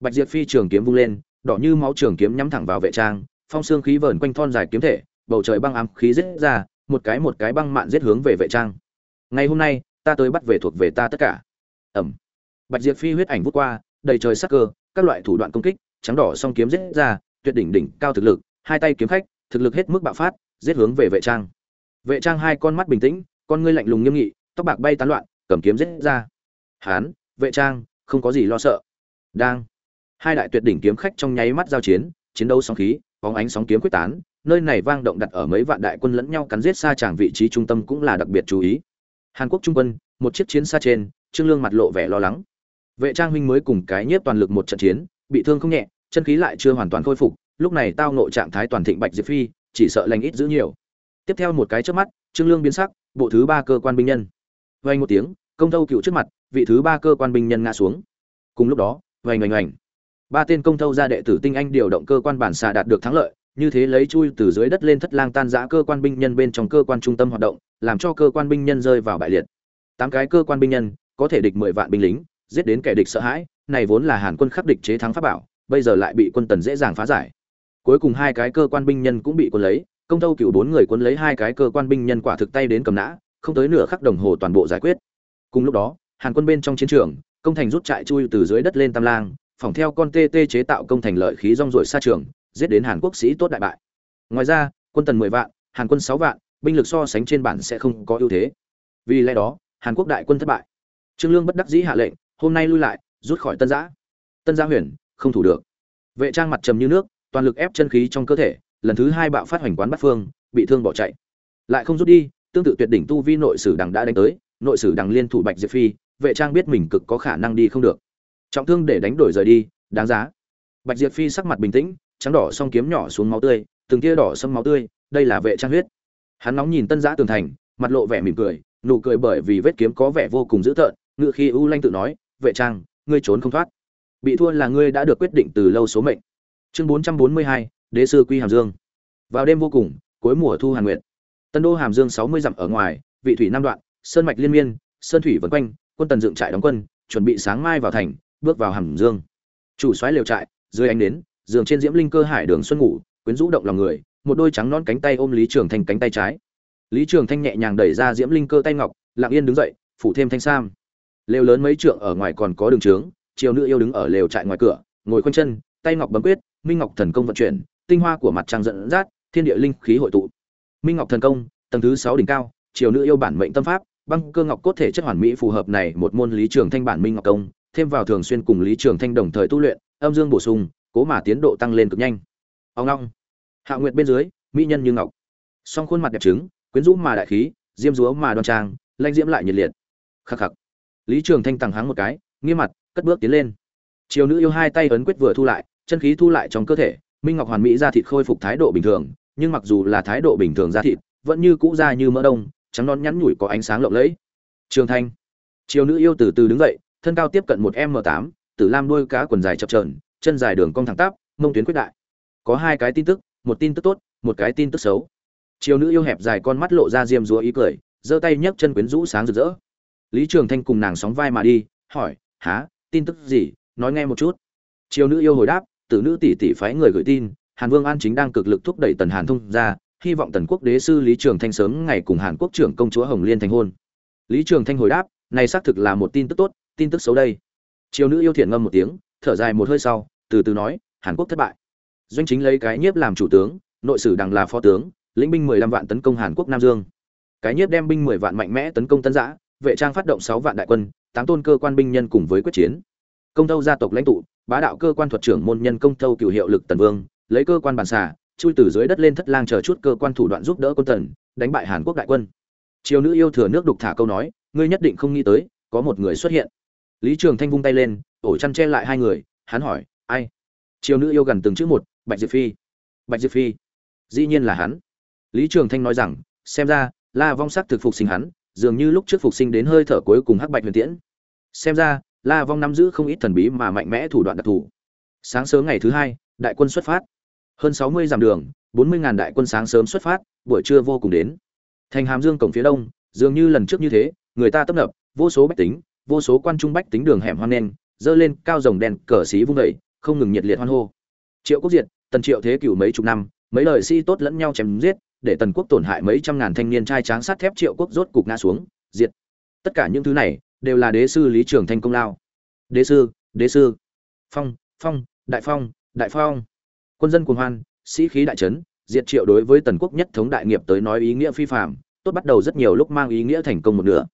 bạch diệp phi trường kiếm vung lên, đỏ như máu trường kiếm nhắm thẳng vào vệ trang, phong xương khí vờn quanh thon dài kiếm thể, bầu trời băng ám khí giết ra, một cái một cái băng mạn giết hướng về vệ trang. Ngày hôm nay, ta tới bắt về thuộc về ta tất cả. Ẩm. Bạch diệp phi huyết ảnh vút qua, đầy trời sắc cơ, các loại thủ đoạn công kích, trắng đỏ song kiếm giết ra, tuyệt đỉnh đỉnh, cao thực lực, hai tay kiếm khách, thực lực hết mức bạo phát giết hướng về vệ trang. Vệ trang hai con mắt bình tĩnh, con ngươi lạnh lùng nghiêm nghị, tóc bạc bay tán loạn, cầm kiếm giết ra. Hán, vệ trang, không có gì lo sợ. Đang hai đại tuyệt đỉnh kiếm khách trong nháy mắt giao chiến chiến đấu sóng khí, bóng ánh sóng kiếm quyết tán, nơi này vang động đặt ở mấy vạn đại quân lẫn nhau cắn giết xa tràng vị trí trung tâm cũng là đặc biệt chú ý. Hàn quốc trung quân, một chiếc chiến xa trên, trương lương mặt lộ vẻ lo lắng. Vệ trang huynh mới cùng cái nhiếp toàn lực một trận chiến, bị thương không nhẹ, chân khí lại chưa hoàn toàn khôi phục, lúc này tao nộ trạng thái toàn thịnh bạch diệp phi, chỉ sợ lành ít giữ nhiều. Tiếp theo một cái trước mắt, trương lương biến sắc, bộ thứ ba cơ quan binh nhân. Vay một tiếng, công thâu cựu trước mặt, vị thứ ba cơ quan binh nhân ngã xuống. Cùng lúc đó vành oành oành ba tên công thâu gia đệ tử tinh anh điều động cơ quan bản xà đạt được thắng lợi, như thế lấy chui từ dưới đất lên thất lang tan giã cơ quan binh nhân bên trong cơ quan trung tâm hoạt động, làm cho cơ quan binh nhân rơi vào bại liệt. Tám cái cơ quan binh nhân, có thể địch mười vạn binh lính, giết đến kẻ địch sợ hãi, này vốn là hàn quân khắc địch chế thắng pháp bảo, bây giờ lại bị quân tần dễ dàng phá giải. Cuối cùng hai cái cơ quan binh nhân cũng bị quân lấy, công thâu cựu bốn người quân lấy hai cái cơ quan binh nhân quả thực tay đến cầm nã, không tới nửa khắc đồng hồ toàn bộ giải quyết. Cùng lúc đó, hàn quân bên trong chiến trường, công thành rút trại chui từ dưới đất lên tam lang phỏng theo con tê tê chế tạo công thành lợi khí rong ruổi xa trường, giết đến hàn quốc sĩ tốt đại bại. Ngoài ra, quân tần mười vạn, hàn quân sáu vạn, binh lực so sánh trên bản sẽ không có ưu thế. Vì lẽ đó, hàn quốc đại quân thất bại. Trương lương bất đắc dĩ hạ lệnh, hôm nay lui lại, rút khỏi tân giã. Tân giã huyền, không thủ được. Vệ trang mặt trầm như nước, toàn lực ép chân khí trong cơ thể, lần thứ hai bạo phát hoành quán bắt phương, bị thương bỏ chạy. Lại không rút đi, tương tự tuyệt đỉnh tu vi nội sử đằng đã đánh tới, nội sử đằng liên thủ bạch diệp phi, vệ trang biết mình cực có khả năng đi không được trọng thương để đánh đổi rời đi, đáng giá. Bạch diệp phi sắc mặt bình tĩnh, trắng đỏ song kiếm nhỏ xuống máu tươi, từng tia đỏ sâm máu tươi, đây là vệ trang huyết. Hắn nóng nhìn tân giã tường thành, mặt lộ vẻ mỉm cười, nụ cười bởi vì vết kiếm có vẻ vô cùng dữ tợn, ngự khi u lanh tự nói, vệ trang, ngươi trốn không thoát. Bị thua là ngươi đã được quyết định từ lâu số mệnh. Chương bốn trăm bốn mươi hai, đế sư quy hàm dương. Vào đêm vô cùng, cuối mùa thu hàn nguyện tân đô hàm dương sáu mươi dặm ở ngoài, vị thủy nam đoạn, sơn mạch liên miên, sơn thủy vân quanh, quân tần dựng trại đóng quân, chuẩn bị sáng mai vào thành bước vào hầm dương. Chủ soái liều trại, dưới ánh đến giường trên diễm linh cơ hải đường xuân ngủ, quyến rũ động lòng người, một đôi trắng non cánh tay ôm lý trường thanh cánh tay trái. Lý trường thanh nhẹ nhàng đẩy ra diễm linh cơ tay ngọc, lặng yên đứng dậy, phủ thêm thanh sam. Lều lớn mấy trượng ở ngoài còn có đường trướng, chiều nữ yêu đứng ở lều trại ngoài cửa, ngồi khoanh chân, tay ngọc bấm quyết, minh ngọc thần công vận chuyển, tinh hoa của mặt trăng dẫn dắt, thiên địa linh khí hội tụ. Minh ngọc thần công, tầng thứ sáu đỉnh cao, chiều nữ yêu bản mệnh tâm pháp, băng cơ ngọc cốt thể chất hoàn mỹ phù hợp này một môn lý trường thanh bản minh ngọc công thêm vào thường xuyên cùng lý trường thanh đồng thời tu luyện, âm dương bổ sung, cố mà tiến độ tăng lên cực nhanh. Ông ngoong. hạ nguyệt bên dưới, mỹ nhân như ngọc. Song khuôn mặt đẹp trứng, quyến rũ mà đại khí, diêm dúa mà đoan trang, lanh diễm lại nhiệt liệt. Khắc khắc. Lý trường thanh tằng hắng một cái, nghiêm mặt, cất bước tiến lên. Triều nữ yêu hai tay ấn quyết vừa thu lại, chân khí thu lại trong cơ thể, minh ngọc hoàn mỹ ra thịt khôi phục thái độ bình thường, nhưng mặc dù là thái độ bình thường ra thịt, vẫn như cũ da như mỡ đông, trắng non nhắn nhủi có ánh sáng lộng lẫy. Trường thanh. Triều nữ yêu từ từ đứng dậy thân cao tiếp cận một m tám, tử lam đuôi cá quần dài chập trờn chân dài đường cong thẳng tắp, mông tuyến quyết đại. Có hai cái tin tức, một tin tức tốt, một cái tin tức xấu. Chiều nữ yêu hẹp dài con mắt lộ ra diêm rúa ý cười, giơ tay nhấc chân quyến rũ sáng rực rỡ. Lý trường thanh cùng nàng sóng vai mà đi, hỏi há tin tức gì? Nói nghe một chút. Chiều nữ yêu hồi đáp, tử nữ tỷ tỷ phái người gửi tin, hàn vương an chính đang cực lực thúc đẩy tần hàn thông ra, hy vọng tần quốc đế sư lý trường thanh sớm ngày cùng hàn quốc trưởng công chúa hồng liên thành hôn. Lý trường thanh hồi đáp, này xác thực là một tin tức tốt tin tức xấu đây. Chiều nữ yêu thiện ngâm một tiếng thở dài một hơi sau từ từ nói hàn quốc thất bại. Doanh chính lấy cái nhiếp làm chủ tướng nội sử đằng là phó tướng lĩnh binh mười lăm vạn tấn công hàn quốc nam dương. Cái nhiếp đem binh mười vạn mạnh mẽ tấn công tân giã vệ trang phát động sáu vạn đại quân tám tôn cơ quan binh nhân cùng với quyết chiến. Công thâu gia tộc lãnh tụ bá đạo cơ quan thuật trưởng môn nhân công thâu cựu hiệu lực tần vương lấy cơ quan bàn xả, chui từ dưới đất lên thất lang chờ chút cơ quan thủ đoạn giúp đỡ quân tần đánh bại hàn quốc đại quân. Triều nữ yêu thừa nước đục thả câu nói ngươi nhất định không nghĩ tới có một người xuất hiện lý trường thanh vung tay lên, ổ chăn che lại hai người, hắn hỏi, ai? Triều nữ yêu gần từng chữ một, bạch diệp phi. Bạch diệp phi? Dĩ nhiên là hắn. Lý trường thanh nói rằng, xem ra, la vong sắc thực phục sinh hắn, dường như lúc trước phục sinh đến hơi thở cuối cùng hắc bạch huyền tiễn. Xem ra, la vong nắm giữ không ít thần bí mà mạnh mẽ thủ đoạn đặc thù. Sáng sớm ngày thứ hai, đại quân xuất phát. Hơn sáu mươi dặm đường, bốn mươi ngàn đại quân sáng sớm xuất phát, buổi trưa vô cùng đến. Thành hàm dương cổng phía đông, dường như lần trước như thế, người ta tấp nập, vô số bách tính vô số quan trung bách tính đường hẻm hoang nen dơ lên cao rồng đen cờ xí vung vẩy không ngừng nhiệt liệt hoan hô. Triệu quốc diệt, tần triệu thế cửu mấy chục năm, mấy lời sĩ tốt lẫn nhau chém giết, để tần quốc tổn hại mấy trăm ngàn thanh niên trai tráng sắt thép triệu quốc rốt cục ngã xuống, diệt. Tất cả những thứ này đều là đế sư lý trường thanh công lao. Đế sư đế sư. Phong phong, đại phong đại phong. Quân dân cuồng hoan, sĩ khí đại trấn diệt triệu đối với tần quốc nhất thống đại nghiệp tới nói ý nghĩa phi phạm tốt bắt đầu rất nhiều lúc mang ý nghĩa thành công một nửa.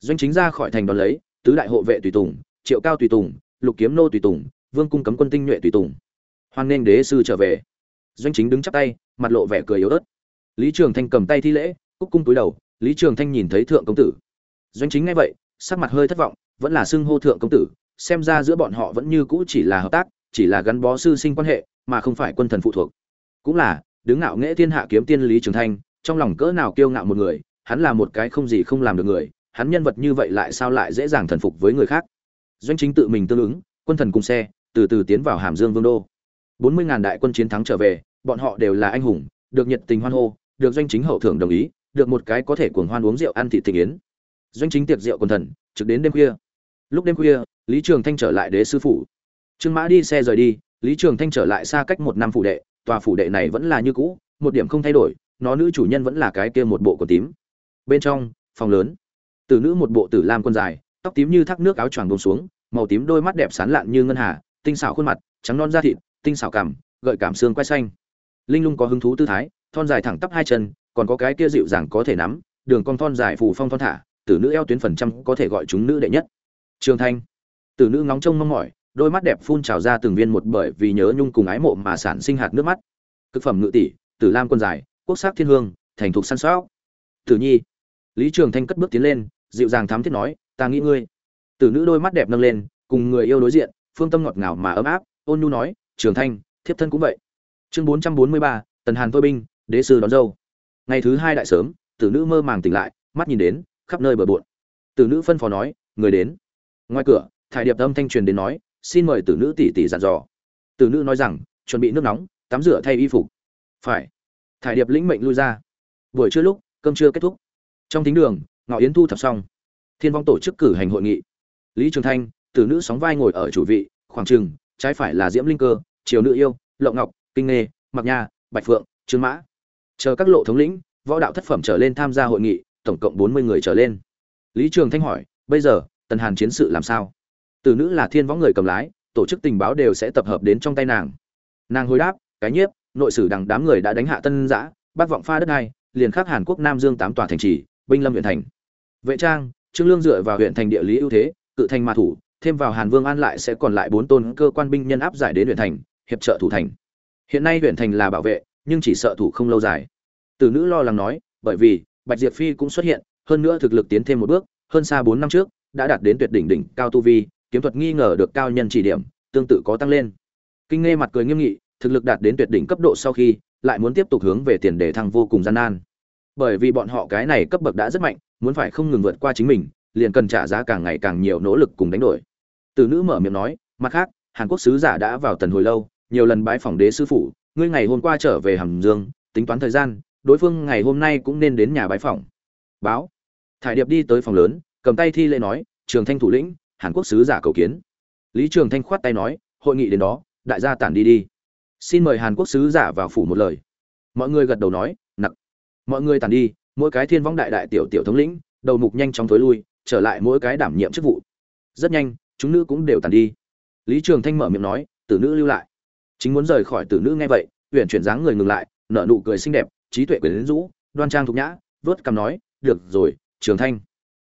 Doanh chính ra khỏi thành đón lấy tứ đại hộ vệ tùy tùng, triệu cao tùy tùng, lục kiếm nô tùy tùng, vương cung cấm quân tinh nhuệ tùy tùng. Hoan nghênh đế sư trở về. Doanh chính đứng chắp tay, mặt lộ vẻ cười yếu ớt. Lý trường thanh cầm tay thi lễ, cúc cung túi đầu, lý trường thanh nhìn thấy thượng công tử. Doanh chính nghe vậy, sắc mặt hơi thất vọng, vẫn là xưng hô thượng công tử, xem ra giữa bọn họ vẫn như cũ chỉ là hợp tác, chỉ là gắn bó sư sinh quan hệ, mà không phải quân thần phụ thuộc. Cũng là, đứng ngạo nghễ thiên hạ kiếm tiên lý trường thanh, trong lòng cỡ nào kiêu ngạo một người, hắn là một cái không gì không làm được người hắn nhân vật như vậy lại sao lại dễ dàng thần phục với người khác? Doanh chính tự mình tương ứng, quân thần cùng xe, từ từ tiến vào hàm dương vương đô. Bốn mươi ngàn đại quân chiến thắng trở về, bọn họ đều là anh hùng, được nhiệt tình hoan hô, được doanh chính hậu thưởng đồng ý, được một cái có thể cuồng hoan uống rượu ăn thị tình yến. Doanh chính tiệc rượu quân thần, trực đến đêm khuya. Lúc đêm khuya, lý trường thanh trở lại đế sư phủ. Trương mã đi xe rời đi, lý trường thanh trở lại xa cách một năm phủ đệ, tòa phủ đệ này vẫn là như cũ, một điểm không thay đổi, nó nữ chủ nhân vẫn là cái kia một bộ của tím. Bên trong, phòng lớn tử nữ một bộ tử lam quân dài, tóc tím như thác nước áo choàng buông xuống, màu tím đôi mắt đẹp sán lạn như ngân hà, tinh xảo khuôn mặt, trắng non da thịt, tinh xảo cảm, gợi cảm xương quay xanh. Linh lung có hứng thú tư thái, thon dài thẳng tắp hai chân, còn có cái kia dịu dàng có thể nắm, đường cong thon dài phủ phong thon thả, tử nữ eo tuyến phần trăm có thể gọi chúng nữ đệ nhất. Trường thanh. Tử nữ ngóng trông mong mỏi, đôi mắt đẹp phun trào ra từng viên một bởi vì nhớ nhung cùng ái mộ mà sản sinh hạt nước mắt. Cực phẩm ngự tỷ, tử lam quân dài, quốc sắc thiên hương, thành thục săn sóc. Tử nhi. Lý trường thanh cất bước tiến lên dịu dàng thắm thiết nói, ta nghĩ ngươi. Tử nữ đôi mắt đẹp nâng lên, cùng người yêu đối diện, phương tâm ngọt ngào mà ấm áp, ôn nhu nói, trường thanh, thiếp thân cũng vậy. Chương bốn trăm bốn mươi ba, tần hàn thôi binh, đế sư đón dâu. Ngày thứ hai đại sớm, tử nữ mơ màng tỉnh lại, mắt nhìn đến, khắp nơi bờ bộn. Tử nữ phân phó nói, người đến. Ngoài cửa, thải điệp âm thanh truyền đến nói, xin mời tử nữ tỷ tỷ dặn dò. Tử nữ nói rằng, chuẩn bị nước nóng, tắm rửa thay y phục. Phải. Thải điệp lĩnh mệnh lui ra. Buổi trưa lúc, cơm trưa kết thúc. Trong thính đường ngọ yến thu thập xong thiên vong tổ chức cử hành hội nghị. Lý trường thanh tử nữ sóng vai ngồi ở chủ vị khoảng trừng trái phải là diễm linh cơ triều nữ yêu lộng ngọc kinh nghê mặc nha bạch phượng trương mã. Chờ các lộ thống lĩnh võ đạo thất phẩm trở lên tham gia hội nghị tổng cộng bốn mươi người trở lên. Lý trường thanh hỏi bây giờ tần hàn chiến sự làm sao? Tử nữ là thiên võ người cầm lái tổ chức tình báo đều sẽ tập hợp đến trong tay nàng. Nàng hồi đáp cái nhiếp nội sử đằng đám người đã đánh hạ tân giã bác vọng pha đất hai, liền khắc hàn quốc nam dương tám tòa thành trì binh lâm huyện thành vệ trang, trương lương dựa vào huyện thành địa lý ưu thế, cự thành mà thủ, thêm vào hàn vương an lại sẽ còn lại bốn tôn cơ quan binh nhân áp giải đến huyện thành, hiệp trợ thủ thành. Hiện nay huyện thành là bảo vệ, nhưng chỉ sợ thủ không lâu dài. Từ nữ lo lắng nói, bởi vì, bạch diệp phi cũng xuất hiện, hơn nữa thực lực tiến thêm một bước, hơn xa bốn năm trước, đã đạt đến tuyệt đỉnh đỉnh cao tu vi, kiếm thuật nghi ngờ được cao nhân chỉ điểm, tương tự có tăng lên. Kinh Ngê mặt cười nghiêm nghị, thực lực đạt đến tuyệt đỉnh cấp độ sau khi, lại muốn tiếp tục hướng về tiền đề thăng vô cùng gian nan. Bởi vì bọn họ cái này cấp bậc đã rất mạnh muốn phải không ngừng vượt qua chính mình, liền cần trả giá càng ngày càng nhiều nỗ lực cùng đánh đổi. Từ nữ mở miệng nói, mặt khác, hàn quốc sứ giả đã vào tần hồi lâu, nhiều lần bái phỏng đế sư phụ, ngươi ngày hôm qua trở về hàm dương, tính toán thời gian, đối phương ngày hôm nay cũng nên đến nhà bái phỏng. Báo. Thải điệp đi tới phòng lớn, cầm tay thi lễ nói, trường thanh thủ lĩnh, hàn quốc sứ giả cầu kiến. Lý trường thanh khoát tay nói, hội nghị đến đó, đại gia tản đi đi. Xin mời hàn quốc sứ giả vào phủ một lời. Mọi người gật đầu nói, nặc. Mọi người tản đi mỗi cái thiên vong đại đại tiểu tiểu thống lĩnh, đầu mục nhanh chóng thối lui, trở lại mỗi cái đảm nhiệm chức vụ. Rất nhanh, chúng nữ cũng đều tàn đi. Lý trường thanh mở miệng nói, tử nữ lưu lại. Chính muốn rời khỏi tử nữ nghe vậy huyện chuyển dáng người ngừng lại, nở nụ cười xinh đẹp, trí tuệ quyền rũ, đoan trang thục nhã, vớt cằm nói, được rồi, trường thanh.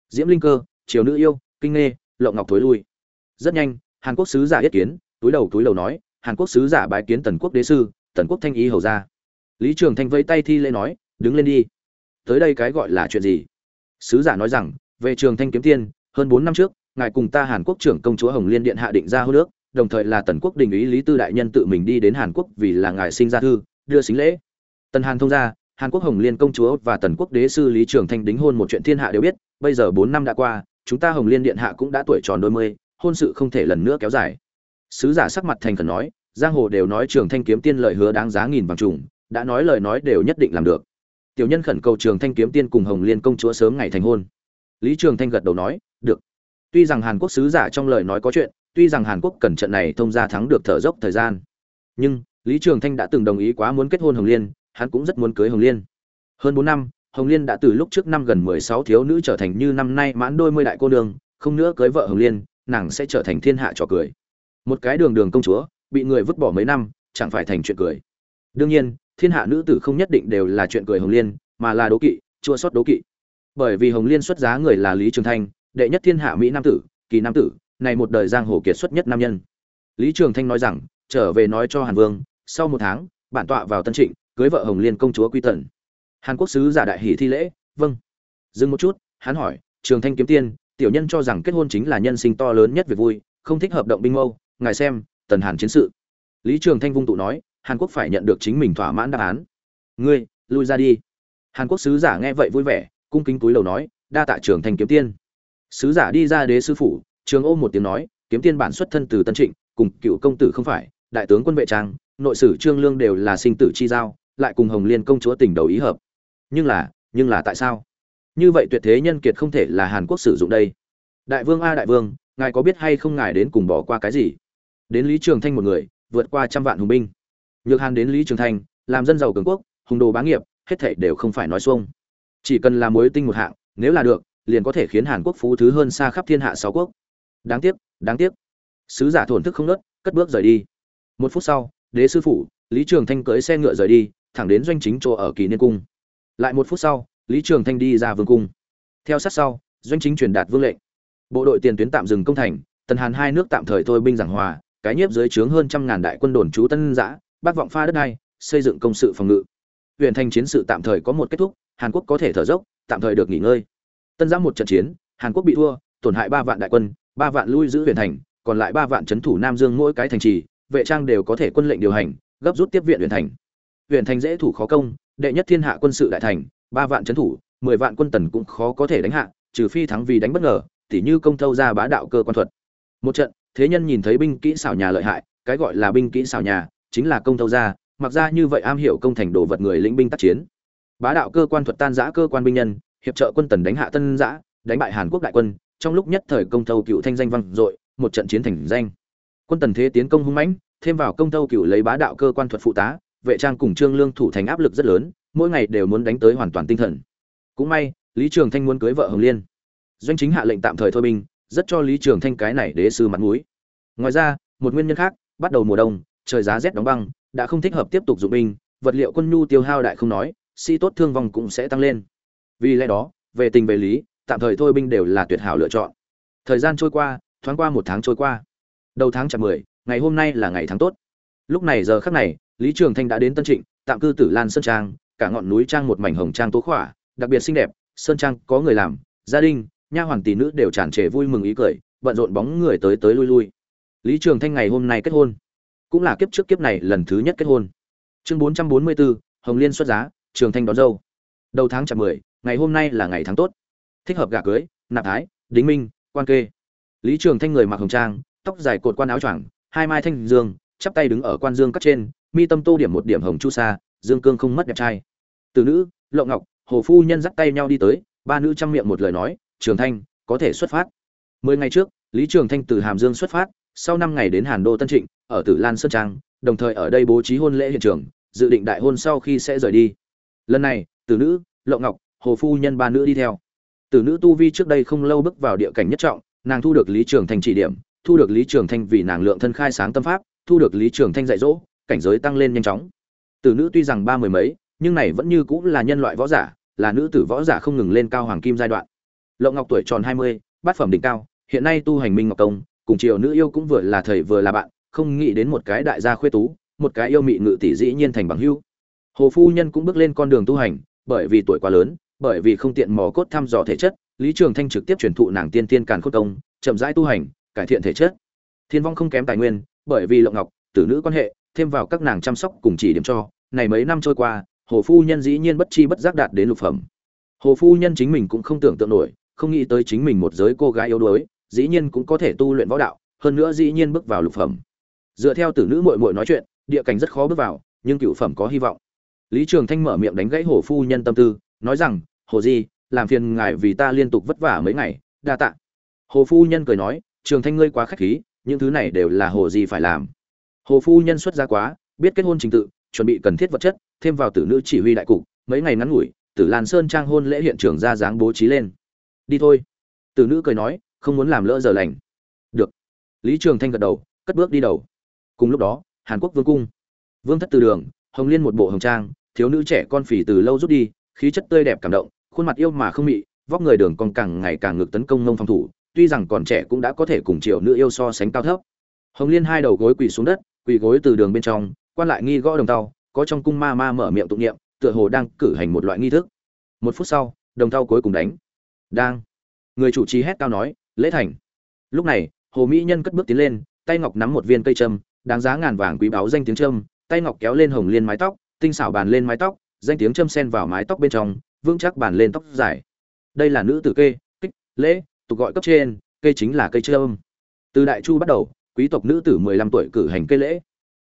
Diễm linh cơ, triều nữ yêu, kinh nghê, lộng ngọc thối lui. Rất nhanh, hàn quốc sứ giả yết kiến, túi đầu túi đầu nói, hàn quốc sứ giả bái kiến tần quốc đế sư, tần quốc thanh ý hầu ra lý trường thanh vẫy tay thi lễ nói, đứng lên đi tới đây cái gọi là chuyện gì? Sứ giả nói rằng, về trường thanh kiếm tiên, hơn bốn năm trước, ngài cùng ta hàn quốc trưởng công chúa hồng liên điện hạ định ra hô nước đồng thời là tần quốc đình ý lý tư đại nhân tự mình đi đến hàn quốc vì là ngài sinh ra thư, đưa xính lễ. Tần hàn thông ra, hàn quốc hồng liên công chúa và tần quốc đế sư lý trường thanh đính hôn một chuyện thiên hạ đều biết, bây giờ bốn năm đã qua, chúng ta hồng liên điện hạ cũng đã tuổi tròn đôi mươi, hôn sự không thể lần nữa kéo dài. Sứ giả sắc mặt thành khẩn nói, giang hồ đều nói trường thanh kiếm tiên lời hứa đáng giá nghìn vàng trùng, đã nói lời nói đều nhất định làm được tiểu nhân khẩn cầu trường thanh kiếm tiên cùng hồng liên công chúa sớm ngày thành hôn. Lý trường thanh gật đầu nói, được. Tuy rằng hàn quốc sứ giả trong lời nói có chuyện, tuy rằng hàn quốc cần trận này thông ra thắng được thở dốc thời gian, nhưng lý trường thanh đã từng đồng ý quá muốn kết hôn hồng liên, hắn cũng rất muốn cưới hồng liên. Hơn bốn năm, hồng liên đã từ lúc trước năm gần mười sáu thiếu nữ trở thành như năm nay mãn đôi mươi đại cô nương, không nữa cưới vợ hồng liên, nàng sẽ trở thành thiên hạ trò cười. Một cái đường đường công chúa, bị người vứt bỏ mấy năm, chẳng phải thành chuyện cười. Đương nhiên thiên hạ nữ tử không nhất định đều là chuyện cười hồng liên, mà là đố kỵ, chua sót đố kỵ. Bởi vì hồng liên xuất giá người là lý trường thanh, đệ nhất thiên hạ mỹ nam tử, kỳ nam tử, này một đời giang hồ kiệt xuất nhất nam nhân. Lý trường thanh nói rằng, trở về nói cho hàn vương, sau một tháng, bản tọa vào tân trịnh, cưới vợ hồng liên công chúa quy tần. Hàn quốc sứ giả đại hỷ thi lễ vâng. Dừng một chút, hắn hỏi, trường thanh kiếm tiên, tiểu nhân cho rằng kết hôn chính là nhân sinh to lớn nhất việc vui, không thích hợp động binh mâu, ngài xem, tần hàn chiến sự. Lý trường thanh vung tụ nói hàn quốc phải nhận được chính mình thỏa mãn đáp án. Ngươi, lui ra đi. Hàn quốc sứ giả nghe vậy vui vẻ, cung kính túi lầu nói, đa tạ trưởng thành kiếm tiên. Sứ giả đi ra đế sư phủ, trường ôm một tiếng nói, kiếm tiên bản xuất thân từ tân trịnh, cùng cựu công tử không phải, đại tướng quân vệ trang, nội sử trương lương đều là sinh tử chi giao, lại cùng hồng liên công chúa tình đầu ý hợp. Nhưng là nhưng là tại sao? Như vậy tuyệt thế nhân kiệt không thể là hàn quốc sử dụng đây. Đại vương a đại vương, ngài có biết hay không ngài đến cùng bỏ qua cái gì? Đến lý trường thanh một người, vượt qua trăm vạn hùng binh nhược hàn đến lý trường thanh làm dân giàu cường quốc, hùng đồ bá nghiệp, hết thảy đều không phải nói xuông. Chỉ cần làm mối tinh một hạng, nếu là được, liền có thể khiến hàn quốc phú thứ hơn xa khắp thiên hạ sáu quốc. Đáng tiếc đáng tiếc. Sứ giả thổn thức không nớt, cất bước rời đi. Một phút sau, đế sư phụ lý trường thanh cưỡi xe ngựa rời đi, thẳng đến doanh chính chỗ ở kỳ niên cung. Lại một phút sau, lý trường thanh đi ra vương cung. Theo sát sau, doanh chính truyền đạt vương lệnh. Bộ đội tiền tuyến tạm dừng công thành, tần hàn hai nước tạm thời thôi binh giảng hòa, cái nhiếp dưới trướng hơn trăm ngàn đại quân đồn trú tân giã bác vọng pha đất này xây dựng công sự phòng ngự. Huyện thành chiến sự tạm thời có một kết thúc, hàn quốc có thể thở dốc, tạm thời được nghỉ ngơi. Tân giã một trận chiến, hàn quốc bị thua, tổn hại ba vạn đại quân, ba vạn lui giữ huyện thành, còn lại ba vạn trấn thủ nam dương mỗi cái thành trì, vệ trang đều có thể quân lệnh điều hành, gấp rút tiếp viện huyện thành. Huyện thành dễ thủ khó công, đệ nhất thiên hạ quân sự đại thành, ba vạn trấn thủ, mười vạn quân tần cũng khó có thể đánh hạ, trừ phi thắng vì đánh bất ngờ, tỉ như công thâu ra bá đạo cơ quan thuật. Một trận, thế nhân nhìn thấy binh kỹ xảo nhà lợi hại, cái gọi là binh kỹ xảo nhà chính là công thâu ra mặc ra như vậy am hiểu công thành đồ vật người lĩnh binh tác chiến. Bá đạo cơ quan thuật tan giã cơ quan binh nhân, hiệp trợ quân tần đánh hạ tân giã, đánh bại hàn quốc đại quân, trong lúc nhất thời công thâu cựu thanh danh vang dội, một trận chiến thành danh. Quân tần thế tiến công hung mãnh, thêm vào công thâu cựu lấy bá đạo cơ quan thuật phụ tá, vệ trang cùng trương lương thủ thành áp lực rất lớn, mỗi ngày đều muốn đánh tới hoàn toàn tinh thần. Cũng may, lý trường thanh muốn cưới vợ hồng liên. Doanh chính hạ lệnh tạm thời thôi binh, rất cho lý trường thanh cái này đế sư mặt mũi. Ngoài ra, một nguyên nhân khác, bắt đầu mùa đông trời giá rét đóng băng, đã không thích hợp tiếp tục dụng binh, vật liệu quân nhu tiêu hao đại không nói, sĩ tốt thương vong cũng sẽ tăng lên. Vì lẽ đó, về tình về lý, tạm thời thôi binh đều là tuyệt hảo lựa chọn. Thời gian trôi qua, thoáng qua một tháng trôi qua. Đầu tháng chạp mười, ngày hôm nay là ngày tháng tốt. Lúc này giờ khắc này, lý trường thanh đã đến tân trịnh, tạm cư tử lan sơn trang, cả ngọn núi trang một mảnh hồng trang tố khỏa, đặc biệt xinh đẹp, sơn trang có người làm, gia đình, nha hoàn tỷ nữ đều tràn trề vui mừng ý cười, bận rộn bóng người tới tới lui lui. Lý trường thanh ngày hôm nay kết hôn cũng là kiếp trước kiếp này lần thứ nhất kết hôn. Chương bốn trăm bốn mươi bốn hồng liên xuất giá, trường thanh đón dâu. Đầu tháng chạp mười, ngày hôm nay là ngày tháng tốt. Thích hợp gà cưới, nạp thái, đính minh, quan kê. Lý trường thanh người mặc hồng trang, tóc dài cột quan áo choàng, hai mai thanh dương, chắp tay đứng ở quan dương cắt trên, mi tâm tô điểm một điểm hồng chu sa, dương cương không mất đẹp trai. Từ nữ, lộng ngọc, hồ phu nhân dắt tay nhau đi tới, ba nữ chăm miệng một lời nói, trường thanh, có thể xuất phát. Mười ngày trước, lý trường thanh từ hàm dương xuất phát sau năm ngày đến hàn đô tân trịnh ở tử lan sơn trang đồng thời ở đây bố trí hôn lễ hiện trường dự định đại hôn sau khi sẽ rời đi. Lần này Tử nữ lộ ngọc hồ phu nhân ba nữ đi theo. Tử nữ tu vi trước đây không lâu bước vào địa cảnh nhất trọng nàng thu được lý trường thanh chỉ điểm thu được lý trường thanh vì nàng lượng thân khai sáng tâm pháp thu được lý trường thanh dạy dỗ cảnh giới tăng lên nhanh chóng. Tử nữ tuy rằng ba mười mấy nhưng này vẫn như cũng là nhân loại võ giả là nữ tử võ giả không ngừng lên cao hoàng kim giai đoạn. Lộ Ngọc tuổi tròn 20, bát phẩm đỉnh cao, hiện nay tu hành Minh Ngọc Công, cùng chiều nữ yêu cũng vừa là thầy vừa là bạn, không nghĩ đến một cái đại gia khuê tú, một cái yêu mị ngự tỷ dĩ nhiên thành bằng hữu. Hồ phu nhân cũng bước lên con đường tu hành, bởi vì tuổi quá lớn, bởi vì không tiện mò cốt thăm dò thể chất, Lý Trường Thanh trực tiếp truyền thụ nàng tiên tiên càn khôn công, chậm rãi tu hành, cải thiện thể chất. Thiên vong không kém tài nguyên, bởi vì lộng Ngọc, tử nữ quan hệ, thêm vào các nàng chăm sóc cùng chỉ điểm cho, này mấy năm trôi qua, Hồ phu nhân dĩ nhiên bất chi bất giác đạt đến lục phẩm. Hồ phu nhân chính mình cũng không tưởng tượng nổi, không nghĩ tới chính mình một giới cô gái yếu đuối, dĩ nhiên cũng có thể tu luyện võ đạo, hơn nữa dĩ nhiên bước vào lục phẩm. Dựa theo tử nữ muội muội nói chuyện, địa cảnh rất khó bước vào, nhưng cựu phẩm có hy vọng. Lý Trường Thanh mở miệng đánh gãy Hồ phu nhân tâm tư, nói rằng, "Hồ Di, làm phiền ngài vì ta liên tục vất vả mấy ngày, đa tạ." Hồ phu nhân cười nói, "Trường Thanh ngươi quá khách khí, những thứ này đều là hồ gì phải làm hồ phu nhân xuất gia quá biết kết hôn trình tự chuẩn bị cần thiết vật chất thêm vào tử nữ chỉ huy đại cục mấy ngày ngắn ngủi tử lan sơn trang hôn lễ hiện trường ra dáng bố trí lên đi thôi tử nữ cười nói không muốn làm lỡ giờ lành. Được. Lý trường thanh gật đầu, cất bước đi đầu. Cùng lúc đó, hàn quốc vương cung. Vương thất từ đường, hồng liên một bộ hồng trang, thiếu nữ trẻ con phì từ lâu rút đi, khí chất tươi đẹp cảm động, khuôn mặt yêu mà không mị, vóc người đường còn càng ngày càng ngược tấn công nông phòng thủ, tuy rằng còn trẻ cũng đã có thể cùng triệu nữ yêu so sánh cao thấp. Hồng liên hai đầu gối quỳ xuống đất, quỳ gối từ đường bên trong, quan lại nghi gõ đồng tàu có trong cung ma ma mở miệng tụng niệm, tựa hồ đang cử hành một loại nghi thức. Một phút sau, đồng tàu cuối cùng đánh. Đang. Người chủ trì hét cao nói lễ thành. Lúc này, hồ mỹ nhân cất bước tiến lên, tay ngọc nắm một viên cây trâm đáng giá ngàn vàng quý báu danh tiếng trâm tay ngọc kéo lên hồng liên mái tóc, tinh xảo bàn lên mái tóc, danh tiếng châm sen vào mái tóc bên trong, vững chắc bàn lên tóc dài. Đây là nữ tử kê, kích, lễ, tục gọi cấp trên cây chính là cây trâm từ đại chu bắt đầu, quý tộc nữ tử 15 tuổi cử hành cây lễ.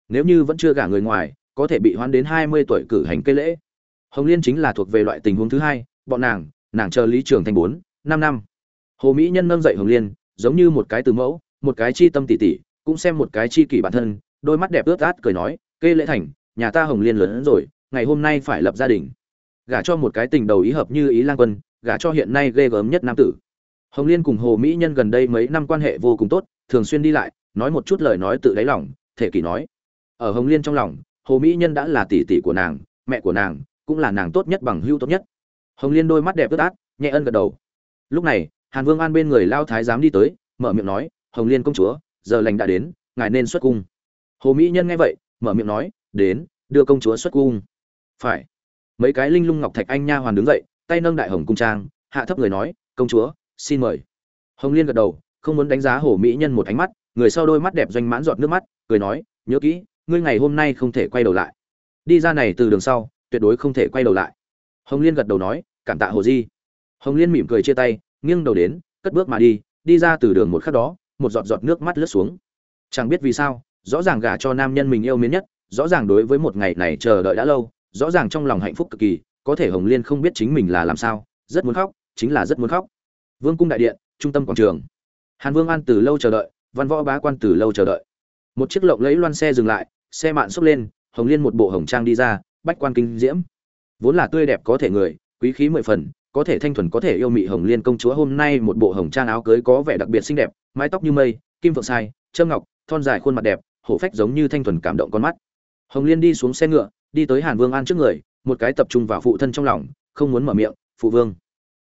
Nếu như vẫn chưa gả người ngoài, có thể bị hoán đến 20 tuổi cử hành cây lễ. Hồng liên chính là thuộc về loại tình huống thứ hai, bọn nàng nàng chờ lý trường thành bốn, năm năm hồ mỹ nhân nâng dậy hồng liên, giống như một cái từ mẫu, một cái chi tâm tỉ tỉ, cũng xem một cái chi kỷ bản thân, đôi mắt đẹp ướt át cười nói, kê lễ thành, nhà ta hồng liên lớn hơn rồi, ngày hôm nay phải lập gia đình. Gả cho một cái tình đầu ý hợp như ý lang quân, gả cho hiện nay ghê gớm nhất nam tử. Hồng liên cùng hồ mỹ nhân gần đây mấy năm quan hệ vô cùng tốt, thường xuyên đi lại, nói một chút lời nói tự đáy lòng, thể kỷ nói. Ở hồng liên trong lòng, hồ mỹ nhân đã là tỷ tỷ của nàng, mẹ của nàng, cũng là nàng tốt nhất bằng hưu tốt nhất. Hồng liên đôi mắt đẹp ướt át, nhẹ ân gật đầu. Lúc này hàn vương an bên người lao thái giám đi tới, mở miệng nói, hồng liên công chúa, giờ lành đã đến, ngài nên xuất cung. Hồ mỹ nhân nghe vậy, mở miệng nói, đến, đưa công chúa xuất cung. Phải. Mấy cái linh lung ngọc thạch anh nha hoàn đứng dậy, tay nâng đại hồng cung trang, hạ thấp người nói, công chúa, xin mời. Hồng liên gật đầu, không muốn đánh giá hồ mỹ nhân một ánh mắt, người sau đôi mắt đẹp doanh mãn giọt nước mắt, cười nói, nhớ kỹ, ngươi ngày hôm nay không thể quay đầu lại. Đi ra này từ đường sau, tuyệt đối không thể quay đầu lại. Hồng liên gật đầu nói, cảm tạ hồ di. Hồng liên mỉm cười chia tay nghiêng đầu đến, cất bước mà đi đi ra từ đường một khắc đó, một giọt giọt nước mắt lướt xuống. Chẳng biết vì sao, rõ ràng gả cho nam nhân mình yêu mến nhất, rõ ràng đối với một ngày này chờ đợi đã lâu, rõ ràng trong lòng hạnh phúc cực kỳ, có thể hồng liên không biết chính mình là làm sao, rất muốn khóc, chính là rất muốn khóc. Vương cung đại điện, trung tâm quảng trường. Hàn vương an từ lâu chờ đợi, văn võ bá quan từ lâu chờ đợi. Một chiếc lộng lấy loan xe dừng lại, xe mạn xốc lên, hồng liên một bộ hồng trang đi ra, bách quan kinh diễm. Vốn là tươi đẹp có thể người, quý khí mười phần có thể thanh thuần có thể yêu mị hồng liên công chúa hôm nay một bộ hồng trang áo cưới có vẻ đặc biệt xinh đẹp, mái tóc như mây, kim phượng sai trâm ngọc, thon dài khuôn mặt đẹp, hổ phách giống như thanh thuần cảm động con mắt. Hồng liên đi xuống xe ngựa, đi tới hàn vương an trước người, một cái tập trung vào phụ thân trong lòng, không muốn mở miệng, phụ vương.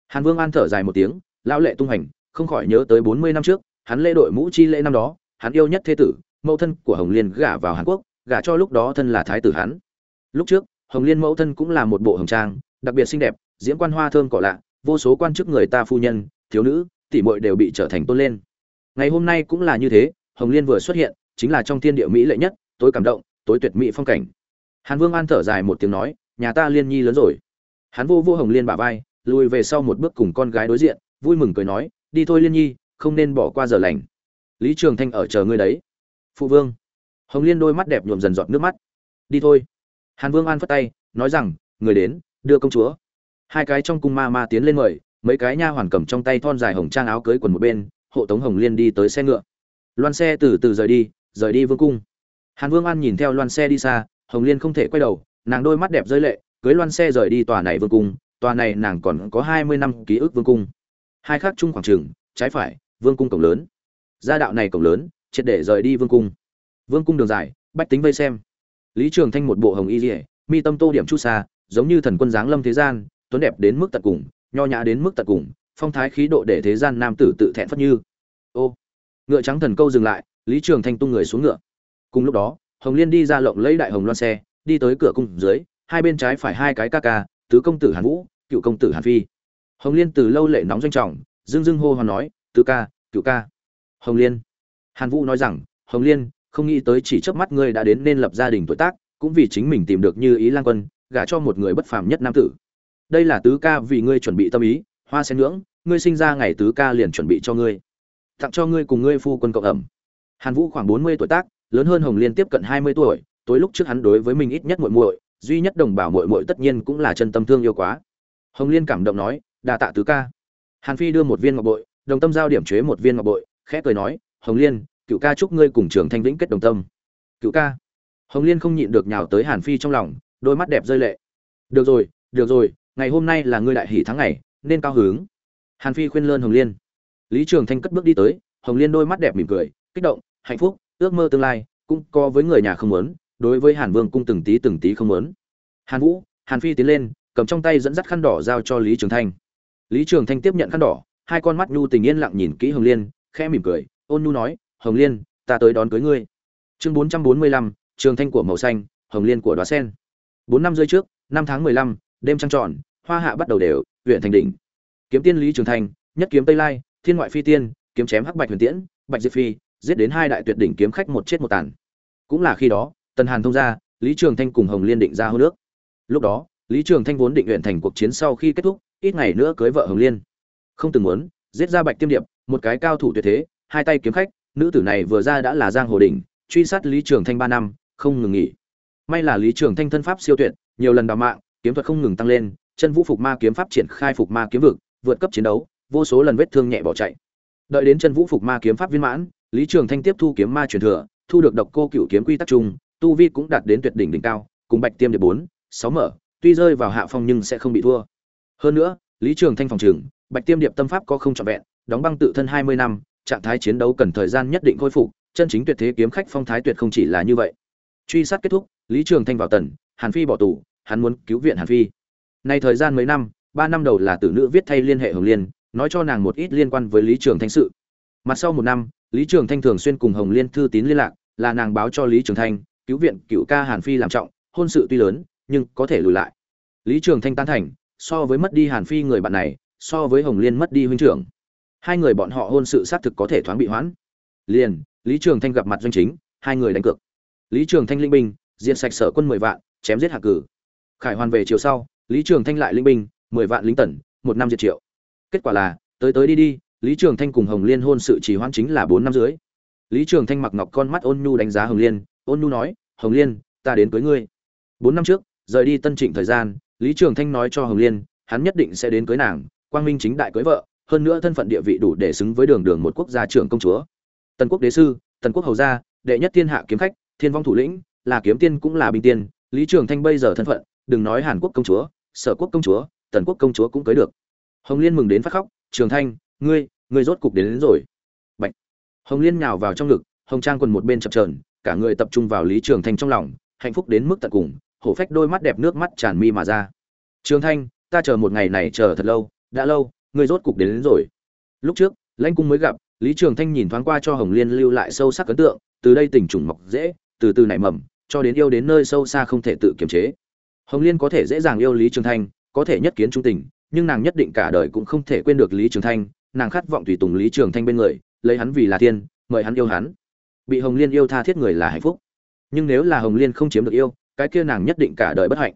Hàn vương an thở dài một tiếng, lão lệ tung hành, không khỏi nhớ tới bốn mươi năm trước, hắn lễ đội mũ chi lễ năm đó, hắn yêu nhất thế tử, mẫu thân của hồng liên gả vào hàn quốc, gả cho lúc đó thân là thái tử hắn. Lúc trước, hồng liên mẫu thân cũng là một bộ hồng trang, đặc biệt xinh đẹp diễm quan hoa thơm cỏ lạ, vô số quan chức người ta phu nhân, thiếu nữ, tỷ muội đều bị trở thành tôn lên. Ngày hôm nay cũng là như thế, hồng liên vừa xuất hiện, chính là trong thiên địa mỹ lệ nhất, tối cảm động, tối tuyệt mỹ phong cảnh. Hàn vương an thở dài một tiếng nói, nhà ta liên nhi lớn rồi. Hắn vô vô hồng liên bả vai, lùi về sau một bước cùng con gái đối diện, vui mừng cười nói, đi thôi liên nhi, không nên bỏ qua giờ lành. Lý trường thanh ở chờ ngươi đấy. Phụ vương. Hồng liên đôi mắt đẹp nhuộm dần giọt nước mắt. Đi thôi. Hàn vương an phất tay, nói rằng, người đến, đưa công chúa hai cái trong cung ma ma tiến lên mời, mấy cái nha hoàn cầm trong tay thon dài hồng trang áo cưới quần một bên, hộ tống hồng liên đi tới xe ngựa. Loan xe từ từ rời đi rời đi vương cung. Hàn vương an nhìn theo loan xe đi xa, hồng liên không thể quay đầu, nàng đôi mắt đẹp rơi lệ, cưới loan xe rời đi tòa này vương cung, tòa này nàng còn có hai mươi năm ký ức vương cung. Hai khác chung khoảng trường, trái phải, vương cung cổng lớn. Gia đạo này cổng lớn, triệt để rời đi vương cung. Vương cung đường dài, bách tính vây xem. Lý trường thanh một bộ hồng y dỉa mi tâm tô điểm chu xa giống như thần quân giáng lâm thế gian tuấn đẹp đến mức tận cùng, nho nhã đến mức tận cùng, phong thái khí độ để thế gian nam tử tự thẹn phất như. Ô, ngựa trắng thần câu dừng lại, lý trường thanh tung người xuống ngựa. Cùng lúc đó, hồng liên đi ra lộng lấy đại hồng loan xe, đi tới cửa cung dưới, hai bên trái phải hai cái ca ca, tứ công tử hàn vũ, cựu công tử hàn phi. Hồng liên từ lâu lệ nóng doanh trọng, dưng dưng hô hoán nói, tứ ca, cựu ca. Hồng liên, hàn vũ nói rằng, hồng liên, không nghĩ tới chỉ chớp mắt ngươi đã đến nên lập gia đình tuổi tác, cũng vì chính mình tìm được như ý lang quân, gả cho một người bất phàm nhất nam tử đây là tứ ca vì ngươi chuẩn bị tâm ý, hoa sen ngưỡng ngươi sinh ra ngày tứ ca liền chuẩn bị cho ngươi. Tặng cho ngươi cùng ngươi phu quân cộng ẩm. Hàn vũ khoảng bốn mươi tuổi tác, lớn hơn hồng liên tiếp cận hai mươi tuổi, tối lúc trước hắn đối với mình ít nhất muội muội, duy nhất đồng bào muội muội tất nhiên cũng là chân tâm thương yêu quá. Hồng liên cảm động nói đà tạ tứ ca. Hàn phi đưa một viên ngọc bội, đồng tâm giao điểm chế một viên ngọc bội, khẽ cười nói, hồng liên, cựu ca chúc ngươi cùng trường thanh vĩnh kết đồng tâm. Cựu ca. Hồng liên không nhịn được nhào tới hàn phi trong lòng, đôi mắt đẹp rơi lệ. Được rồi được rồi ngày hôm nay là ngươi đại hỷ tháng ngày, nên cao hứng. Hàn phi khuyên lơn hồng liên. Lý trường thanh cất bước đi tới, hồng liên đôi mắt đẹp mỉm cười, kích động, hạnh phúc, ước mơ tương lai, cũng có với người nhà không muốn, đối với hàn vương cung từng tí từng tí không muốn. Hàn vũ, hàn phi tiến lên, cầm trong tay dẫn dắt khăn đỏ giao cho lý trường thanh. Lý trường thanh tiếp nhận khăn đỏ, hai con mắt nhu tình yên lặng nhìn kỹ hồng liên, khẽ mỉm cười, ôn nhu nói, hồng liên, ta tới đón cưới ngươi. Chương bốn trăm bốn mươi lăm, trường thanh của màu xanh, hồng liên của đoá sen. Bốn năm rơi trước, năm tháng mười lăm đêm trăng tròn, hoa hạ bắt đầu đều, huyện thành đỉnh. Kiếm tiên lý trường thanh nhất kiếm tây lai, thiên ngoại phi tiên, kiếm chém hắc bạch huyền tiễn, bạch diệp phi, giết đến hai đại tuyệt đỉnh kiếm khách một chết một tàn. Cũng là khi đó, tần hàn thông ra lý trường thanh cùng hồng liên định ra hô nước. Lúc đó, lý trường thanh vốn định luyện thành cuộc chiến sau khi kết thúc, ít ngày nữa cưới vợ hồng liên. Không từng muốn, giết ra bạch tiêm điệp, một cái cao thủ tuyệt thế, hai tay kiếm khách, nữ tử này vừa ra đã là giang hồ đỉnh, truy sát lý trường thanh ba năm, không ngừng nghỉ. May là lý trường thanh thân pháp siêu tuyệt, nhiều lần đào mạng kiếm thuật không ngừng tăng lên, chân vũ phục ma kiếm pháp triển khai phục ma kiếm vực, vượt cấp chiến đấu, vô số lần vết thương nhẹ bỏ chạy. Đợi đến chân vũ phục ma kiếm pháp viên mãn, lý trường thanh tiếp thu kiếm ma truyền thừa, thu được độc cô cửu kiếm quy tắc chung, tu vi cũng đạt đến tuyệt đỉnh đỉnh cao, cùng bạch tiêm địa bốn, sáu mở, tuy rơi vào hạ phong nhưng sẽ không bị thua. Hơn nữa, lý trường thanh phòng trường, bạch tiêm điệp tâm pháp có không trọn vẹn, đóng băng tự thân hai mươi năm, trạng thái chiến đấu cần thời gian nhất định khôi phục, chân chính tuyệt thế kiếm khách phong thái tuyệt không chỉ là như vậy. Truy sát kết thúc, lý trường thanh vào tần, hàn phi bỏ tù hắn muốn cứu viện hàn phi. Nay thời gian mấy năm, ba năm đầu là tử nữ viết thay liên hệ hồng liên, nói cho nàng một ít liên quan với lý trường thanh sự. Mặt sau một năm, lý trường thanh thường xuyên cùng hồng liên thư tín liên lạc, là nàng báo cho lý trường thanh, cứu viện cựu ca hàn phi làm trọng, hôn sự tuy lớn, nhưng có thể lùi lại. Lý trường thanh tán thành, so với mất đi hàn phi người bạn này, so với hồng liên mất đi huynh trưởng. Hai người bọn họ hôn sự xác thực có thể thoáng bị hoãn. Liền, lý trường thanh gặp mặt doanh chính, hai người đánh cược. Lý trường thanh linh binh, diện sạch sở quân mười vạn, chém giết hạ cử khải hoàn về chiều sau, lý trường thanh lại linh binh, mười vạn lính tần, một năm diệt triệu. Kết quả là, tới tới đi đi, lý trường thanh cùng hồng liên hôn sự chỉ hoãn chính là bốn năm dưới lý trường thanh mặc ngọc con mắt ôn nhu đánh giá hồng liên, ôn nhu nói, hồng liên, ta đến cưới ngươi. Bốn năm trước, rời đi tân trịnh thời gian, lý trường thanh nói cho hồng liên, hắn nhất định sẽ đến cưới nàng, quang minh chính đại cưới vợ, hơn nữa thân phận địa vị đủ để xứng với đường đường một quốc gia trưởng công chúa. Tần quốc đế sư, tần quốc hầu gia, đệ nhất thiên hạ kiếm khách, thiên vong thủ lĩnh, là kiếm tiên cũng là bình tiên, lý trường thanh bây giờ thân phận đừng nói hàn quốc công chúa sở quốc công chúa tần quốc công chúa cũng cưới được. Hồng liên mừng đến phát khóc trường thanh ngươi ngươi rốt cục đến, đến rồi. Bạch. hồng liên nhào vào trong ngực hồng trang quần một bên chập trờn cả người tập trung vào lý trường thanh trong lòng hạnh phúc đến mức tận cùng hổ phách đôi mắt đẹp nước mắt tràn mi mà ra. Trường thanh ta chờ một ngày này chờ thật lâu đã lâu ngươi rốt cục đến, đến rồi. Lúc trước lãnh cung mới gặp lý trường thanh nhìn thoáng qua cho hồng liên lưu lại sâu sắc ấn tượng từ đây tình trùng mọc dễ từ từ nảy mầm cho đến yêu đến nơi sâu xa không thể tự kiềm chế hồng liên có thể dễ dàng yêu lý trường thanh, có thể nhất kiến trung tình, nhưng nàng nhất định cả đời cũng không thể quên được lý trường thanh, nàng khát vọng tùy tùng lý trường thanh bên người, lấy hắn vì là tiên mời hắn yêu hắn. Bị hồng liên yêu tha thiết người là hạnh phúc. Nhưng nếu là hồng liên không chiếm được yêu, cái kia nàng nhất định cả đời bất hạnh.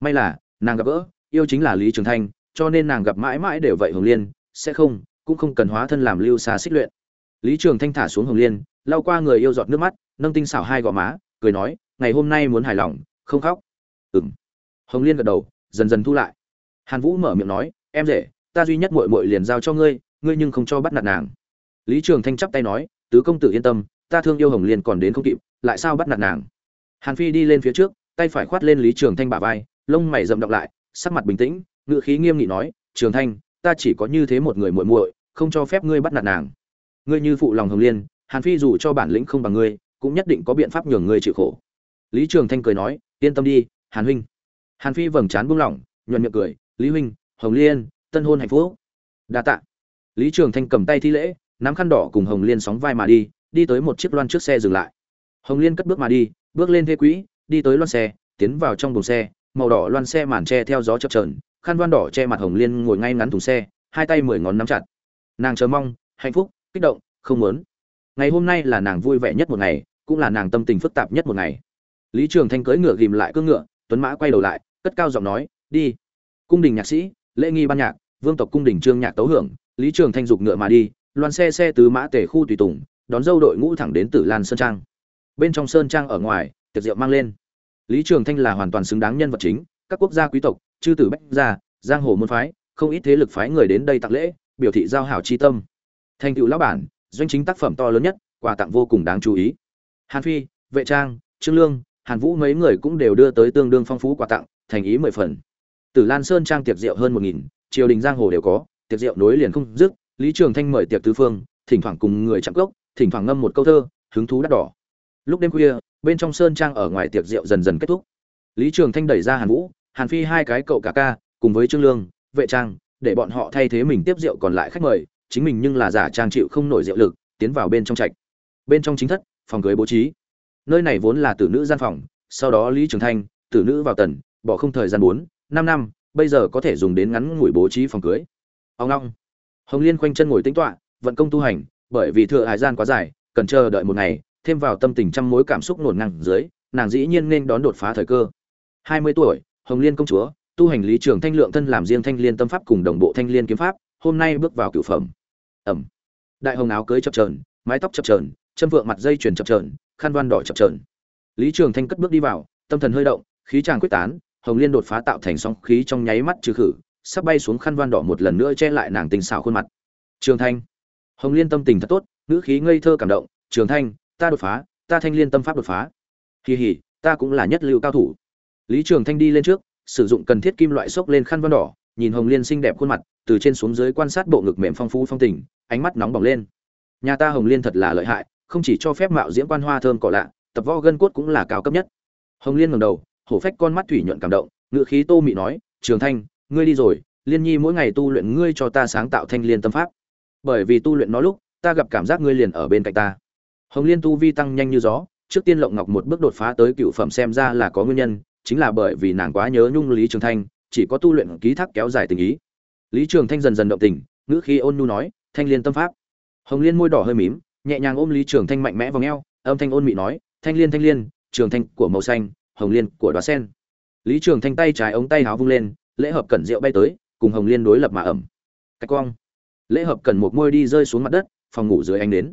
May là, nàng gặp gỡ, yêu chính là lý trường thanh, cho nên nàng gặp mãi mãi đều vậy hồng liên, sẽ không, cũng không cần hóa thân làm lưu xa xích luyện. Lý trường thanh thả xuống hồng liên, lau qua người yêu giọt nước mắt, nâng tinh xảo hai gò má, cười nói, ngày hôm nay muốn hài lòng, không khóc. Ừng hồng liên gật đầu, dần dần thu lại. Hàn vũ mở miệng nói, em rể, ta duy nhất mội mội liền giao cho ngươi ngươi nhưng không cho bắt nạt nàng. Lý trường thanh chắp tay nói, tứ công tử yên tâm, ta thương yêu hồng liên còn đến không kịp, lại sao bắt nạt nàng? Hàn phi đi lên phía trước, tay phải khoát lên lý trường thanh bả vai, lông mày rậm đọc lại, sắc mặt bình tĩnh ngự khí nghiêm nghị nói, trường thanh, ta chỉ có như thế một người muội muội, không cho phép ngươi bắt nạt nàng. Ngươi như phụ lòng hồng liên, hàn phi dù cho bản lĩnh không bằng ngươi, cũng nhất định có biện pháp nhường ngươi chịu khổ. Lý trường thanh cười nói, yên tâm đi, hàn huynh hàn phi vầng trán buông lỏng, nhuận miệng cười, lý huynh, hồng liên, tân hôn hạnh phúc. Đa tạ. Lý trường thanh cầm tay thi lễ, nắm khăn đỏ cùng hồng liên sóng vai mà đi đi tới một chiếc loan trước xe dừng lại. Hồng liên cất bước mà đi, bước lên thê quỹ, đi tới loan xe, tiến vào trong buồng xe, màu đỏ loan xe màn che theo gió chập trờn khăn voan đỏ che mặt hồng liên ngồi ngay ngắn thùng xe, hai tay mười ngón nắm chặt. Nàng chờ mong, hạnh phúc, kích động, không muốn. Ngày hôm nay là nàng vui vẻ nhất một ngày, cũng là nàng tâm tình phức tạp nhất một ngày. Lý trường thanh cưỡi ngựa ghìm lại cưỡng ngựa, tuấn mã quay đầu lại cất cao giọng nói, đi. Cung đình nhạc sĩ, lễ nghi ban nhạc, vương tộc cung đình trương nhạc tấu hưởng, lý trường thanh dục ngựa mà đi, loan xe xe tứ mã tề khu tùy tùng, đón dâu đội ngũ thẳng đến tử lan sơn trang. Bên trong sơn trang ở ngoài, tiệc rượu mang lên. Lý trường thanh là hoàn toàn xứng đáng nhân vật chính, các quốc gia quý tộc, chư tử bách gia, giang hồ môn phái, không ít thế lực phái người đến đây tặng lễ, biểu thị giao hảo chi tâm. Thành tựu lão bản, doanh chính tác phẩm to lớn nhất, quà tặng vô cùng đáng chú ý. Hàn phi, vệ trang, trương lương, hàn vũ mấy người cũng đều đưa tới tương đương phong phú quà tặng thành ý mười phần. Tử lan sơn trang tiệc rượu hơn một nghìn, triều đình giang hồ đều có, tiệc rượu nối liền không dứt, lý trường thanh mời tiệc tứ phương, thỉnh thoảng cùng người chạm gốc, thỉnh thoảng ngâm một câu thơ, hứng thú đắt đỏ. Lúc đêm khuya, bên trong sơn trang ở ngoài tiệc rượu dần dần kết thúc. Lý trường thanh đẩy ra hàn vũ, hàn phi hai cái cậu cả ca, cùng với trương lương, vệ trang, để bọn họ thay thế mình tiếp rượu còn lại khách mời, chính mình nhưng là giả trang chịu không nổi rượu lực, tiến vào bên trong trạch. Bên trong chính thất, phòng cưới bố trí. Nơi này vốn là tử nữ gian phòng, sau đó lý trường thanh, tử nữ vào tần bỏ không thời gian bốn, năm năm, bây giờ có thể dùng đến ngắn ngủi bố trí phòng cưới. Ông long hồng liên khoanh chân ngồi tính tọa, vận công tu hành, bởi vì thừa hải gian quá dài, cần chờ đợi một ngày, thêm vào tâm tình trăm mối cảm xúc nổn ngang dưới, nàng dĩ nhiên nên đón đột phá thời cơ. Hai mươi tuổi, hồng liên công chúa, tu hành lý trường thanh lượng thân làm riêng thanh liên tâm pháp cùng đồng bộ thanh liên kiếm pháp, hôm nay bước vào cửu phẩm. Ẩm. Đại hồng áo cưới chập trờn mái tóc chập trờn chân vượng mặt dây chuyền chập trờn khăn đoan đỏ chập trờn lý trường thanh cất bước đi vào, tâm thần hơi động, khí tràng quyết tán hồng liên đột phá tạo thành sóng khí trong nháy mắt trừ khử, sắp bay xuống khăn van đỏ một lần nữa che lại nàng tình xảo khuôn mặt. Trường thanh. Hồng liên tâm tình thật tốt, ngữ khí ngây thơ cảm động, trường thanh, ta đột phá, ta thanh liên tâm pháp đột phá. Kỳ hỉ ta cũng là nhất lưu cao thủ. Lý trường thanh đi lên trước, sử dụng cần thiết kim loại xốc lên khăn van đỏ, nhìn hồng liên xinh đẹp khuôn mặt, từ trên xuống dưới quan sát bộ ngực mềm phong phú phong tình, ánh mắt nóng bỏng lên. Nhà ta hồng liên thật là lợi hại, không chỉ cho phép mạo diễn quan hoa thơm cỏ lạ, tập võ gân cốt cũng là cao cấp nhất. Hồng liên ngầm đầu hổ phách con mắt thủy nhuận cảm động ngự khí tô mị nói, trường thanh, ngươi đi rồi, liên nhi mỗi ngày tu luyện ngươi cho ta sáng tạo thanh liên tâm pháp. Bởi vì tu luyện nó lúc, ta gặp cảm giác ngươi liền ở bên cạnh ta. Hồng liên tu vi tăng nhanh như gió, trước tiên lộng ngọc một bước đột phá tới cựu phẩm xem ra là có nguyên nhân, chính là bởi vì nàng quá nhớ nhung lý trường thanh, chỉ có tu luyện ký thác kéo dài tình ý. Lý trường thanh dần dần động tình, ngữ khí ôn nhu nói, thanh liên tâm pháp. Hồng liên môi đỏ hơi mím, nhẹ nhàng ôm lý trường thanh mạnh mẽ vào ngheo âm thanh ôn mị nói, thanh liên thanh liên, trường thanh của màu xanh hồng liên của đoá sen. Lý trường thanh tay trái ống tay háo vung lên, lễ hợp cẩn rượu bay tới, cùng hồng liên đối lập mà ẩm. Cách quang lễ hợp cẩn một môi đi rơi xuống mặt đất, phòng ngủ dưới ánh đến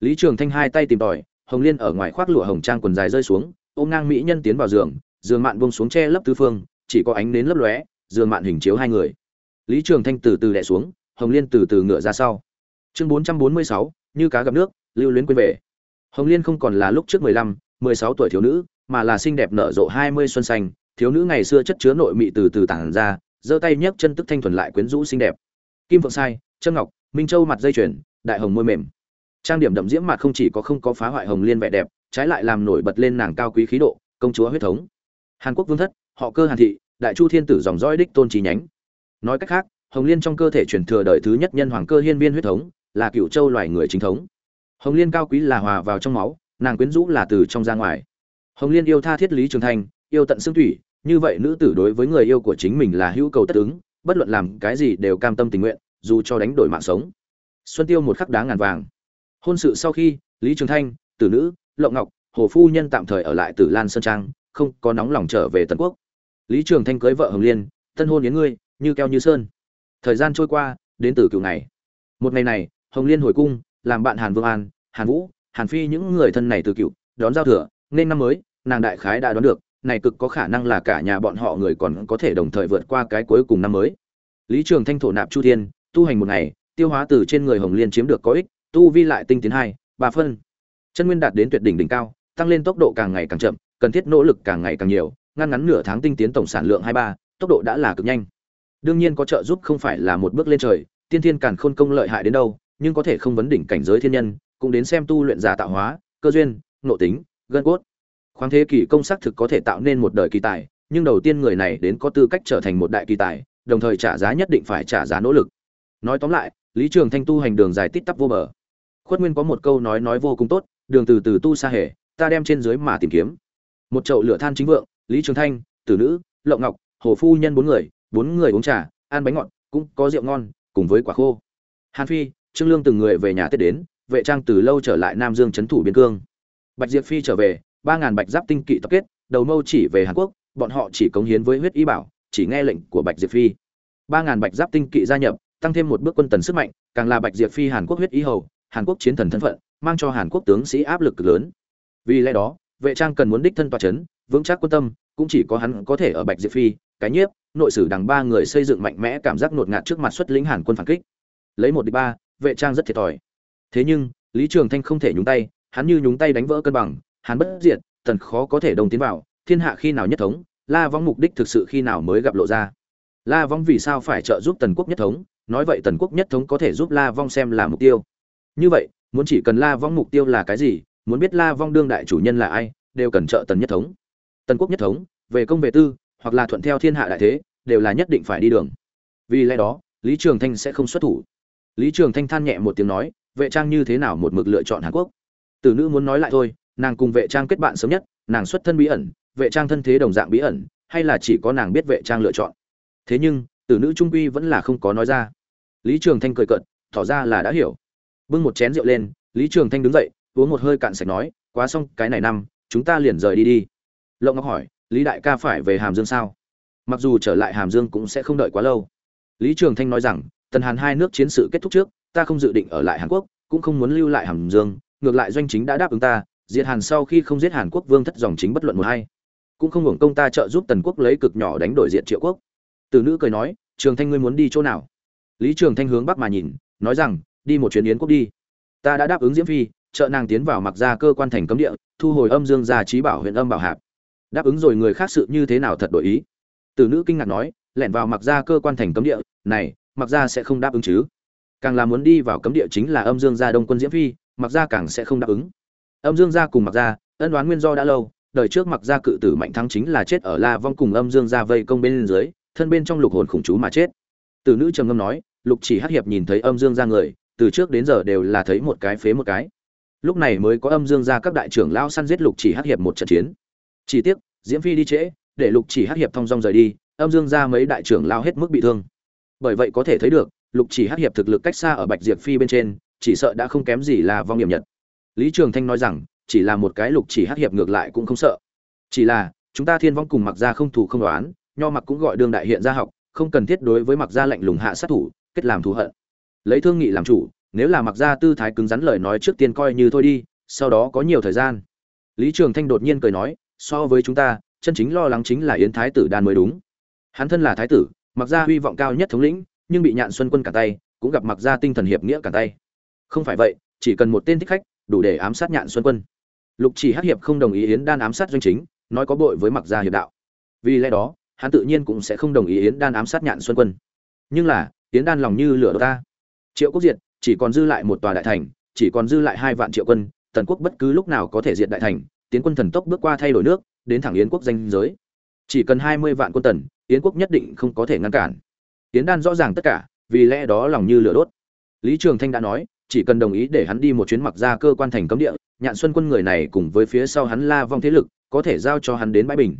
lý trường thanh hai tay tìm tòi, hồng liên ở ngoài khoác lụa hồng trang quần dài rơi xuống, ôm ngang mỹ nhân tiến vào giường giường mạn buông xuống che lấp tứ phương, chỉ có ánh đến lấp lóe, giường mạn hình chiếu hai người. Lý trường thanh từ từ đẻ xuống, hồng liên từ từ ngựa ra sau. Chương bốn trăm bốn mươi sáu, như cá gặp nước, lưu luyến quên về. Hồng liên không còn là lúc trước mười lăm, mười sáu tuổi thiếu nữ mà là xinh đẹp nở rộ hai mươi xuân xanh, thiếu nữ ngày xưa chất chứa nội mị từ từ tản ra, giơ tay nhấc chân tức thanh thuần lại quyến rũ xinh đẹp. Kim phượng sai, trâm ngọc, minh châu mặt dây chuyền, đại hồng môi mềm. Trang điểm đậm diễm mặt không chỉ có không có phá hoại hồng liên vẻ đẹp, trái lại làm nổi bật lên nàng cao quý khí độ, công chúa huyết thống. Hàn quốc vương thất, họ cơ hàn thị, đại chu thiên tử dòng dõi đích tôn trí nhánh. Nói cách khác, hồng liên trong cơ thể truyền thừa đời thứ nhất nhân hoàng cơ hiên viên huyết thống, là cựu châu loài người chính thống. Hồng liên cao quý là hòa vào trong máu, nàng quyến rũ là từ trong ra ngoài hồng liên yêu tha thiết lý trường thanh yêu tận xương thủy, như vậy nữ tử đối với người yêu của chính mình là hữu cầu tất ứng, bất luận làm cái gì đều cam tâm tình nguyện, dù cho đánh đổi mạng sống. Xuân tiêu một khắc đáng ngàn vàng. Hôn sự sau khi, lý trường thanh tử nữ, lộng ngọc, hồ phu nhân tạm thời ở lại tử lan sơn trang, không có nóng lòng trở về tần quốc. Lý trường thanh cưới vợ hồng liên, tân hôn yến ngươi, như keo như sơn. Thời gian trôi qua, đến từ cựu ngày. Một ngày này, hồng liên hồi cung, làm bạn hàn vương an, hàn vũ, hàn phi những người thân này từ cựu đón giao thừa, nên năm mới nàng đại khái đã đoán được, này cực có khả năng là cả nhà bọn họ người còn có thể đồng thời vượt qua cái cuối cùng năm mới. Lý trường thanh thổ nạp chu thiên, tu hành một ngày, tiêu hóa từ trên người hồng liên chiếm được có ích, tu vi lại tinh tiến hai, ba phân. Chân nguyên đạt đến tuyệt đỉnh đỉnh cao, tăng lên tốc độ càng ngày càng chậm, cần thiết nỗ lực càng ngày càng nhiều, ngăn ngắn nửa tháng tinh tiến tổng sản lượng hai ba, tốc độ đã là cực nhanh. Đương nhiên có trợ giúp không phải là một bước lên trời, tiên thiên càn khôn công lợi hại đến đâu, nhưng có thể không vấn đỉnh cảnh giới thiên nhân, cũng đến xem tu luyện giả tạo hóa, cơ duyên nộ tính, gân cốt khoáng thế kỷ công xác thực có thể tạo nên một đời kỳ tài, nhưng đầu tiên người này đến có tư cách trở thành một đại kỳ tài, đồng thời trả giá nhất định phải trả giá nỗ lực. Nói tóm lại, lý trường thanh tu hành đường dài tít tắp vô bờ. Khuất nguyên có một câu nói nói vô cùng tốt, đường từ từ tu xa hề, ta đem trên dưới mà tìm kiếm. Một chậu lửa than chính vượng, lý trường thanh, tử nữ, lộng ngọc, hồ phu nhân bốn người bốn người uống trà, ăn bánh ngọt, cũng có rượu ngon, cùng với quả khô. Hàn phi, trương lương từng người về nhà tết đến, vệ trang từ lâu trở lại nam dương trấn thủ biên cương. Bạch diệp phi trở về ba ngàn bạch giáp tinh kỵ tập kết, đầu mâu chỉ về hàn quốc, bọn họ chỉ cống hiến với huyết y bảo, chỉ nghe lệnh của bạch diệp phi. ba ngàn bạch giáp tinh kỵ gia nhập, tăng thêm một bước quân tần sức mạnh, càng là bạch diệp phi hàn quốc huyết ý hầu, hàn quốc chiến thần thân phận, mang cho hàn quốc tướng sĩ áp lực cực lớn. Vì lẽ đó, vệ trang cần muốn đích thân tòa chấn, vững chắc quân tâm, cũng chỉ có hắn có thể ở bạch diệp phi, cái nhiếp, nội sử đằng ba người xây dựng mạnh mẽ cảm giác nột ngạt trước mặt xuất lĩnh hàn quân phản kích. Lấy một đi ba, vệ trang rất thiệt thòi. Thế nhưng, lý trường thanh không thể nhúng tay, hắn như nhúng tay đánh vỡ cân bằng hắn bất diệt, tần khó có thể đồng tiến vào, thiên hạ khi nào nhất thống, la vong mục đích thực sự khi nào mới gặp lộ ra? La vong vì sao phải trợ giúp tần quốc nhất thống? Nói vậy tần quốc nhất thống có thể giúp la vong xem là mục tiêu. Như vậy, muốn chỉ cần la vong mục tiêu là cái gì, muốn biết la vong đương đại chủ nhân là ai, đều cần trợ tần nhất thống. Tần quốc nhất thống, về công về tư, hoặc là thuận theo thiên hạ đại thế, đều là nhất định phải đi đường. Vì lẽ đó, lý trường thanh sẽ không xuất thủ. Lý trường thanh than nhẹ một tiếng nói, vệ trang như thế nào một mực lựa chọn hàn quốc? Tử nữ muốn nói lại thôi nàng cùng vệ trang kết bạn sớm nhất, nàng xuất thân bí ẩn, vệ trang thân thế đồng dạng bí ẩn, hay là chỉ có nàng biết vệ trang lựa chọn. Thế nhưng tử nữ trung quy vẫn là không có nói ra. Lý trường thanh cười cợt, tỏ ra là đã hiểu. Bưng một chén rượu lên, lý trường thanh đứng dậy, uống một hơi cạn sạch nói, quá xong, cái này năm, chúng ta liền rời đi đi. Lộng ngọc hỏi, lý đại ca phải về hàm dương sao? Mặc dù trở lại hàm dương cũng sẽ không đợi quá lâu. Lý trường thanh nói rằng, tần hàn hai nước chiến sự kết thúc trước, ta không dự định ở lại hàn quốc, cũng không muốn lưu lại hàm dương, ngược lại doanh chính đã đáp ứng ta diệt hàn sau khi không giết hàn quốc vương thất dòng chính bất luận một hay cũng không hưởng công ta trợ giúp tần quốc lấy cực nhỏ đánh đổi diện triệu quốc. Từ nữ cười nói, trường thanh ngươi muốn đi chỗ nào? Lý trường thanh hướng bắc mà nhìn, nói rằng, đi một chuyến yến quốc đi. Ta đã đáp ứng diễm phi, trợ nàng tiến vào mặc ra cơ quan thành cấm địa, thu hồi âm dương gia trí bảo huyện âm bảo hạp. Đáp ứng rồi người khác sự như thế nào thật đổi ý. Từ nữ kinh ngạc nói, lẻn vào mặc ra cơ quan thành cấm địa, này, mặc ra sẽ không đáp ứng chứ. Càng là muốn đi vào cấm địa chính là âm dương gia đông quân diễm phi, mặc ra càng sẽ không đáp ứng âm dương gia cùng mặc gia, ân đoán nguyên do đã lâu đời trước mặc gia cự tử mạnh thắng chính là chết ở la vong cùng âm dương gia vây công bên dưới thân bên trong lục hồn khủng chú mà chết. Từ nữ trầm ngâm nói lục chỉ hắc hiệp nhìn thấy âm dương gia người từ trước đến giờ đều là thấy một cái phế một cái. Lúc này mới có âm dương gia các đại trưởng lao săn giết lục chỉ hắc hiệp một trận chiến. Chỉ tiếc diễm phi đi trễ để lục chỉ hắc hiệp thong dong rời đi âm dương gia mấy đại trưởng lao hết mức bị thương. Bởi vậy có thể thấy được lục chỉ hắc hiệp thực lực cách xa ở bạch diệp phi bên trên chỉ sợ đã không kém gì là vong nghiệm nhật lý trường thanh nói rằng, chỉ là một cái lục chỉ hắc hiệp ngược lại cũng không sợ. Chỉ là, chúng ta thiên vong cùng mặc gia không thủ không đoán, nho mặc cũng gọi đương đại hiện gia học, không cần thiết đối với mặc gia lạnh lùng hạ sát thủ, kết làm thù hận. Lấy thương nghị làm chủ, nếu là mặc gia tư thái cứng rắn lời nói trước tiên coi như thôi đi, sau đó có nhiều thời gian. Lý trường thanh đột nhiên cười nói, so với chúng ta, chân chính lo lắng chính là yến thái tử đan mới đúng. Hắn thân là thái tử mặc gia hy vọng cao nhất thống lĩnh, nhưng bị nhạn xuân quân cả tay, cũng gặp mặc gia tinh thần hiệp nghĩa cả tay. Không phải vậy, chỉ cần một tên thích khách đủ để ám sát nhạn xuân quân. Lục chỉ hắc hiệp không đồng ý yến đan ám sát doanh chính, nói có bội với mặc gia hiệp đạo. Vì lẽ đó, hắn tự nhiên cũng sẽ không đồng ý yến đan ám sát nhạn xuân quân. Nhưng là, yến đan lòng như lửa đốt ta. Triệu quốc diệt, chỉ còn dư lại một tòa đại thành, chỉ còn dư lại hai vạn triệu quân, tần quốc bất cứ lúc nào có thể diệt đại thành, tiến quân thần tốc bước qua thay đổi nước, đến thẳng yến quốc danh giới. Chỉ cần hai mươi vạn quân tần, yến quốc nhất định không có thể ngăn cản. Yến đan rõ ràng tất cả, vì lẽ đó lòng như lửa đốt. Lý trường thanh đã nói chỉ cần đồng ý để hắn đi một chuyến mặc ra cơ quan thành cấm địa, nhạn xuân quân người này cùng với phía sau hắn la vong thế lực, có thể giao cho hắn đến bãi bình.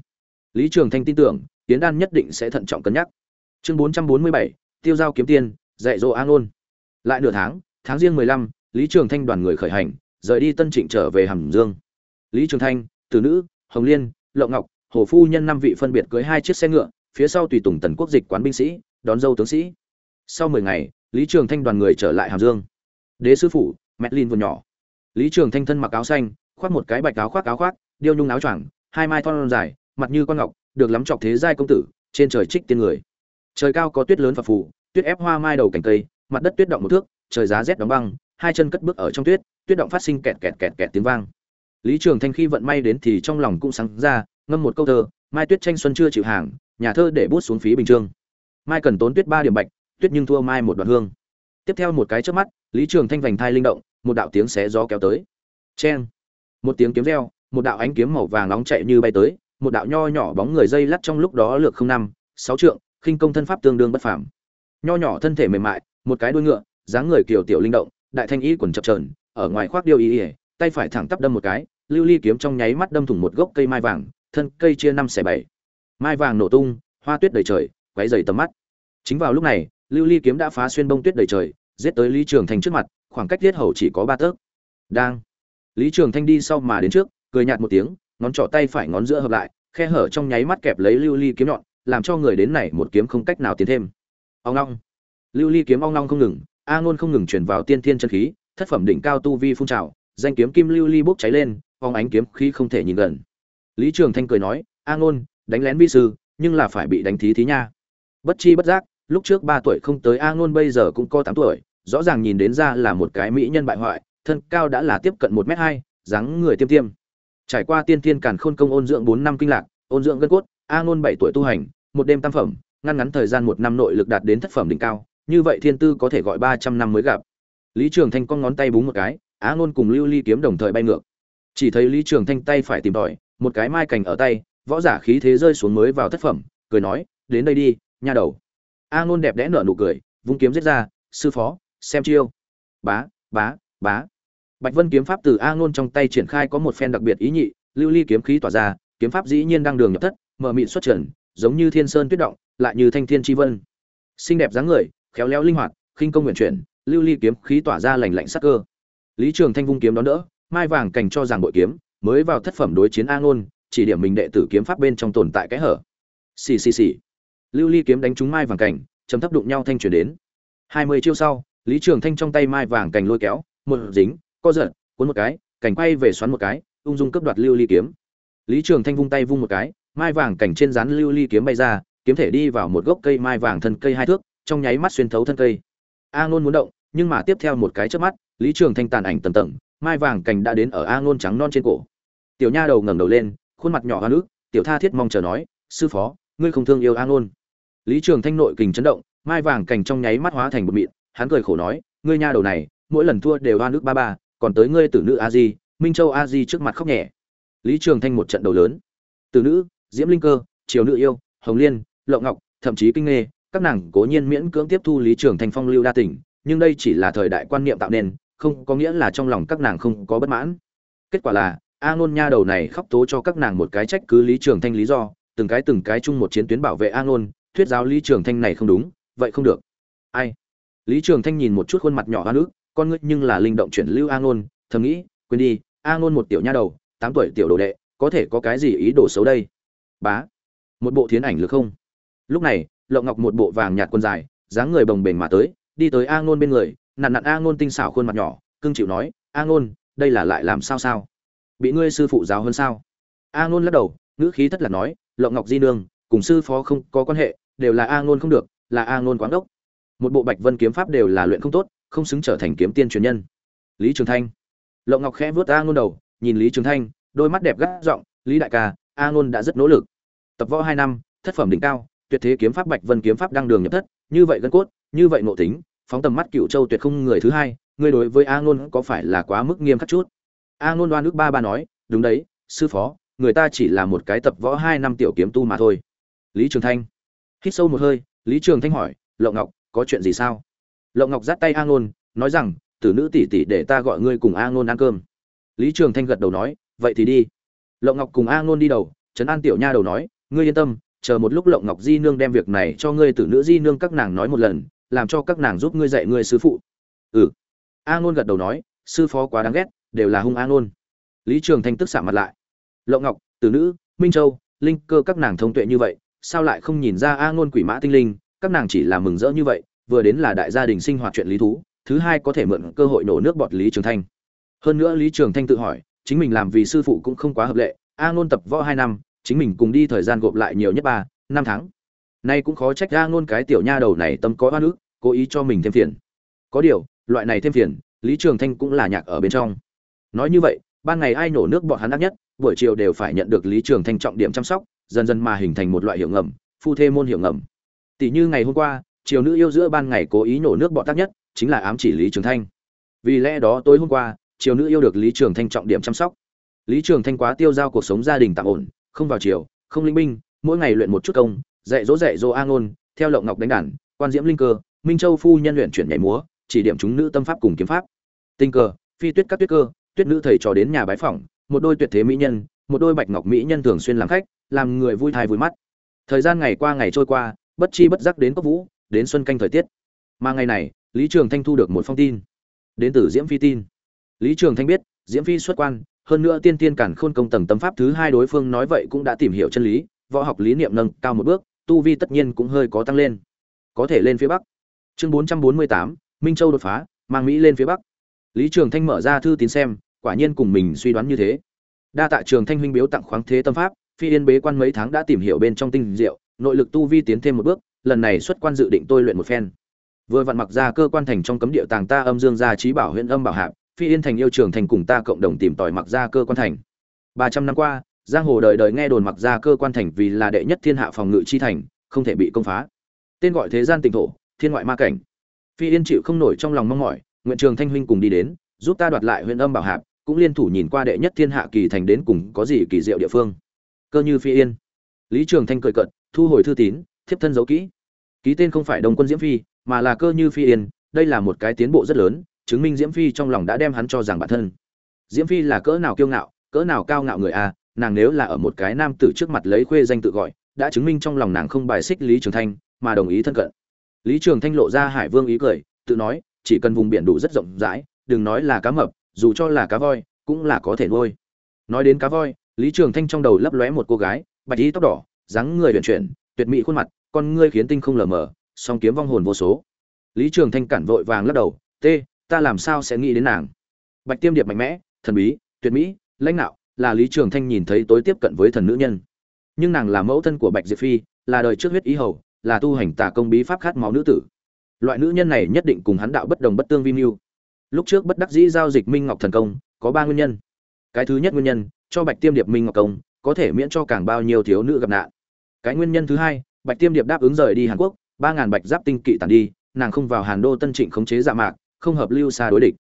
Lý trường thanh tin tưởng tiến đan nhất định sẽ thận trọng cân nhắc. Chương bốn trăm bốn mươi bảy, tiêu giao kiếm tiên dạy dỗ an ôn lại nửa tháng tháng riêng mười lăm, lý trường thanh đoàn người khởi hành, rời đi tân trịnh trở về hàm dương. Lý trường thanh, tử nữ, hồng liên lộng ngọc, hồ phu nhân năm vị phân biệt cưới hai chiếc xe ngựa, phía sau tùy tùng tần quốc dịch quán binh sĩ, đón dâu tướng sĩ. Sau mười ngày, lý trường thanh đoàn người trở lại hàm dương đế sư phụ, mẹ lin vừa nhỏ. Lý trường thanh thân mặc áo xanh, khoác một cái bạch áo khoác áo khoác, điêu nhung áo choàng, hai mai thon dài, mặt như con ngọc, được lắm chọc thế giai công tử, trên trời trích tiên người. Trời cao có tuyết lớn và phủ tuyết ép hoa mai đầu cành cây, mặt đất tuyết động một thước, trời giá rét đóng băng, hai chân cất bước ở trong tuyết tuyết động phát sinh kẹt kẹt kẹt kẹt tiếng vang. Lý trường thanh khi vận may đến thì trong lòng cũng sáng ra, ngâm một câu thơ, mai tuyết tranh xuân chưa chịu hàng, nhà thơ để bút xuống phí bình trương. Mai cần tốn tuyết ba điểm bạch, tuyết nhưng thua mai một đoạn hương tiếp theo một cái trước mắt, lý trường thanh vành thai linh động, một đạo tiếng xé gió kéo tới. Cheng! Một tiếng kiếm reo, một đạo ánh kiếm màu vàng nóng chạy như bay tới, một đạo nho nhỏ bóng người dây lắt trong lúc đó lược không năm, sáu trượng, khinh công thân pháp tương đương bất phàm. Nho nhỏ thân thể mềm mại, một cái đuôi ngựa, dáng người kiều tiểu linh động, đại thanh ý quần chập trờn ở ngoài khoác điêu ý ỉa tay phải thẳng tắp đâm một cái, lưu ly kiếm trong nháy mắt đâm thủng một gốc cây mai vàng, thân cây chia năm xẻ bảy. Mai vàng nổ tung, hoa tuyết đầy trời quáy dày tầm mắt. Chính vào lúc này, lưu ly kiếm đã phá xuyên bông tuyết đầy trời giết tới lý trường thanh trước mặt, khoảng cách giết hầu chỉ có ba tấc. Đang. Lý trường thanh đi sau mà đến trước, cười nhạt một tiếng, ngón trỏ tay phải ngón giữa hợp lại, khe hở trong nháy mắt kẹp lấy lưu ly kiếm nhọn, làm cho người đến này một kiếm không cách nào tiến thêm. Ông long lưu ly kiếm ong long không ngừng, a ngôn không ngừng truyền vào tiên thiên chân khí, thất phẩm đỉnh cao tu vi phun trào, danh kiếm kim lưu ly bốc cháy lên phóng ánh kiếm khí không thể nhìn gần. Lý trường thanh cười nói, a ngôn, đánh lén vi sư, nhưng là phải bị đánh thí thí nha. Bất chi bất giác, lúc trước ba tuổi không tới a ngôn bây giờ cũng có tám tuổi rõ ràng nhìn đến ra là một cái mỹ nhân bại hoại, thân cao đã là tiếp cận một m hai, dáng người tiêm tiêm. Trải qua tiên tiên càn khôn công ôn dưỡng bốn năm kinh lạc, ôn dưỡng gân cốt, a ngôn bảy tuổi tu hành, một đêm tam phẩm, ngăn ngắn thời gian một năm nội lực đạt đến thất phẩm đỉnh cao, như vậy thiên tư có thể gọi ba trăm năm mới gặp. Lý trường thanh con ngón tay búng một cái á ngôn cùng lưu ly kiếm đồng thời bay ngược. Chỉ thấy lý trường thanh tay phải tìm tòi, một cái mai cành ở tay, võ giả khí thế rơi xuống mới vào thất phẩm, cười nói, đến đây đi, nha đầu. A ngôn đẹp đẽ nở nụ cười, vung kiếm giết ra, sư phó xem chiêu. Bá bá bá. Bạch vân kiếm pháp từ a ngôn trong tay triển khai có một phen đặc biệt ý nhị, lưu ly kiếm khí tỏa ra, kiếm pháp dĩ nhiên đang đường nhập thất, mở mịn xuất trần, giống như thiên sơn tuyết động, lại như thanh thiên tri vân. Xinh đẹp dáng người, khéo léo linh hoạt, khinh công nguyện chuyển, lưu ly kiếm khí tỏa ra lành lạnh sắc cơ. Lý trường thanh vung kiếm đón đỡ, mai vàng cành cho rằng bội kiếm, mới vào thất phẩm đối chiến a ngôn, chỉ điểm mình đệ tử kiếm pháp bên trong tồn tại cái hở. Xì xì xì. Lưu ly kiếm đánh trúng mai vàng cành chấm thấp đụng nhau thanh chuyển đến. Hai mươi chiêu sau lý trường thanh trong tay mai vàng cành lôi kéo, một dính, co giật, cuốn một cái, cành quay về xoắn một cái, ung dung cấp đoạt lưu ly kiếm. Lý trường thanh vung tay vung một cái, mai vàng cành trên rán lưu ly kiếm bay ra, kiếm thể đi vào một gốc cây mai vàng thân cây hai thước, trong nháy mắt xuyên thấu thân cây. A ngôn muốn động, nhưng mà tiếp theo một cái chớp mắt, lý trường thanh tàn ảnh tầng tầng, mai vàng cành đã đến ở a ngôn trắng non trên cổ. Tiểu nha đầu ngẩng đầu lên, khuôn mặt nhỏ hoa nước, tiểu tha thiết mong chờ nói, sư phó, ngươi không thương yêu a ngôn. Lý trường thanh nội kình chấn động, mai vàng cành trong nháy mắt hóa thành một mịn hắn cười khổ nói, ngươi nha đầu này, mỗi lần thua đều oan nước ba ba, còn tới ngươi tử nữ a di, minh châu a di trước mặt khóc nhẹ. Lý trường thanh một trận đầu lớn. Tử nữ, diễm linh cơ, triều nữ yêu, hồng liên, lộng ngọc, thậm chí kinh nghê, các nàng cố nhiên miễn cưỡng tiếp thu lý trường thanh phong lưu đa tình, nhưng đây chỉ là thời đại quan niệm tạo nên, không có nghĩa là trong lòng các nàng không có bất mãn. Kết quả là, a ngôn nha đầu này khóc tố cho các nàng một cái trách cứ lý trường thanh lý do, từng cái từng cái chung một chiến tuyến bảo vệ a ngôn, thuyết giáo lý trường thanh này không đúng, vậy không được. Ai? Lý trường thanh nhìn một chút khuôn mặt nhỏ hoa nước, con ngươi nhưng là linh động chuyển lưu a ngôn, thầm nghĩ, quên đi, a ngôn một tiểu nha đầu, tám tuổi tiểu đồ đệ, có thể có cái gì ý đồ xấu đây? Bá, một bộ thiến ảnh lực không? Lúc này, lộng ngọc một bộ vàng nhạt quần dài, dáng người bồng bềnh mà tới, đi tới a ngôn bên người, nặn nặn a ngôn tinh xảo khuôn mặt nhỏ, cưng chịu nói, a ngôn, đây là lại làm sao sao? Bị ngươi sư phụ giáo hơn sao? A ngôn lắc đầu, ngữ khí thất là nói, lộng ngọc di nương, cùng sư phó không có quan hệ, đều là a ngôn không được, là a ngôn quán đốc một bộ bạch vân kiếm pháp đều là luyện không tốt, không xứng trở thành kiếm tiên truyền nhân. Lý trường thanh. Lộng ngọc khẽ vớt a ngôn đầu, nhìn lý trường thanh, đôi mắt đẹp gắt giọng, lý đại ca, a ngôn đã rất nỗ lực. Tập võ hai năm, thất phẩm đỉnh cao, tuyệt thế kiếm pháp bạch vân kiếm pháp đang đường nhập thất, như vậy gân cốt, như vậy nội tính, phóng tầm mắt cựu châu tuyệt không người thứ hai, ngươi đối với a ngôn có phải là quá mức nghiêm khắc chút? A ngôn đoan ước ba ba nói, đúng đấy, sư phó, người ta chỉ là một cái tập võ hai năm tiểu kiếm tu mà thôi. Lý trường thanh. Hít sâu một hơi, lý trường thanh hỏi, lộng ngọc có chuyện gì sao? Lộng ngọc dắt tay a ngôn, nói rằng, tử nữ tỷ tỷ để ta gọi ngươi cùng a ngôn ăn cơm. Lý trường thanh gật đầu nói, vậy thì đi. Lộng ngọc cùng a ngôn đi đầu, trấn an tiểu nha đầu nói, ngươi yên tâm, chờ một lúc lộng ngọc di nương đem việc này cho ngươi tử nữ di nương các nàng nói một lần, làm cho các nàng giúp ngươi dạy ngươi sư phụ. Ừ. A ngôn gật đầu nói, sư phó quá đáng ghét, đều là hung a ngôn. Lý trường thanh tức xả mặt lại. Lộng ngọc, tử nữ, minh châu, linh cơ các nàng thông tuệ như vậy, sao lại không nhìn ra a ngôn quỷ mã tinh linh các nàng chỉ là mừng rỡ như vậy, vừa đến là đại gia đình sinh hoạt chuyện lý thú, thứ hai có thể mượn cơ hội nổ nước bọt lý trường thanh. Hơn nữa lý trường thanh tự hỏi, chính mình làm vì sư phụ cũng không quá hợp lệ, a ngôn tập võ hai năm, chính mình cùng đi thời gian gộp lại nhiều nhất ba, năm tháng. Nay cũng khó trách a ngôn cái tiểu nha đầu này tâm có oan ức, cố ý cho mình thêm phiền. Có điều, loại này thêm phiền, lý trường thanh cũng là nhạc ở bên trong. Nói như vậy, ban ngày ai nổ nước bọn hắn ác nhất, buổi chiều đều phải nhận được lý trường thanh trọng điểm chăm sóc, dần dần mà hình thành một loại hiệu ngầm, phu thê môn hiệu ngầm tỷ như ngày hôm qua, chiều nữ yêu giữa ban ngày cố ý nổ nước bọn tác nhất, chính là ám chỉ lý trường thanh. Vì lẽ đó tối hôm qua, chiều nữ yêu được lý trường thanh trọng điểm chăm sóc. Lý trường thanh quá tiêu giao cuộc sống gia đình tạm ổn, không vào chiều không linh binh, mỗi ngày luyện một chút công, dạy dỗ dạy dỗ a ngôn, theo lộng ngọc đánh đàn, quan diễm linh cơ, minh châu phu nhân luyện chuyển nhảy múa, chỉ điểm chúng nữ tâm pháp cùng kiếm pháp. Tình cờ, phi tuyết các tuyết cơ, tuyết nữ thầy trò đến nhà bái phỏng, một đôi tuyệt thế mỹ nhân, một đôi bạch ngọc mỹ nhân thường xuyên làm khách, làm người vui thai vui mắt. Thời gian ngày qua ngày trôi qua bất chi bất giác đến cốc vũ, đến xuân canh thời tiết. Mà ngày này, lý trường thanh thu được một phong tin. Đến từ diễm phi tin. Lý trường thanh biết, diễm phi xuất quan, hơn nữa tiên tiên cản khôn công tầng tâm pháp thứ hai đối phương nói vậy cũng đã tìm hiểu chân lý, võ học lý niệm nâng cao một bước, tu vi tất nhiên cũng hơi có tăng lên. Có thể lên phía bắc. Chương bốn trăm bốn mươi tám, minh châu đột phá, mang mỹ lên phía bắc. Lý trường thanh mở ra thư tín xem, quả nhiên cùng mình suy đoán như thế. Đa tạ trường thanh huynh biếu tặng khoáng thế tâm pháp, phi yên bế quan mấy tháng đã tìm hiểu bên trong tinh diệu nội lực tu vi tiến thêm một bước, lần này xuất quan dự định tôi luyện một phen. Vừa vặn mặc ra cơ quan thành trong cấm địa tàng ta âm dương gia trí bảo huyện âm bảo hạp, phi yên thành yêu trường thành cùng ta cộng đồng tìm tòi mặc ra cơ quan thành. Ba trăm năm qua, giang hồ đời đời nghe đồn mặc ra cơ quan thành vì là đệ nhất thiên hạ phòng ngự chi thành, không thể bị công phá. Tên gọi thế gian tỉnh thổ, thiên ngoại ma cảnh. Phi yên chịu không nổi trong lòng mong mỏi, nguyện trường thanh huynh cùng đi đến, giúp ta đoạt lại huyện âm bảo hạp, cũng liên thủ nhìn qua đệ nhất thiên hạ kỳ thành đến cùng có gì kỳ diệu địa phương. Cơ như phi yên. Lý trường thanh cười cợt thu hồi thư tín, thiếp thân giấu kỹ. Ký tên không phải đồng quân diễm phi, mà là cơ như phi yên, đây là một cái tiến bộ rất lớn, chứng minh diễm phi trong lòng đã đem hắn cho rằng bản thân. Diễm phi là cỡ nào kiêu ngạo, cỡ nào cao ngạo người a, nàng nếu là ở một cái nam tử trước mặt lấy khuê danh tự gọi, đã chứng minh trong lòng nàng không bài xích lý trường thanh, mà đồng ý thân cận. Lý trường thanh lộ ra hải vương ý cười, tự nói, chỉ cần vùng biển đủ rất rộng rãi, đừng nói là cá mập, dù cho là cá voi, cũng là có thể nuôi. Nói đến cá voi, lý trường thanh trong đầu lấp lóe một cô gái, bạch y tóc đỏ dáng người huyền chuyển tuyệt mỹ khuôn mặt con ngươi khiến tinh không lờ mờ song kiếm vong hồn vô số. Lý trường thanh cản vội vàng lắc đầu tê, ta làm sao sẽ nghĩ đến nàng? Bạch tiêm điệp mạnh mẽ thần bí tuyệt mỹ lãnh đạo là lý trường thanh nhìn thấy tối tiếp cận với thần nữ nhân. Nhưng nàng là mẫu thân của bạch diệp phi là đời trước huyết ý hầu là tu hành tà công bí pháp khát máu nữ tử. Loại nữ nhân này nhất định cùng hắn đạo bất đồng bất tương vi mưu. Lúc trước bất đắc dĩ giao dịch minh ngọc thần công có ba nguyên nhân. Cái thứ nhất nguyên nhân cho bạch tiêm điệp minh ngọc công có thể miễn cho càng bao nhiêu thiếu nữ gặp nạn cái nguyên nhân thứ hai, bạch tiêm điệp đáp ứng rời đi hàn quốc, ba ngàn bạch giáp tinh kỵ tàn đi, nàng không vào hàn đô tân trịnh khống chế dạ mạc, không hợp lưu xa đối địch.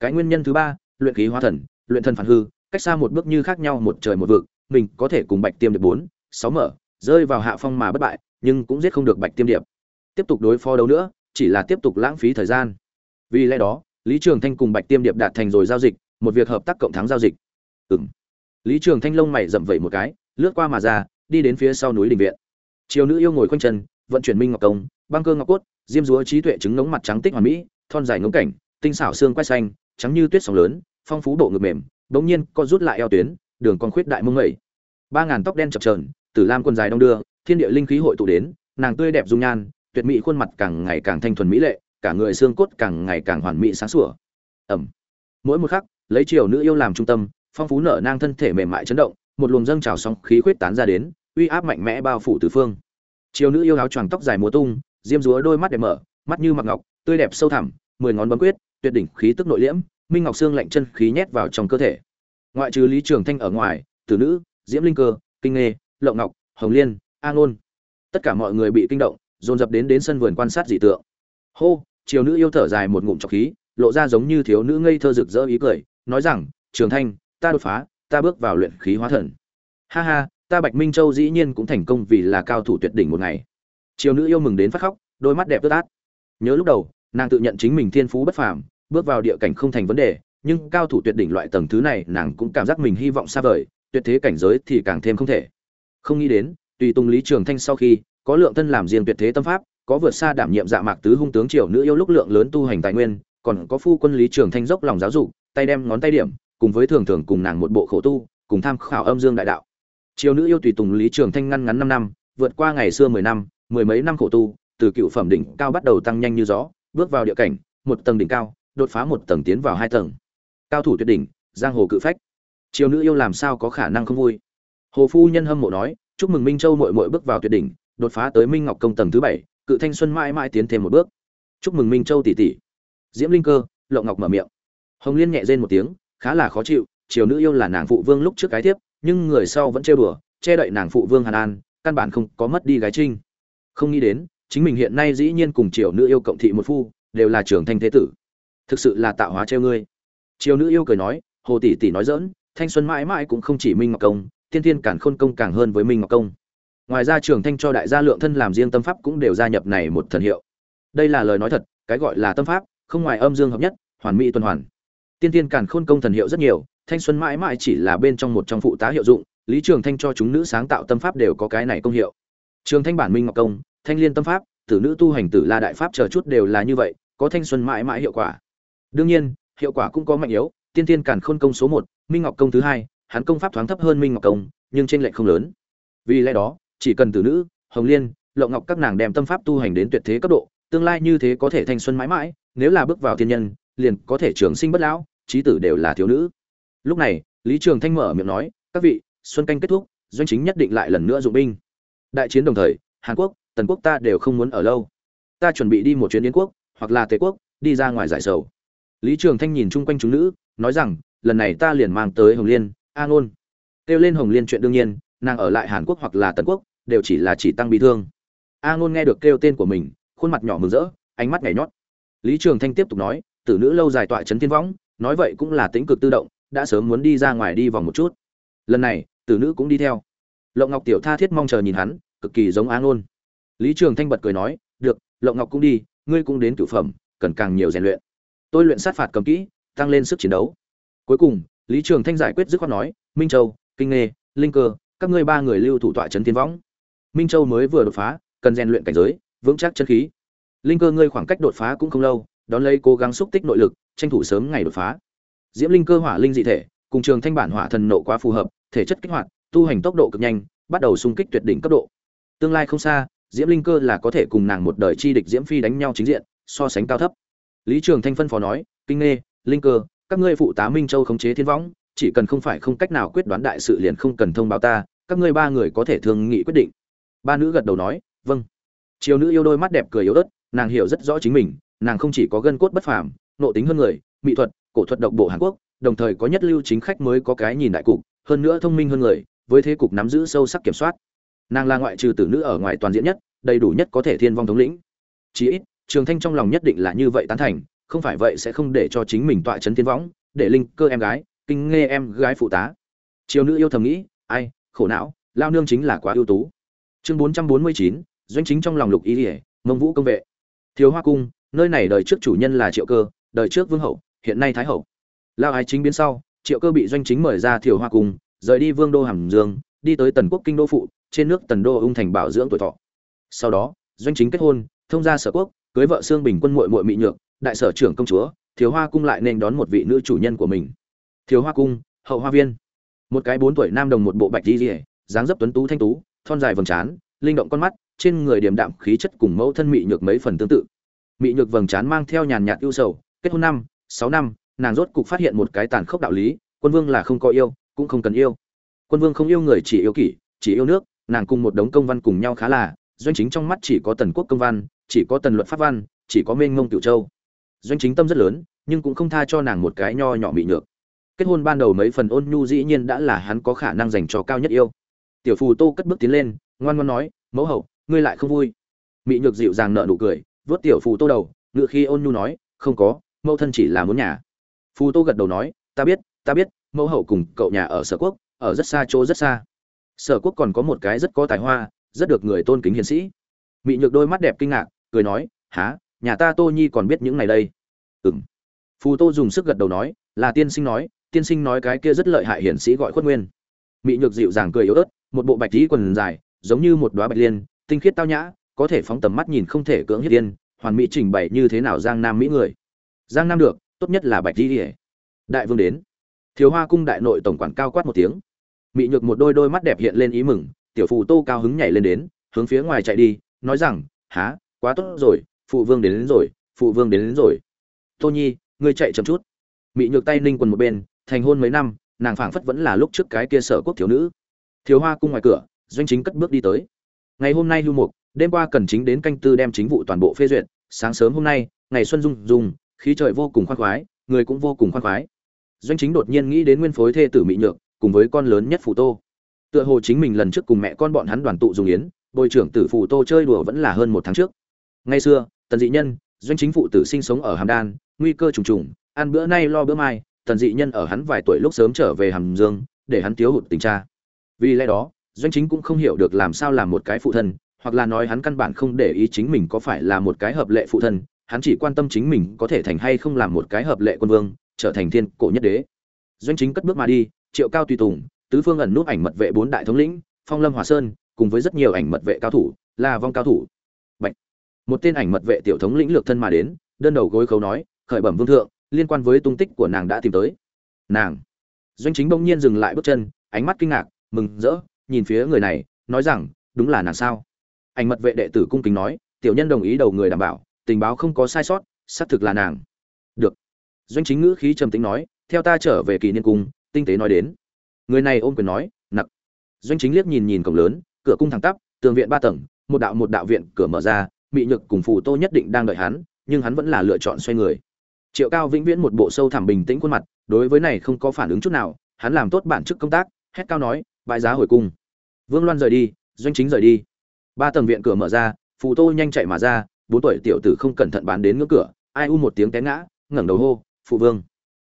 Cái nguyên nhân thứ ba, luyện khí hóa thần, luyện thần phản hư, cách xa một bước như khác nhau một trời một vực, mình có thể cùng bạch tiêm điệp bốn, sáu mở, rơi vào hạ phong mà bất bại, nhưng cũng giết không được bạch tiêm điệp. Tiếp tục đối phó đấu nữa, chỉ là tiếp tục lãng phí thời gian. Vì lẽ đó, lý trường thanh cùng bạch tiêm điệp đạt thành rồi giao dịch, một việc hợp tác cộng thắng giao dịch. Ừng lý trường thanh lông mày rậm vẩy một cái, lướt qua mà ra đi đến phía sau núi đình viện. Chiều nữ yêu ngồi quanh chân, vận chuyển minh ngọc công, băng cơ ngọc cốt, diêm dúa trí tuệ trứng ngống mặt trắng tích hoàn mỹ, thon dài ngống cảnh, tinh xảo xương quay xanh, trắng như tuyết sóng lớn, phong phú độ ngực mềm, bỗng nhiên co rút lại eo tuyến, đường con khuyết đại mông mẩy ba ngàn tóc đen chập trờn tử lam quần dài đông đưa, thiên địa linh khí hội tụ đến, nàng tươi đẹp dung nhan, tuyệt mỹ khuôn mặt càng ngày càng thanh thuần mỹ lệ, cả người xương cốt càng ngày càng hoàn mỹ sáng sủa. Ẩm. Mỗi một khắc, lấy chiều nữ yêu làm trung tâm, phong phú nở nang thân thể mềm mại chấn động, một luồng dâng trào sóng khí khuyết tán ra đến uy áp mạnh mẽ bao phủ tứ phương. Chiều nữ yêu áo choàng tóc dài múa tung diêm dúa đôi mắt đẹp mở mắt như mặc ngọc tươi đẹp sâu thẳm mười ngón bấm quyết tuyệt đỉnh khí tức nội liễm minh ngọc xương lạnh chân khí nhét vào trong cơ thể. Ngoại trừ lý trường thanh ở ngoài tử nữ diễm linh cơ kinh nghê lộng ngọc hồng liên a Nôn, tất cả mọi người bị kinh động dồn dập đến đến sân vườn quan sát dị tượng. Hô chiều nữ yêu thở dài một ngụm trọc khí lộ ra giống như thiếu nữ ngây thơ rực rỡ ý cười nói rằng trường thanh ta đột phá ta bước vào luyện khí hóa thần. Ha ha ta bạch minh châu dĩ nhiên cũng thành công vì là cao thủ tuyệt đỉnh một ngày. Chiều nữ yêu mừng đến phát khóc, đôi mắt đẹp ướt át. Nhớ lúc đầu, nàng tự nhận chính mình thiên phú bất phàm, bước vào địa cảnh không thành vấn đề, nhưng cao thủ tuyệt đỉnh loại tầng thứ này nàng cũng cảm giác mình hy vọng xa vời, tuyệt thế cảnh giới thì càng thêm không thể. Không nghĩ đến, tùy tùng lý trường thanh sau khi, có lượng thân làm riêng tuyệt thế tâm pháp, có vượt xa đảm nhiệm dạ mạc tứ hung tướng triều nữ yêu lúc lượng lớn tu hành tài nguyên, còn có phu quân lý trường thanh dốc lòng giáo dục, tay đem ngón tay điểm, cùng với thường thường cùng nàng một bộ khổ tu, cùng tham khảo âm dương đại đạo triều nữ yêu tùy tùng lý trường thanh ngăn ngắn năm năm, vượt qua ngày xưa mười năm, mười mấy năm khổ tu, từ cựu phẩm đỉnh cao bắt đầu tăng nhanh như gió, bước vào địa cảnh, một tầng đỉnh cao, đột phá một tầng tiến vào hai tầng. Cao thủ tuyệt đỉnh, giang hồ cự phách. Triều nữ yêu làm sao có khả năng không vui? Hồ phu nhân hâm mộ nói, chúc mừng minh châu mội mội bước vào tuyệt đỉnh, đột phá tới minh ngọc công tầng thứ bảy, cự thanh xuân mãi mãi tiến thêm một bước. Chúc mừng minh châu tỷ tỷ. Diễm linh cơ, lộng ngọc mở miệng. Hồng liên nhẹ rên một tiếng, khá là khó chịu triều nữ yêu là nàng phụ vương lúc trước cái tiếp nhưng người sau vẫn trêu đùa, che đậy nàng phụ vương hàn an, căn bản không có mất đi gái trinh. Không nghĩ đến, chính mình hiện nay dĩ nhiên cùng triều nữ yêu cộng thị một phu, đều là trưởng thanh thế tử. Thực sự là tạo hóa treo ngươi. Triều nữ yêu cười nói, hồ tỷ tỷ nói dỡn thanh xuân mãi mãi cũng không chỉ minh ngọc công tiên thiên cản khôn công càng hơn với minh ngọc công. Ngoài ra trường thanh cho đại gia lượng thân làm riêng tâm pháp cũng đều gia nhập này một thần hiệu. Đây là lời nói thật, cái gọi là tâm pháp, không ngoài âm dương hợp nhất, hoàn mỹ tuần hoàn. Tiên tiên càn khôn công thần hiệu rất nhiều thanh xuân mãi mãi chỉ là bên trong một trong phụ tá hiệu dụng, lý trường thanh cho chúng nữ sáng tạo tâm pháp đều có cái này công hiệu. Trường thanh bản minh ngọc công, thanh liên tâm pháp, tử nữ tu hành tử la đại pháp chờ chút đều là như vậy, có thanh xuân mãi mãi hiệu quả. Đương nhiên, hiệu quả cũng có mạnh yếu, tiên tiên càn khôn công số một, minh ngọc công thứ hai, hắn công pháp thoáng thấp hơn minh ngọc công, nhưng trên lệch không lớn. Vì lẽ đó, chỉ cần tử nữ, hồng liên, lộng ngọc các nàng đem tâm pháp tu hành đến tuyệt thế cấp độ, tương lai như thế có thể thanh xuân mãi mãi, nếu là bước vào thiên nhân, liền có thể trường sinh bất lão trí tử đều là thiếu nữ lúc này, lý trường thanh mở miệng nói, các vị, xuân canh kết thúc, doanh chính nhất định lại lần nữa dụng binh. Đại chiến đồng thời, hàn quốc, tần quốc ta đều không muốn ở lâu. Ta chuẩn bị đi một chuyến yến quốc, hoặc là tề quốc, đi ra ngoài giải sầu. Lý trường thanh nhìn chung quanh chúng nữ, nói rằng, lần này ta liền mang tới hồng liên, a ngôn. Kêu lên hồng liên chuyện đương nhiên, nàng ở lại hàn quốc hoặc là tần quốc, đều chỉ là chỉ tăng bị thương. A ngôn nghe được kêu tên của mình, khuôn mặt nhỏ mừng rỡ, ánh mắt nhảy nhót. Lý trường thanh tiếp tục nói, tử nữ lâu dài tọa trấn thiên võng, nói vậy cũng là tính cực tự động đã sớm muốn đi ra ngoài đi vòng một chút. Lần này, tử nữ cũng đi theo. Lộng ngọc tiểu tha thiết mong chờ nhìn hắn, cực kỳ giống Án ngôn. Lý trường thanh bật cười nói, được, lộng ngọc cũng đi, ngươi cũng đến cửu phẩm, cần càng nhiều rèn luyện. Tôi luyện sát phạt cầm kỹ, tăng lên sức chiến đấu. Cuối cùng, lý trường thanh giải quyết dứt khoát nói, minh châu, kinh nghê, linh cơ, các ngươi ba người lưu thủ tọa trấn thiên võng. Minh châu mới vừa đột phá, cần rèn luyện cảnh giới, vững chắc chân khí. Linh cơ ngươi khoảng cách đột phá cũng không lâu, đón lấy cố gắng xúc tích nội lực, tranh thủ sớm ngày đột phá diễm linh cơ hỏa linh dị thể, cùng trường thanh bản hỏa thần nộ quá phù hợp, thể chất kích hoạt, tu hành tốc độ cực nhanh, bắt đầu xung kích tuyệt đỉnh cấp độ. Tương lai không xa, diễm linh cơ là có thể cùng nàng một đời chi địch diễm phi đánh nhau chính diện, so sánh cao thấp. Lý trường thanh phân phó nói, kinh nghê, linh cơ, các ngươi phụ tá minh châu khống chế thiên võng, chỉ cần không phải không cách nào quyết đoán đại sự liền không cần thông báo ta, các ngươi ba người có thể thương nghị quyết định. Ba nữ gật đầu nói vâng. Chiều nữ yêu đôi mắt đẹp cười yếu ớt, nàng hiểu rất rõ chính mình, nàng không chỉ có gân cốt bất phàm nộ tính hơn người, mỹ thuật cổ thuật độc bộ hàn quốc, đồng thời có nhất lưu chính khách mới có cái nhìn đại cục, hơn nữa thông minh hơn người, với thế cục nắm giữ sâu sắc kiểm soát. Nàng là ngoại trừ tử nữ ở ngoài toàn diện nhất, đầy đủ nhất có thể thiên vong thống lĩnh. Chỉ ít, trường thanh trong lòng nhất định là như vậy tán thành, không phải vậy sẽ không để cho chính mình tọa chấn thiên võng, để linh cơ em gái, kinh nghe em gái phụ tá. Triều nữ yêu thầm nghĩ, ai, khổ não, lao nương chính là quá ưu tú. Chương bốn trăm bốn mươi chín, doanh chính trong lòng lục ý ỉa, mông vũ công vệ. Thiếu hoa cung, nơi này đời trước chủ nhân là triệu cơ, đời trước vương hậu hiện nay thái hậu. Lao ái chính biến sau, triệu cơ bị doanh chính mời ra thiều hoa cung, rời đi vương đô hàm dương, đi tới tần quốc kinh đô phụ, trên nước tần đô ung thành bảo dưỡng tuổi thọ. Sau đó, doanh chính kết hôn, thông gia sở quốc, cưới vợ xương bình quân muội muội mỹ nhược, đại sở trưởng công chúa thiếu hoa cung lại nên đón một vị nữ chủ nhân của mình. Thiếu hoa cung, hậu hoa viên. Một cái bốn tuổi nam đồng một bộ bạch di rỉa dáng dấp tuấn tú thanh tú, thon dài vầng trán, linh động con mắt, trên người điềm đạm khí chất cùng mẫu thân mỹ nhược mấy phần tương tự. Mỹ nhược vầng trán mang theo nhàn nhạt ưu sầu, kết hôn năm sáu năm, nàng rốt cục phát hiện một cái tàn khốc đạo lý, quân vương là không có yêu, cũng không cần yêu. Quân vương không yêu người chỉ yêu kỷ, chỉ yêu nước, nàng cùng một đống công văn cùng nhau khá là, doanh chính trong mắt chỉ có tần quốc công văn, chỉ có tần luật pháp văn, chỉ có mênh mông cửu châu. Doanh chính tâm rất lớn, nhưng cũng không tha cho nàng một cái nho nhỏ mị nhược. Kết hôn ban đầu mấy phần ôn nhu dĩ nhiên đã là hắn có khả năng dành cho cao nhất yêu. Tiểu phù tô cất bước tiến lên, ngoan ngoan nói, mẫu hậu, ngươi lại không vui. Mị nhược dịu dàng nợ nụ cười vớt tiểu phù tô đầu ngự khi ôn nhu nói, không có mẫu thân chỉ là muốn nhà. Phù tô gật đầu nói, ta biết ta biết, mẫu hậu cùng cậu nhà ở sở quốc, ở rất xa chỗ rất xa. Sở quốc còn có một cái rất có tài hoa, rất được người tôn kính hiền sĩ. Mị nhược đôi mắt đẹp kinh ngạc, cười nói há nhà ta tô nhi còn biết những này đây? Ừ m phù tô dùng sức gật đầu nói, là tiên sinh nói, tiên sinh nói cái kia rất lợi hại hiển sĩ gọi khuất nguyên. Mị nhược dịu dàng cười yếu ớt, một bộ bạch tí quần dài, giống như một đoá bạch liên, tinh khiết tao nhã, có thể phóng tầm mắt nhìn không thể cưỡng hiết tiên, hoàn mỹ trình bày như thế nào giang nam mỹ người giang nam được tốt nhất là bạch di ỉa đại vương đến. Thiếu hoa cung đại nội tổng quản cao quát một tiếng. Mị nhược một đôi đôi mắt đẹp hiện lên ý mừng tiểu phù tô cao hứng nhảy lên đến hướng phía ngoài chạy đi nói rằng há quá tốt rồi phụ vương đến, đến rồi phụ vương đến, đến rồi. Tô nhi ngươi chạy chậm chút. Mị nhược tay ninh quần một bên thành hôn mấy năm nàng phảng phất vẫn là lúc trước cái kia sở quốc thiếu nữ. Thiếu hoa cung ngoài cửa doanh chính cất bước đi tới. Ngày hôm nay lưu mục đêm qua cần chính đến canh tư đem chính vụ toàn bộ phê duyệt sáng sớm hôm nay ngày xuân dung dung khí trời vô cùng khoan khoái, người cũng vô cùng khoan khoái. Doanh chính đột nhiên nghĩ đến nguyên phối thê tử mỹ nhược, cùng với con lớn nhất phù tô. Tựa hồ chính mình lần trước cùng mẹ con bọn hắn đoàn tụ dùng yến, bồi trưởng tử phù tô chơi đùa vẫn là hơn một tháng trước. Ngay xưa, tần dị nhân, doanh chính phụ tử sinh sống ở hàm đan, nguy cơ trùng trùng, ăn bữa nay lo bữa mai, tần dị nhân ở hắn vài tuổi lúc sớm trở về hàm dương, để hắn thiếu hụt tình cha. Vì lẽ đó, doanh chính cũng không hiểu được làm sao làm một cái phụ thân, hoặc là nói hắn căn bản không để ý chính mình có phải là một cái hợp lệ phụ thân hắn chỉ quan tâm chính mình có thể thành hay không làm một cái hợp lệ quân vương, trở thành thiên cổ nhất đế. Doanh chính cất bước mà đi, triệu cao tùy tùng, tứ phương ẩn núp ảnh mật vệ bốn đại thống lĩnh, phong lâm hòa sơn, cùng với rất nhiều ảnh mật vệ cao thủ là vong cao thủ. Bạch. một tên ảnh mật vệ tiểu thống lĩnh lược thân mà đến, đơn đầu gối khấu nói, khởi bẩm vương thượng, liên quan với tung tích của nàng đã tìm tới. Nàng. Doanh chính bỗng nhiên dừng lại bước chân, ánh mắt kinh ngạc, mừng rỡ, nhìn phía người này, nói rằng, đúng là nàng sao? Ảnh mật vệ đệ tử cung kính nói, tiểu nhân đồng ý đầu người đảm bảo tình báo không có sai sót, xác thực là nàng. Được. Doanh chính ngữ khí trầm tính nói, theo ta trở về kỳ niên cung, tinh tế nói đến. Người này ôm quyền nói, nặc. Doanh chính liếc nhìn nhìn cổng lớn, cửa cung thẳng tắp, tường viện ba tầng, một đạo một đạo viện cửa mở ra, mị nhược cùng phù tô nhất định đang đợi hắn, nhưng hắn vẫn là lựa chọn xoay người. Triệu cao vĩnh viễn một bộ sâu thẳm bình tĩnh khuôn mặt, đối với này không có phản ứng chút nào, hắn làm tốt bản chức công tác, hét cao nói, bãi giá hồi cung. Vương loan rời đi, doanh chính rời đi. Ba tầng viện cửa mở ra, phù tô nhanh chạy mà ra bốn tuổi tiểu tử không cẩn thận bán đến ngưỡng cửa, ai u một tiếng té ngã, ngẩng đầu hô, phụ vương.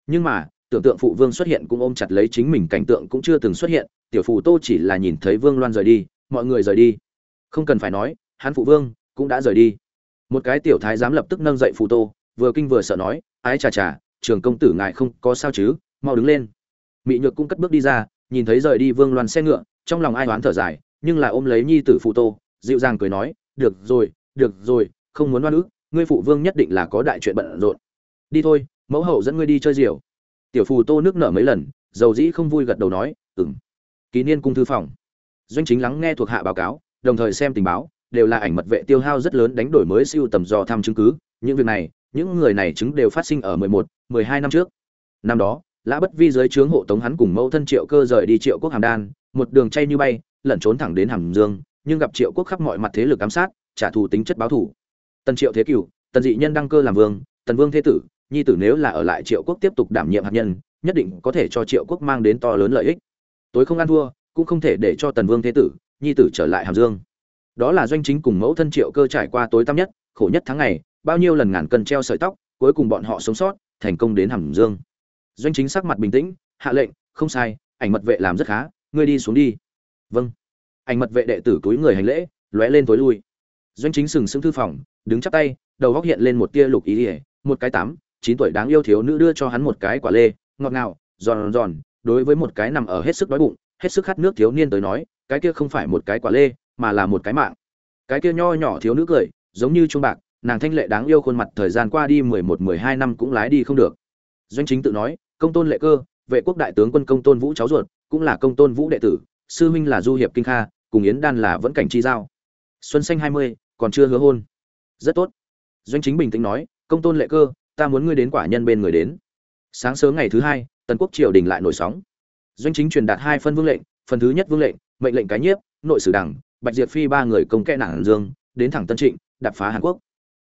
Nhưng mà, tưởng tượng phụ vương xuất hiện cũng ôm chặt lấy chính mình, cảnh tượng cũng chưa từng xuất hiện, tiểu phù tô chỉ là nhìn thấy vương loan rời đi, mọi người rời đi. Không cần phải nói, hắn phụ vương cũng đã rời đi. Một cái tiểu thái giám lập tức nâng dậy phù tô, vừa kinh vừa sợ nói, ái chà chà, trường công tử ngài không có sao chứ, mau đứng lên. Mị nhược cũng cất bước đi ra, nhìn thấy rời đi vương loan xe ngựa, trong lòng ai oán thở dài, nhưng là ôm lấy nhi tử phù tô, dịu dàng cười nói, được rồi được rồi không muốn oan ức ngươi phụ vương nhất định là có đại chuyện bận rộn. Đi thôi mẫu hậu dẫn ngươi đi chơi diều tiểu phù tô nước nở mấy lần dầu dĩ không vui gật đầu nói ừng ký niên cung thư phòng. Doanh chính lắng nghe thuộc hạ báo cáo đồng thời xem tình báo đều là ảnh mật vệ tiêu hao rất lớn đánh đổi mới siêu tầm dò thăm chứng cứ. Những việc này những người này chứng đều phát sinh ở 11, 12 năm trước. Năm đó lã bất vi dưới trướng hộ tống hắn cùng mẫu thân triệu cơ rời đi triệu quốc hàm đan một đường chay như bay lẩn trốn thẳng đến hàm dương nhưng gặp triệu quốc khắp mọi mặt thế lực ám sát trả thù tính chất báo thù tần triệu thế cửu, tần dị nhân đăng cơ làm vương, tần vương thế tử, nhi tử nếu là ở lại triệu quốc tiếp tục đảm nhiệm hạt nhân, nhất định có thể cho triệu quốc mang đến to lớn lợi ích. Tối không ăn thua, cũng không thể để cho tần vương thế tử, nhi tử trở lại hàm dương. Đó là doanh chính cùng mẫu thân triệu cơ trải qua tối tăm nhất, khổ nhất tháng ngày, bao nhiêu lần ngàn cân treo sợi tóc, cuối cùng bọn họ sống sót, thành công đến hàm dương. Doanh chính sắc mặt bình tĩnh, hạ lệnh, không sai, ảnh mật vệ làm rất khá, ngươi đi xuống đi. Vâng. Ảnh mật vệ đệ tử túi người hành lễ, lóe lên tối lui doanh chính sừng sững thư phòng, đứng chắp tay, đầu góc hiện lên một tia lục ý ỉa, một cái tám, chín tuổi đáng yêu thiếu nữ đưa cho hắn một cái quả lê, ngọt ngào, giòn giòn, đối với một cái nằm ở hết sức đói bụng, hết sức khát nước thiếu niên tới nói, cái kia không phải một cái quả lê, mà là một cái mạng. Cái kia nho nhỏ thiếu nữ cười, giống như trung bạc, nàng thanh lệ đáng yêu khuôn mặt thời gian qua đi mười một, mười hai năm cũng lái đi không được. Doanh chính tự nói, công tôn lệ cơ, vệ quốc đại tướng quân công tôn vũ cháu ruột, cũng là công tôn vũ đệ tử, sư huynh là du hiệp kinh kha, cùng yến đan là vẫn cảnh chi giao. Xuân xanh hai mươi còn chưa hứa hôn. Rất tốt. Doanh chính bình tĩnh nói, công tôn lệ cơ, ta muốn ngươi đến quả nhân bên người đến. Sáng sớm ngày thứ hai, tần quốc triều đình lại nổi sóng. Doanh chính truyền đạt hai phân vương lệnh, phần thứ nhất vương lệnh, mệnh lệnh cái nhiếp, nội sử đảng bạch diệt phi ba người công kẽ nản dương, đến thẳng tân trịnh đập phá hàn quốc.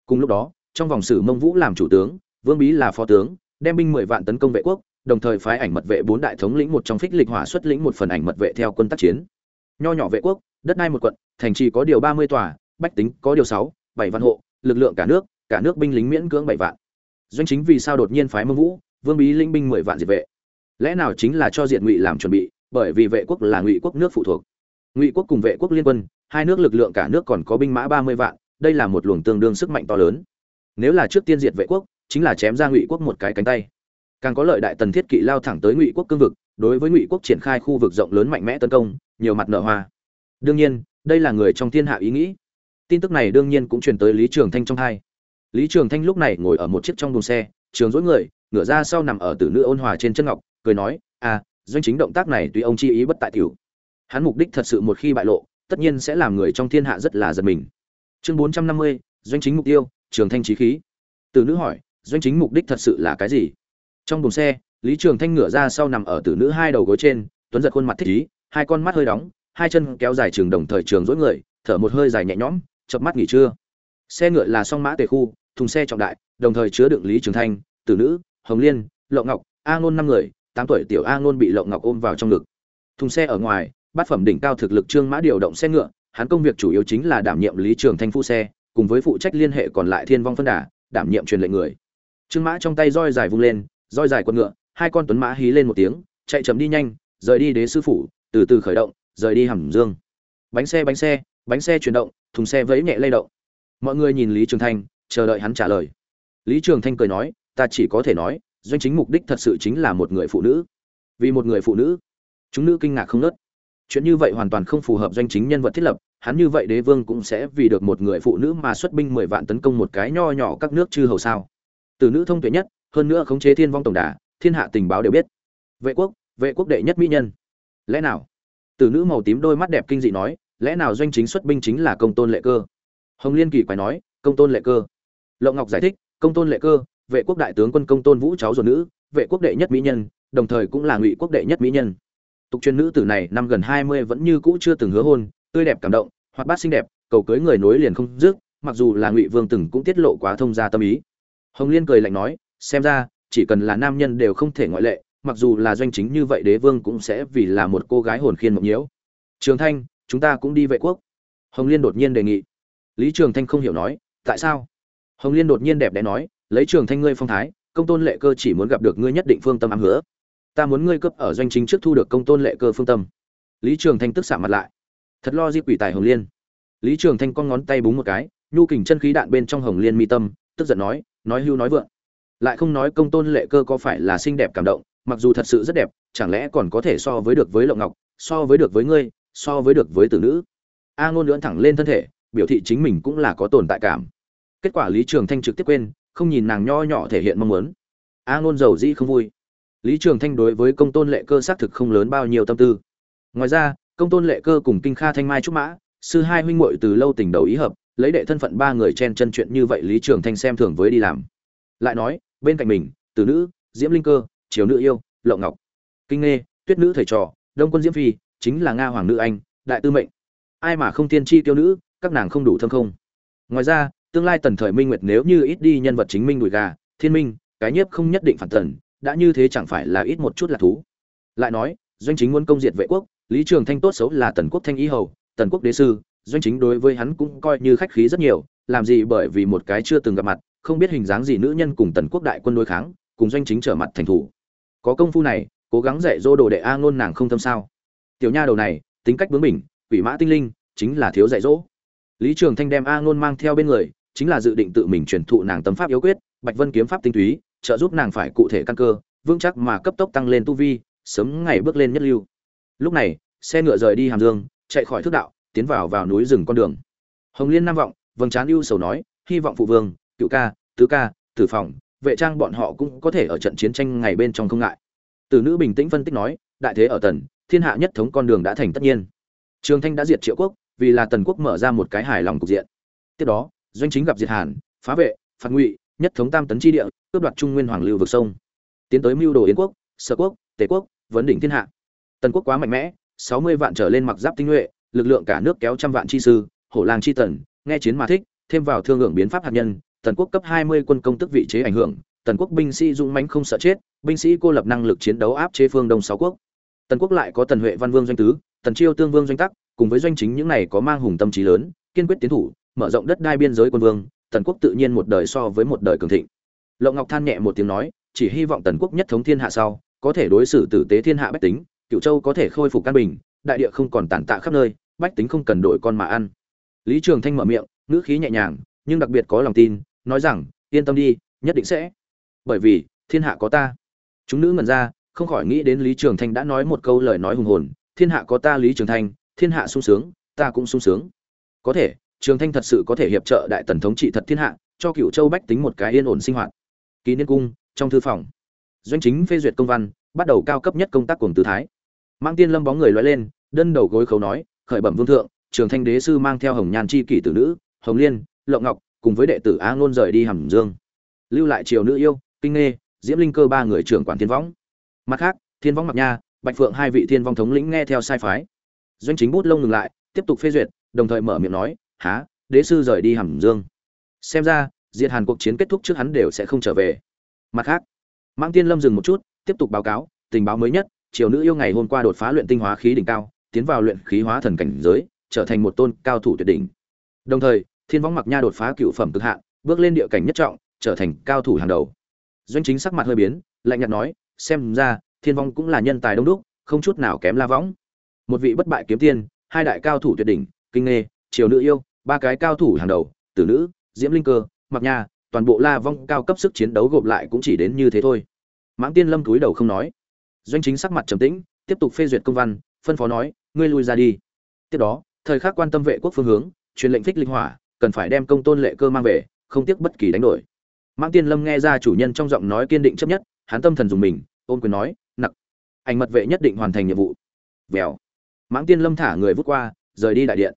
Cùng lúc đó, trong vòng sử mông vũ làm chủ tướng, vương bí là phó tướng, đem binh mười vạn tấn công vệ quốc, đồng thời phái ảnh mật vệ bốn đại thống lĩnh một trong phích lịch hỏa xuất lĩnh một phần ảnh mật vệ theo quân tác chiến. Nho nhỏ vệ quốc, đất đai một quận, thành trì có điều ba mươi tòa bách tính có điều sáu, bảy vạn hộ, lực lượng cả nước cả nước binh lính miễn cưỡng bảy vạn. Doanh chính vì sao đột nhiên phái mông vũ, vương bí linh binh mười vạn diệt vệ? Lẽ nào chính là cho diện ngụy làm chuẩn bị, bởi vì vệ quốc là ngụy quốc nước phụ thuộc. Ngụy quốc cùng vệ quốc liên quân, hai nước lực lượng cả nước còn có binh mã ba mươi vạn, đây là một luồng tương đương sức mạnh to lớn. Nếu là trước tiên diệt vệ quốc, chính là chém ra ngụy quốc một cái cánh tay. Càng có lợi đại tần thiết kỵ lao thẳng tới ngụy quốc cương vực, đối với ngụy quốc triển khai khu vực rộng lớn mạnh mẽ tấn công, nhiều mặt nợ hoa. Đương nhiên, đây là người trong thiên hạ ý nghĩ tin tức này đương nhiên cũng truyền tới lý trường thanh trong hai. Lý trường thanh lúc này ngồi ở một chiếc trong đồn xe, trường dối người, ngửa ra sau nằm ở tử nữ ôn hòa trên chân ngọc, cười nói à doanh chính động tác này tuy ông chi ý bất tại tiểu. Hắn mục đích thật sự một khi bại lộ, tất nhiên sẽ làm người trong thiên hạ rất là giật mình. Chương bốn trăm năm mươi, doanh chính mục tiêu, trường thanh trí khí. Tử nữ hỏi, doanh chính mục đích thật sự là cái gì? Trong đồn xe, lý trường thanh ngửa ra sau nằm ở tử nữ hai đầu gối trên, tuấn giật khuôn mặt thích ý, hai con mắt hơi đóng, hai chân kéo dài trường đồng thời trường dối người, thở một hơi dài nhẹ nhõm chập mắt nghỉ trưa. Xe ngựa là song mã tề khu, thùng xe trọng đại, đồng thời chứa đựng lý trường thanh, tử nữ, hồng liên lộng ngọc, a ngôn năm người, tám tuổi tiểu a ngôn bị lộng ngọc ôm vào trong ngực. Thùng xe ở ngoài, bát phẩm đỉnh cao thực lực trương mã điều động xe ngựa, hắn công việc chủ yếu chính là đảm nhiệm lý trường thanh phu xe, cùng với phụ trách liên hệ còn lại thiên vong phân đà, đảm nhiệm truyền lệnh người. Trương mã trong tay roi dài vung lên, roi dài quân ngựa, hai con tuấn mã hí lên một tiếng, chạy chậm đi nhanh, rời đi đế sư phủ, từ từ khởi động, rời đi hầm dương. Bánh xe bánh xe bánh xe chuyển động thùng xe vẫy nhẹ lay động. Mọi người nhìn lý trường thanh, chờ đợi hắn trả lời. Lý trường thanh cười nói, ta chỉ có thể nói, doanh chính mục đích thật sự chính là một người phụ nữ. Vì một người phụ nữ, chúng nữ kinh ngạc không nớt chuyện như vậy hoàn toàn không phù hợp doanh chính nhân vật thiết lập, hắn như vậy đế vương cũng sẽ vì được một người phụ nữ mà xuất binh mười vạn tấn công một cái nho nhỏ các nước chư hầu sao. Từ nữ thông tuệ nhất, hơn nữa khống chế thiên vong tổng đà, thiên hạ tình báo đều biết. Vệ quốc vệ quốc đệ nhất mỹ nhân. Lẽ nào? Từ nữ màu tím đôi mắt đẹp kinh dị nói lẽ nào doanh chính xuất binh chính là công tôn lệ cơ? Hồng liên kỳ quái nói, công tôn lệ cơ. Lộng ngọc giải thích, công tôn lệ cơ, vệ quốc đại tướng quân công tôn vũ cháu ruột nữ, vệ quốc đệ nhất mỹ nhân, đồng thời cũng là ngụy quốc đệ nhất mỹ nhân. Tục truyền nữ tử này năm gần hai mươi vẫn như cũ chưa từng hứa hôn, tươi đẹp cảm động, hoạt bát xinh đẹp, cầu cưới người nối liền không dứt, mặc dù là ngụy vương từng cũng tiết lộ quá thông gia tâm ý. Hồng liên cười lạnh nói, xem ra, chỉ cần là nam nhân đều không thể ngoại lệ, mặc dù là doanh chính như vậy đế vương cũng sẽ vì là một cô gái hồn khiên mộng nhiễu. Trường thanh chúng ta cũng đi vệ quốc. Hồng liên đột nhiên đề nghị. Lý trường thanh không hiểu nói, tại sao? Hồng liên đột nhiên đẹp đẽ nói, lấy trường thanh ngươi phong thái, công tôn lệ cơ chỉ muốn gặp được ngươi nhất định phương tâm ám hứa. Ta muốn ngươi cấp ở doanh chính trước thu được công tôn lệ cơ phương tâm. Lý trường thanh tức xả mặt lại. Thật lo di quỷ tài hồng liên. Lý trường thanh con ngón tay búng một cái, nhu kình chân khí đạn bên trong hồng liên mi tâm, tức giận nói nói hưu nói vượng. Lại không nói công tôn lệ cơ có phải là xinh đẹp cảm động, mặc dù thật sự rất đẹp, chẳng lẽ còn có thể so với được với lộng ngọc, so với được với ngươi so với được với tử nữ. A ngôn lưỡn thẳng lên thân thể, biểu thị chính mình cũng là có tồn tại cảm. Kết quả lý trường thanh trực tiếp quên, không nhìn nàng nho nhỏ thể hiện mong muốn. A ngôn giàu dĩ không vui. Lý trường thanh đối với công tôn lệ cơ xác thực không lớn bao nhiêu tâm tư. Ngoài ra, công tôn lệ cơ cùng kinh kha thanh mai trúc mã, sư hai huynh muội từ lâu tình đầu ý hợp, lấy đệ thân phận ba người chen chân chuyện như vậy lý trường thanh xem thường với đi làm. Lại nói, bên cạnh mình, tử nữ, diễm linh cơ, triều nữ yêu lậu ngọc, kinh nghê, tuyết nữ thầy trò, đông quân diễm phi chính là nga hoàng nữ anh, đại tư mệnh. Ai mà không tiên tri tiêu nữ, các nàng không đủ thâm không? Ngoài ra, tương lai tần thời minh nguyệt nếu như ít đi nhân vật chính minh đùi gà, thiên minh, cái nhiếp không nhất định phản tần, đã như thế chẳng phải là ít một chút là thú. Lại nói, doanh chính muốn công diệt vệ quốc, lý trường thanh tốt xấu là tần quốc thanh ý hầu, tần quốc đế sư, doanh chính đối với hắn cũng coi như khách khí rất nhiều, làm gì bởi vì một cái chưa từng gặp mặt, không biết hình dáng gì nữ nhân cùng tần quốc đại quân đối kháng, cùng doanh chính trở mặt thành thủ. Có công phu này, cố gắng dạy dỗ đồ đệ a ngôn nàng không tâm sao? Tiểu nha đầu này, tính cách bướng bỉnh, quỷ mã tinh linh, chính là thiếu dạy dỗ. Lý trường thanh đem a ngôn mang theo bên người, chính là dự định tự mình truyền thụ nàng tấm pháp yếu quyết, bạch vân kiếm pháp tinh túy, trợ giúp nàng phải cụ thể căn cơ, vững chắc mà cấp tốc tăng lên tu vi, sớm ngày bước lên nhất lưu. Lúc này, xe ngựa rời đi hàm dương, chạy khỏi thước đạo, tiến vào vào núi rừng con đường. Hồng liên nam vọng vầng trán ưu sầu nói, hy vọng phụ vương, cựu ca, tứ ca, tử phòng vệ trang bọn họ cũng có thể ở trận chiến tranh ngày bên trong không ngại. Từ nữ bình tĩnh phân tích nói, đại thế ở tần thiên hạ nhất thống con đường đã thành tất nhiên. Trường thanh đã diệt triệu quốc, vì là tần quốc mở ra một cái hài lòng cục diện. Tiếp đó, doanh chính gặp diệt hàn, phá vệ, phạt ngụy, nhất thống tam tấn chi địa, cướp đoạt trung nguyên hoàng lưu vực sông. Tiến tới mưu đồ yến quốc, sở quốc, tề quốc, vấn đỉnh thiên hạ. Tần quốc quá mạnh mẽ, sáu mươi vạn trở lên mặc giáp tinh nhuệ, lực lượng cả nước kéo trăm vạn chi sư, hổ lang chi tần, nghe chiến mà thích, thêm vào thương hưởng biến pháp hạt nhân, tần quốc cấp hai mươi quân công tức vị chế ảnh hưởng, tần quốc binh sĩ dũng mãnh không sợ chết, binh sĩ cô lập năng lực chiến đấu áp chế phương đông sáu quốc tần quốc lại có tần huệ văn vương doanh tứ, tần chiêu tương vương doanh tắc, cùng với doanh chính những này có mang hùng tâm trí lớn, kiên quyết tiến thủ, mở rộng đất đai biên giới quân vương, tần quốc tự nhiên một đời so với một đời cường thịnh. Lộng ngọc than nhẹ một tiếng nói, chỉ hy vọng tần quốc nhất thống thiên hạ sau, có thể đối xử tử tế thiên hạ bách tính cựu châu có thể khôi phục căn bình, đại địa không còn tàn tạ khắp nơi, bách tính không cần đổi con mà ăn. Lý trường thanh mở miệng, ngữ khí nhẹ nhàng, nhưng đặc biệt có lòng tin, nói rằng, yên tâm đi, nhất định sẽ. Bởi vì, thiên hạ có ta. Chúng nữ ngẩn ra không khỏi nghĩ đến lý trường thanh đã nói một câu lời nói hùng hồn, thiên hạ có ta lý trường thanh, thiên hạ sung sướng, ta cũng sung sướng. Có thể, trường thanh thật sự có thể hiệp trợ đại tần thống trị thật thiên hạ, cho cựu châu bách tính một cái yên ổn sinh hoạt. Ký niên cung, trong thư phòng, doanh chính phê duyệt công văn, bắt đầu cao cấp nhất công tác cùng tư thái. Mang tiên lâm bóng người loay lên, đơn đầu gối khấu nói, khởi bẩm vương thượng, trường thanh đế sư mang theo hồng nhan chi kỷ tử nữ, hồng liên, lộng ngọc, cùng với đệ tử á ngôn rời đi hầm dương. Lưu lại triều nữ yêu, kinh nghê, diễm linh cơ ba người trưởng quản thiên võng mặt khác, thiên võng mặc nha, bạch phượng hai vị thiên vong thống lĩnh nghe theo sai phái. Doanh chính bút lông ngừng lại, tiếp tục phê duyệt, đồng thời mở miệng nói há đế sư rời đi hầm dương. Xem ra, diệt hàn cuộc chiến kết thúc trước hắn đều sẽ không trở về. Mặt khác, mãng tiên lâm dừng một chút, tiếp tục báo cáo, tình báo mới nhất, triều nữ yêu ngày hôm qua đột phá luyện tinh hóa khí đỉnh cao, tiến vào luyện khí hóa thần cảnh giới, trở thành một tôn cao thủ tuyệt đỉnh. Đồng thời, thiên võng mặc nha đột phá cựu phẩm cực hạn, bước lên địa cảnh nhất trọng, trở thành cao thủ hàng đầu. Doanh chính sắc mặt hơi biến, lạnh nhạt nói xem ra, thiên vong cũng là nhân tài đông đúc, không chút nào kém la võng. Một vị bất bại kiếm tiên, hai đại cao thủ tuyệt đỉnh, kinh nghê, triều nữ yêu, ba cái cao thủ hàng đầu, tử nữ, diễm linh cơ, mặc nha, toàn bộ la vong cao cấp sức chiến đấu gộp lại cũng chỉ đến như thế thôi. Mãng tiên lâm túi đầu không nói. Doanh chính sắc mặt trầm tĩnh, tiếp tục phê duyệt công văn, phân phó nói, ngươi lui ra đi. Tiếp đó, thời khắc quan tâm vệ quốc phương hướng, truyền lệnh thích linh hỏa, cần phải đem công tôn lệ cơ mang về, không tiếc bất kỳ đánh đổi. Mãng tiên lâm nghe ra chủ nhân trong giọng nói kiên định chấp nhất hắn tâm thần dùng mình, ôn quyền nói, nặc, ảnh mật vệ nhất định hoàn thành nhiệm vụ. Vèo. Mãng tiên lâm thả người vút qua, rời đi đại điện.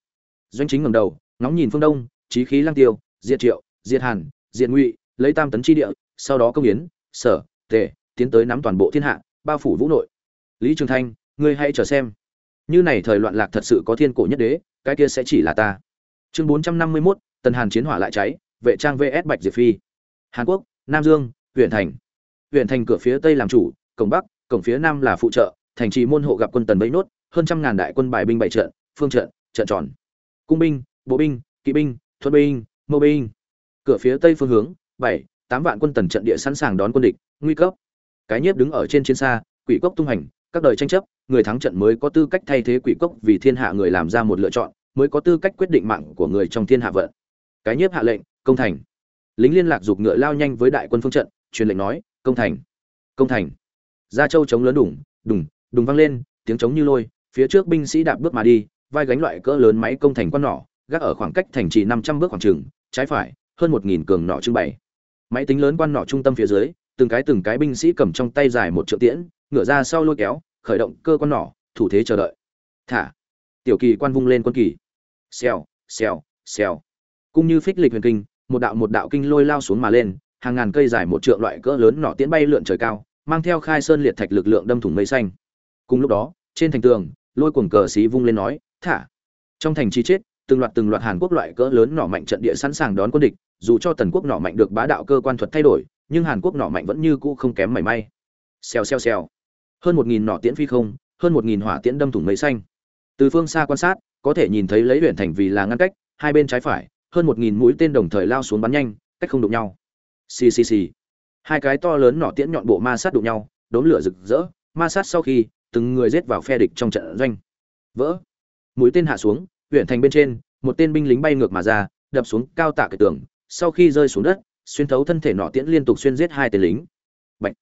Doanh chính ngầm đầu, ngóng nhìn phương đông trí khí lang tiêu, diệt triệu, diệt hàn, diệt ngụy, lấy tam tấn chi địa, sau đó công yến, sở, tề, tiến tới nắm toàn bộ thiên hạ, bao phủ vũ nội. Lý trường thanh, ngươi hãy chờ xem. Như này thời loạn lạc thật sự có thiên cổ nhất đế, cái kia sẽ chỉ là ta. Chương bốn trăm năm mươi mốt, tần hàn chiến hỏa lại cháy, vệ trang vs bạch diệp phi. Hàn quốc, nam dương, huyện thành huyện thành cửa phía tây làm chủ, cổng bắc, cổng phía nam là phụ trợ, thành trì môn hộ gặp quân tần bấy nốt, hơn trăm ngàn đại quân bài binh bảy trận, phương trận trận tròn. Cung binh, bộ binh, kỵ binh, thuật binh mô binh. Cửa phía tây phương hướng, bảy, tám vạn quân tần trận địa sẵn sàng đón quân địch, nguy cấp. Cái nhiếp đứng ở trên chiến xa, quỷ cốc tung hành, các đời tranh chấp, người thắng trận mới có tư cách thay thế quỷ cốc vì thiên hạ người làm ra một lựa chọn, mới có tư cách quyết định mạng của người trong thiên hạ vận. Cái nhiếp hạ lệnh, công thành. Lính liên lạc giục ngựa lao nhanh với đại quân phương trận, truyền lệnh nói công thành. Công thành. Gia châu chống lớn đủng đùng đùng vang lên, tiếng chống như lôi, phía trước binh sĩ đạp bước mà đi, vai gánh loại cỡ lớn máy công thành quan nỏ, gác ở khoảng cách thành trì năm trăm bước khoảng trường trái phải, hơn một nghìn cường nỏ trưng bày. Máy tính lớn quan nỏ trung tâm phía dưới, từng cái từng cái binh sĩ cầm trong tay dài một trượng tiễn, ngửa ra sau lôi kéo, khởi động cơ quan nỏ, thủ thế chờ đợi. Thả. Tiểu kỳ quan vung lên quân kỳ. Xèo xèo xèo. Cũng như phích lịch huyền kinh, một đạo một đạo kinh lôi lao xuống mà lên hàng ngàn cây dài một trượng loại cỡ lớn nọ tiến bay lượn trời cao, mang theo khai sơn liệt thạch lực lượng đâm thủng mây xanh. Cùng lúc đó, trên thành tường, lôi cuồng cờ xí vung lên nói, thả. Trong thành chi chết, từng loạt từng loạt hàn quốc loại cỡ lớn nọ mạnh trận địa sẵn sàng đón quân địch, dù cho tần quốc nọ mạnh được bá đạo cơ quan thuật thay đổi, nhưng hàn quốc nọ mạnh vẫn như cũ không kém mảy may. Xèo xèo xèo. Hơn một nghìn nỏ tiễn phi không, hơn một nghìn hỏa tiễn đâm thủng mây xanh. Từ phương xa quan sát, có thể nhìn thấy lấy huyện thành vì là ngăn cách, hai bên trái phải, hơn một nghìn mũi tên đồng thời lao xuống bắn nhanh, cách không đụng nhau xì xì xì hai cái to lớn nỏ tiễn nhọn bộ ma sát đụng nhau, đốm lửa rực rỡ, ma sát sau khi, từng người giết vào phe địch trong trận doanh. Vỡ. Mũi tên hạ xuống, huyện thành bên trên, một tên binh lính bay ngược mà ra, đập xuống cao tạ cái tường, sau khi rơi xuống đất, xuyên thấu thân thể nọ tiễn liên tục xuyên giết hai tên lính. Bạch.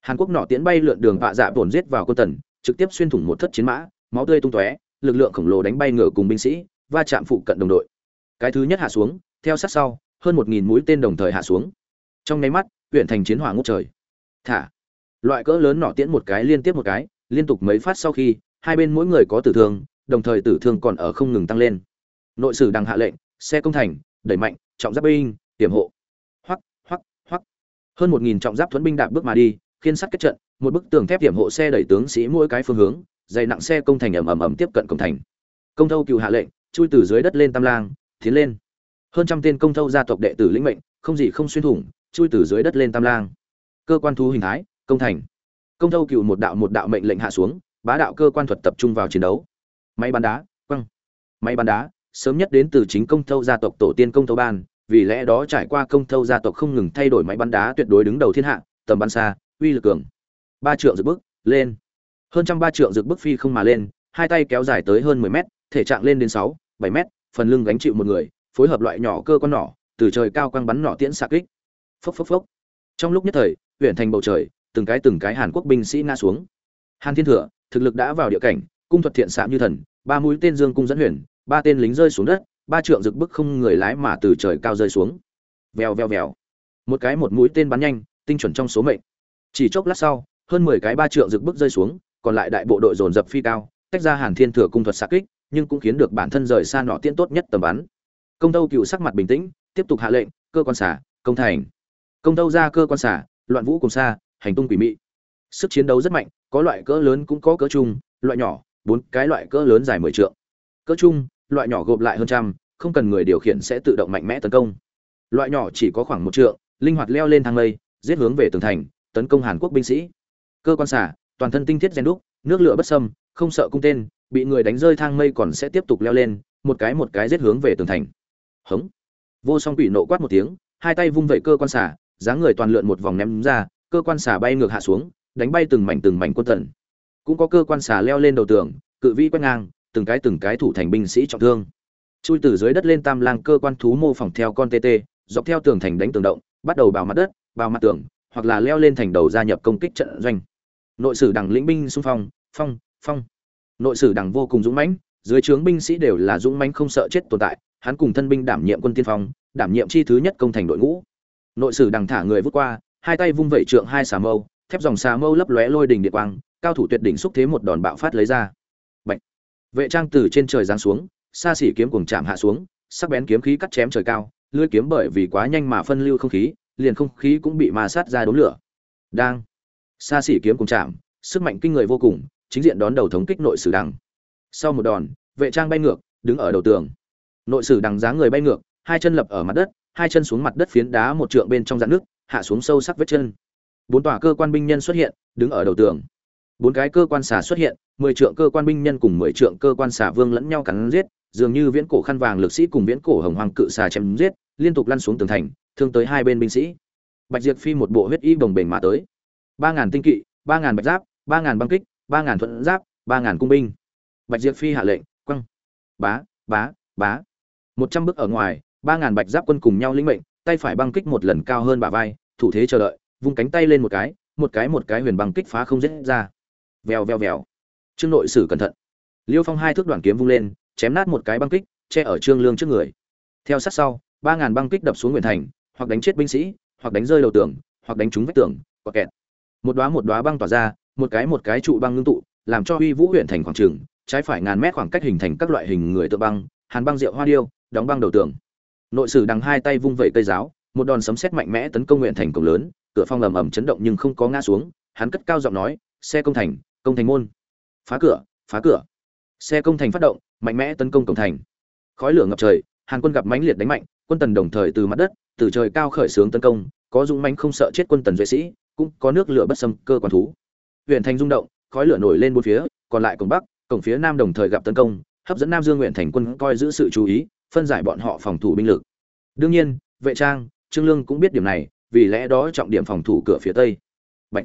hàn quốc nọ tiễn bay lượn đường vạ dạ bổn giết vào quân tần, trực tiếp xuyên thủng một thất chiến mã, máu tươi tung tóe, lực lượng khổng lồ đánh bay ngựa cùng binh sĩ, va chạm phụ cận đồng đội. Cái thứ nhất hạ xuống, theo sát sau, hơn một nghìn mũi tên đồng thời hạ xuống trong nháy mắt, huyện thành chiến hỏa ngốc trời. Thả. Loại cỡ lớn nọ tiễn một cái liên tiếp một cái, liên tục mấy phát sau khi, hai bên mỗi người có tử thương, đồng thời tử thương còn ở không ngừng tăng lên. Nội sử đằng hạ lệnh, xe công thành, đẩy mạnh, trọng giáp binh tiềm hộ. Hoắc hoắc hoắc. Hơn một nghìn trọng giáp thuẫn binh đạp bước mà đi, khiên sắt kết trận, một bức tường thép tiềm hộ xe đẩy tướng sĩ mỗi cái phương hướng, dày nặng xe công thành ầm ầm ầm tiếp cận công thành. Công thâu cựu hạ lệnh, chui từ dưới đất lên tam lang, tiến lên. Hơn trăm tên công thâu gia tộc đệ tử lĩnh mệnh, không gì không xuyên thủng chui từ dưới đất lên tam lang. Cơ quan thú hình thái, công thành. Công thâu cựu một đạo một đạo mệnh lệnh hạ xuống, bá đạo cơ quan thuật tập trung vào chiến đấu. Máy bắn đá, quăng. Máy bắn đá, sớm nhất đến từ chính công thâu gia tộc tổ tiên công thâu ban, vì lẽ đó trải qua công thâu gia tộc không ngừng thay đổi máy bắn đá tuyệt đối đứng đầu thiên hạ, tầm bắn xa, uy lực cường. Ba trượng rực bước, lên. Hơn trăm ba trượng rực bước phi không mà lên, hai tay kéo dài tới hơn mười mét, thể trạng lên đến sáu, bảy mét, phần lưng gánh chịu một người, phối hợp loại nhỏ cơ quan nỏ, từ trời cao quăng bắn nỏ tiễn xạ kích phốc phốc phốc. Trong lúc nhất thời, huyện thành bầu trời, từng cái từng cái hàn quốc binh sĩ ngã xuống. Hàn thiên thừa, thực lực đã vào địa cảnh, cung thuật thiện xạ như thần, ba mũi tên dương cung dẫn huyền, ba tên lính rơi xuống đất, ba trượng rực bức không người lái mà từ trời cao rơi xuống. Vèo vèo vèo. Một cái một mũi tên bắn nhanh, tinh chuẩn trong số mệnh. Chỉ chốc lát sau, hơn mười cái ba trượng rực bức rơi xuống, còn lại đại bộ đội dồn dập phi cao, tách ra hàn thiên thừa cung thuật xạ kích, nhưng cũng khiến được bản thân rời xa nọ tiễn tốt nhất tầm bắn. Công tâu cựu sắc mặt bình tĩnh, tiếp tục hạ lệnh, cơ quan xả, công thành công tâu ra cơ quan xả, loạn vũ cùng xa, hành tung quỷ mị. Sức chiến đấu rất mạnh, có loại cỡ lớn cũng có cỡ chung loại nhỏ, bốn cái loại cỡ lớn dài mười trượng. Cỡ chung loại nhỏ gộp lại hơn trăm, không cần người điều khiển sẽ tự động mạnh mẽ tấn công. Loại nhỏ chỉ có khoảng một trượng, linh hoạt leo lên thang lây giết hướng về tường thành, tấn công hàn quốc binh sĩ. Cơ quan xả, toàn thân tinh thiết gen đúc, nước lửa bất sâm không sợ cung tên, bị người đánh rơi thang mây còn sẽ tiếp tục leo lên, một cái một cái giết hướng về tường thành. Hống. Vô song quỷ nộ quát một tiếng, hai tay vung vẩy cơ quan xả dáng người toàn lượn một vòng ném ra, cơ quan xà bay ngược hạ xuống, đánh bay từng mảnh từng mảnh quân tần cũng có cơ quan xà leo lên đầu tường, cự vi quét ngang, từng cái từng cái thủ thành binh sĩ trọng thương. Chui từ dưới đất lên tam lang cơ quan thú mô phỏng theo con tt dọc theo tường thành đánh tường động, bắt đầu vào mặt đất vào mặt tường, hoặc là leo lên thành đầu gia nhập công kích trận doanh. Nội sử đảng lĩnh binh xung phong phong phong. Nội sử đảng vô cùng dũng mãnh, dưới trướng binh sĩ đều là dũng mãnh không sợ chết tồn tại, hắn cùng thân binh đảm nhiệm quân tiên phong, đảm nhiệm chi thứ nhất công thành đội ngũ nội sử đằng thả người vút qua, hai tay vung vẩy trượng hai xà mâu, thép dòng xà mâu lấp lóe lôi đình điện quang, cao thủ tuyệt đỉnh xúc thế một đòn bạo phát lấy ra. Bạch. vệ trang từ trên trời giáng xuống, xa xỉ kiếm cuồng chạm hạ xuống, sắc bén kiếm khí cắt chém trời cao, lưỡi kiếm bởi vì quá nhanh mà phân lưu không khí, liền không khí cũng bị ma sát ra đốn lửa. Đang. Xa xỉ kiếm cuồng chạm, sức mạnh kinh người vô cùng, chính diện đón đầu thống kích nội sử đằng. Sau một đòn, vệ trang bay ngược, đứng ở đầu tường. Nội sử đằng dáng người bay ngược, hai chân lập ở mặt đất hai chân xuống mặt đất phiến đá một trượng bên trong dạn nước, hạ xuống sâu sắc vết chân. Bốn tòa cơ quan binh nhân xuất hiện, đứng ở đầu tường. Bốn cái cơ quan xà xuất hiện, mười trượng cơ quan binh nhân cùng mười trượng cơ quan xà vương lẫn nhau cắn giết, dường như viễn cổ khăn vàng lực sĩ cùng viễn cổ hồng hoàng cự xà chém giết, liên tục lăn xuống tường thành, thương tới hai bên binh sĩ. Bạch diệp phi một bộ huyết y đồng bền mà tới. Ba ngàn tinh kỵ, ba ngàn bạch giáp, ba ngàn băng kích, ba ngàn thuận giáp, ba ngàn cung binh. Bạch diệp phi hạ lệnh, quăng. Bá bá bá. Một trăm bước ở ngoài ba ngàn bạch giáp quân cùng nhau lĩnh mệnh, tay phải băng kích một lần cao hơn bả vai, thủ thế chờ đợi, vung cánh tay lên một cái một cái một cái huyền băng kích phá không dễ ra. Vèo vèo vèo. Trương nội sử cẩn thận. Liêu phong hai thước đoạn kiếm vung lên, chém nát một cái băng kích, che ở trương lương trước người. Theo sát sau, ba ngàn băng kích đập xuống nguyện thành, hoặc đánh chết binh sĩ, hoặc đánh rơi đầu tường, hoặc đánh trúng vách tường hoặc kẹt. Một đóa một đóa băng tỏa ra, một cái một cái trụ băng ngưng tụ, làm cho uy vũ huyện thành khoảng trường, trái phải ngàn mét khoảng cách hình thành các loại hình người tự băng, hàn băng rượu hoa điêu, đóng băng đầu tường nội sử đằng hai tay vung vẩy cây giáo, một đòn sấm sét mạnh mẽ tấn công nguyện thành cổng lớn, cửa phong ầm ầm chấn động nhưng không có ngã xuống, hắn cất cao giọng nói, xe công thành công thành môn. Phá cửa phá cửa. Xe công thành phát động, mạnh mẽ tấn công cổng thành. Khói lửa ngập trời, hàn quân gặp mãnh liệt đánh mạnh, quân tần đồng thời từ mặt đất, từ trời cao khởi xướng tấn công, có dũng mãnh không sợ chết quân tần duệ sĩ, cũng có nước lửa bất xâm cơ quan thú. Huyện thành rung động, khói lửa nổi lên bốn phía, còn lại cổng bắc, cổng phía nam đồng thời gặp tấn công, hấp dẫn nam dương nguyện thành quân coi giữ sự chú ý phân giải bọn họ phòng thủ binh lực. Đương nhiên, vệ trang, trương lương cũng biết điểm này, vì lẽ đó trọng điểm phòng thủ cửa phía tây. Bạch.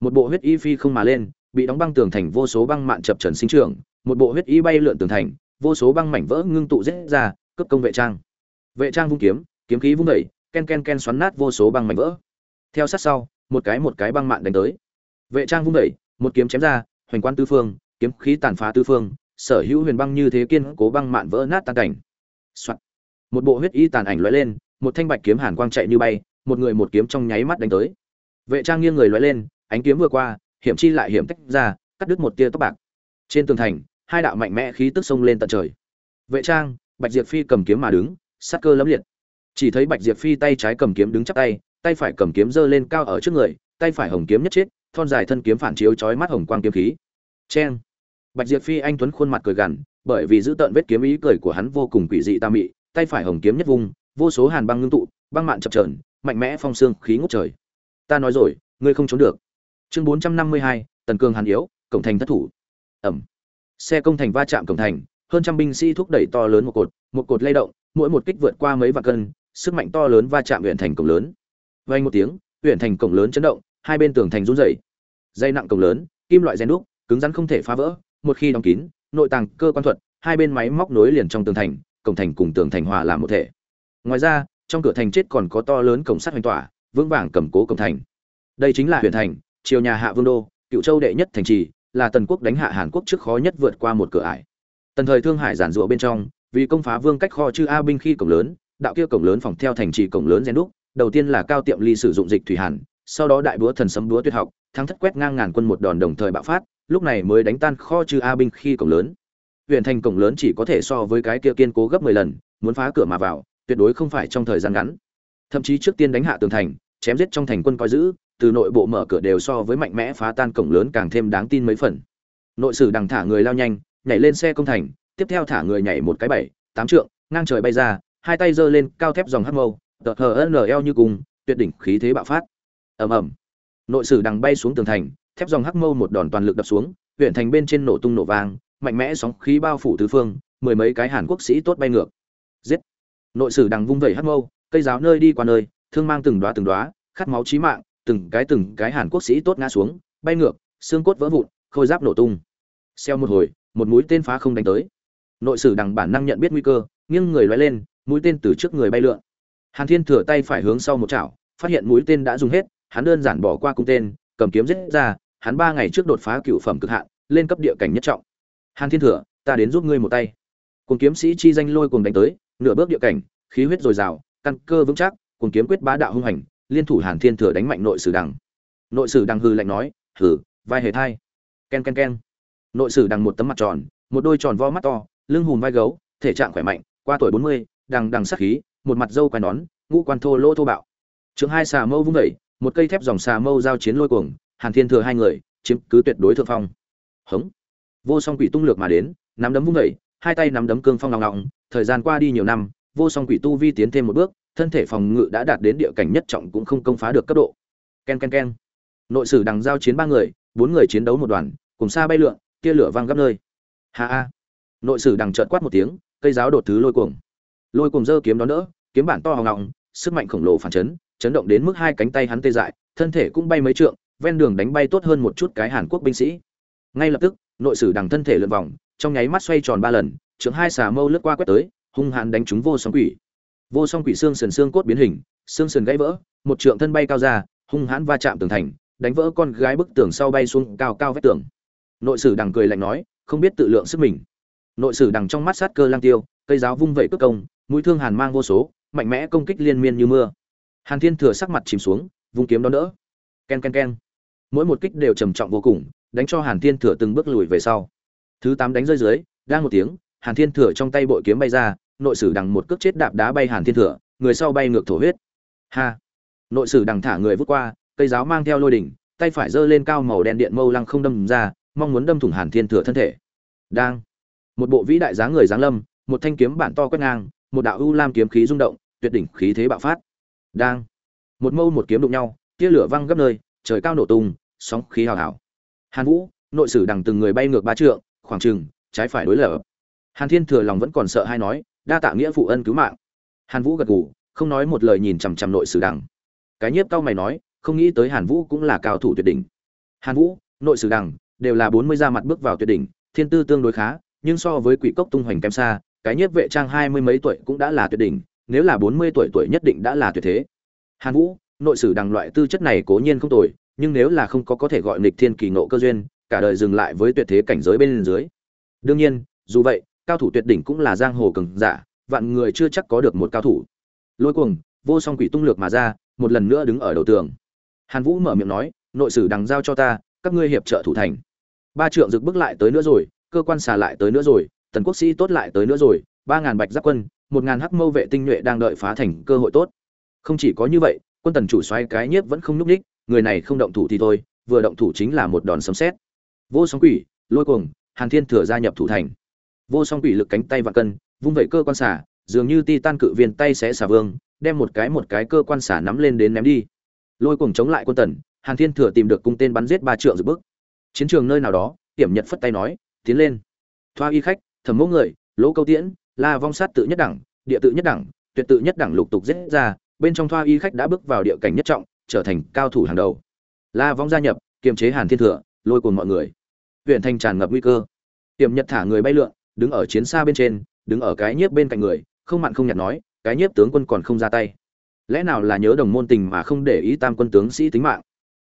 một bộ huyết y phi không mà lên, bị đóng băng tường thành vô số băng mạn chập trần sinh trưởng, một bộ huyết y bay lượn tường thành, vô số băng mảnh vỡ ngưng tụ rẽ ra cấp công vệ trang. Vệ trang vung kiếm kiếm khí vung đẩy ken ken ken xoắn nát vô số băng mảnh vỡ. Theo sát sau, một cái một cái băng mạn đánh tới. Vệ trang vung đẩy một kiếm chém ra, hoành quan tứ phương, kiếm khí tàn phá tứ phương, sở hữu huyền băng như thế kiên cố băng mạn vỡ nát tan cảnh. Soạn. một bộ huyết y tàn ảnh lóe lên, một thanh bạch kiếm hàn quang chạy như bay, một người một kiếm trong nháy mắt đánh tới. Vệ trang nghiêng người lóe lên, ánh kiếm vừa qua, hiểm chi lại hiểm tách ra, cắt đứt một tia tóc bạc. Trên tường thành, hai đạo mạnh mẽ khí tức xông lên tận trời. Vệ trang, bạch diệp phi cầm kiếm mà đứng, sát cơ lẫm liệt. Chỉ thấy bạch diệp phi tay trái cầm kiếm đứng chắp tay tay phải cầm kiếm giơ lên cao ở trước người, tay phải hồng kiếm nhất chết, thon dài thân kiếm phản chiếu chói mắt hồng quang kiếm khí. Chen bạch diệp phi anh tuấn khuôn mặt cười gằn bởi vì giữ tợn vết kiếm ý cười của hắn vô cùng quỷ dị tà mị, tay phải hồng kiếm nhất vùng, vô số hàn băng ngưng tụ, băng mạn chập chờn, mạnh mẽ phong xương khí ngút trời. Ta nói rồi, ngươi không trốn được. Chương bốn trăm năm mươi hai, tần cương hàn yếu, cổng thành thất thủ. Ầm xe công thành va chạm cổng thành, hơn trăm binh sĩ thúc đẩy to lớn một cột một cột lay động, mỗi một kích vượt qua mấy vạn cân, sức mạnh to lớn va chạm huyện thành cổng lớn. Vang một tiếng, huyện thành cổng lớn chấn động, hai bên tường thành run rẩy. Dây nặng cổng lớn, kim loại rèn đúc, cứng rắn không thể phá vỡ, một khi đóng kín nội tàng cơ quan thuật, hai bên máy móc nối liền trong tường thành, cổng thành cùng tường thành hòa làm một thể. Ngoài ra, trong cửa thành chết còn có to lớn cổng sắt hoành tỏa, vững vàng cầm cố cổng thành. Đây chính là huyện thành, triều nhà hạ vương đô, cựu châu đệ nhất thành trì, là tần quốc đánh hạ hàn quốc trước khó nhất vượt qua một cửa ải. Tần thời thương hải giản rụa bên trong, vì công phá vương cách kho chư a binh khi cổng lớn, đạo kia cổng lớn phòng theo thành trì cổng lớn rèn đúc, đầu tiên là cao tiệm ly sử dụng dịch thủy hàn, sau đó đại búa thần sấm búa tuyệt học, thắng thất quét ngang ngàn quân một đòn đồng thời bạo phát lúc này mới đánh tan kho chư a binh khi cổng lớn. Huyện thành cổng lớn chỉ có thể so với cái kia kiên cố gấp mười lần, muốn phá cửa mà vào, tuyệt đối không phải trong thời gian ngắn. Thậm chí trước tiên đánh hạ tường thành, chém giết trong thành quân coi giữ, từ nội bộ mở cửa đều so với mạnh mẽ phá tan cổng lớn càng thêm đáng tin mấy phần. Nội sử đằng thả người lao nhanh, nhảy lên xe công thành, tiếp theo thả người nhảy một cái bảy, tám trượng, ngang trời bay ra, hai tay giơ lên cao thép dòng hắc mâu, tờ hờ eo như cùng, tuyệt đỉnh khí thế bạo phát. Ầm ầm. Nội sử đằng bay xuống tường thành thép dòng hắc mâu một đòn toàn lực đập xuống, huyện thành bên trên nổ tung nổ vang, mạnh mẽ sóng khí bao phủ tứ phương, mười mấy cái hàn quốc sĩ tốt bay ngược. Giết! Nội sử đằng vung vẩy hắc mâu, cây giáo nơi đi qua nơi, thương mang từng đóa từng đóa, khát máu chí mạng, từng cái từng cái hàn quốc sĩ tốt ngã xuống, bay ngược, xương cốt vỡ vụn, khôi giáp nổ tung. Xeo một hồi, một mũi tên phá không đánh tới. Nội sử đằng bản năng nhận biết nguy cơ, nghiêng người loay lên, mũi tên từ trước người bay lượn. Hàn thiên thừa tay phải hướng sau một chảo, phát hiện mũi tên đã dùng hết, hắn đơn giản bỏ qua cung tên, cầm kiếm giết ra hắn ba ngày trước đột phá cựu phẩm cực hạn, lên cấp địa cảnh nhất trọng. Hàn thiên thừa, ta đến giúp ngươi một tay. Cùng kiếm sĩ chi danh lôi cùng đánh tới, nửa bước địa cảnh, khí huyết dồi dào, căn cơ vững chắc cùng kiếm quyết bá đạo hung hành, liên thủ hàn thiên thừa đánh mạnh nội sử đằng. Nội sử đằng hư lạnh nói hử vai hề thai. Ken ken ken. Nội sử đằng một tấm mặt tròn, một đôi tròn vo mắt to, lưng hùm vai gấu, thể trạng khỏe mạnh, qua tuổi bốn mươi, đằng đằng sắc khí, một mặt dâu quai nón, ngũ quan thô lỗ thô bạo. Chương hai xà mâu vung vẩy một cây thép dòng xà mâu giao chiến lôi cuồng hàn thiên thừa hai người, chiếm cứ tuyệt đối thượng phong. Hống. Vô song quỷ tung lược mà đến, nắm đấm vung vẩy hai tay nắm đấm cương phong lòng lòng thời gian qua đi nhiều năm, vô song quỷ tu vi tiến thêm một bước, thân thể phòng ngự đã đạt đến địa cảnh nhất trọng cũng không công phá được cấp độ. Ken ken ken. Nội sử đằng giao chiến ba người, bốn người chiến đấu một đoàn, cùng xa bay lượn, tia lửa văng gấp nơi. Ha a nội sử đằng trợn quát một tiếng, cây giáo đột thứ lôi cuồng. Lôi cuồng dơ kiếm đón đỡ, kiếm bản to hào ngọng, sức mạnh khổng lồ phản chấn chấn động đến mức hai cánh tay hắn tê dại, thân thể cũng bay mấy trượng ven đường đánh bay tốt hơn một chút cái hàn quốc binh sĩ. Ngay lập tức, nội sử đằng thân thể lượn vòng, trong nháy mắt xoay tròn ba lần trưởng hai xà mâu lướt qua quét tới, hung hãn đánh trúng vô song quỷ. Vô song quỷ xương sườn xương cốt biến hình, xương sườn gãy vỡ, một trượng thân bay cao ra, hung hãn va chạm tường thành, đánh vỡ con gái bức tường sau bay xuống cao cao vách tường. Nội sử đằng cười lạnh nói, không biết tự lượng sức mình. Nội sử đằng trong mắt sát cơ lang tiêu, cây giáo vung vẩy cước công, mũi thương hàn mang vô số, mạnh mẽ công kích liên miên như mưa. Hàn thiên thừa sắc mặt chìm xuống, vung kiếm đón đỡ. Ken ken ken mỗi một kích đều trầm trọng vô cùng, đánh cho hàn thiên thừa từng bước lùi về sau. Thứ tám đánh rơi dưới, đang một tiếng, hàn thiên thừa trong tay bội kiếm bay ra, nội sử đằng một cước chết đạp đá bay hàn thiên thừa, người sau bay ngược thổ huyết. Ha! Nội sử đằng thả người vút qua, cây giáo mang theo lôi đỉnh, tay phải giơ lên cao màu đen điện mâu lăng không đâm ra, mong muốn đâm thủng hàn thiên thừa thân thể. Đang! Một bộ vĩ đại dáng người dáng lâm, một thanh kiếm bản to quét ngang, một đạo ưu lam kiếm khí rung động, tuyệt đỉnh khí thế bạo phát. Đang! Một mâu một kiếm đụng nhau, tia lửa văng gấp nơi, trời cao nổ tung sóng khí hào hào. Hàn vũ, nội sử đằng từng người bay ngược ba trượng, khoảng trừng trái phải đối lở hàn thiên thừa lòng vẫn còn sợ hay nói, đa tạ nghĩa phụ ân cứu mạng. Hàn vũ gật gù, không nói một lời nhìn chằm chằm nội sử đằng. Cái nhiếp cao mày nói, không nghĩ tới hàn vũ cũng là cao thủ tuyệt đỉnh. Hàn vũ, nội sử đằng, đều là bốn mươi ra mặt bước vào tuyệt đỉnh, thiên tư tương đối khá, nhưng so với quỷ cốc tung hoành kém xa, cái nhiếp vệ trang hai mươi mấy tuổi cũng đã là tuyệt đỉnh, nếu là bốn mươi tuổi tuổi nhất định đã là tuyệt thế. Hàn vũ, nội sử đằng loại tư chất này cố nhiên không tồi nhưng nếu là không có có thể gọi nghịch thiên kỳ nộ cơ duyên cả đời dừng lại với tuyệt thế cảnh giới bên dưới. Đương nhiên dù vậy cao thủ tuyệt đỉnh cũng là giang hồ cường giả vạn người chưa chắc có được một cao thủ. Lôi cuồng vô song quỷ tung lược mà ra một lần nữa đứng ở đầu tường. Hàn vũ mở miệng nói nội sử đằng giao cho ta các ngươi hiệp trợ thủ thành. Ba trượng rực bước lại tới nữa rồi cơ quan xà lại tới nữa rồi tần quốc sĩ tốt lại tới nữa rồi ba ngàn bạch giáp quân một ngàn hắc mâu vệ tinh nhuệ đang đợi phá thành cơ hội tốt. Không chỉ có như vậy quân tần chủ xoay cái nhiếp vẫn không nhúc đích, người này không động thủ thì thôi, vừa động thủ chính là một đòn sấm xét vô song quỷ, lôi cuồng, hàn thiên thừa gia nhập thủ thành. Vô song quỷ lực cánh tay và cân, vung vẩy cơ quan xả, dường như ti tan cự viên tay sẽ xả vương, đem một cái một cái cơ quan xả nắm lên đến ném đi. Lôi cuồng chống lại quân tần, hàn thiên thừa tìm được cung tên bắn giết ba trượng rực bức chiến trường nơi nào đó hiểm nhật phất tay nói, tiến lên. Thoa y khách, thẩm mẫu người, lỗ câu tiễn, la vong sát tự nhất đẳng, địa tự nhất đẳng, tuyệt tự nhất đẳng lục tục giết ra, bên trong thoa y khách đã bước vào địa cảnh nhất trọng trở thành cao thủ hàng đầu. La vong gia nhập, kiềm chế hàn thiên thừa, lôi cuồng mọi người. Huyện thành tràn ngập nguy cơ. Tiềm nhật thả người bay lượn, đứng ở chiến xa bên trên, đứng ở cái nhiếp bên cạnh người, không mặn không nhạt nói, cái nhiếp tướng quân còn không ra tay. Lẽ nào là nhớ đồng môn tình mà không để ý tam quân tướng sĩ tính mạng?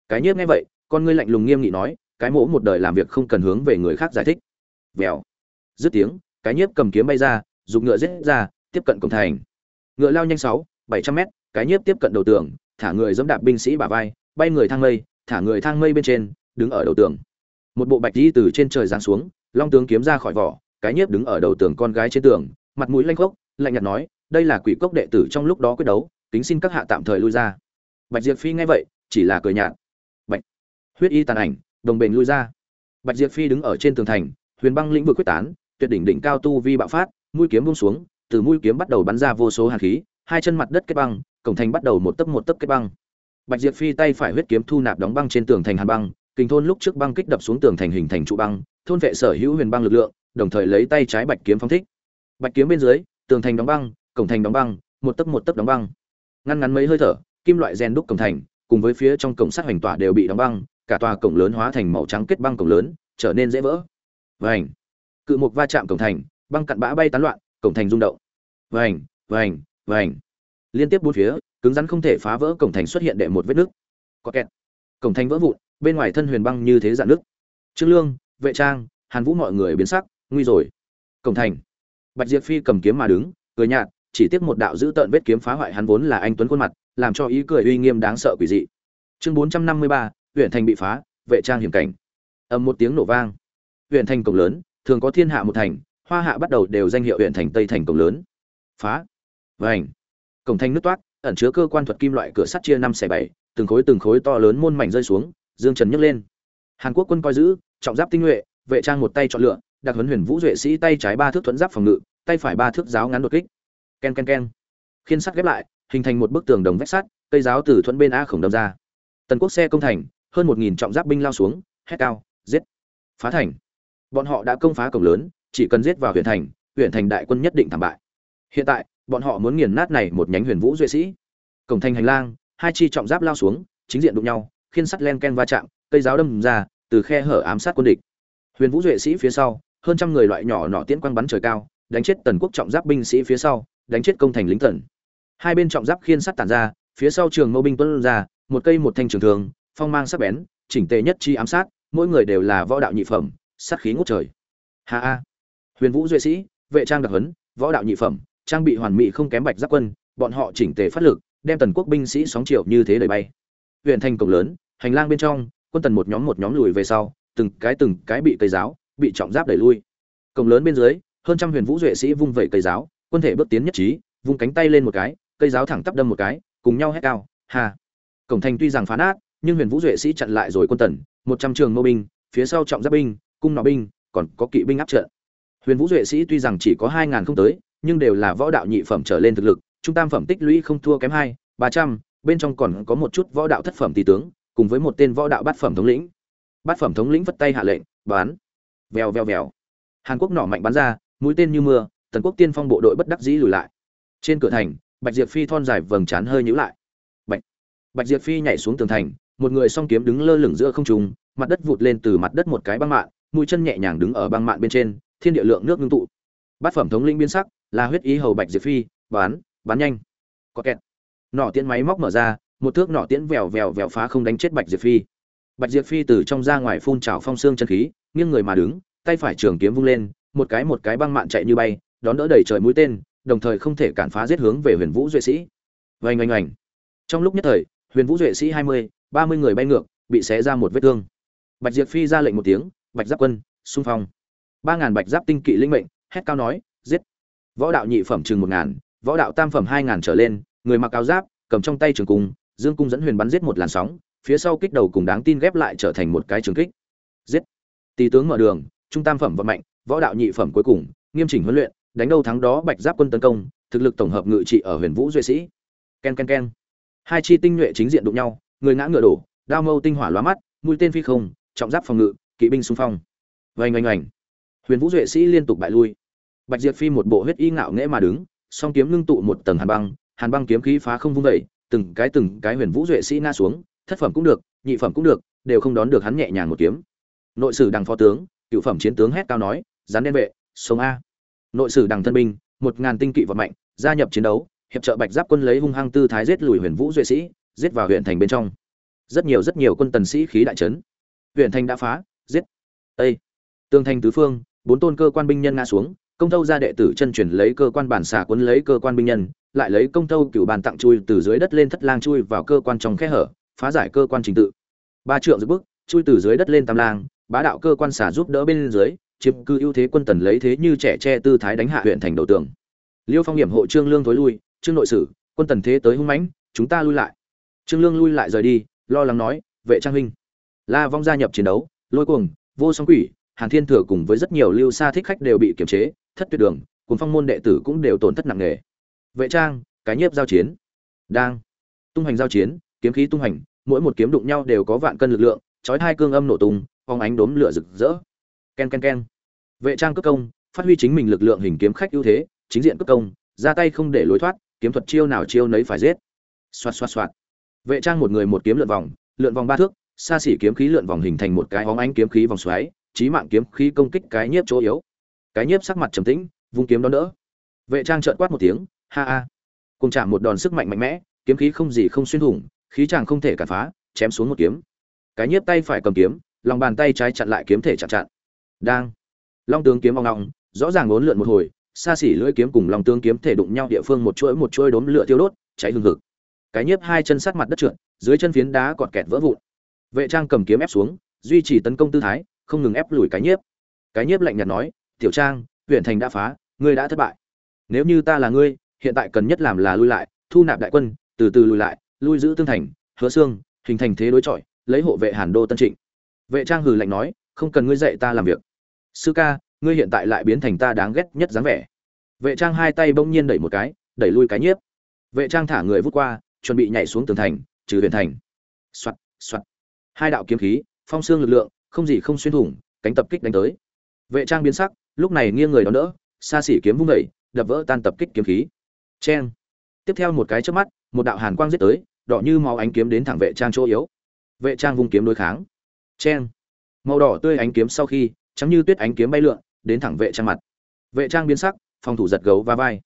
Cái nhiếp nghe vậy, con ngươi lạnh lùng nghiêm nghị nói, cái mỗ một đời làm việc không cần hướng về người khác giải thích. Vèo. Dứt tiếng, cái nhiếp cầm kiếm bay ra, dùng ngựa giết ra, tiếp cận cổng thành. Ngựa lao nhanh sáu, bảy trăm mét, cái nhiếp tiếp cận đầu tường thả người giẫm đạp binh sĩ bả vai, bay người thang mây, thả người thang mây bên trên, đứng ở đầu tường. Một bộ bạch y từ trên trời giáng xuống, long tướng kiếm ra khỏi vỏ, cái nhiếp đứng ở đầu tường con gái trên tường, mặt mũi lanh khốc, lạnh nhạt nói, đây là quỷ cốc đệ tử trong lúc đó quyết đấu, kính xin các hạ tạm thời lui ra. Bạch diệp phi nghe vậy, chỉ là cười nhạt. Bạch. Huyết y tàn ảnh, đồng bền lui ra. Bạch diệp phi đứng ở trên tường thành, huyền băng lĩnh vực quyết tán, tuyệt đỉnh đỉnh cao tu vi bạo phát, mũi kiếm buông xuống, từ mũi kiếm bắt đầu bắn ra vô số hàn khí, hai chân mặt đất kết băng cổng thành bắt đầu một tấc một tấc kết băng. Bạch diệp phi tay phải huyết kiếm thu nạp đóng băng trên tường thành hàn băng, kình thôn lúc trước băng kích đập xuống tường thành hình thành trụ băng, thôn vệ sở hữu huyền băng lực lượng, đồng thời lấy tay trái bạch kiếm phóng thích. Bạch kiếm bên dưới, tường thành đóng băng, cổng thành đóng băng, một tấc một tấc đóng băng. Ngăn ngắn mấy hơi thở, kim loại rèn đúc cổng thành, cùng với phía trong cổng sắt hoành tỏa đều bị đóng băng, cả tòa cổng lớn hóa thành màu trắng kết băng cổng lớn, trở nên dễ vỡ. Vành! Cự mục va chạm cổng thành, băng cặn bã bay tán loạn, cổng thành rung động. Vành! Vành! Vành! Liên tiếp bốn phía, cứng rắn không thể phá vỡ cổng thành xuất hiện đệ một vết nứt. Có kẹt. Cổng thành vỡ vụn, bên ngoài thân huyền băng như thế dạn nước trương lương, vệ trang, hàn vũ mọi người biến sắc, nguy rồi. Cổng thành. Bạch diệp phi cầm kiếm mà đứng, cười nhạt, chỉ tiếc một đạo giữ tợn vết kiếm phá hoại hắn vốn là anh tuấn khuôn mặt, làm cho ý cười uy nghiêm đáng sợ quỷ dị. Chương bốn trăm năm mươi ba huyện thành bị phá, vệ trang hiểm cảnh. Ầm một tiếng nổ vang. Huyện thành cổng lớn, thường có thiên hạ một thành, hoa hạ bắt đầu đều danh hiệu huyện thành tây thành cổng lớn. Phá. Vành cổng thanh nước toát ẩn chứa cơ quan thuật kim loại cửa sắt chia năm xẻ bảy, từng khối từng khối to lớn môn mảnh rơi xuống, dương trần nhấc lên. Hàn quốc quân coi giữ, trọng giáp tinh nhuệ, vệ trang một tay chọn lựa, đặc huấn huyền vũ duệ sĩ tay trái ba thước thuẫn giáp phòng ngự, tay phải ba thước giáo ngắn đột kích. Ken ken ken. Khiên sắt ghép lại, hình thành một bức tường đồng vách sắt, cây giáo từ thuận bên a khổng đâm ra. Tần quốc xe công thành, hơn một nghìn trọng giáp binh lao xuống, hét cao, giết. Phá thành. Bọn họ đã công phá cổng lớn, chỉ cần giết vào huyện thành huyện thành đại quân nhất định thảm bại. Hiện tại bọn họ muốn nghiền nát này một nhánh huyền vũ duệ sĩ. Cổng thành hành lang, hai chi trọng giáp lao xuống, chính diện đụng nhau, khiên sắt len ken va chạm, cây giáo đâm ra, từ khe hở ám sát quân địch. Huyền vũ duệ sĩ phía sau, hơn trăm người loại nhỏ nọ tiễn quang bắn trời cao, đánh chết tần quốc trọng giáp binh sĩ phía sau, đánh chết công thành lính tần hai bên trọng giáp khiên sắt tản ra, phía sau trường mâu binh tuân ra, một cây một thanh trường thường phong mang sắc bén, chỉnh tề nhất chi ám sát, mỗi người đều là võ đạo nhị phẩm, sát khí ngút trời. Ha a huyền vũ duệ sĩ, vệ trang đặc huấn, võ đạo nhị phẩm trang bị hoàn mỹ không kém bạch giáp quân, bọn họ chỉnh tề phát lực, đem tần quốc binh sĩ sóng triệu như thế đẩy bay. Huyện thành cổng lớn, hành lang bên trong, quân tần một nhóm một nhóm lùi về sau, từng cái từng cái bị cây giáo, bị trọng giáp đẩy lui. Cổng lớn bên dưới, hơn trăm huyền vũ duệ sĩ vung vẩy cây giáo, quân thể bước tiến nhất trí, vung cánh tay lên một cái, cây giáo thẳng tắp đâm một cái, cùng nhau hét cao hà cổng thành tuy rằng phá nát, nhưng huyền vũ duệ sĩ chặn lại rồi quân tần, một trăm trường mô binh, phía sau trọng giáp binh, cung nọ binh, còn có kỵ binh áp trận. Huyền vũ duệ sĩ tuy rằng chỉ có hai ngàn không tới nhưng đều là võ đạo nhị phẩm trở lên thực lực, trung tam phẩm tích lũy không thua kém hai, ba trăm, bên trong còn có một chút võ đạo thất phẩm tỷ tướng, cùng với một tên võ đạo bát phẩm thống lĩnh. Bát phẩm thống lĩnh vất tay hạ lệnh, bán. Vèo vèo vèo. Hàn quốc nỏ mạnh bắn ra, mũi tên như mưa, tần quốc tiên phong bộ đội bất đắc dĩ lùi lại. Trên cửa thành, bạch diệp phi thon dài vầng trán hơi nhíu lại. Bạch bạch diệp phi nhảy xuống tường thành, một người song kiếm đứng lơ lửng giữa không trung, mặt đất vụt lên từ mặt đất một cái băng mạn, mũi chân nhẹ nhàng đứng ở băng mạn bên trên, thiên địa lượng nước ngưng tụ. Bát phẩm thống lĩnh biến sắc là huyết ý hầu bạch diệp phi, bán bán nhanh. Có kẹt. Nỏ tiễn máy móc mở ra, một thước nỏ tiễn vèo vèo vèo phá không đánh chết bạch diệp phi. Bạch diệp phi từ trong ra ngoài phun trào phong xương chân khí, nghiêng người mà đứng, tay phải trường kiếm vung lên, một cái một cái băng mạn chạy như bay, đón đỡ đầy trời mũi tên, đồng thời không thể cản phá giết hướng về huyền vũ duệ sĩ. Vành oanh oanh. Trong lúc nhất thời, huyền vũ duệ sĩ hai mươi, ba mươi người bay ngược, bị xé ra một vết thương. Bạch diệp phi ra lệnh một tiếng, bạch giáp quân, xung phong. Ba ngàn bạch giáp tinh kỵ linh mệnh, hét cao nói võ đạo nhị phẩm chừng một ngàn, võ đạo tam phẩm hai ngàn trở lên, người mặc áo giáp, cầm trong tay trường cung, dương cung dẫn huyền bắn giết một làn sóng, phía sau kích đầu cùng đáng tin ghép lại trở thành một cái trường kích. Giết. Tỷ tướng mở đường, trung tam phẩm vận mạnh, võ đạo nhị phẩm cuối cùng, nghiêm chỉnh huấn luyện, đánh đâu thắng đó bạch giáp quân tấn công, thực lực tổng hợp ngự trị ở huyền vũ duệ sĩ. Ken ken ken. Hai chi tinh nhuệ chính diện đụng nhau, người ngã ngựa đổ, đao mâu tinh hỏa lóa mắt, mũi tên phi không, trọng giáp phòng ngự, kỵ binh xung phong. Vành oanh oanh. Huyền vũ duệ sĩ liên tục bại lui bạch diệp phi một bộ huyết y ngạo nghễ mà đứng, song kiếm ngưng tụ một tầng hàn băng hàn băng kiếm khí phá không vung vẩy từng cái từng cái huyền vũ duệ sĩ nga xuống, thất phẩm cũng được, nhị phẩm cũng được, đều không đón được hắn nhẹ nhàng một kiếm. Nội sử đằng phó tướng, cựu phẩm chiến tướng hét cao nói gián đen vệ, sống a. Nội sử đằng thân binh, một ngàn tinh kỵ vật mạnh, gia nhập chiến đấu, hiệp trợ bạch giáp quân lấy hung hăng tư thái giết lùi huyền vũ duệ sĩ, giết vào huyện thành bên trong. Rất nhiều rất nhiều quân tần sĩ khí đại trấn huyện thành đã phá, giết. Ây tương thành tứ phương, bốn tôn cơ quan binh nhân ngã xuống công tâu ra đệ tử chân truyền lấy cơ quan bản xà quấn lấy cơ quan binh nhân, lại lấy công tâu cửu bàn tặng chui từ dưới đất lên thất lang chui vào cơ quan trong khe hở, phá giải cơ quan trình tự. Ba trượng giữ bước, chui từ dưới đất lên tam lang, bá đạo cơ quan xả giúp đỡ bên dưới, chiếm cư ưu thế quân tần lấy thế như trẻ che tư thái đánh hạ huyện thành đầu tường. Liêu phong hiểm hộ trương lương thối lui, trương nội sử, quân tần thế tới hung mãnh, chúng ta lui lại. Trương lương lui lại rời đi, lo lắng nói, vệ trang huynh. La vong gia nhập chiến đấu, lôi cuồng, vô song quỷ, hàn thiên thừa cùng với rất nhiều lưu xa thích khách đều bị kiềm chế thất tuyệt đường, cùng phong môn đệ tử cũng đều tổn thất nặng nề. Vệ trang, cái nhiếp giao chiến. Đang. Tung hành giao chiến, kiếm khí tung hành mỗi một kiếm đụng nhau đều có vạn cân lực lượng, chói hai cương âm nổ tung phong ánh đốm lửa rực rỡ. Ken ken ken. Vệ trang cất công, phát huy chính mình lực lượng hình kiếm khách ưu thế, chính diện cất công, ra tay không để lối thoát, kiếm thuật chiêu nào chiêu nấy phải giết. Xoạt xoạt xoạt. Vệ trang một người một kiếm lượn vòng lượn vòng ba thước, xa xỉ kiếm khí lượn vòng hình thành một cái hóng ánh kiếm khí vòng xoáy trí mạng kiếm khí công kích cái nhiếp chỗ yếu cái nhiếp sắc mặt trầm tĩnh, vung kiếm đón đỡ. Vệ trang trợn quát một tiếng, ha ha. Cùng chạm một đòn sức mạnh mạnh mẽ, kiếm khí không gì không xuyên thủng, khí chàng không thể cản phá, chém xuống một kiếm. Cái nhiếp tay phải cầm kiếm, lòng bàn tay trái chặn lại kiếm thể chặn chặn. Đang. Long tướng kiếm vòng ngọng rõ ràng uốn lượn một hồi, xa xỉ lưỡi kiếm cùng lòng tướng kiếm thể đụng nhau địa phương một chuỗi một chuỗi đốm lửa tiêu đốt, cháy hừng hực. Cái nhiếp hai chân sát mặt đất trượt, dưới chân phiến đá còn kẹt vỡ vụn. Vệ trang cầm kiếm ép xuống, duy trì tấn công tư thái, không ngừng ép lùi cái nhiếp. Cái nhiếp lạnh nhạt nói tiểu trang, huyện thành đã phá, ngươi đã thất bại. Nếu như ta là ngươi, hiện tại cần nhất làm là lui lại, thu nạp đại quân, từ từ lùi lại, lui giữ tương thành, hứa xương, hình thành thế đối chọi, lấy hộ vệ hàn đô tân trịnh. Vệ trang hừ lạnh nói, không cần ngươi dạy ta làm việc. Sư ca, ngươi hiện tại lại biến thành ta đáng ghét nhất dáng vẻ. Vệ trang hai tay bỗng nhiên đẩy một cái, đẩy lui cái nhiếp. Vệ trang thả người vút qua, chuẩn bị nhảy xuống tường thành, trừ huyền thành. Soạt soạt. Hai đạo kiếm khí, phong xương lực lượng, không gì không xuyên thủng, cánh tập kích đánh tới. Vệ trang biến sắc lúc này nghiêng người đón đỡ, xa xỉ kiếm vung đẩy đập vỡ tan tập kích kiếm khí. Cheng. Tiếp theo một cái trước mắt, một đạo hàn quang giết tới, đỏ như máu ánh kiếm đến thẳng vệ trang chỗ yếu. Vệ trang vung kiếm đối kháng. Cheng. Màu đỏ tươi ánh kiếm sau khi, trắng như tuyết ánh kiếm bay lượn, đến thẳng vệ trang mặt. Vệ trang biến sắc, phòng thủ giật gấu và vai.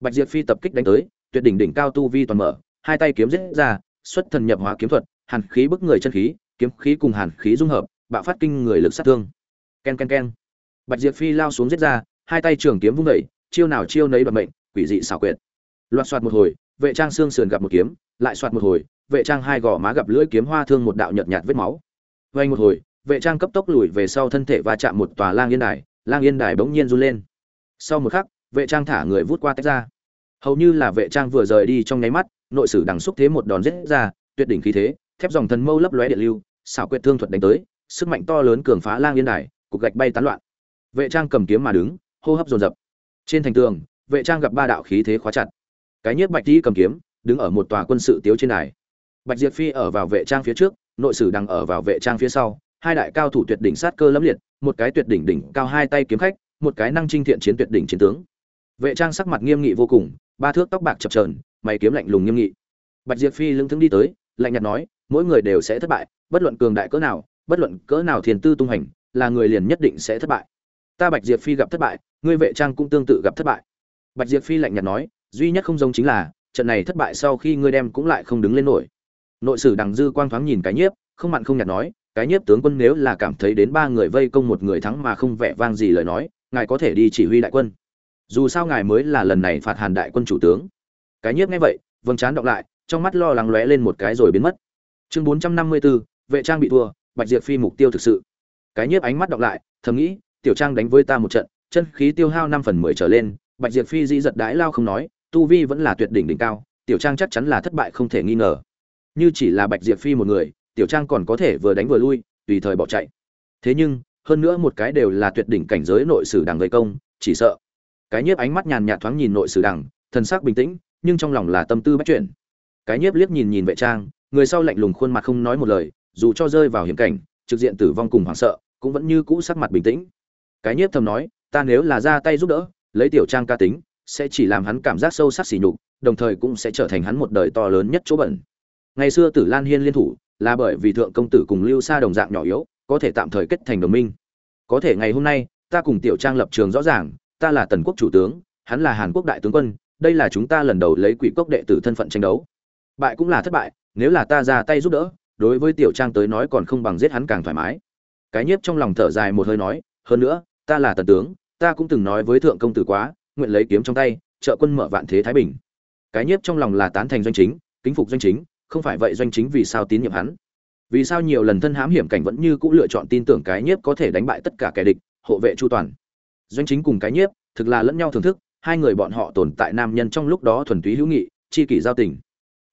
Bạch diệp phi tập kích đánh tới, tuyệt đỉnh đỉnh cao tu vi toàn mở, hai tay kiếm giết ra, xuất thần nhập hóa kiếm thuật, hàn khí bức người chân khí, kiếm khí cùng hàn khí dung hợp, bạo phát kinh người lực sát thương. Ken ken ken bạch diệp phi lao xuống giết ra, hai tay trường kiếm vung đẩy chiêu nào chiêu nấy bật mệnh, quỷ dị xảo quyệt. Loạt soạt một hồi, vệ trang xương sườn gặp một kiếm, lại soạt một hồi, vệ trang hai gò má gặp lưỡi kiếm hoa thương một đạo nhợt nhạt vết máu. Vay một hồi, vệ trang cấp tốc lùi về sau thân thể và chạm một tòa lang yên đài, lang yên đài bỗng nhiên run lên. Sau một khắc, vệ trang thả người vút qua tách ra. Hầu như là vệ trang vừa rời đi trong nháy mắt, nội sử đằng xúc thế một đòn giết ra, tuyệt đỉnh khí thế, thép dòng thần mâu lấp lóe điện lưu, xảo quyệt thương thuật đánh tới, sức mạnh to lớn cường phá lang yên đài, cục gạch bay tán loạn vệ trang cầm kiếm mà đứng, hô hấp dồn dập. Trên thành tường, vệ trang gặp ba đạo khí thế khóa chặt. Cái nhiếp bạch tý cầm kiếm, đứng ở một tòa quân sự tiếu trên đài. Bạch diệp phi ở vào vệ trang phía trước, nội sử đang ở vào vệ trang phía sau, hai đại cao thủ tuyệt đỉnh sát cơ lẫm liệt, một cái tuyệt đỉnh đỉnh cao hai tay kiếm khách, một cái năng trinh thiện chiến tuyệt đỉnh chiến tướng. Vệ trang sắc mặt nghiêm nghị vô cùng, ba thước tóc bạc chập trờn mày kiếm lạnh lùng nghiêm nghị. Bạch diệp phi lưng thững đi tới, lạnh nhạt nói, mỗi người đều sẽ thất bại, bất luận cường đại cỡ nào, bất luận cỡ nào thiền tư tung hành, là người liền nhất định sẽ thất bại ta bạch diệp phi gặp thất bại ngươi vệ trang cũng tương tự gặp thất bại. Bạch diệp phi lạnh nhạt nói duy nhất không giống chính là trận này thất bại sau khi ngươi đem cũng lại không đứng lên nổi. Nội sử đằng dư quang thoáng nhìn cái nhiếp không mặn không nhạt nói cái nhiếp tướng quân nếu là cảm thấy đến ba người vây công một người thắng mà không vẻ vang gì lời nói ngài có thể đi chỉ huy đại quân. Dù sao ngài mới là lần này phạt hàn đại quân chủ tướng. Cái nhiếp nghe vậy vâng chán đọc lại trong mắt lo lắng lóe lên một cái rồi biến mất. Chương bốn trăm năm mươi 454, vệ trang bị thua bạch diệp phi mục tiêu thực sự. Cái nhiếp ánh mắt đọc lại thầm nghĩ tiểu trang đánh với ta một trận, chân khí tiêu hao năm phần mười trở lên, bạch diệp phi dĩ giật đái lao không nói, tu vi vẫn là tuyệt đỉnh đỉnh cao, tiểu trang chắc chắn là thất bại không thể nghi ngờ. Như chỉ là bạch diệp phi một người, tiểu trang còn có thể vừa đánh vừa lui, tùy thời bỏ chạy. Thế nhưng, hơn nữa một cái đều là tuyệt đỉnh cảnh giới nội sử đảng gây công, chỉ sợ. Cái nhiếp ánh mắt nhàn nhạt thoáng nhìn nội sử đảng thần sắc bình tĩnh, nhưng trong lòng là tâm tư bắt chuyển. Cái nhiếp liếc nhìn nhìn vệ trang, người sau lạnh lùng khuôn mặt không nói một lời, dù cho rơi vào hiểm cảnh, trực diện tử vong cùng hoảng sợ, cũng vẫn như cũ sắc mặt bình tĩnh cái nhiếp thầm nói, ta nếu là ra tay giúp đỡ, lấy tiểu trang ca tính, sẽ chỉ làm hắn cảm giác sâu sắc sỉ nhục, đồng thời cũng sẽ trở thành hắn một đời to lớn nhất chỗ bẩn. Ngày xưa tử lan hiên liên thủ, là bởi vì thượng công tử cùng lưu sa đồng dạng nhỏ yếu, có thể tạm thời kết thành đồng minh. Có thể ngày hôm nay, ta cùng tiểu trang lập trường rõ ràng, ta là tần quốc chủ tướng, hắn là hàn quốc đại tướng quân, đây là chúng ta lần đầu lấy quỷ cốc đệ tử thân phận tranh đấu. Bại cũng là thất bại, nếu là ta ra tay giúp đỡ, đối với tiểu trang tới nói còn không bằng giết hắn càng thoải mái. Cái nhiếp trong lòng thở dài một hơi nói, hơn nữa ta là tần tướng, ta cũng từng nói với thượng công tử quá, nguyện lấy kiếm trong tay, trợ quân mở vạn thế thái bình. Cái nhiếp trong lòng là tán thành doanh chính, kính phục doanh chính, không phải vậy doanh chính vì sao tín nhiệm hắn? Vì sao nhiều lần thân hãm hiểm cảnh vẫn như cũ lựa chọn tin tưởng cái nhiếp có thể đánh bại tất cả kẻ địch, hộ vệ chu toàn? Doanh chính cùng cái nhiếp, thực là lẫn nhau thưởng thức, hai người bọn họ tồn tại nam nhân trong lúc đó thuần túy hữu nghị, chi kỷ giao tình.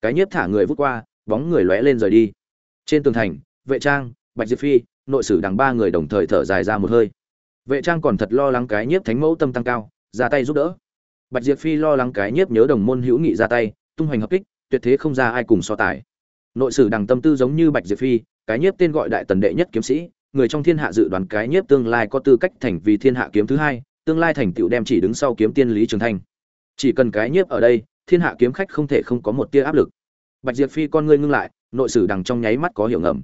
Cái nhiếp thả người vút qua, bóng người lóe lên rời đi. Trên tường thành, vệ trang, bạch diệp phi, nội sử đằng ba người đồng thời thở dài ra một hơi vệ trang còn thật lo lắng cái nhiếp thánh mẫu tâm tăng cao, ra tay giúp đỡ. Bạch diệp phi lo lắng cái nhiếp nhớ đồng môn hữu nghị ra tay, tung hoành hợp kích, tuyệt thế không ra ai cùng so tài. Nội sử đằng tâm tư giống như bạch diệp phi, cái nhiếp tên gọi đại tần đệ nhất kiếm sĩ, người trong thiên hạ dự đoán cái nhiếp tương lai có tư cách thành vì thiên hạ kiếm thứ hai, tương lai thành tựu đem chỉ đứng sau kiếm tiên lý trường thanh. Chỉ cần cái nhiếp ở đây, thiên hạ kiếm khách không thể không có một tia áp lực. Bạch diệp phi con ngươi ngưng lại, nội sử đằng trong nháy mắt có hiểu ngầm.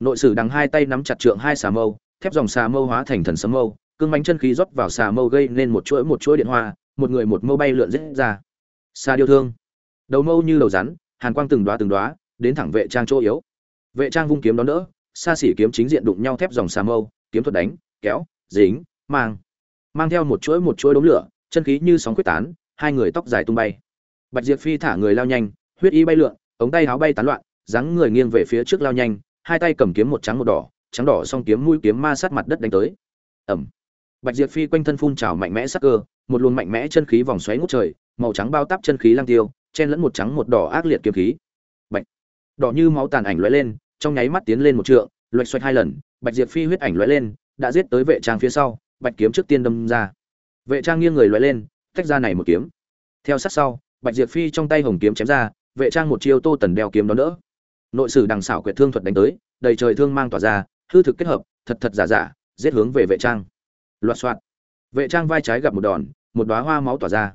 Nội sử đằng hai tay nắm chặt trượng hai xà mâu thép dòng xà mâu hóa thành thần sấm mâu, cương bánh chân khí rót vào xà mâu gây nên một chuỗi một chuỗi điện hoa, một người một mâu bay lượn rết ra. Xa điêu thương. Đầu mâu như đầu rắn, hàn quang từng đoá từng đoá đến thẳng vệ trang chỗ yếu. Vệ trang vung kiếm đón đỡ, xa xỉ kiếm chính diện đụng nhau thép dòng xà mâu, kiếm thuật đánh, kéo, dính, mang. Mang theo một chuỗi một chuỗi đống lửa, chân khí như sóng quyết tán, hai người tóc dài tung bay. Bạch diệp phi thả người lao nhanh, huyết y bay lượn, ống tay áo bay tán loạn, dáng người nghiêng về phía trước lao nhanh, hai tay cầm kiếm một trắng một đỏ trắng đỏ song kiếm mũi kiếm ma sát mặt đất đánh tới. Ầm bạch diệp phi quanh thân phun trào mạnh mẽ sắc cơ, một luồng mạnh mẽ chân khí vòng xoáy ngút trời, màu trắng bao táp chân khí lang tiêu, chen lẫn một trắng một đỏ ác liệt kiếm khí. Bạch. Đỏ như máu tàn ảnh lóe lên, trong nháy mắt tiến lên một trượng, loạch xoạch hai lần, bạch diệp phi huyết ảnh lóe lên, đã giết tới vệ trang phía sau, bạch kiếm trước tiên đâm ra. Vệ trang nghiêng người lóe lên, tách ra này một kiếm. Theo sát sau, bạch diệp phi trong tay hồng kiếm chém ra, vệ trang một chiêu tô tần đeo kiếm đó đỡ. Nội sử đằng xảo quyệt thương thuật đánh tới, đầy trời thương mang tỏa ra hư thực kết hợp, thật thật giả giả, giết hướng về vệ trang. Loạt soạt. Vệ trang vai trái gặp một đòn, một đóa hoa máu tỏa ra.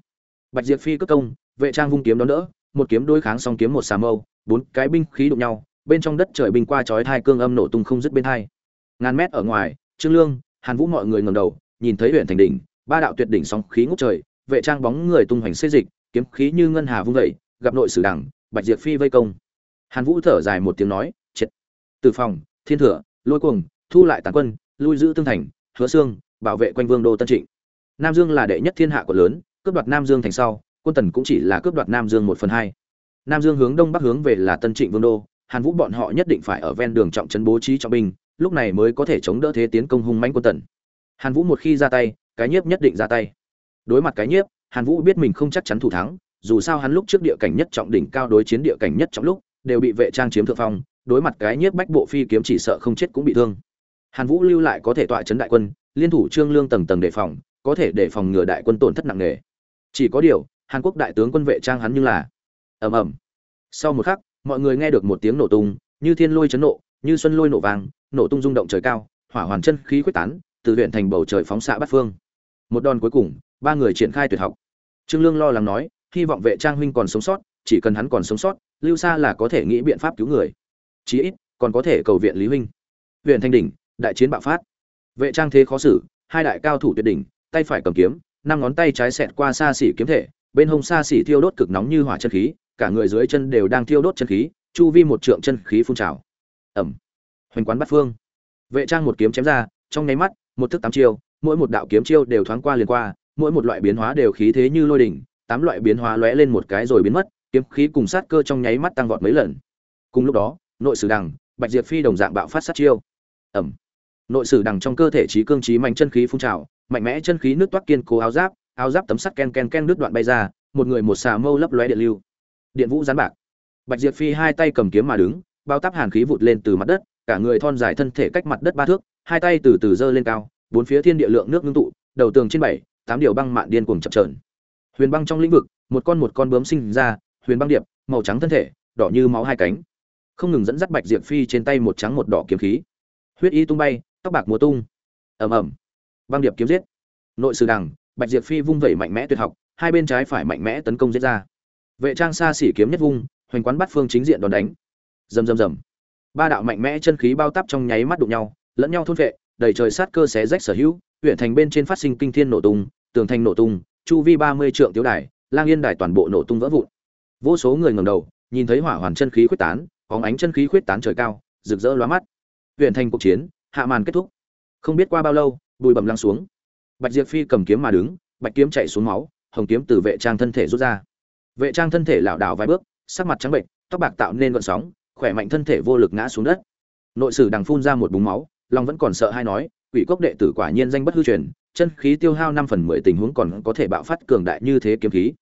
Bạch diệp phi cất công, vệ trang vung kiếm đón đỡ, một kiếm đối kháng song kiếm một xà mâu, bốn cái binh khí đụng nhau, bên trong đất trời binh qua chói thai cương âm nổ tung không dứt bên hai. Ngàn mét ở ngoài, trương lương, hàn vũ mọi người ngẩng đầu, nhìn thấy huyện thành đỉnh, ba đạo tuyệt đỉnh sóng khí ngút trời, vệ trang bóng người tung hoành xê dịch, kiếm khí như ngân hà vung dậy, gặp nội sử đẳng, bạch diệp phi vây công. Hàn vũ thở dài một tiếng nói triệt từ phòng, thiên thừa lôi cuồng, thu lại tàn quân, lui giữ tương thành, hứa xương, bảo vệ quanh vương đô tân trịnh. Nam dương là đệ nhất thiên hạ của lớn, cướp đoạt nam dương thành sau, quân tần cũng chỉ là cướp đoạt nam dương một phần hai. Nam dương hướng đông bắc hướng về là tân trịnh vương đô, hàn vũ bọn họ nhất định phải ở ven đường trọng trấn bố trí trọng binh, lúc này mới có thể chống đỡ thế tiến công hung mãnh quân tần. Hàn vũ một khi ra tay, cái nhiếp nhất định ra tay. Đối mặt cái nhiếp, hàn vũ biết mình không chắc chắn thủ thắng, dù sao hắn lúc trước địa cảnh nhất trọng đỉnh cao đối chiến địa cảnh nhất trọng lúc, đều bị vệ trang chiếm thượng phong đối mặt cái nhiếp bách bộ phi kiếm chỉ sợ không chết cũng bị thương. Hàn vũ lưu lại có thể tọa chấn đại quân, liên thủ trương lương tầng tầng đề phòng, có thể để phòng ngừa đại quân tổn thất nặng nề. Chỉ có điều, hàn quốc đại tướng quân vệ trang hắn như là ầm ầm. Sau một khắc, mọi người nghe được một tiếng nổ tung, như thiên lôi chấn nộ, như xuân lôi nổ vàng nổ tung rung động trời cao, hỏa hoàn chân khí quyết tán, từ huyện thành bầu trời phóng xạ bát phương. Một đòn cuối cùng, ba người triển khai tuyệt học. Trương lương lo lắng nói, hy vọng vệ trang huynh còn sống sót, chỉ cần hắn còn sống sót, lưu xa là có thể nghĩ biện pháp cứu người chí ít, còn có thể cầu viện lý huynh. Huyện thanh đỉnh, đại chiến bạo phát. Vệ trang thế khó xử, hai đại cao thủ tuyệt đỉnh, tay phải cầm kiếm, năm ngón tay trái xẹt qua xa xỉ kiếm thể, bên hông xa xỉ thiêu đốt cực nóng như hỏa chân khí, cả người dưới chân đều đang thiêu đốt chân khí, chu vi một trượng chân khí phun trào. Ẩm. Hoành quán bắt phương. Vệ trang một kiếm chém ra, trong nháy mắt, một thức tám chiêu, mỗi một đạo kiếm chiêu đều thoáng qua liền qua, mỗi một loại biến hóa đều khí thế như lôi đỉnh, tám loại biến hóa lóe lên một cái rồi biến mất, kiếm khí cùng sát cơ trong nháy mắt tăng vọt mấy lần. Cùng lúc đó nội sử đằng, bạch diệp phi đồng dạng bạo phát sát chiêu. Ẩm. Nội sử đằng trong cơ thể trí cương trí mạnh chân khí phun trào, mạnh mẽ chân khí nước toát kiên cố áo giáp áo giáp tấm sắt ken ken ken nước đoạn bay ra, một người một xà mâu lấp lóe điện lưu. Điện vũ gián bạc. Bạch diệp phi hai tay cầm kiếm mà đứng, bao tắp hàn khí vụt lên từ mặt đất, cả người thon dài thân thể cách mặt đất ba thước, hai tay từ từ giơ lên cao, bốn phía thiên địa lượng nước ngưng tụ, đầu tường trên bảy, tám điều băng mạn điên cuồng chập trờn huyền băng trong lĩnh vực, một con một con bướm sinh ra, huyền băng điệp, màu trắng thân thể, đỏ như máu hai cánh không ngừng dẫn dắt bạch diệp phi trên tay một trắng một đỏ kiếm khí. Huyết y tung bay, tóc bạc mùa tung. Ầm ầm. Băng điệp kiếm giết. Nội sử đằng, bạch diệp phi vung vẩy mạnh mẽ tuyệt học, hai bên trái phải mạnh mẽ tấn công giết ra. Vệ trang xa xỉ kiếm nhất vung, hoành quán bắt phương chính diện đòn đánh. Rầm rầm rầm. Ba đạo mạnh mẽ chân khí bao tắp trong nháy mắt đụng nhau, lẫn nhau thôn vệ đầy trời sát cơ xé rách sở hữu, huyện thành bên trên phát sinh kinh thiên nổ tung, tường thành nổ tung, chu vi ba mươi trượng tiểu đài, lang yên đài toàn bộ nổ tung vỡ vụn. Vô số người ngẩng đầu, nhìn thấy hỏa hoàn chân khí quyết tán phóng ánh chân khí khuyết tán trời cao, rực rỡ lóa mắt. Huyện thành cuộc chiến, hạ màn kết thúc. Không biết qua bao lâu, bụi bầm lăng xuống. Bạch diệp phi cầm kiếm mà đứng, bạch kiếm chạy xuống máu, hồng kiếm từ vệ trang thân thể rút ra. Vệ trang thân thể lảo đảo vài bước, sắc mặt trắng bệnh, tóc bạc tạo nên gợn sóng, khỏe mạnh thân thể vô lực ngã xuống đất. Nội sử đằng phun ra một búng máu, long vẫn còn sợ hay nói, quỷ cốc đệ tử quả nhiên danh bất hư truyền, chân khí tiêu hao năm phần mười tình huống còn có thể bạo phát cường đại như thế kiếm khí.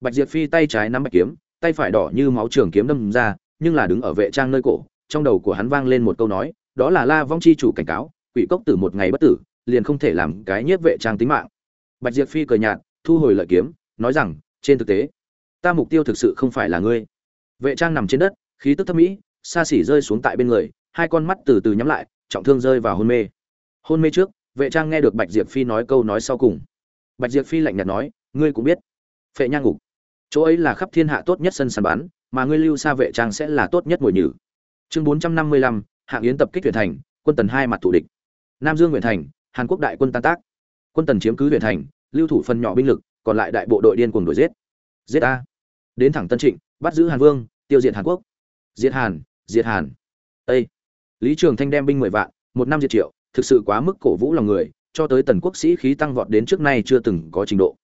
Bạch diệp phi tay trái nắm bạch kiếm, tay phải đỏ như máu trường kiếm đâm ra nhưng là đứng ở vệ trang nơi cổ, trong đầu của hắn vang lên một câu nói, đó là la vong chi chủ cảnh cáo, quỷ cốc tử một ngày bất tử, liền không thể làm cái nhiếp vệ trang tính mạng. Bạch diệp phi cười nhạt, thu hồi lợi kiếm, nói rằng, trên thực tế, ta mục tiêu thực sự không phải là ngươi. Vệ trang nằm trên đất, khí tức thâm mỹ, xa xỉ rơi xuống tại bên người, hai con mắt từ từ nhắm lại, trọng thương rơi vào hôn mê. Hôn mê trước, vệ trang nghe được bạch diệp phi nói câu nói sau cùng. Bạch diệp phi lạnh nhạt nói, ngươi cũng biết, phệ nhang ngục, chỗ ấy là khắp thiên hạ tốt nhất sân sàn bán mà ngươi lưu xa vệ trang sẽ là tốt nhất mùi nhử. Chương bốn trăm năm mươi lăm, hạng yến tập kích huyện thành, quân tần hai mặt thủ địch. Nam dương huyện thành, hàn quốc đại quân tan tác. Quân tần chiếm cứ huyện thành, lưu thủ phần nhỏ binh lực, còn lại đại bộ đội điên cuồng đuổi giết. Giết a. Đến thẳng tân trịnh, bắt giữ hàn vương, tiêu diệt hàn quốc. Diệt hàn diệt hàn. Ây lý trường thanh đem binh mười vạn, một năm diệt triệu, thực sự quá mức cổ vũ lòng người, cho tới tần quốc sĩ khí tăng vọt đến trước nay chưa từng có trình độ.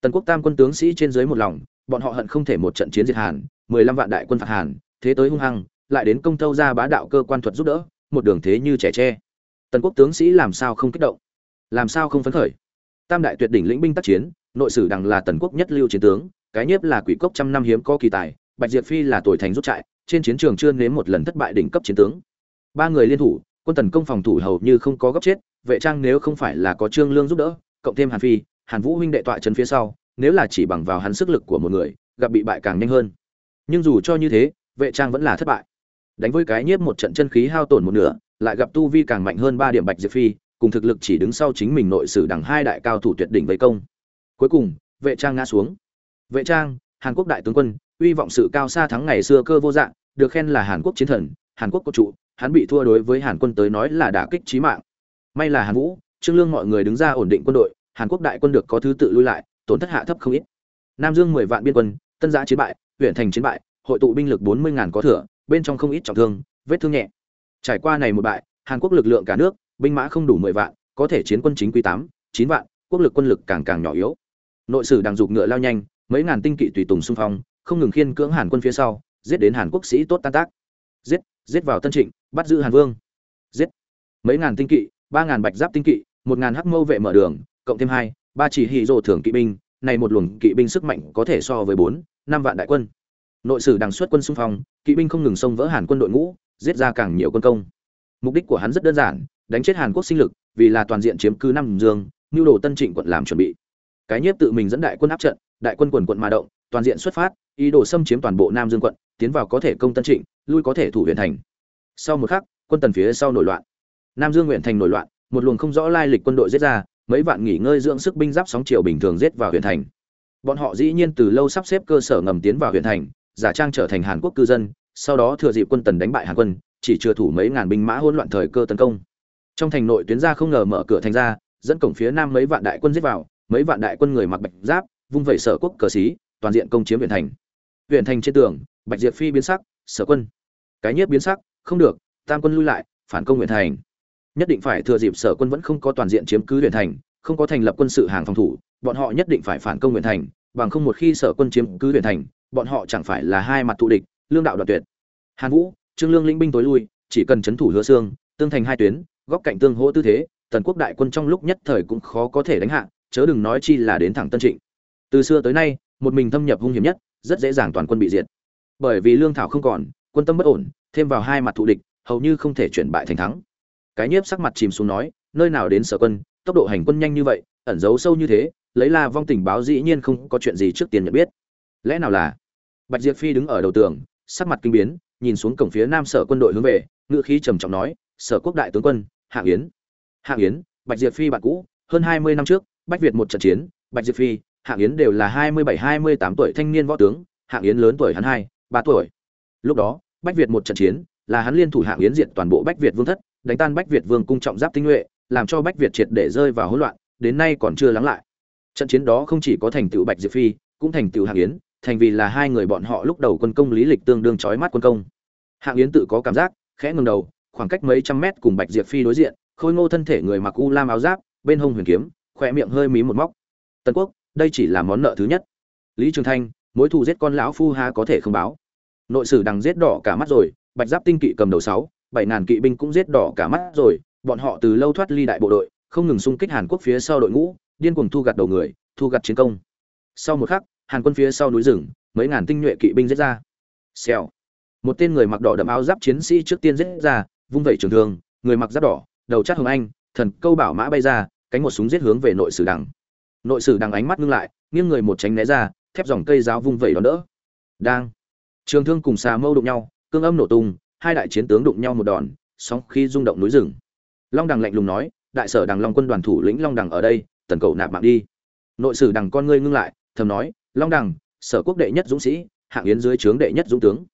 Tần quốc tam quân tướng sĩ trên dưới một lòng bọn họ hận không thể một trận chiến diệt hàn, mười lăm vạn đại quân phạt hàn, thế tới hung hăng, lại đến công tâu ra bá đạo cơ quan thuật giúp đỡ, một đường thế như trẻ tre. Tần quốc tướng sĩ làm sao không kích động? Làm sao không phấn khởi? Tam đại tuyệt đỉnh lĩnh binh tác chiến, nội sử đằng là tần quốc nhất lưu chiến tướng, cái nhiếp là quỷ cốc trăm năm hiếm có kỳ tài, bạch diệp phi là tuổi thành rút trại, trên chiến trường chưa nếm một lần thất bại đỉnh cấp chiến tướng. Ba người liên thủ, quân tần công phòng thủ hầu như không có gấp chết, vệ trang nếu không phải là có trương lương giúp đỡ, cộng thêm hàn phi, hàn vũ huynh đệ tọa chân phía sau nếu là chỉ bằng vào hắn sức lực của một người, gặp bị bại càng nhanh hơn. Nhưng dù cho như thế, vệ trang vẫn là thất bại. Đánh với cái nhiếp một trận chân khí hao tổn một nửa, lại gặp tu vi càng mạnh hơn ba điểm bạch diệp phi, cùng thực lực chỉ đứng sau chính mình nội sử đẳng hai đại cao thủ tuyệt đỉnh vây công. Cuối cùng, vệ trang ngã xuống. Vệ trang, hàn quốc đại tướng quân, uy vọng sự cao xa thắng ngày xưa cơ vô dạng, được khen là hàn quốc chiến thần, hàn quốc có trụ hắn bị thua đối với hàn quân tới nói là đả kích chí mạng. May là hàn vũ, trương lương mọi người đứng ra ổn định quân đội, hàn quốc đại quân được có thứ tự lui lại tổn thất hạ thấp không ít. Nam dương mười vạn biên quân, tân giã chiến bại, huyện thành chiến bại, hội tụ binh lực bốn mươi ngàn có thừa, bên trong không ít trọng thương, vết thương nhẹ. Trải qua này một bại, hàn quốc lực lượng cả nước, binh mã không đủ mười vạn, có thể chiến quân chính quy tám, chín vạn, quốc lực quân lực càng càng nhỏ yếu. Nội sử đang dục ngựa lao nhanh, mấy ngàn tinh kỵ tùy tùng xung phong, không ngừng khiên cưỡng hàn quân phía sau, giết đến hàn quốc sĩ tốt tan tác. Giết giết vào tân trịnh, bắt giữ hàn vương. Giết. Mấy ngàn tinh kỵ, ba ngàn bạch giáp tinh kỵ, một ngàn hắc mâu vệ mở đường, cộng thêm hai ba chỉ hì rồ thưởng kỵ binh, này một luồng kỵ binh sức mạnh có thể so với bốn, năm vạn đại quân. Nội sử đằng xuất quân xung phong, kỵ binh không ngừng xông vỡ hàn quân đội ngũ, giết ra càng nhiều quân công. Mục đích của hắn rất đơn giản, đánh chết hàn quốc sinh lực, vì là toàn diện chiếm cứ năm dương nhu đồ tân trịnh quận làm chuẩn bị. Cái nhiếp tự mình dẫn đại quân áp trận, đại quân quần quận mà động, toàn diện xuất phát, ý đồ xâm chiếm toàn bộ nam dương quận, tiến vào có thể công tân trịnh, lui có thể thủ huyện thành. Sau một khắc, quân tần phía sau nổi loạn. Nam dương huyện thành nổi loạn, một luồng không rõ lai lịch quân đội giết ra mấy vạn nghỉ ngơi dưỡng sức binh giáp sóng chiều bình thường giết vào huyện thành. Bọn họ dĩ nhiên từ lâu sắp xếp cơ sở ngầm tiến vào huyện thành, giả trang trở thành hàn quốc cư dân, sau đó thừa dịp quân tần đánh bại hàn quân, chỉ chưa thủ mấy ngàn binh mã hỗn loạn thời cơ tấn công. Trong thành nội tuyến ra không ngờ mở cửa thành ra, dẫn cổng phía nam mấy vạn đại quân giết vào, mấy vạn đại quân người mặc bạch giáp, vung vẩy sở quốc cờ xí, toàn diện công chiếm huyện thành. Huyện thành trên tường, bạch diệp phi biến sắc, sở quân, cái nhiếp biến sắc, không được, tam quân lui lại, phản công huyện thành nhất định phải thừa dịp sở quân vẫn không có toàn diện chiếm cứ huyện thành, không có thành lập quân sự hàng phòng thủ, bọn họ nhất định phải phản công huyện thành, bằng không một khi sở quân chiếm cứ huyện thành, bọn họ chẳng phải là hai mặt thù địch, lương đạo đoạt tuyệt. Hàn vũ, trương lương lĩnh binh tối lui, chỉ cần chấn thủ hứa xương tương thành hai tuyến góc cạnh tương hỗ tư thế, tần quốc đại quân trong lúc nhất thời cũng khó có thể đánh hạ, chớ đừng nói chi là đến thẳng tân trịnh. Từ xưa tới nay, một mình thâm nhập hung hiểm nhất, rất dễ dàng toàn quân bị diệt. Bởi vì lương thảo không còn, quân tâm bất ổn, thêm vào hai mặt thù địch, hầu như không thể chuyển bại thành thắng cái nhiếp sắc mặt chìm xuống nói, nơi nào đến sở quân, tốc độ hành quân nhanh như vậy, ẩn giấu sâu như thế, lấy la vong tình báo dĩ nhiên không có chuyện gì trước tiên nhận biết. Lẽ nào là? Bạch diệp phi đứng ở đầu tường, sắc mặt kinh biến, nhìn xuống cổng phía nam sở quân đội hướng về ngự khí trầm trọng nói, sở quốc đại tướng quân hạng yến. Hạng yến, bạch diệp phi bạn cũ, hơn hai mươi năm trước, bách việt một trận chiến, bạch diệp phi hạng yến đều là hai mươi bảy, hai mươi tám tuổi thanh niên võ tướng hạng yến lớn tuổi hắn hai, ba tuổi. Lúc đó, bách việt một trận chiến, là hắn liên thủ hạng yến diện toàn bộ bách việt vương thất đánh tan bách việt vương cung trọng giáp tinh nhuệ, làm cho bách việt triệt để rơi vào hỗn loạn, đến nay còn chưa lắng lại. Trận chiến đó không chỉ có thành tựu bạch diệp phi, cũng thành tựu hạng yến, thành vì là hai người bọn họ lúc đầu quân công lý lịch tương đương chói mắt quân công. Hạng yến tự có cảm giác, khẽ ngừng đầu, khoảng cách mấy trăm mét cùng bạch diệp phi đối diện, khôi ngô thân thể người mặc u lam áo giáp, bên hông huyền kiếm, khỏe miệng hơi mí một móc. Tần quốc, đây chỉ là món nợ thứ nhất. Lý trường thanh, mối thù giết con lão phu ha có thể không báo. Nội sử đằng giết đỏ cả mắt rồi, bạch giáp tinh kỵ cầm đầu sáu bảy ngàn kỵ binh cũng giết đỏ cả mắt rồi, bọn họ từ lâu thoát ly đại bộ đội, không ngừng xung kích hàn quốc phía sau đội ngũ, điên cuồng thu gặt đầu người, thu gặt chiến công. Sau một khắc, hàn quân phía sau núi rừng, mấy ngàn tinh nhuệ kỵ binh giết ra. Xèo. Một tên người mặc đỏ đậm áo giáp chiến sĩ trước tiên giết ra, vung vẩy trường thương, người mặc giáp đỏ, đầu chắc hồng anh, thần câu bảo mã bay ra, cánh một súng giết hướng về nội sử đằng. Nội sử đằng ánh mắt ngưng lại, nghiêng người một tránh né ra, thép dòng cây giáo vung vẩy đón đỡ. Đang. Trường thương cùng xà mâu đụng nhau, cương âm nổ tung hai đại chiến tướng đụng nhau một đòn, sóng khi rung động núi rừng. Long đằng lạnh lùng nói, đại sở đằng long quân đoàn thủ lĩnh long đằng ở đây, tần cầu nạp mạng đi. Nội sử đằng con ngươi ngưng lại, thầm nói, long đằng, sở quốc đệ nhất dũng sĩ, hạng yến dưới trướng đệ nhất dũng tướng.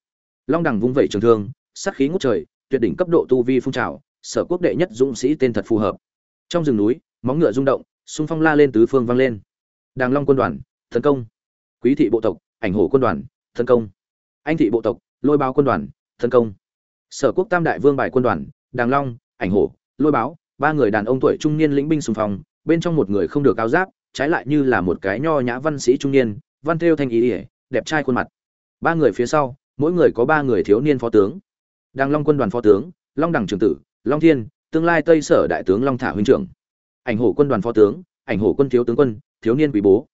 Long đằng vung vẩy trường thương, sát khí ngút trời, tuyệt đỉnh cấp độ tu vi phun trào, sở quốc đệ nhất dũng sĩ tên thật phù hợp. Trong rừng núi, móng ngựa rung động, xung phong la lên tứ phương vang lên. Đàng long quân đoàn, tấn công. Quý thị bộ tộc, ảnh hổ quân đoàn, tấn công. Anh thị bộ tộc, lôi báo quân đoàn, tấn công sở quốc tam đại vương bài quân đoàn, đàng long, ảnh hổ, lôi báo, ba người đàn ông tuổi trung niên lĩnh binh xung phong, bên trong một người không được áo giáp, trái lại như là một cái nho nhã văn sĩ trung niên, văn thêu thanh ý ỉa đẹp trai khuôn mặt. Ba người phía sau, mỗi người có ba người thiếu niên phó tướng. Đàng long quân đoàn phó tướng, long đẳng trường tử, long thiên, tương lai tây sở đại tướng long thả huynh trưởng. Ảnh hổ quân đoàn phó tướng, ảnh hổ quân thiếu tướng quân, thiếu niên quý bố.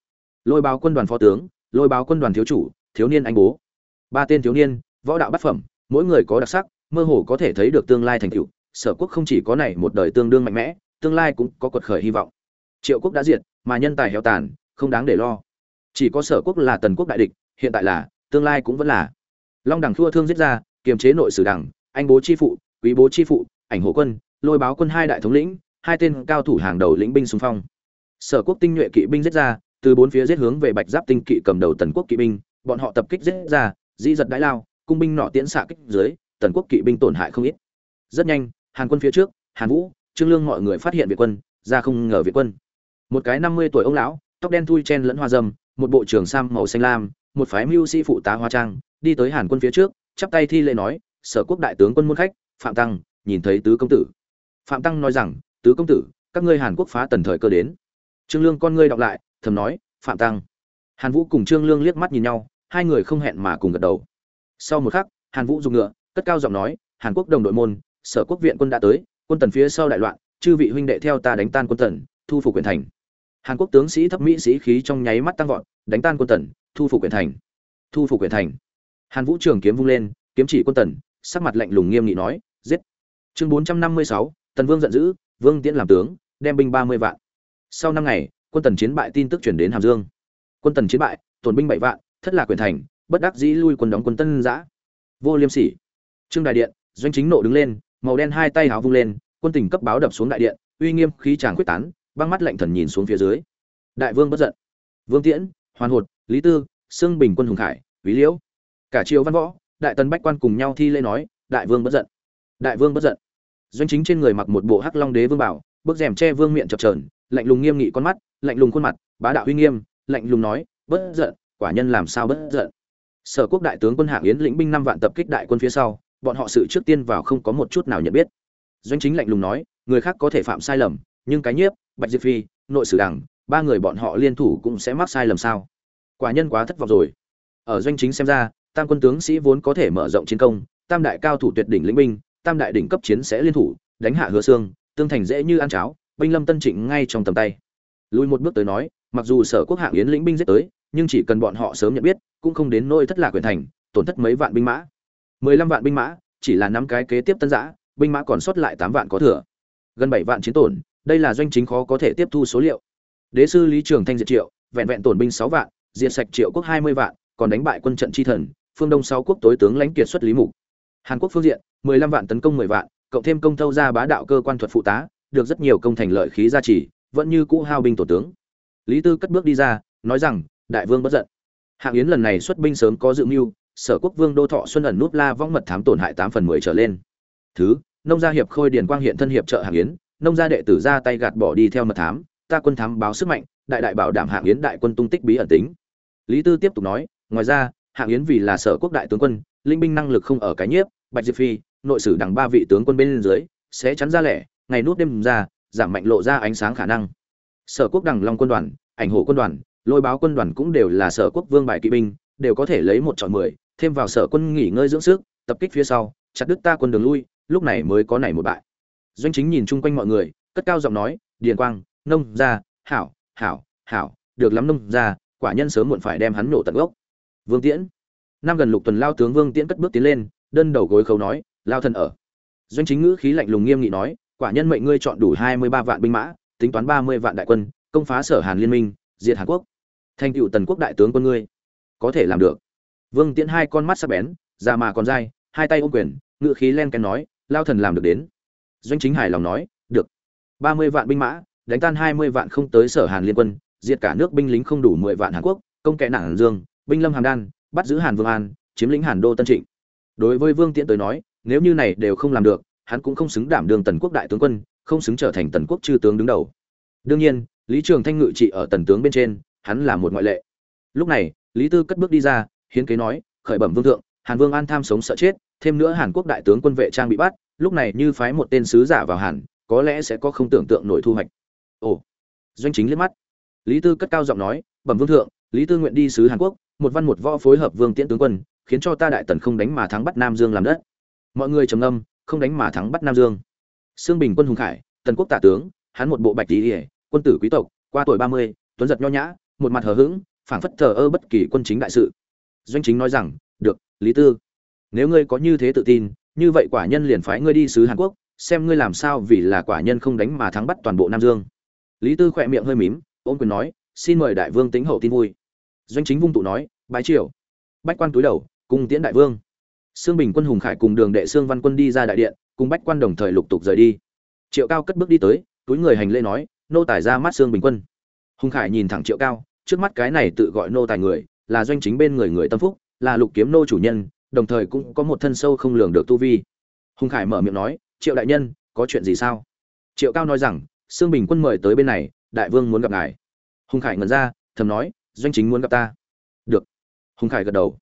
Lôi báo quân đoàn phó tướng, lôi báo quân đoàn thiếu chủ, thiếu niên anh bố. Ba tên thiếu niên, võ đạo bát phẩm, mỗi người có đặc sắc mơ hồ có thể thấy được tương lai thành tựu, sở quốc không chỉ có này một đời tương đương mạnh mẽ, tương lai cũng có quật khởi hy vọng. Triệu quốc đã diệt, mà nhân tài héo tàn, không đáng để lo. Chỉ có sở quốc là tần quốc đại địch, hiện tại là, tương lai cũng vẫn là. Long đẳng thua thương giết ra, kiềm chế nội sử đẳng anh bố chi phụ, quý bố chi phụ, ảnh hộ quân, lôi báo quân hai đại thống lĩnh, hai tên cao thủ hàng đầu lĩnh binh xung phong. Sở quốc tinh nhuệ kỵ binh giết ra, từ bốn phía giết hướng về bạch giáp tinh kỵ cầm đầu tần quốc kỵ binh, bọn họ tập kích giết ra, dĩ giật đái lao, cung binh nọ tiễn xạ kích dưới tần quốc kỵ binh tổn hại không ít. Rất nhanh, hàn quân phía trước, hàn vũ, trương lương mọi người phát hiện việt quân, ra không ngờ việt quân. Một cái năm mươi tuổi ông lão, tóc đen thui chen lẫn hoa dâm, một bộ trưởng sam màu xanh lam, một phái mưu sĩ phụ tá hoa trang, đi tới hàn quân phía trước, chắp tay thi lễ nói, sở quốc đại tướng quân muôn khách, phạm tăng, nhìn thấy tứ công tử. Phạm tăng nói rằng, tứ công tử, các ngươi hàn quốc phá tần thời cơ đến. Trương lương con ngươi đọc lại, thầm nói, phạm tăng. Hàn vũ cùng trương lương liếc mắt nhìn nhau, hai người không hẹn mà cùng gật đầu. Sau một khắc, hàn vũ dùng ngựa cất cao giọng nói, hàn quốc đồng đội môn, sở quốc viện quân đã tới, quân tần phía sau đại loạn, chư vị huynh đệ theo ta đánh tan quân tần, thu phục quyền thành. Hàn quốc tướng sĩ thấp mỹ sĩ khí trong nháy mắt tăng vọt, đánh tan quân tần, thu phục quyền thành. Thu phục quyền thành. Hàn vũ trường kiếm vung lên, kiếm chỉ quân tần, sắc mặt lạnh lùng nghiêm nghị nói, giết. Chương bốn trăm năm mươi sáu, tần vương giận dữ, vương tiễn làm tướng, đem binh ba mươi vạn. Sau năm ngày, quân tần chiến bại tin tức chuyển đến hàm dương. Quân tần chiến bại, tổn binh bảy vạn, thất lạc quyền thành, bất đắc dĩ lui quân đóng quân tân giã. Vô liêm sỉ trương đại điện, doanh chính nộ đứng lên, màu đen hai tay háo vung lên, quân tình cấp báo đập xuống đại điện, uy nghiêm khí tràng quyết tán, băng mắt lạnh thần nhìn xuống phía dưới. Đại vương bất giận. Vương tiễn, hoàn hột, lý tư xương bình quân hùng khải, quý liễu. Cả triều văn võ, đại tần bách quan cùng nhau thi lễ nói, đại vương bất giận. Đại vương bất giận. Doanh chính trên người mặc một bộ hắc long đế vương bảo, bước rèm che vương miệng chập trờn lạnh lùng nghiêm nghị con mắt, lạnh lùng khuôn mặt, bá đạo uy nghiêm, lạnh lùng nói, bất giận, quả nhân làm sao bất giận? Sở quốc đại tướng quân hạng yến lĩnh binh năm vạn tập kích đại quân phía sau bọn họ sự trước tiên vào không có một chút nào nhận biết. Doanh chính lạnh lùng nói, người khác có thể phạm sai lầm, nhưng cái nhiếp, bạch diệp phi, nội sử đảng, ba người bọn họ liên thủ cũng sẽ mắc sai lầm sao? Quả nhân quá thất vọng rồi. Ở doanh chính xem ra, tam quân tướng sĩ vốn có thể mở rộng chiến công, tam đại cao thủ tuyệt đỉnh lĩnh binh, tam đại đỉnh cấp chiến sẽ liên thủ, đánh hạ hứa xương tương thành dễ như ăn cháo, binh lâm tân trịnh ngay trong tầm tay. Lùi một bước tới nói, mặc dù sở quốc hạng yến lĩnh binh giết tới, nhưng chỉ cần bọn họ sớm nhận biết, cũng không đến nỗi thất lạc quyền thành, tổn thất mấy vạn binh mã mười lăm vạn binh mã, chỉ là năm cái kế tiếp tân giã, binh mã còn sót lại tám vạn có thừa. Gần bảy vạn chiến tổn, đây là doanh chính khó có thể tiếp thu số liệu. Đế sư lý trường thanh diệt triệu, vẹn vẹn tổn binh sáu vạn, diệt sạch triệu quốc hai mươi vạn, còn đánh bại quân trận chi thần, phương đông sáu quốc tối tướng lãnh kiệt xuất lý mục. Hàn quốc phương diện, mười lăm vạn tấn công mười vạn, cộng thêm công thâu ra bá đạo cơ quan thuật phụ tá, được rất nhiều công thành lợi khí gia trì, vẫn như cũ hao binh tổ tướng. Lý tư cất bước đi ra, nói rằng, đại vương bất giận. Hạng yến lần này xuất binh sớm có dự mưu sở quốc vương đô thọ xuân ẩn núp la vong mật thám tổn hại tám phần mười trở lên. Thứ, nông gia hiệp khôi điền quang hiện thân hiệp trợ hạng yến, nông gia đệ tử ra tay gạt bỏ đi theo mật thám, ta quân thám báo sức mạnh, đại đại bảo đảm hạng yến đại quân tung tích bí ẩn tính. Lý tư tiếp tục nói, ngoài ra, hạng yến vì là sở quốc đại tướng quân, linh binh năng lực không ở cái nhiếp, bạch diệp phi, nội sử đằng ba vị tướng quân bên dưới, sẽ chắn ra lẻ, ngày nút đêm ra, giảm mạnh lộ ra ánh sáng khả năng. Sở quốc đằng long quân đoàn, ảnh hộ quân đoàn, lôi báo quân đoàn cũng đều là sở quốc vương bài kỵ binh, đều có thể lấy một chọn mười thêm vào sở quân nghỉ ngơi dưỡng sức, tập kích phía sau, chặt đứt ta quân đường lui, lúc này mới có này một bại. Doanh chính nhìn chung quanh mọi người, cất cao giọng nói, điền quang, nông gia, hảo hảo hảo, được lắm nông gia, quả nhân sớm muộn phải đem hắn nổ tận gốc. Vương tiễn. Năm gần lục tuần lao tướng vương tiễn cất bước tiến lên, đơn đầu gối khấu nói, lao thần ở. Doanh chính ngữ khí lạnh lùng nghiêm nghị nói, quả nhân mệnh ngươi chọn đủ hai mươi ba vạn binh mã, tính toán ba mươi vạn đại quân, công phá sở hàn liên minh, diệt hàn quốc. Thành cựu tần quốc đại tướng quân ngươi, có thể làm được vương tiễn hai con mắt sắc bén, già mà còn dai, hai tay ôm quyền ngựa khí len ken nói, lao thần làm được đến. Doanh chính hài lòng nói, được. Ba mươi vạn binh mã, đánh tan hai mươi vạn không tới sở hàn liên quân, diệt cả nước binh lính không đủ mười vạn hàn quốc, công kẻ nặng dương, binh lâm hàm đan, bắt giữ hàn vương an, chiếm lĩnh hàn đô tân trịnh. Đối với vương tiễn tới nói, nếu như này đều không làm được, hắn cũng không xứng đảm đương tần quốc đại tướng quân, không xứng trở thành tần quốc chư tướng đứng đầu. Đương nhiên, lý trường thanh ngự trị ở tần tướng bên trên, hắn là một ngoại lệ. Lúc này, lý tư cất bước đi ra hiến kế nói, khởi bẩm vương thượng, hàn vương an tham sống sợ chết, thêm nữa hàn quốc đại tướng quân vệ trang bị bắt, lúc này như phái một tên sứ giả vào hàn, có lẽ sẽ có không tưởng tượng nổi thu hoạch. Ồ, doanh chính liếc mắt. Lý tư cất cao giọng nói, bẩm vương thượng, lý tư nguyện đi sứ hàn quốc, một văn một võ phối hợp vương tiễn tướng quân, khiến cho ta đại tần không đánh mà thắng bắt nam dương làm đất. Mọi người trầm ngâm, không đánh mà thắng bắt nam dương. Sương bình quân hùng khải, tần quốc tả tướng, hắn một bộ bạch tỷ ỉa quân tử quý tộc, qua tuổi ba mươi, tuấn giật nho nhã, một mặt hờ hững, phảng phất thờ ơ bất kỳ quân chính đại sự doanh chính nói rằng, được, lý tư, nếu ngươi có như thế tự tin, như vậy quả nhân liền phái ngươi đi sứ hàn quốc, xem ngươi làm sao vì là quả nhân không đánh mà thắng bắt toàn bộ nam dương. Lý tư khỏe miệng hơi mím, ôm quyền nói, xin mời đại vương tính hậu tin vui. Doanh chính vung tụ nói, bái triều. Bách quan túi đầu, cùng tiễn đại vương. Sương bình quân hùng khải cùng đường đệ sương văn quân đi ra đại điện, cùng bách quan đồng thời lục tục rời đi. Triệu cao cất bước đi tới, túi người hành lễ nói, nô tài ra mắt sương bình quân. Hùng khải nhìn thẳng triệu cao, trước mắt cái này tự gọi nô tài người là doanh chính bên người người tâm phúc, là lục kiếm nô chủ nhân, đồng thời cũng có một thân sâu không lường được tu vi. Hùng khải mở miệng nói, triệu đại nhân, có chuyện gì sao? Triệu cao nói rằng, sương bình quân mời tới bên này, đại vương muốn gặp ngài. Hùng khải ngẩn ra, thầm nói, doanh chính muốn gặp ta. Được. Hùng khải gật đầu.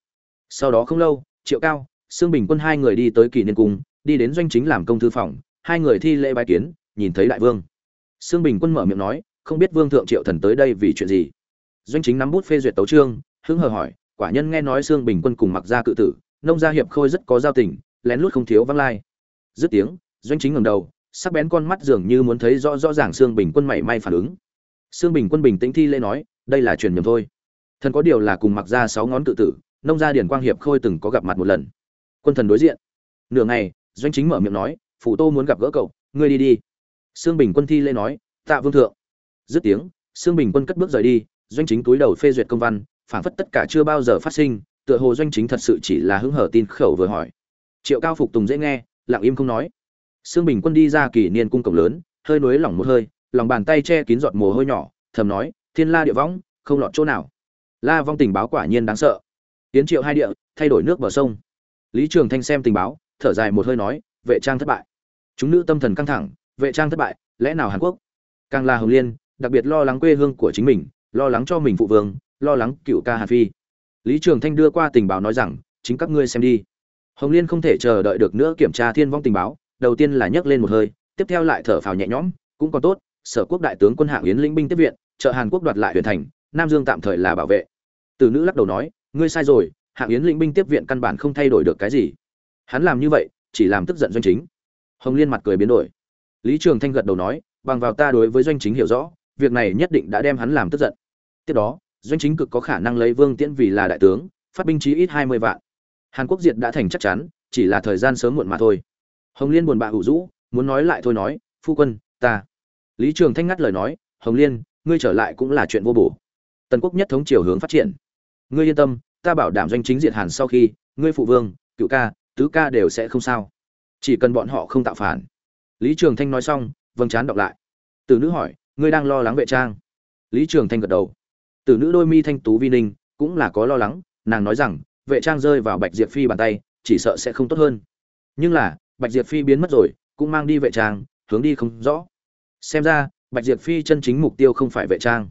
Sau đó không lâu, triệu cao, sương bình quân hai người đi tới kỷ niên cung, đi đến doanh chính làm công thư phòng, hai người thi lễ bài kiến, nhìn thấy đại vương. Sương bình quân mở miệng nói, không biết vương thượng triệu thần tới đây vì chuyện gì? Doanh chính nắm bút phê duyệt tấu trương hứng hờ hỏi, quả nhân nghe nói xương bình quân cùng mặc gia cự tử, nông gia hiệp khôi rất có giao tình, lén lút không thiếu văng lai. Dứt tiếng, doanh chính ngẩng đầu, sắc bén con mắt dường như muốn thấy rõ rõ ràng xương bình quân mảy may phản ứng. Xương bình quân bình tĩnh thi lễ nói, đây là truyền nhầm thôi. Thần có điều là cùng mặc ra sáu ngón cự tử, nông gia điển quang hiệp khôi từng có gặp mặt một lần. Quân thần đối diện. Nửa ngày, doanh chính mở miệng nói phủ tô muốn gặp gỡ cậu, ngươi đi đi. Xương bình quân thi lễ nói, tạ vương thượng. Dứt tiếng xương bình quân cất bước rời đi, doanh chính túi đầu phê duyệt công văn phảng phất tất cả chưa bao giờ phát sinh, tựa hồ doanh chính thật sự chỉ là hứng hở tin khẩu vừa hỏi. Triệu cao phục tùng dễ nghe, lặng im không nói. Sương bình quân đi ra kỷ niên cung cổng lớn, hơi nối lỏng một hơi, lòng bàn tay che kín giọt mồ hôi nhỏ, thầm nói, thiên la địa võng, không lọt chỗ nào. La vong tình báo quả nhiên đáng sợ. Tiến triệu hai địa, thay đổi nước bờ sông. Lý trường thanh xem tình báo, thở dài một hơi nói, vệ trang thất bại. Chúng nữ tâm thần căng thẳng, vệ trang thất bại, lẽ nào hàn quốc? Càng là hồng liên, đặc biệt lo lắng quê hương của chính mình, lo lắng cho mình phụ vương lo lắng cựu ca hàn phi. Lý trường thanh đưa qua tình báo nói rằng, chính các ngươi xem đi. Hồng liên không thể chờ đợi được nữa kiểm tra thiên vong tình báo, đầu tiên là nhấc lên một hơi, tiếp theo lại thở phào nhẹ nhõm, cũng còn tốt, sở quốc đại tướng quân hạng yến lĩnh binh tiếp viện, trợ hàn quốc đoạt lại huyện thành, nam dương tạm thời là bảo vệ. Từ nữ lắc đầu nói, ngươi sai rồi, hạng yến lĩnh binh tiếp viện căn bản không thay đổi được cái gì. Hắn làm như vậy, chỉ làm tức giận doanh chính. Hồng liên mặt cười biến đổi. Lý trường thanh gật đầu nói, bằng vào ta đối với doanh chính hiểu rõ, việc này nhất định đã đem hắn làm tức giận. Tiếp đó doanh chính cực có khả năng lấy vương tiễn vì là đại tướng, phát binh chí ít hai mươi vạn. Hàn quốc diệt đã thành chắc chắn, chỉ là thời gian sớm muộn mà thôi. Hồng liên buồn bã hữu rũ, muốn nói lại thôi nói, phu quân, ta. Lý trường thanh ngắt lời nói, hồng liên, ngươi trở lại cũng là chuyện vô bổ. Tần quốc nhất thống chiều hướng phát triển. Ngươi yên tâm, ta bảo đảm doanh chính diệt hàn sau khi, ngươi phụ vương, cựu ca, tứ ca đều sẽ không sao. Chỉ cần bọn họ không tạo phản. Lý trường thanh nói xong vâng chán đọc lại. Từ nữ hỏi, ngươi đang lo lắng vệ trang? Lý trường thanh gật đầu từ nữ đôi mi thanh tú vi ninh, cũng là có lo lắng, nàng nói rằng, vệ trang rơi vào bạch diệp phi bàn tay, chỉ sợ sẽ không tốt hơn. Nhưng là, bạch diệp phi biến mất rồi, cũng mang đi vệ trang, hướng đi không rõ. Xem ra, bạch diệp phi chân chính mục tiêu không phải vệ trang.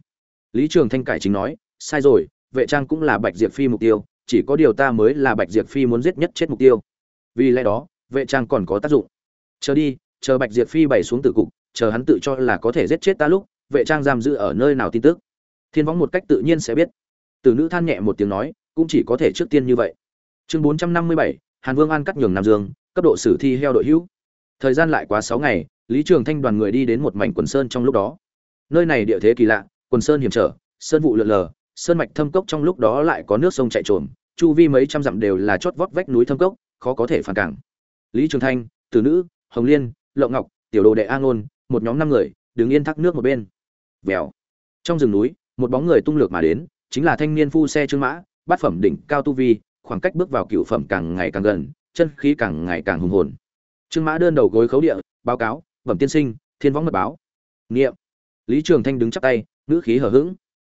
Lý trường thanh cải chính nói, sai rồi, vệ trang cũng là bạch diệp phi mục tiêu, chỉ có điều ta mới là bạch diệp phi muốn giết nhất chết mục tiêu. Vì lẽ đó, vệ trang còn có tác dụng. Chờ đi, chờ bạch diệp phi bày xuống tử cục, chờ hắn tự cho là có thể giết chết ta lúc, vệ trang giam giữ ở nơi nào tin tức? Thiên võng một cách tự nhiên sẽ biết. Từ nữ than nhẹ một tiếng nói, cũng chỉ có thể trước tiên như vậy. Chương bốn trăm năm mươi bảy, hàn vương an cắt nhường nam dương, cấp độ sử thi heo đội hữu. Thời gian lại quá sáu ngày, lý trường thanh đoàn người đi đến một mảnh quần sơn trong lúc đó. Nơi này địa thế kỳ lạ, quần sơn hiểm trở, sơn vụ lượn lờ, sơn mạch thâm cốc trong lúc đó lại có nước sông chạy trộm chu vi mấy trăm dặm đều là chót vót vách núi thâm cốc, khó có thể phản cảng. Lý trường thanh tử nữ, hồng liên lậu ngọc, tiểu đồ đệ a ngôn, một nhóm năm người, đứng yên thác nước một bên. Vèo. Trong rừng núi một bóng người tung lược mà đến, chính là thanh niên phu xe trương mã, bát phẩm đỉnh cao tu vi, khoảng cách bước vào cựu phẩm càng ngày càng gần, chân khí càng ngày càng hùng hồn. Trương mã đơn đầu gối khấu địa, báo cáo, bẩm tiên sinh, thiên võng mật báo. Nghiệm lý trường thanh đứng chắp tay, ngữ khí hở h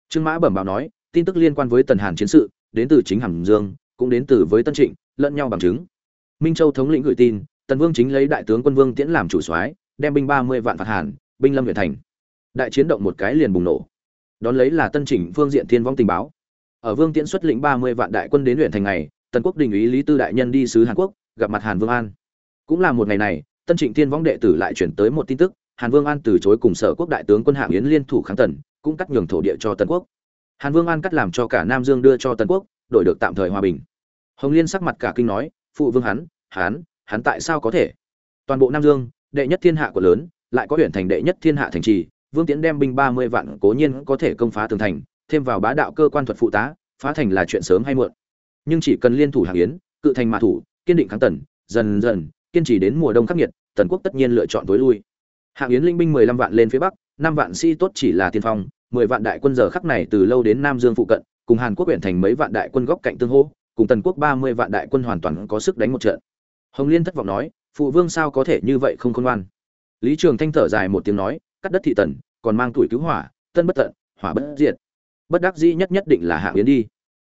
trương mã bẩm báo nói, tin tức liên quan với tần hàn chiến sự, đến từ chính hàm dương, cũng đến từ với tân trịnh, lẫn nhau bằng chứng. Minh châu thống lĩnh gửi tin, tần vương chính lấy đại tướng quân vương tiễn làm chủ soái, đem binh ba mươi vạn phạt hàn, binh lâm huyện thành. Đại chiến động một cái liền bùng nổ đón lấy là tân chỉnh phương diện thiên vong tình báo. Ở vương tiễn xuất lĩnh ba mươi vạn đại quân đến huyện thành này tần quốc đình ý lý tư đại nhân đi sứ hàn quốc, gặp mặt hàn vương an. Cũng là một ngày này, tân trịnh thiên vong đệ tử lại chuyển tới một tin tức, hàn vương an từ chối cùng sở quốc đại tướng quân hạng yến liên thủ kháng tần, cũng cắt nhường thổ địa cho tần quốc. Hàn vương an cắt làm cho cả nam dương đưa cho tần quốc, đổi được tạm thời hòa bình. Hồng liên sắc mặt cả kinh nói, phụ vương hắn hắn hắn tại sao có thể? Toàn bộ nam dương, đệ nhất thiên hạ của lớn, lại có huyện thành đệ nhất thiên hạ thành trì vương tiễn đem binh ba mươi vạn cố nhiên có thể công phá tường thành, thêm vào bá đạo cơ quan thuật phụ tá, phá thành là chuyện sớm hay muộn. Nhưng chỉ cần liên thủ hàng yến, cự thành mà thủ, kiên định kháng tần, dần dần, kiên trì đến mùa đông khắc nghiệt, tần quốc tất nhiên lựa chọn tối lui. Hạng yến linh binh mười lăm vạn lên phía bắc, năm vạn sĩ tốt chỉ là tiên phong, mười vạn đại quân giờ khắc này từ lâu đến nam dương phụ cận, cùng hàn quốc huyện thành mấy vạn đại quân góc cạnh tương hô, cùng tần quốc ba mươi vạn đại quân hoàn toàn có sức đánh một trận. Hồng liên thất vọng nói, phụ vương sao có thể như vậy không khôn ngoan? Lý trường thanh thở dài một tiếng nói cắt đất thị tần, còn mang tuổi cứu hỏa, tân bất tận, hỏa bất diệt. Bất đắc dĩ nhất nhất định là hạng yến đi.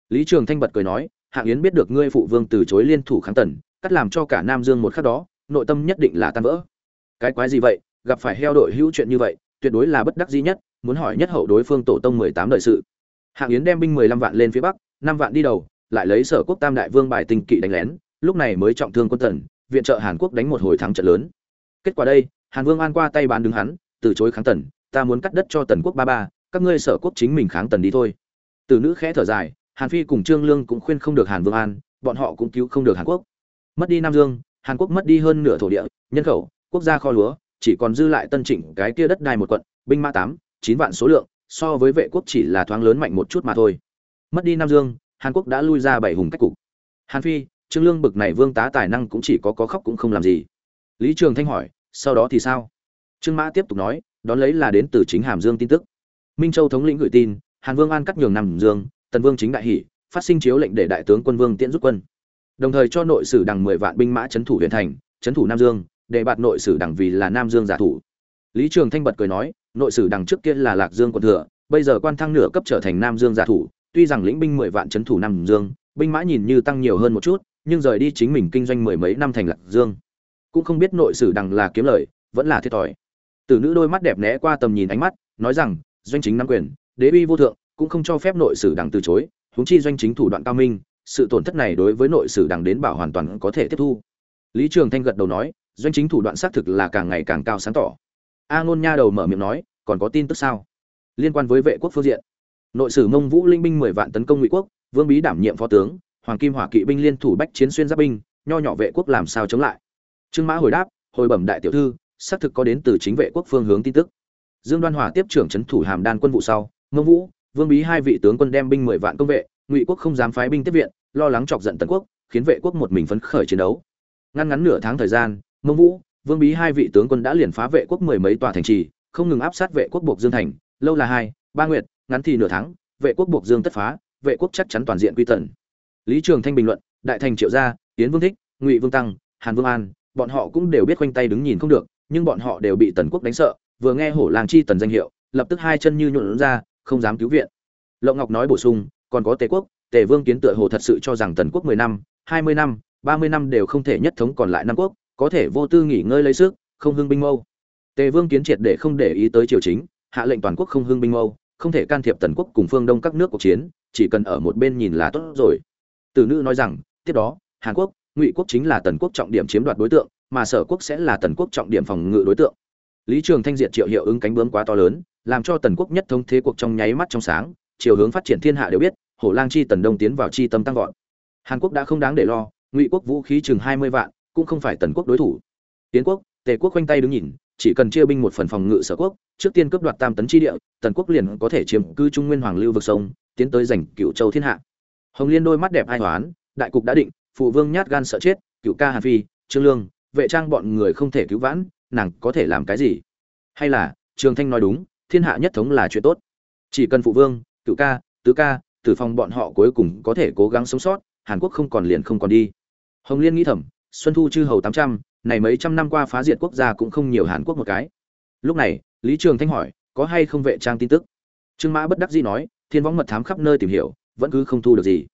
Lý trường thanh bật cười nói, hạng yến biết được ngươi phụ vương từ chối liên thủ kháng tần, cắt làm cho cả nam dương một khắc đó, nội tâm nhất định là tan vỡ. Cái quái gì vậy? Gặp phải heo đội hữu chuyện như vậy, tuyệt đối là bất đắc dĩ nhất, muốn hỏi nhất hậu đối phương tổ tông mười tám đời sự. Hạng yến đem binh mười lăm vạn lên phía bắc, năm vạn đi đầu, lại lấy sở quốc tam đại vương bài tình kỵ đánh lén, lúc này mới trọng thương quân tần, viện trợ hàn quốc đánh một hồi thắng trận lớn. Kết quả đây, hàn vương an qua tay bán đứng hắn từ chối kháng tần, ta muốn cắt đất cho tần quốc ba ba, các ngươi sở quốc chính mình kháng tần đi thôi. Từ nữ khẽ thở dài, hàn phi cùng trương lương cũng khuyên không được hàn vương an, bọn họ cũng cứu không được hàn quốc. Mất đi nam dương, hàn quốc mất đi hơn nửa thổ địa, nhân khẩu, quốc gia kho lúa, chỉ còn dư lại tân trịnh cái kia đất đai một quận, binh mã tám, chín vạn số lượng, so với vệ quốc chỉ là thoáng lớn mạnh một chút mà thôi. Mất đi nam dương, hàn quốc đã lui ra bảy hùng cách cục. Hàn phi, trương lương bực này vương tá tài năng cũng chỉ có có khóc cũng không làm gì. Lý trường thanh hỏi, sau đó thì sao? Trương mã tiếp tục nói, đón lấy là đến từ chính hàm dương tin tức. Minh châu thống lĩnh gửi tin, hàn vương an cắt nhường nằm dương, tần vương chính đại hỷ, phát sinh chiếu lệnh để đại tướng quân vương tiễn rút quân. Đồng thời cho nội sử đằng mười vạn binh mã trấn thủ huyện thành trấn thủ nam dương, để bạt nội sử đằng vì là nam dương giả thủ. Lý trường thanh bật cười nói, nội sử đằng trước kia là lạc dương quận thừa, bây giờ quan thăng nửa cấp trở thành nam dương giả thủ, tuy rằng lĩnh binh mười vạn trấn thủ nam dương, binh mã nhìn như tăng nhiều hơn một chút, nhưng rời đi chính mình kinh doanh mười mấy năm thành lạc dương. Cũng không biết nội sử đằng là kiếm lời, vẫn là thiệt thòi tử nữ đôi mắt đẹp né qua tầm nhìn ánh mắt, nói rằng, doanh chính nắm quyền, đế uy vô thượng, cũng không cho phép nội sử đằng từ chối, huống chi doanh chính thủ đoạn cao minh, sự tổn thất này đối với nội sử đằng đến bảo hoàn toàn có thể tiếp thu. Lý trường thanh gật đầu nói, doanh chính thủ đoạn xác thực là càng ngày càng cao sáng tỏ. A ngôn nha đầu mở miệng nói, còn có tin tức sao? Liên quan với vệ quốc phương diện. Nội sử mông vũ linh binh mười vạn tấn công ngụy quốc, vương bí đảm nhiệm phó tướng, hoàng kim hỏa kỵ binh liên thủ bách chiến xuyên giáp binh, nho nhỏ vệ quốc làm sao chống lại? Trương mã hồi đáp, hồi bẩm đại tiểu thư xác thực có đến từ chính vệ quốc phương hướng tin tức. Dương đoan hòa tiếp trưởng trấn thủ hàm đan quân vụ sau ngô vũ, vương bí hai vị tướng quân đem binh mười vạn công vệ, ngụy quốc không dám phái binh tiếp viện, lo lắng chọc giận tần quốc, khiến vệ quốc một mình phấn khởi chiến đấu. Ngăn ngắn nửa tháng thời gian ngô vũ, vương bí hai vị tướng quân đã liền phá vệ quốc mười mấy tòa thành trì, không ngừng áp sát vệ quốc buộc dương thành, lâu là hai, ba nguyệt, ngắn thì nửa tháng, vệ quốc buộc dương tất phá, vệ quốc chắc chắn toàn diện quy tận. Lý trường thanh bình luận, đại thành triệu gia tiến vương thích, ngụy vương tăng, hàn vương an, bọn họ cũng đều biết quanh tay đứng nhìn không được nhưng bọn họ đều bị tần quốc đánh sợ, vừa nghe hổ làng chi tần danh hiệu, lập tức hai chân như nhuộn ra, không dám cứu viện. Lộng ngọc nói bổ sung, còn có tề quốc, tề vương kiến tựa hồ thật sự cho rằng tần quốc mười năm, hai mươi năm, ba mươi năm đều không thể nhất thống còn lại năm quốc, có thể vô tư nghỉ ngơi lấy sức, không hưng binh mâu. Tề vương kiến triệt để không để ý tới triều chính, hạ lệnh toàn quốc không hưng binh mâu, không thể can thiệp tần quốc cùng phương đông các nước cuộc chiến, chỉ cần ở một bên nhìn là tốt rồi. Từ nữ nói rằng, tiếp đó, hàn quốc, ngụy quốc chính là tần quốc trọng điểm chiếm đoạt đối tượng mà sở quốc sẽ là tần quốc trọng điểm phòng ngự đối tượng. Lý trường thanh diện triệu hiệu ứng cánh bướm quá to lớn, làm cho tần quốc nhất thống thế cuộc trong nháy mắt trong sáng, chiều hướng phát triển thiên hạ đều biết, hổ lang chi tần đông tiến vào chi tâm tăng vọt. Hàn quốc đã không đáng để lo, ngụy quốc vũ khí chừng hai mươi vạn, cũng không phải tần quốc đối thủ. Tiến quốc, tề quốc quanh tay đứng nhìn, chỉ cần chia binh một phần phòng ngự sở quốc, trước tiên cướp đoạt tam tấn chi địa, tần quốc liền có thể chiếm cư trung nguyên hoàng lưu vực sông, tiến tới giành cựu châu thiên hạ. Hồng liên đôi mắt đẹp ai toán đại cục đã định, phụ vương nhát gan sợ chết cựu ca hàn phi, trương lương vệ trang bọn người không thể cứu vãn, nàng có thể làm cái gì? Hay là, trường thanh nói đúng, thiên hạ nhất thống là chuyện tốt. Chỉ cần phụ vương, cựu ca, tứ ca, tử phong bọn họ cuối cùng có thể cố gắng sống sót, hàn quốc không còn liền không còn đi. Hồng liên nghĩ thầm, xuân thu chư hầu tám trăm, này mấy trăm năm qua phá diệt quốc gia cũng không nhiều hàn quốc một cái. Lúc này, lý trường thanh hỏi, có hay không vệ trang tin tức? Trương mã bất đắc dĩ nói, thiên võng mật thám khắp nơi tìm hiểu, vẫn cứ không thu được gì.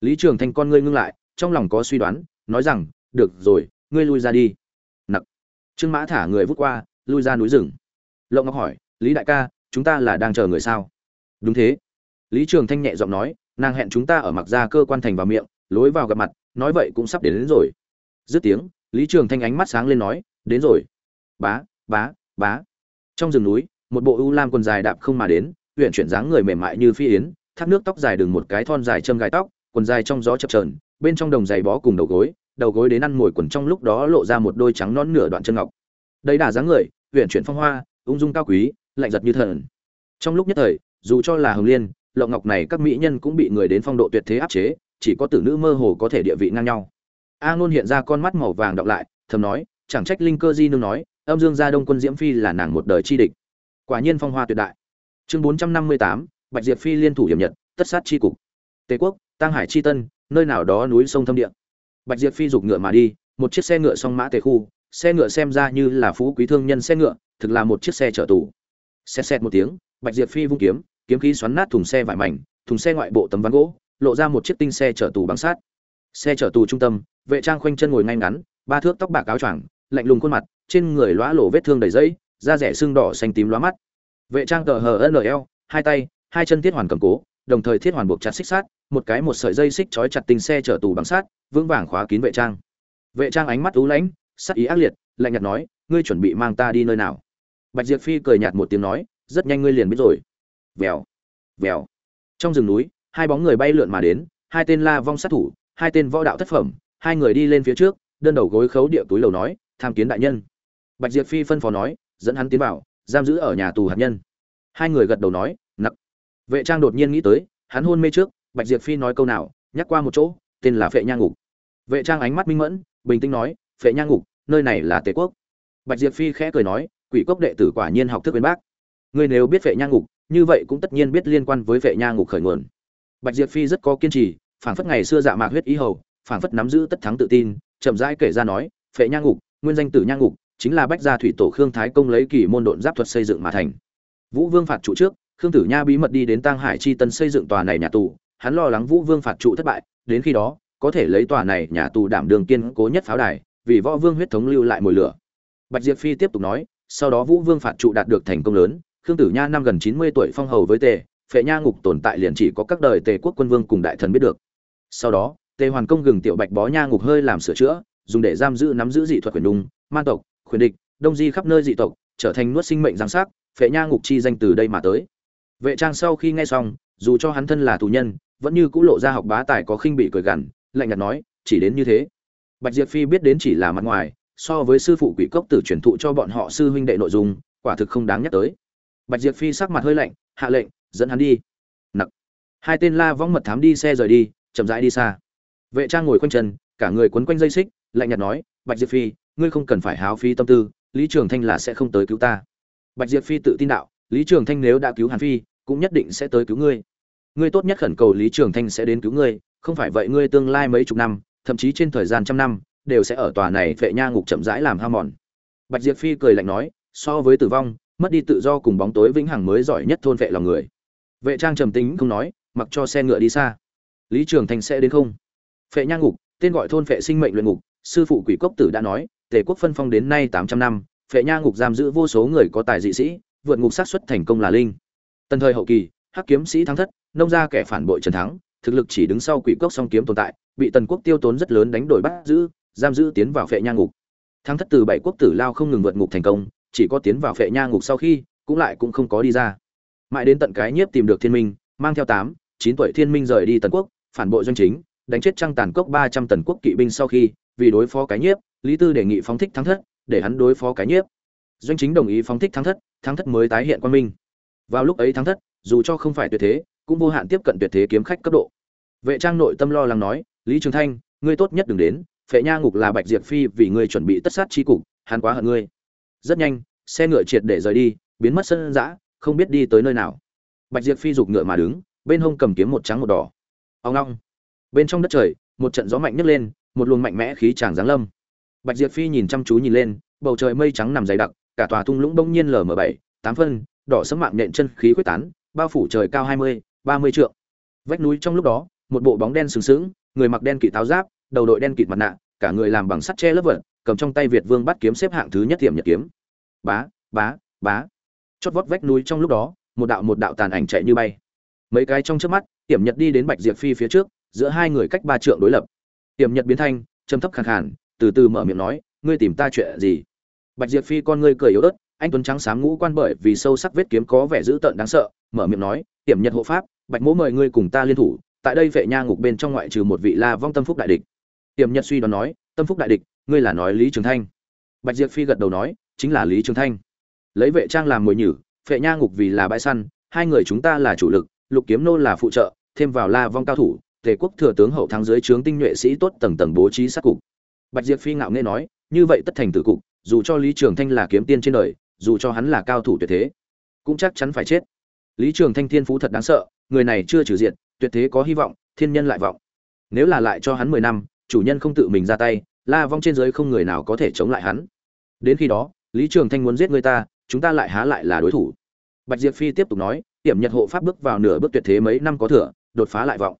Lý trường thanh con ngươi ngưng lại, trong lòng có suy đoán, nói rằng, được rồi ngươi lui ra đi. Nặc. Trương mã thả người vút qua lui ra núi rừng. Lộng ngọc hỏi lý đại ca chúng ta là đang chờ người sao? Đúng thế. Lý trường thanh nhẹ giọng nói nàng hẹn chúng ta ở mặc ra cơ quan thành vào miệng lối vào gặp mặt nói vậy cũng sắp đến, đến rồi. Dứt tiếng lý trường thanh ánh mắt sáng lên nói đến rồi. Bá bá bá. Trong rừng núi một bộ ưu lam quần dài đạp không mà đến huyện chuyển dáng người mềm mại như phi yến thác nước tóc dài đường một cái thon dài châm gai tóc quần dài trong gió chập trờn bên trong đồng giày bó cùng đầu gối đầu gối đến ăn mồi quần trong lúc đó lộ ra một đôi trắng non nửa đoạn chân ngọc. Đây đà dáng người huyện chuyển phong hoa, ung dung cao quý, lạnh giật như thần. Trong lúc nhất thời, dù cho là hồng liên, lộng ngọc này các mỹ nhân cũng bị người đến phong độ tuyệt thế áp chế, chỉ có tử nữ mơ hồ có thể địa vị ngang nhau. A ngôn hiện ra con mắt màu vàng đọc lại, thầm nói, chẳng trách linh cơ di nương nói, âm dương gia đông quân diễm phi là nàng một đời chi địch. Quả nhiên phong hoa tuyệt đại. Chương bốn trăm năm mươi tám, bạch diệp phi liên thủ hiểm nhật, tất sát chi cục. Tề quốc tăng hải chi tân, nơi nào đó núi sông thâm địa bạch diệp phi giục ngựa mà đi, một chiếc xe ngựa song mã tề khu, xe ngựa xem ra như là phú quý thương nhân xe ngựa, thực là một chiếc xe chở tù. Xe xét một tiếng, bạch diệp phi vung kiếm kiếm khí xoắn nát thùng xe vải mảnh, thùng xe ngoại bộ tấm ván gỗ, lộ ra một chiếc tinh xe chở tù bằng sát xe chở tù trung tâm, vệ trang khoanh chân ngồi ngay ngắn, ba thước tóc bạc áo choàng, lạnh lùng khuôn mặt, trên người lóa lổ vết thương đầy dẫy da rẻ sưng đỏ xanh tím lóa mắt. Vệ trang tờ hờ nl hai tay, hai chân thiết hoàn cầm cố, đồng thời thiết hoàn buộc chặt xích sát một cái một sợi dây xích trói chặt tinh xe chở tù bằng sát vững vàng khóa kín vệ trang. Vệ trang ánh mắt ú lãnh, sắc ý ác liệt, lạnh nhạt nói, ngươi chuẩn bị mang ta đi nơi nào? Bạch diệp phi cười nhạt một tiếng nói, rất nhanh ngươi liền biết rồi. Vèo vèo. Trong rừng núi, hai bóng người bay lượn mà đến, hai tên la vong sát thủ, hai tên võ đạo thất phẩm, hai người đi lên phía trước, đơn đầu gối khấu địa túi lầu nói, tham kiến đại nhân. Bạch diệp phi phân phó nói, dẫn hắn tiến vào, giam giữ ở nhà tù hạt nhân. Hai người gật đầu nói, nặc. Vệ trang đột nhiên nghĩ tới, hắn hôn mê trước, bạch diệp phi nói câu nào, nhắc qua một chỗ, tên là phệ nha ngục vệ trang ánh mắt minh mẫn, bình tĩnh nói, phệ nha ngục, nơi này là tề quốc. Bạch diệp phi khẽ cười nói, quỷ cốc đệ tử quả nhiên học thức bên bác ngươi nếu biết phệ nha ngục, như vậy cũng tất nhiên biết liên quan với phệ nha ngục khởi nguồn. Bạch diệp phi rất có kiên trì, phảng phất ngày xưa dạ mạc huyết ý hầu, phảng phất nắm giữ tất thắng tự tin, chậm rãi kể ra nói, phệ nha ngục, nguyên danh tử nha ngục, chính là bách gia thủy tổ khương thái công lấy kỳ môn độn giáp thuật xây dựng mà thành. Vũ vương phạt trụ trước, khương tử nha bí mật đi đến tăng hải chi tân xây dựng tòa này nhà tù, hắn lo lắng vũ vương phạt trụ thất bại, đến khi đó có thể lấy tòa này nhà tù đảm đường kiên cố nhất pháo đài, vì võ vương huyết thống lưu lại mồi lửa. Bạch diệp phi tiếp tục nói, sau đó vũ vương phạt trụ đạt được thành công lớn, khương tử nha năm gần chín mươi tuổi phong hầu với tề, phệ nha ngục tồn tại liền chỉ có các đời tề quốc quân vương cùng đại thần biết được. Sau đó, tề hoàn công gừng tiểu bạch bó nha ngục hơi làm sửa chữa, dùng để giam giữ nắm giữ dị thuật quyền đung man tộc khuyển địch, đông di khắp nơi dị tộc, trở thành nuốt sinh mệnh giáng sắc, phệ nha ngục chi danh từ đây mà tới. Vệ trang sau khi nghe xong, dù cho hắn thân là tù nhân, vẫn như cũ lộ ra học bá tài có khinh bị cười gằn lạnh nhạt nói, chỉ đến như thế. Bạch diệp phi biết đến chỉ là mặt ngoài, so với sư phụ quỷ cốc tử truyền thụ cho bọn họ sư huynh đệ nội dung, quả thực không đáng nhắc tới. Bạch diệp phi sắc mặt hơi lạnh, hạ lệnh, dẫn hắn đi. Nặc. Hai tên la vong mật thám đi xe rời đi, chậm rãi đi xa. Vệ trang ngồi quanh chân, cả người quấn quanh dây xích, lạnh nhạt nói, bạch diệp phi, ngươi không cần phải háo phí tâm tư, lý trường thanh là sẽ không tới cứu ta. Bạch diệp phi tự tin đạo, lý trường thanh nếu đã cứu hàn phi, cũng nhất định sẽ tới cứu ngươi. Ngươi tốt nhất khẩn cầu lý trường thanh sẽ đến cứu ngươi không phải vậy ngươi tương lai mấy chục năm, thậm chí trên thời gian trăm năm, đều sẽ ở tòa này vệ nha ngục chậm rãi làm hao mòn. Bạch diệp phi cười lạnh nói, so với tử vong, mất đi tự do cùng bóng tối vĩnh hằng mới giỏi nhất thôn vệ lòng người. Vệ trang trầm tính không nói, mặc cho xe ngựa đi xa. Lý trường Thành sẽ đến không? Phệ nha ngục, tên gọi thôn phệ sinh mệnh luyện ngục, sư phụ quỷ cốc tử đã nói, tề quốc phân phong đến nay tám trăm năm, phệ nha ngục giam giữ vô số người có tài dị sĩ, vượt ngục sát xuất thành công là linh. Tần thời hậu kỳ, hắc kiếm sĩ thắng thất, nông ra kẻ phản bội trần thắng thực lực chỉ đứng sau quỷ cốc song kiếm tồn tại, bị tần quốc tiêu tốn rất lớn đánh đổi bắt giữ, giam giữ tiến vào phệ nha ngục. Thắng thất từ bảy quốc tử lao không ngừng vượt ngục thành công, chỉ có tiến vào phệ nha ngục sau khi, cũng lại cũng không có đi ra. Mãi đến tận cái nhiếp tìm được thiên minh, mang theo tám, chín tuổi thiên minh rời đi tần quốc, phản bội doanh chính, đánh chết trăng tàn cốc ba trăm tần quốc kỵ binh sau khi, vì đối phó cái nhiếp, lý tư đề nghị phóng thích thắng thất, để hắn đối phó cái nhiếp. Doanh chính đồng ý phóng thích thắng thất thắng thất mới tái hiện quan minh. Vào lúc ấy thắng thất, dù cho không phải tuyệt thế cũng vô hạn tiếp cận tuyệt thế kiếm khách cấp độ. Vệ trang nội tâm lo lắng nói, lý trường thanh, ngươi tốt nhất đừng đến, phệ nha ngục là bạch diệp phi vì ngươi chuẩn bị tất sát chi cục, hắn quá hận ngươi. Rất nhanh, xe ngựa triệt để rời đi, biến mất sân dã, không biết đi tới nơi nào. Bạch diệp phi giục ngựa mà đứng, bên hông cầm kiếm một trắng một đỏ. Ông long bên trong đất trời, một trận gió mạnh nhấc lên, một luồng mạnh mẽ khí tràng giáng lâm. Bạch diệp phi nhìn chăm chú nhìn lên, bầu trời mây trắng nằm dày đặc, cả tòa thung lũng bỗng nhiên lở mở bảy, tám phân, đỏ sẫm mạng nhện chân khí quyết tán, bao phủ trời cao hai mươi ba mươi trượng. Vách núi trong lúc đó, một bộ bóng đen sừng sững, người mặc đen kỵ táo giáp, đầu đội đen kịt mặt nạ, cả người làm bằng sắt che lớp vật, cầm trong tay việt vương bắt kiếm xếp hạng thứ nhất tiệm nhật kiếm. Bá bá bá. Chót vót vách núi trong lúc đó, một đạo một đạo tàn ảnh chạy như bay. Mấy cái trong trước mắt, tiệm nhật đi đến bạch diệp phi phía trước, giữa hai người cách ba trượng đối lập. Tiệm nhật biến thanh châm thấp khàn khàn, từ từ mở miệng nói, ngươi tìm ta chuyện gì? Bạch diệp phi con ngươi cười yếu ớt, anh tuấn trắng sáng ngũ quan bởi vì sâu sắc vết kiếm có vẻ dữ tợn đáng sợ, mở miệng nói, tiệm nhật hộ pháp bạch mỗ mời ngươi cùng ta liên thủ, tại đây vệ nha ngục bên trong ngoại trừ một vị la vong tâm phúc đại địch. Tiệm nhật suy đoán nói, tâm phúc đại địch, ngươi là nói lý trường thanh. Bạch diệp phi gật đầu nói, chính là lý trường thanh. Lấy vệ trang làm mồi nhử, vệ nha ngục vì là bãi săn, hai người chúng ta là chủ lực, lục kiếm nô là phụ trợ, thêm vào la vong cao thủ, tề quốc thừa tướng hậu thắng dưới trướng tinh nhuệ sĩ tốt tầng tầng bố trí sát cục. Bạch diệp phi ngạo nghe nói, như vậy tất thành tử cục, dù cho lý trường thanh là kiếm tiên trên đời, dù cho hắn là cao thủ tuyệt thế, cũng chắc chắn phải chết. Lý trường thanh thiên phú thật đáng sợ người này chưa trừ diện tuyệt thế có hy vọng, thiên nhân lại vọng. Nếu là lại cho hắn mười năm, chủ nhân không tự mình ra tay, la vong trên giới không người nào có thể chống lại hắn. Đến khi đó, lý trường thanh muốn giết người ta, chúng ta lại há lại là đối thủ. Bạch diệp phi tiếp tục nói, hiểm nhật hộ pháp bước vào nửa bước tuyệt thế mấy năm có thừa, đột phá lại vọng.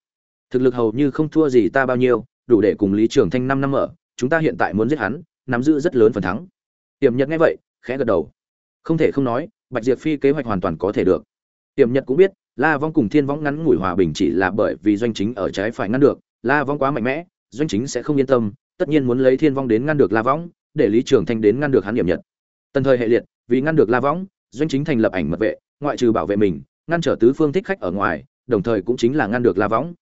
Thực lực hầu như không thua gì ta bao nhiêu, đủ để cùng lý trường thanh năm năm ở, chúng ta hiện tại muốn giết hắn, nắm giữ rất lớn phần thắng. Hiểm nhật nghe vậy, khẽ gật đầu. Không thể không nói, bạch diệp phi kế hoạch hoàn toàn có thể được. Hiểm nhật cũng biết la vong cùng thiên vong ngắn ngủi hòa bình chỉ là bởi vì doanh chính ở trái phải ngăn được. La vong quá mạnh mẽ doanh chính sẽ không yên tâm tất nhiên muốn lấy thiên vong đến ngăn được la vong, để lý trường thanh đến ngăn được hắn hiểm nhật. Tần thời hệ liệt vì ngăn được la vong, doanh chính thành lập ảnh mật vệ ngoại trừ bảo vệ mình ngăn trở tứ phương thích khách ở ngoài đồng thời cũng chính là ngăn được la vong.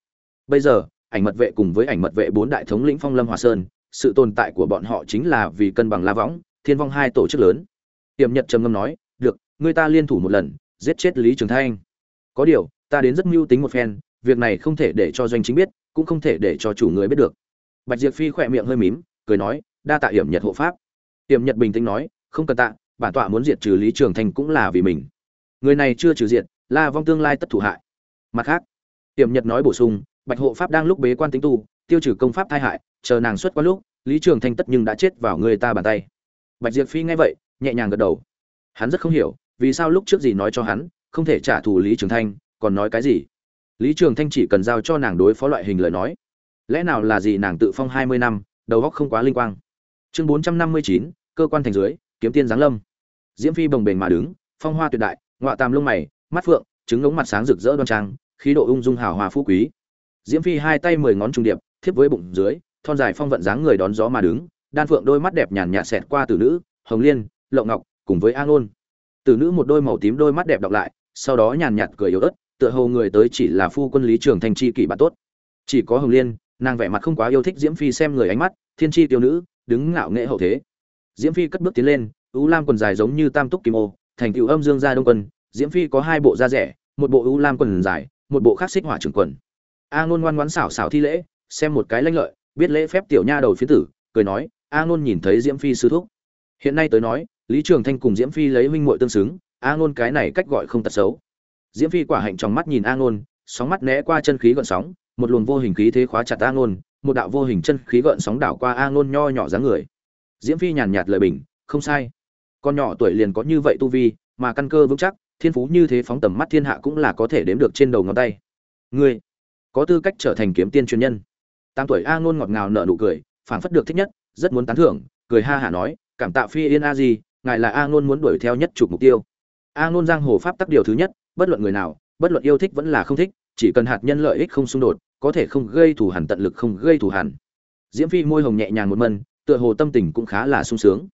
bây giờ ảnh mật vệ cùng với ảnh mật vệ bốn đại thống lĩnh phong lâm hòa sơn sự tồn tại của bọn họ chính là vì cân bằng la vong, thiên vong hai tổ chức lớn. Tiềm nhật trầm ngâm nói được người ta liên thủ một lần giết chết lý trường thanh có điều, ta đến rất mưu tính một phen, việc này không thể để cho doanh chính biết, cũng không thể để cho chủ người biết được. Bạch diệp phi khỏe miệng hơi mím, cười nói, đa tạ hiểm nhật hộ pháp. Hiểm nhật bình tĩnh nói, không cần tạ, bản tọa muốn diệt trừ lý trường thanh cũng là vì mình. Người này chưa trừ diệt, la vong tương lai tất thủ hại. Mặt khác hiểm nhật nói bổ sung, bạch hộ pháp đang lúc bế quan tính tu, tiêu trừ công pháp tai hại, chờ nàng xuất qua lúc, lý trường thanh tất nhưng đã chết vào người ta bàn tay. Bạch diệp phi nghe vậy, nhẹ nhàng gật đầu. Hắn rất không hiểu, vì sao lúc trước gì nói cho hắn không thể trả thù lý trường thanh, còn nói cái gì? Lý trường thanh chỉ cần giao cho nàng đối phó loại hình lời nói. Lẽ nào là gì nàng tự phong hai mươi năm, đầu óc không quá linh quang? Chương bốn trăm năm mươi chín, cơ quan thành dưới, kiếm tiên giáng lâm. Diễm phi bồng bềnh mà đứng, phong hoa tuyệt đại, ngọa tam lông mày, mắt phượng, trứng ngống mặt sáng rực rỡ đoan trang, khí độ ung dung hào hòa phú quý. Diễm phi hai tay mười ngón trung điệp, thiếp với bụng dưới, thon dài phong vận dáng người đón gió mà đứng, đan phượng đôi mắt đẹp nhàn nhạt xẹt qua tử nữ, hồng liên, lộng ngọc, cùng với a ôn tử nữ một đôi màu tím đôi mắt đẹp đọc lại sau đó nhàn nhạt cười yếu ớt, tựa hồ người tới chỉ là phu quân lý trường thanh chi kỷ bạn tốt. Chỉ có hồng liên, nàng vẻ mặt không quá yêu thích diễm phi xem người ánh mắt, thiên chi tiêu nữ, đứng ngạo nghệ hậu thế. Diễm phi cất bước tiến lên ưu lam quần dài giống như tam túc kim ô, thành cựu âm dương gia đông quân. Diễm phi có hai bộ da rẻ, một bộ ưu lam quần dài, một bộ khác xích hỏa trường quần. A ngôn ngoan ngoãn xảo xảo thi lễ, xem một cái lanh lợi, biết lễ phép tiểu nha đầu phía tử, cười nói, a ngôn nhìn thấy diễm phi sư thúc. Hiện nay tới nói, lý trường thanh cùng diễm phi lấy huynh muội tương xứng a ngôn cái này cách gọi không tật xấu. Diễm phi quả hạnh trong mắt nhìn a ngôn, sóng mắt né qua chân khí gợn sóng, một luồng vô hình khí thế khóa chặt a ngôn, một đạo vô hình chân khí gợn sóng đảo qua a ngôn nho nhỏ dáng người. Diễm phi nhàn nhạt lời bình, không sai. Con nhỏ tuổi liền có như vậy tu vi, mà căn cơ vững chắc, thiên phú như thế phóng tầm mắt thiên hạ cũng là có thể đếm được trên đầu ngón tay. Ngươi, có tư cách trở thành kiếm tiên truyền nhân. Tám tuổi a ngôn ngọt ngào nở nụ cười, phảng phất được thích nhất, rất muốn tán thưởng, cười ha hả nói, cảm tạ phi yên a gì ngài là a ngôn muốn đuổi theo nhất chục mục tiêu a ngôn giang hồ pháp tắc điều thứ nhất, bất luận người nào, bất luận yêu thích vẫn là không thích, chỉ cần hạt nhân lợi ích không xung đột, có thể không gây thù hằn tận lực không gây thù hằn. Diễm phi môi hồng nhẹ nhàng một mân, tựa hồ tâm tình cũng khá là sung sướng.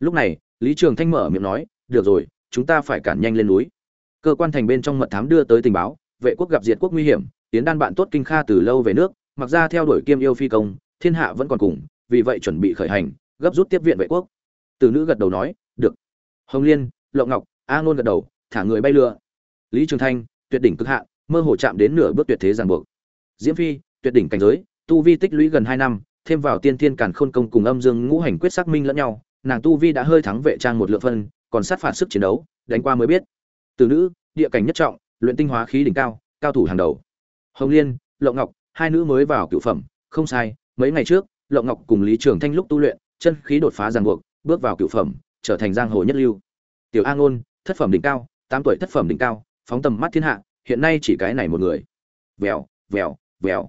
Lúc này, lý trường thanh mở miệng nói, được rồi, chúng ta phải cản nhanh lên núi. Cơ quan thành bên trong mật thám đưa tới tình báo, vệ quốc gặp diệt quốc nguy hiểm tiến đan bạn tốt kinh kha từ lâu về nước, mặc ra theo đuổi kiêm yêu phi công, thiên hạ vẫn còn cùng, vì vậy chuẩn bị khởi hành, gấp rút tiếp viện vệ quốc. Từ nữ gật đầu nói, được. Hồng liên, lộng ngọc a ngôn gật đầu, thả người bay lừa. Lý trường thanh, tuyệt đỉnh cực hạn mơ hồ chạm đến nửa bước tuyệt thế giang buộc. Diễm phi, tuyệt đỉnh cảnh giới, tu vi tích lũy gần hai năm, thêm vào tiên thiên càn khôn công cùng âm dương ngũ hành quyết xác minh lẫn nhau, nàng tu vi đã hơi thắng vệ trang một lượng phân, còn sát phạt sức chiến đấu, đánh qua mới biết. Từ nữ, địa cảnh nhất trọng, luyện tinh hóa khí đỉnh cao cao thủ hàng đầu. Hồng liên, lộng ngọc, hai nữ mới vào cựu phẩm, không sai, mấy ngày trước, lộng ngọc cùng lý trường thanh lúc tu luyện, chân khí đột phá ràng buộc, bước vào cựu phẩm, trở thành giang hồ nhất lưu. Tiểu a ngôn thất phẩm đỉnh cao, tám tuổi thất phẩm đỉnh cao, phóng tầm mắt thiên hạ, hiện nay chỉ cái này một người. Vèo vèo vèo.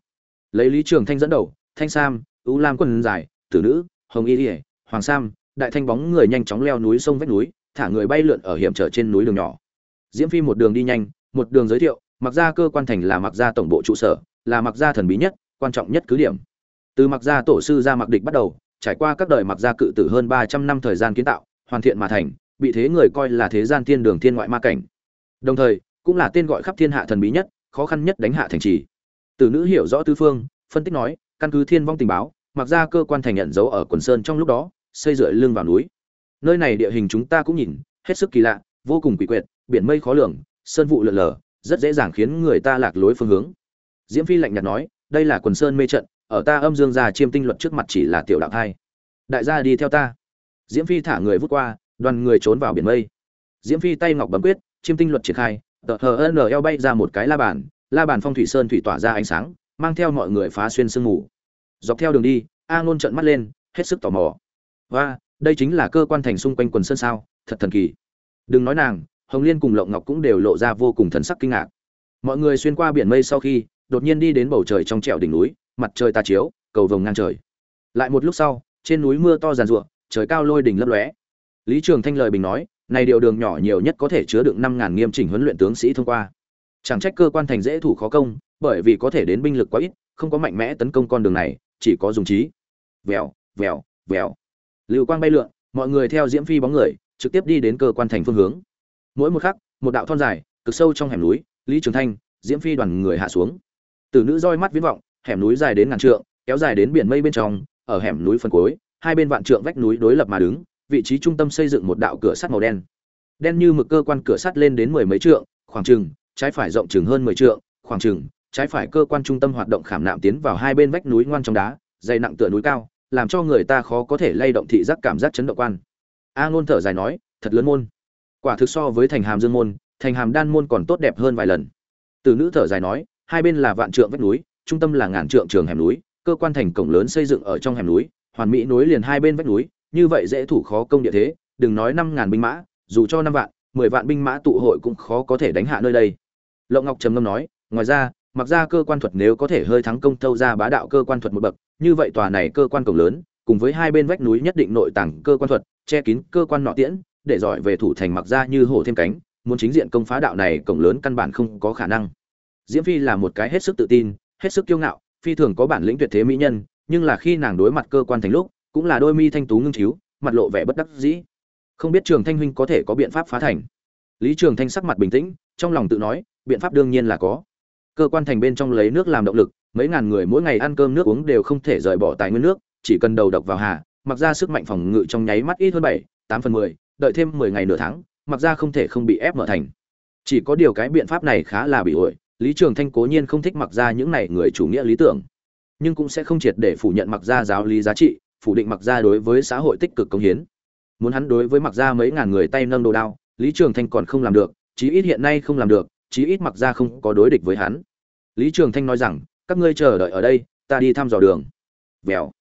Lấy lý trường thanh dẫn đầu, thanh sam ưu lam quần dài, tử nữ, hồng y ỉa hoàng sam, đại thanh bóng người nhanh chóng leo núi sông vách núi, thả người bay lượn ở hiểm trở trên núi đường nhỏ. Diễm phi một đường đi nhanh, một đường giới thiệu, mặc ra cơ quan thành là mặc ra tổng bộ trụ sở, là mặc ra thần bí nhất, quan trọng nhất cứ điểm. Từ mặc ra tổ sư ra mặc địch bắt đầu, trải qua các đời mặc ra cự tử hơn ba trăm năm thời gian kiến tạo, hoàn thiện mà thành bị thế người coi là thế gian thiên đường thiên ngoại ma cảnh. Đồng thời, cũng là tên gọi khắp thiên hạ thần bí nhất, khó khăn nhất đánh hạ thành trì. Từ nữ hiểu rõ tư phương, phân tích nói, căn cứ thiên vong tình báo, mặc ra cơ quan thành nhận dấu ở quần sơn trong lúc đó, xây dựa lưng vào núi. Nơi này địa hình chúng ta cũng nhìn, hết sức kỳ lạ, vô cùng quỷ quyệt, biển mây khó lường, sơn vụ lượn lờ, rất dễ dàng khiến người ta lạc lối phương hướng. Diễm phi lạnh nhạt nói, đây là quần sơn mê trận, ở ta âm dương gia chiêm tinh luật trước mặt chỉ là tiểu đạo thai. Đại gia đi theo ta. Diễm phi thả người vút qua đoàn người trốn vào biển mây. Diễm phi tay ngọc bấm quyết, chiêm tinh luật triển khai, tờ hờ nl bay ra một cái la bàn la bàn phong thủy sơn thủy tỏa ra ánh sáng, mang theo mọi người phá xuyên sương mù. Dọc theo đường đi, a ngôn trợn mắt lên, hết sức tò mò. Và đây chính là cơ quan thành xung quanh quần sơn sao? Thật thần kỳ. Đừng nói nàng, hồng liên cùng lộng ngọc cũng đều lộ ra vô cùng thần sắc kinh ngạc. Mọi người xuyên qua biển mây sau khi, đột nhiên đi đến bầu trời trong trẹo đỉnh núi, mặt trời tà chiếu, cầu vồng ngang trời. Lại một lúc sau, trên núi mưa to giàn ruộng trời cao lôi đỉnh lấp lóe lý trường thanh lời bình nói, này điều đường nhỏ nhiều nhất có thể chứa đựng năm ngàn nghiêm chỉnh huấn luyện tướng sĩ thông qua. Chẳng trách cơ quan thành dễ thủ khó công, bởi vì có thể đến binh lực quá ít, không có mạnh mẽ tấn công con đường này, chỉ có dùng trí. Vèo vèo vèo lưu quang bay lượn, mọi người theo diễm phi bóng người, trực tiếp đi đến cơ quan thành phương hướng. Mỗi một khắc, một đạo thon dài, cực sâu trong hẻm núi, lý trường thanh, diễm phi đoàn người hạ xuống. Từ nữ roi mắt viễn vọng, hẻm núi dài đến ngàn trượng, kéo dài đến biển mây bên trong, ở hẻm núi phần cuối, hai bên vạn trượng vách núi đối lập mà đứng vị trí trung tâm xây dựng một đạo cửa sắt màu đen. Đen như mực cơ quan cửa sắt lên đến mười mấy trượng, khoảng chừng, trái phải rộng chừng hơn mười trượng, khoảng chừng, trái phải cơ quan trung tâm hoạt động khảm nạm tiến vào hai bên vách núi ngoan trong đá, dày nặng tựa núi cao, làm cho người ta khó có thể lay động thị giác cảm giác chấn động quan. A ngôn thở dài nói, thật lớn môn. Quả thực so với thành hàm dương môn, thành hàm đan môn còn tốt đẹp hơn vài lần. Từ nữ thở dài nói, hai bên là vạn trượng vách núi, trung tâm là ngàn trượng trường hẻm núi, cơ quan thành cổng lớn xây dựng ở trong hẻm núi, hoàn mỹ nối liền hai bên vách núi như vậy dễ thủ khó công địa thế, đừng nói năm ngàn binh mã, dù cho năm vạn, mười vạn binh mã tụ hội cũng khó có thể đánh hạ nơi đây. Lộng ngọc trầm ngâm nói, ngoài ra, mặc ra cơ quan thuật nếu có thể hơi thắng công thâu ra bá đạo cơ quan thuật một bậc, như vậy tòa này cơ quan cổng lớn, cùng với hai bên vách núi nhất định nội tàng cơ quan thuật, che kín cơ quan nọ tiễn, để giỏi về thủ thành mặc ra như hổ thêm cánh, muốn chính diện công phá đạo này cổng lớn căn bản không có khả năng. Diễm phi là một cái hết sức tự tin, hết sức kiêu ngạo, phi thường có bản lĩnh tuyệt thế mỹ nhân, nhưng là khi nàng đối mặt cơ quan thành lúc cũng là đôi mi thanh tú ngưng chiếu, mặt lộ vẻ bất đắc dĩ. Không biết trường thanh huynh có thể có biện pháp phá thành. Lý trường thanh sắc mặt bình tĩnh, trong lòng tự nói, biện pháp đương nhiên là có. Cơ quan thành bên trong lấy nước làm động lực, mấy ngàn người mỗi ngày ăn cơm nước uống đều không thể rời bỏ tài nguyên nước, chỉ cần đầu độc vào hà, mặc ra sức mạnh phòng ngự trong nháy mắt ít hơn bảy, tám phần mười, đợi thêm mười ngày nửa tháng, mặc ra không thể không bị ép mở thành. Chỉ có điều cái biện pháp này khá là bị ổi lý trường thanh cố nhiên không thích mặc ra những này người chủ nghĩa lý tưởng. Nhưng cũng sẽ không triệt để phủ nhận mặc ra giáo lý giá trị phủ định mặc gia đối với xã hội tích cực công hiến. Muốn hắn đối với mặc gia mấy ngàn người tay nâng đồ đao, lý trường thanh còn không làm được, chí ít hiện nay không làm được, chí ít mặc gia không có đối địch với hắn. Lý trường thanh nói rằng, các ngươi chờ đợi ở đây, ta đi thăm dò đường. Vèo.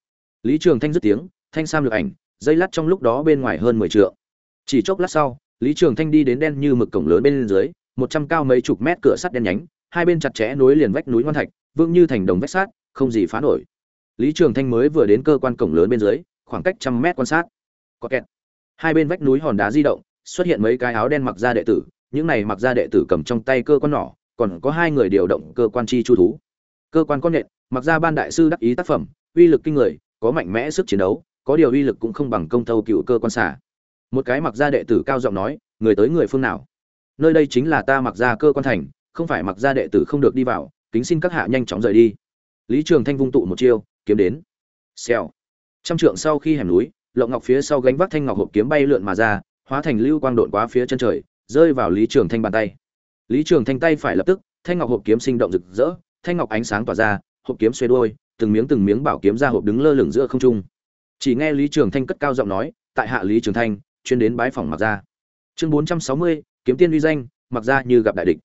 Lý trường thanh dứt tiếng, thanh sam được ảnh, dây lát trong lúc đó bên ngoài hơn mười trượng. Chỉ chốc lát sau, lý trường thanh đi đến đen như mực cổng lớn bên dưới, một trăm cao mấy chục mét cửa sắt đen nhánh, hai bên chặt chẽ nối liền vách núi ngoan thạch vương như thành đồng vách sát không gì phá nổi lý trường thanh mới vừa đến cơ quan cổng lớn bên dưới, khoảng cách trăm mét quan sát. Có kẹt. Hai bên vách núi hòn đá di động, xuất hiện mấy cái áo đen mặc ra đệ tử, những này mặc ra đệ tử cầm trong tay cơ quan nỏ còn có hai người điều động cơ quan chi chu thú. Cơ quan con nện mặc ra ban đại sư đắc ý tác phẩm, uy lực kinh người, có mạnh mẽ sức chiến đấu, có điều uy lực cũng không bằng công thâu cựu cơ quan xả một cái mặc ra đệ tử cao giọng nói, người tới người phương nào? Nơi đây chính là ta mặc ra cơ quan thành, không phải mặc ra đệ tử không được đi vào, kính xin các hạ nhanh chóng rời đi. Lý trường thanh vung tụ một chiêu kiếm đến. Xèo. Trăm trượng sau khi hẻm núi, lộng ngọc phía sau gánh vác thanh ngọc hộp kiếm bay lượn mà ra, hóa thành lưu quang độn quá phía chân trời, rơi vào lý trường thanh bàn tay. Lý trường thanh tay phải lập tức, thanh ngọc hộp kiếm sinh động rực rỡ, thanh ngọc ánh sáng tỏa ra, hộp kiếm xoay đuôi từng miếng từng miếng bảo kiếm ra hộp đứng lơ lửng giữa không trung. Chỉ nghe lý trường thanh cất cao giọng nói, tại hạ lý trường thanh, chuyên đến bái phòng mặc ra chương bốn trăm sáu mươi, kiếm tiên uy danh mặc ra như gặp đại địch.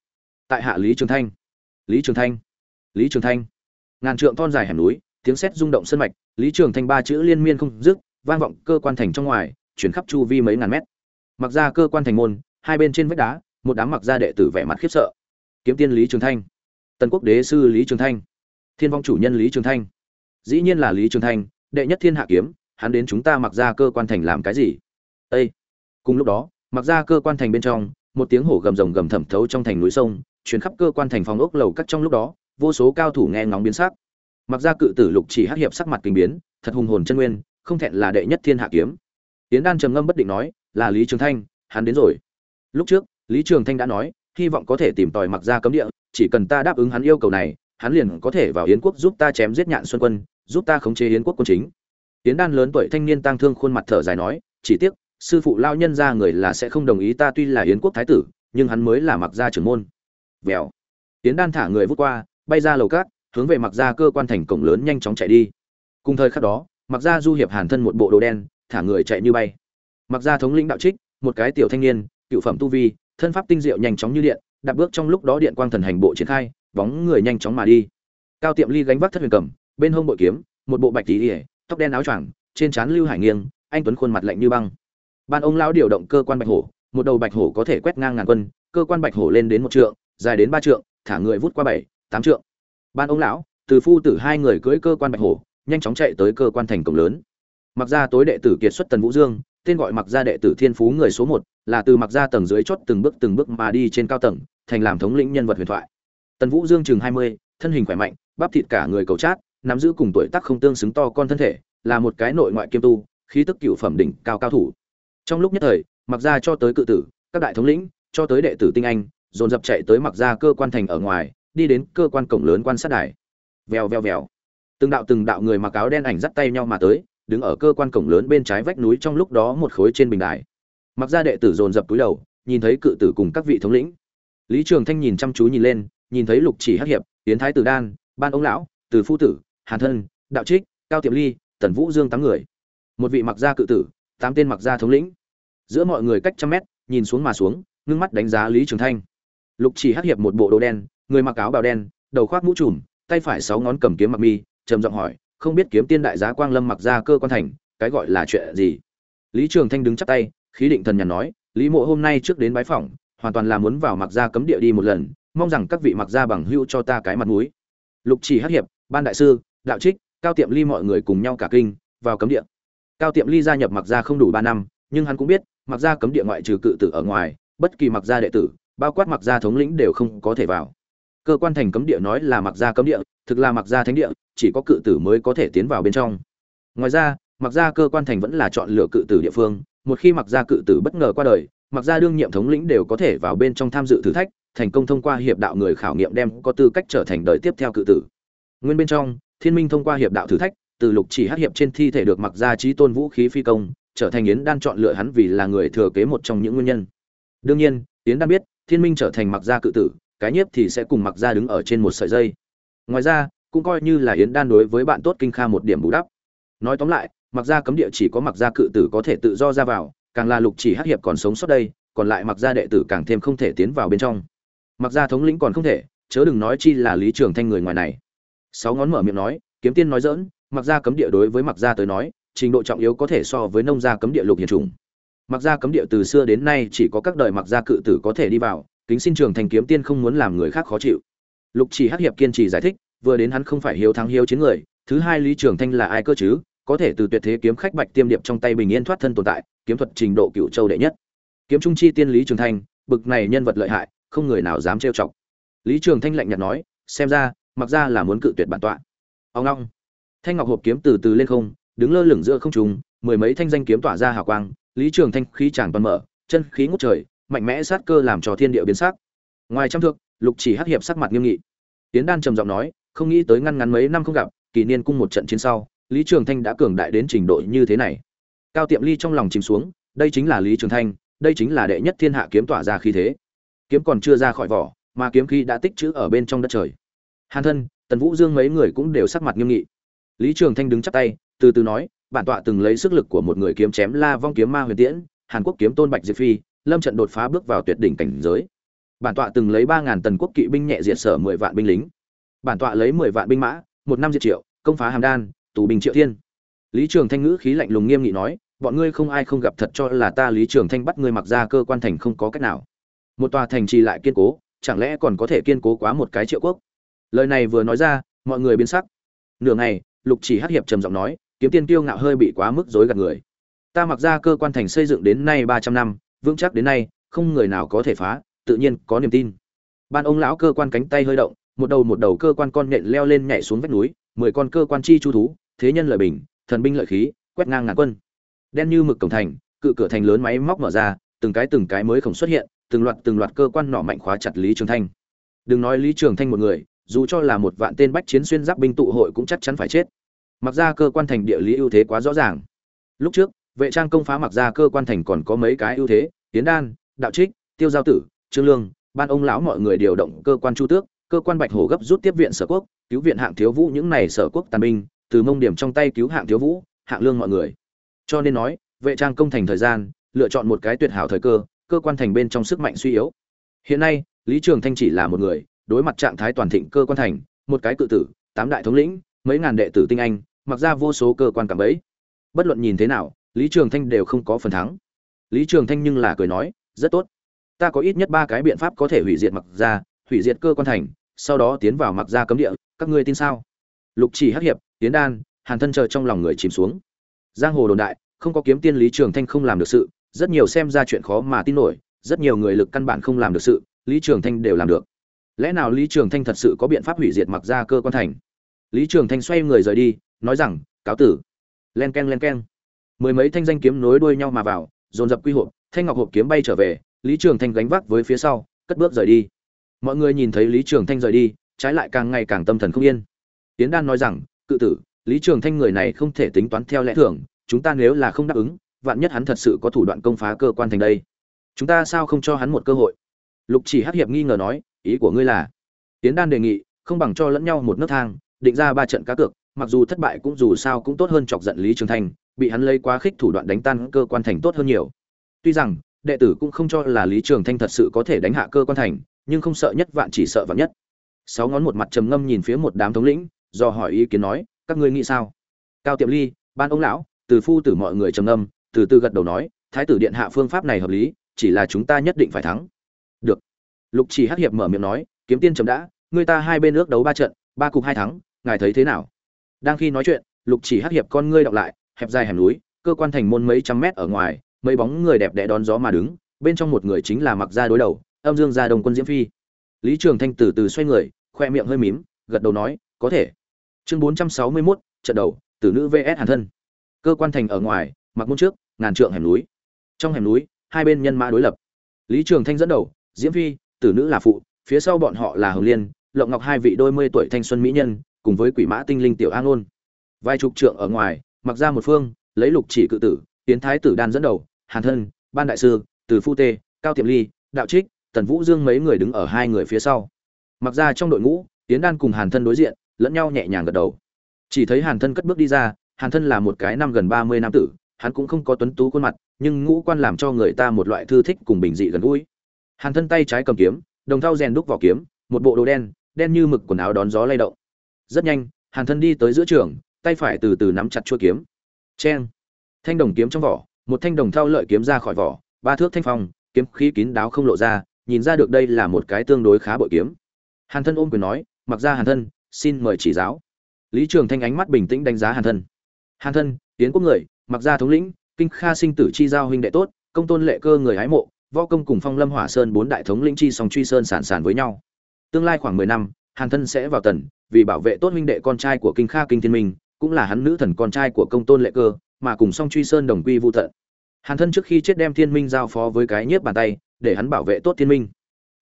Tại hạ lý trường thanh. Lý trường thanh. Lý trường thanh. Ngàn trượng thon dài hẻm núi tiếng sét rung động sân mạch, lý trường thanh ba chữ liên miên không dứt, vang vọng cơ quan thành trong ngoài, chuyển khắp chu vi mấy ngàn mét. Mặc ra cơ quan thành môn, hai bên trên vách đá, một đám mặc ra đệ tử vẻ mặt khiếp sợ. Kiếm tiên lý trường thanh. Tần quốc đế sư lý trường thanh. Thiên vong chủ nhân lý trường thanh. Dĩ nhiên là lý trường thanh, đệ nhất thiên hạ kiếm, hắn đến chúng ta mặc ra cơ quan thành làm cái gì? Â cùng lúc đó, mặc ra cơ quan thành bên trong, một tiếng hổ gầm rồng gầm thẩm thấu trong thành núi sông, chuyển khắp cơ quan thành phòng ốc lầu cắt trong lúc đó, vô số cao thủ nghe ngóng biến sắc mặc ra cự tử lục chỉ hắc hiệp sắc mặt kinh biến, thật hùng hồn chân nguyên, không thẹn là đệ nhất thiên hạ kiếm. Tiến đan trầm ngâm bất định nói, là lý trường thanh, hắn đến rồi. Lúc trước, lý trường thanh đã nói, hy vọng có thể tìm tòi mặc ra cấm địa, chỉ cần ta đáp ứng hắn yêu cầu này, hắn liền có thể vào yến quốc giúp ta chém giết nhạn xuân quân, giúp ta khống chế yến quốc quân chính. Tiến đan lớn tuổi thanh niên tăng thương khuôn mặt thở dài nói, chỉ tiếc, sư phụ lao nhân ra người là sẽ không đồng ý ta tuy là yến quốc thái tử, nhưng hắn mới là mặc gia trưởng môn. Vèo. Tiến đan thả người vút qua, bay ra lầu cát hướng về mặc ra cơ quan thành cổng lớn nhanh chóng chạy đi. Cùng thời khắc đó mặc ra du hiệp hàn thân một bộ đồ đen, thả người chạy như bay. Mặc ra thống lĩnh đạo trích, một cái tiểu thanh niên, cựu phẩm tu vi, thân pháp tinh diệu nhanh chóng như điện, đạp bước trong lúc đó điện quang thần hành bộ triển khai, bóng người nhanh chóng mà đi. Cao tiệm ly gánh vác thất huyền cầm, bên hông bội kiếm, một bộ bạch tí ỉa tóc đen áo choàng, trên trán lưu hải nghiêng, anh tuấn khuôn mặt lạnh như băng. Ban ông lão điều động cơ quan bạch hổ, một đầu bạch hổ có thể quét ngang ngàn quân, cơ quan bạch hổ lên đến một trượng, dài đến ba trượng, thả người vút qua bảy, tám trượng ban ông lão, từ phu tử hai người cưỡi cơ quan bạch hổ, nhanh chóng chạy tới cơ quan thành cổng lớn. Mặc ra tối đệ tử kiệt xuất tần vũ dương, tên gọi mặc ra đệ tử thiên phú người số một, là từ mặc ra tầng dưới chót từng bước từng bước mà đi trên cao tầng, thành làm thống lĩnh nhân vật huyền thoại. Tần vũ dương chừng hai mươi, thân hình khỏe mạnh, bắp thịt cả người cầu chát, nắm giữ cùng tuổi tác không tương xứng to con thân thể, là một cái nội ngoại kiêm tu, khí tức cựu phẩm đỉnh cao cao thủ. Trong lúc nhất thời, mặc ra cho tới cự tử, các đại thống lĩnh, cho tới đệ tử tinh anh, dồn dập chạy tới mặc ra cơ quan thành ở ngoài đi đến cơ quan cổng lớn quan sát đài. Vèo vèo vèo. Từng đạo từng đạo người mặc áo đen ảnh dắt tay nhau mà tới, đứng ở cơ quan cổng lớn bên trái vách núi trong lúc đó một khối trên bình đài. Mặc ra đệ tử dồn dập túi đầu, nhìn thấy cự tử cùng các vị thống lĩnh. Lý trường thanh nhìn chăm chú nhìn lên, nhìn thấy lục chỉ hắc hiệp tiến thái tử đan, ban ông lão, từ phu tử, hàn thân, đạo trích, cao tiệm ly, tần vũ dương tám người. Một vị mặc gia cự tử, tám tên mặc gia thống lĩnh. Giữa mọi người cách trăm mét, nhìn xuống mà xuống, ngưng mắt đánh giá lý trường thanh. Lục chỉ hắc hiệp một bộ đồ đen người mặc áo bào đen, đầu khoác mũ trùm, tay phải sáu ngón cầm kiếm mặc mi, trầm giọng hỏi, không biết kiếm tiên đại giá quang lâm mặc ra cơ quan thành, cái gọi là chuyện gì? Lý trường thanh đứng chắp tay, khí định thần nhàn nói, lý mộ hôm nay trước đến bái phỏng, hoàn toàn là muốn vào mặc ra cấm địa đi một lần, mong rằng các vị mặc ra bằng hữu cho ta cái mặt mũi. Lục chỉ hắc hiệp, ban đại sư, đạo trích, cao tiệm ly mọi người cùng nhau cả kinh, vào cấm địa. Cao tiệm ly gia nhập mặc ra không đủ ba năm, nhưng hắn cũng biết, mặc ra cấm địa ngoại trừ cự tử ở ngoài, bất kỳ mặc gia đệ tử, bao quát mặc gia thống lĩnh đều không có thể vào cơ quan thành cấm địa nói là mặc gia cấm địa, thực là mặc gia thánh địa, chỉ có cự tử mới có thể tiến vào bên trong. Ngoài ra, mặc gia cơ quan thành vẫn là chọn lựa cự tử địa phương, một khi mặc gia cự tử bất ngờ qua đời, mặc gia đương nhiệm thống lĩnh đều có thể vào bên trong tham dự thử thách, thành công thông qua hiệp đạo người khảo nghiệm đem có tư cách trở thành đời tiếp theo cự tử. Nguyên bên trong, thiên minh thông qua hiệp đạo thử thách, từ lục chỉ hát hiệp trên thi thể được mặc gia trí tôn vũ khí phi công, trở thành yến đan chọn lựa hắn vì là người thừa kế một trong những nguyên nhân. Đương nhiên, yến đan biết, thiên minh trở thành mặc gia cự tử cái nhiếp thì sẽ cùng mặc gia đứng ở trên một sợi dây. Ngoài ra, cũng coi như là yến đan đối với bạn tốt kinh kha một điểm bù đắp. Nói tóm lại, mặc gia cấm địa chỉ có mặc gia cự tử có thể tự do ra vào, càng là lục chỉ hắc hiệp còn sống sót đây, còn lại mặc gia đệ tử càng thêm không thể tiến vào bên trong. Mặc gia thống lĩnh còn không thể, chớ đừng nói chi là lý trường thanh người ngoài này. Sáu ngón mở miệng nói, kiếm tiên nói dỡn mặc gia cấm địa đối với mặc gia tới nói, trình độ trọng yếu có thể so với nông gia cấm địa lục hiền trùng. Mặc gia cấm địa từ xưa đến nay chỉ có các đời mặc gia cự tử có thể đi vào kính xin trường thành kiếm tiên không muốn làm người khác khó chịu. Lục chỉ hắc hiệp kiên trì giải thích, vừa đến hắn không phải hiếu thắng hiếu chiến người, thứ hai lý trường thanh là ai cơ chứ? Có thể từ tuyệt thế kiếm khách bạch tiêm điệp trong tay bình yên thoát thân tồn tại, kiếm thuật trình độ cựu châu đệ nhất. Kiếm trung chi tiên lý trường thanh, bực này nhân vật lợi hại, không người nào dám trêu chọc. Lý trường thanh lạnh nhạt nói, xem ra, mặc ra là muốn cự tuyệt bản tọa. Ông long. Thanh ngọc hộp kiếm từ từ lên không, đứng lơ lửng giữa không trung, mười mấy thanh danh kiếm tỏa ra hào quang, lý trường thanh khí chàng toàn mở, chân khí ngút trời mạnh mẽ sát cơ làm cho thiên địa biến sắc. Ngoài trăm thước, lục chỉ hắc hiệp sắc mặt nghiêm nghị. Tiến đan trầm giọng nói, không nghĩ tới ngăn ngắn mấy năm không gặp kỷ niên cung một trận chiến sau, lý trường thanh đã cường đại đến trình độ như thế này. Cao tiệm ly trong lòng chìm xuống, đây chính là lý trường thanh, đây chính là đệ nhất thiên hạ kiếm tỏa ra khí thế. Kiếm còn chưa ra khỏi vỏ, mà kiếm khí đã tích trữ ở bên trong đất trời. Hàn thân, tần vũ dương mấy người cũng đều sắc mặt nghiêm nghị. Lý trường thanh đứng chắp tay, từ từ nói, bản tọa từng lấy sức lực của một người kiếm chém la vong kiếm ma huyền tiễn, hàn quốc kiếm tôn bạch diệp phi lâm trận đột phá bước vào tuyệt đỉnh cảnh giới. Bản tọa từng lấy ba ngàn tần quốc kỵ binh nhẹ diệt sở mười vạn binh lính. Bản tọa lấy mười vạn binh mã, một năm diệt triệu, công phá hàm đan, tù bình triệu thiên. Lý trường thanh ngữ khí lạnh lùng nghiêm nghị nói, bọn ngươi không ai không gặp thật cho là ta lý trường thanh bắt ngươi mặc ra cơ quan thành không có cách nào. Một tòa thành trì lại kiên cố, chẳng lẽ còn có thể kiên cố quá một cái triệu quốc? Lời này vừa nói ra, mọi người biến sắc. Nửa ngày, lục chỉ hát hiệp trầm giọng nói, kiếm tiên kiêu ngạo hơi bị quá mức dối gạt người. Ta mặc ra cơ quan thành xây dựng đến nay ba trăm năm vững chắc đến nay, không người nào có thể phá, tự nhiên có niềm tin. Ban ông lão cơ quan cánh tay hơi động, một đầu một đầu cơ quan con nện leo lên nhảy xuống vách núi, mười con cơ quan chi chu thú, thế nhân lợi bình, thần binh lợi khí, quét ngang ngàn quân. Đen như mực cổng thành, cự cửa thành lớn máy móc mở ra, từng cái từng cái mới khổng xuất hiện, từng loạt từng loạt cơ quan nỏ mạnh khóa chặt lý trường thanh. Đừng nói lý trường thanh một người, dù cho là một vạn tên bách chiến xuyên giáp binh tụ hội cũng chắc chắn phải chết. Mặc ra cơ quan thành địa lý ưu thế quá rõ ràng. Lúc trước, vệ trang công phá mặc ra cơ quan thành còn có mấy cái ưu thế tiến đan, đạo trích, tiêu giao tử, trương lương, ban ông lão mọi người điều động cơ quan chu tước, cơ quan bạch hổ gấp rút tiếp viện sở quốc, cứu viện hạng thiếu vũ những này sở quốc tàn binh, từ mông điểm trong tay cứu hạng thiếu vũ, hạng lương mọi người. Cho nên nói, vệ trang công thành thời gian, lựa chọn một cái tuyệt hảo thời cơ cơ quan thành bên trong sức mạnh suy yếu. Hiện nay, lý trường thanh chỉ là một người, đối mặt trạng thái toàn thịnh cơ quan thành, một cái cự tử, tám đại thống lĩnh, mấy ngàn đệ tử tinh anh, mặc ra vô số cơ quan cảm ấy bất luận nhìn thế nào, lý trường thanh đều không có phần thắng lý trường thanh nhưng là cười nói, rất tốt. Ta có ít nhất ba cái biện pháp có thể hủy diệt mặc gia, hủy diệt cơ quan thành, sau đó tiến vào mặc gia cấm địa. Các ngươi tin sao? Lục chỉ hắc hiệp, tiến đan. Hàn thân chờ trong lòng người chìm xuống. Giang hồ đồn đại, không có kiếm tiên lý trường thanh không làm được sự. Rất nhiều xem ra chuyện khó mà tin nổi, rất nhiều người lực căn bản không làm được sự, lý trường thanh đều làm được. Lẽ nào lý trường thanh thật sự có biện pháp hủy diệt mặc gia cơ quan thành? Lý trường thanh xoay người rời đi, nói rằng, cáo tử. Len k e n len k e n mười mấy thanh danh kiếm nối đuôi nhau mà vào dồn dập quy hộp, thanh ngọc hộp kiếm bay trở về, lý trường thanh gánh vác với phía sau, cất bước rời đi. Mọi người nhìn thấy lý trường thanh rời đi, trái lại càng ngày càng tâm thần không yên. Tiến đan nói rằng, cự tử, lý trường thanh người này không thể tính toán theo lẽ thường, chúng ta nếu là không đáp ứng, vạn nhất hắn thật sự có thủ đoạn công phá cơ quan thành đây, chúng ta sao không cho hắn một cơ hội? Lục chỉ hắc hiệp nghi ngờ nói, ý của ngươi là? Tiến đan đề nghị, không bằng cho lẫn nhau một nấc thang, định ra ba trận cá cược, mặc dù thất bại cũng dù sao cũng tốt hơn chọc giận lý trường thanh bị hắn lấy quá khích thủ đoạn đánh tan cơ quan thành tốt hơn nhiều. Tuy rằng, đệ tử cũng không cho là lý trường thanh thật sự có thể đánh hạ cơ quan thành, nhưng không sợ nhất vạn chỉ sợ vạn nhất. Sáu ngón một mặt trầm ngâm nhìn phía một đám thống lĩnh, do hỏi ý kiến nói, các ngươi nghĩ sao? Cao tiệm ly, ban ông lão, từ phu tử mọi người trầm ngâm, từ từ gật đầu nói, thái tử điện hạ phương pháp này hợp lý, chỉ là chúng ta nhất định phải thắng. Được. Lục chỉ hắc hiệp mở miệng nói, kiếm tiên trầm đã, người ta hai bên ước đấu ba trận, ba cục hai thắng, ngài thấy thế nào? Đang khi nói chuyện, lục chỉ hắc hiệp con ngươi đọc lại hẹp dài hẻm núi cơ quan thành môn mấy trăm mét ở ngoài mấy bóng người đẹp đẽ đón gió mà đứng bên trong một người chính là mặc gia đối đầu âm dương gia đồng quân diễm phi. Lý trường thanh từ từ xoay người khoe miệng hơi mím gật đầu nói có thể. Chương bốn trăm sáu mươi 461, trận đầu tử nữ vs hàn thân. Cơ quan thành ở ngoài mặc môn trước ngàn trượng hẻm núi. Trong hẻm núi hai bên nhân mã đối lập. Lý trường thanh dẫn đầu diễm phi tử nữ là phụ phía sau bọn họ là hồng liên lộng ngọc hai vị đôi mươi tuổi thanh xuân mỹ nhân cùng với quỷ mã tinh linh tiểu an ôn vài chục trượng ở ngoài mặc ra một phương, lấy lục chỉ cự tử, tiến thái tử đan dẫn đầu, hàn thân, ban đại sư, từ phu tê, cao tiệm ly, đạo trích, tần vũ dương mấy người đứng ở hai người phía sau. Mặc ra trong đội ngũ tiến đan cùng hàn thân đối diện, lẫn nhau nhẹ nhàng gật đầu. Chỉ thấy hàn thân cất bước đi ra, hàn thân là một cái năm gần ba mươi năm tử, hắn cũng không có tuấn tú khuôn mặt, nhưng ngũ quan làm cho người ta một loại thư thích cùng bình dị gần gũi. Hàn thân tay trái cầm kiếm, đồng thau rèn đúc vỏ kiếm, một bộ đồ đen đen như mực quần áo đón gió lay động. Rất nhanh, hàn thân đi tới giữa trường tay phải từ từ nắm chặt chuôi kiếm. Chen, thanh đồng kiếm trong vỏ một thanh đồng thao lợi kiếm ra khỏi vỏ ba thước thanh phong kiếm khí kín đáo không lộ ra nhìn ra được đây là một cái tương đối khá bội kiếm. Hàn thân ôm quyền nói mặc ra hàn thân xin mời chỉ giáo. Lý trường thanh ánh mắt bình tĩnh đánh giá hàn thân. Hàn thân tiến quốc người mặc ra thống lĩnh kinh kha sinh tử chi giao huynh đệ tốt công tôn lệ cơ người hái mộ võ công cùng phong lâm hỏa sơn bốn đại thống lĩnh chi song truy sơn sản sản với nhau. Tương lai khoảng mười năm hàn thân sẽ vào tần vì bảo vệ tốt huynh đệ con trai của kinh kha kinh thiên minh cũng là hắn nữ thần con trai của công tôn lệ cơ, mà cùng song truy sơn đồng quy vô tận. Hàn thân trước khi chết đem thiên minh giao phó với cái nhiếp bàn tay, để hắn bảo vệ tốt thiên minh.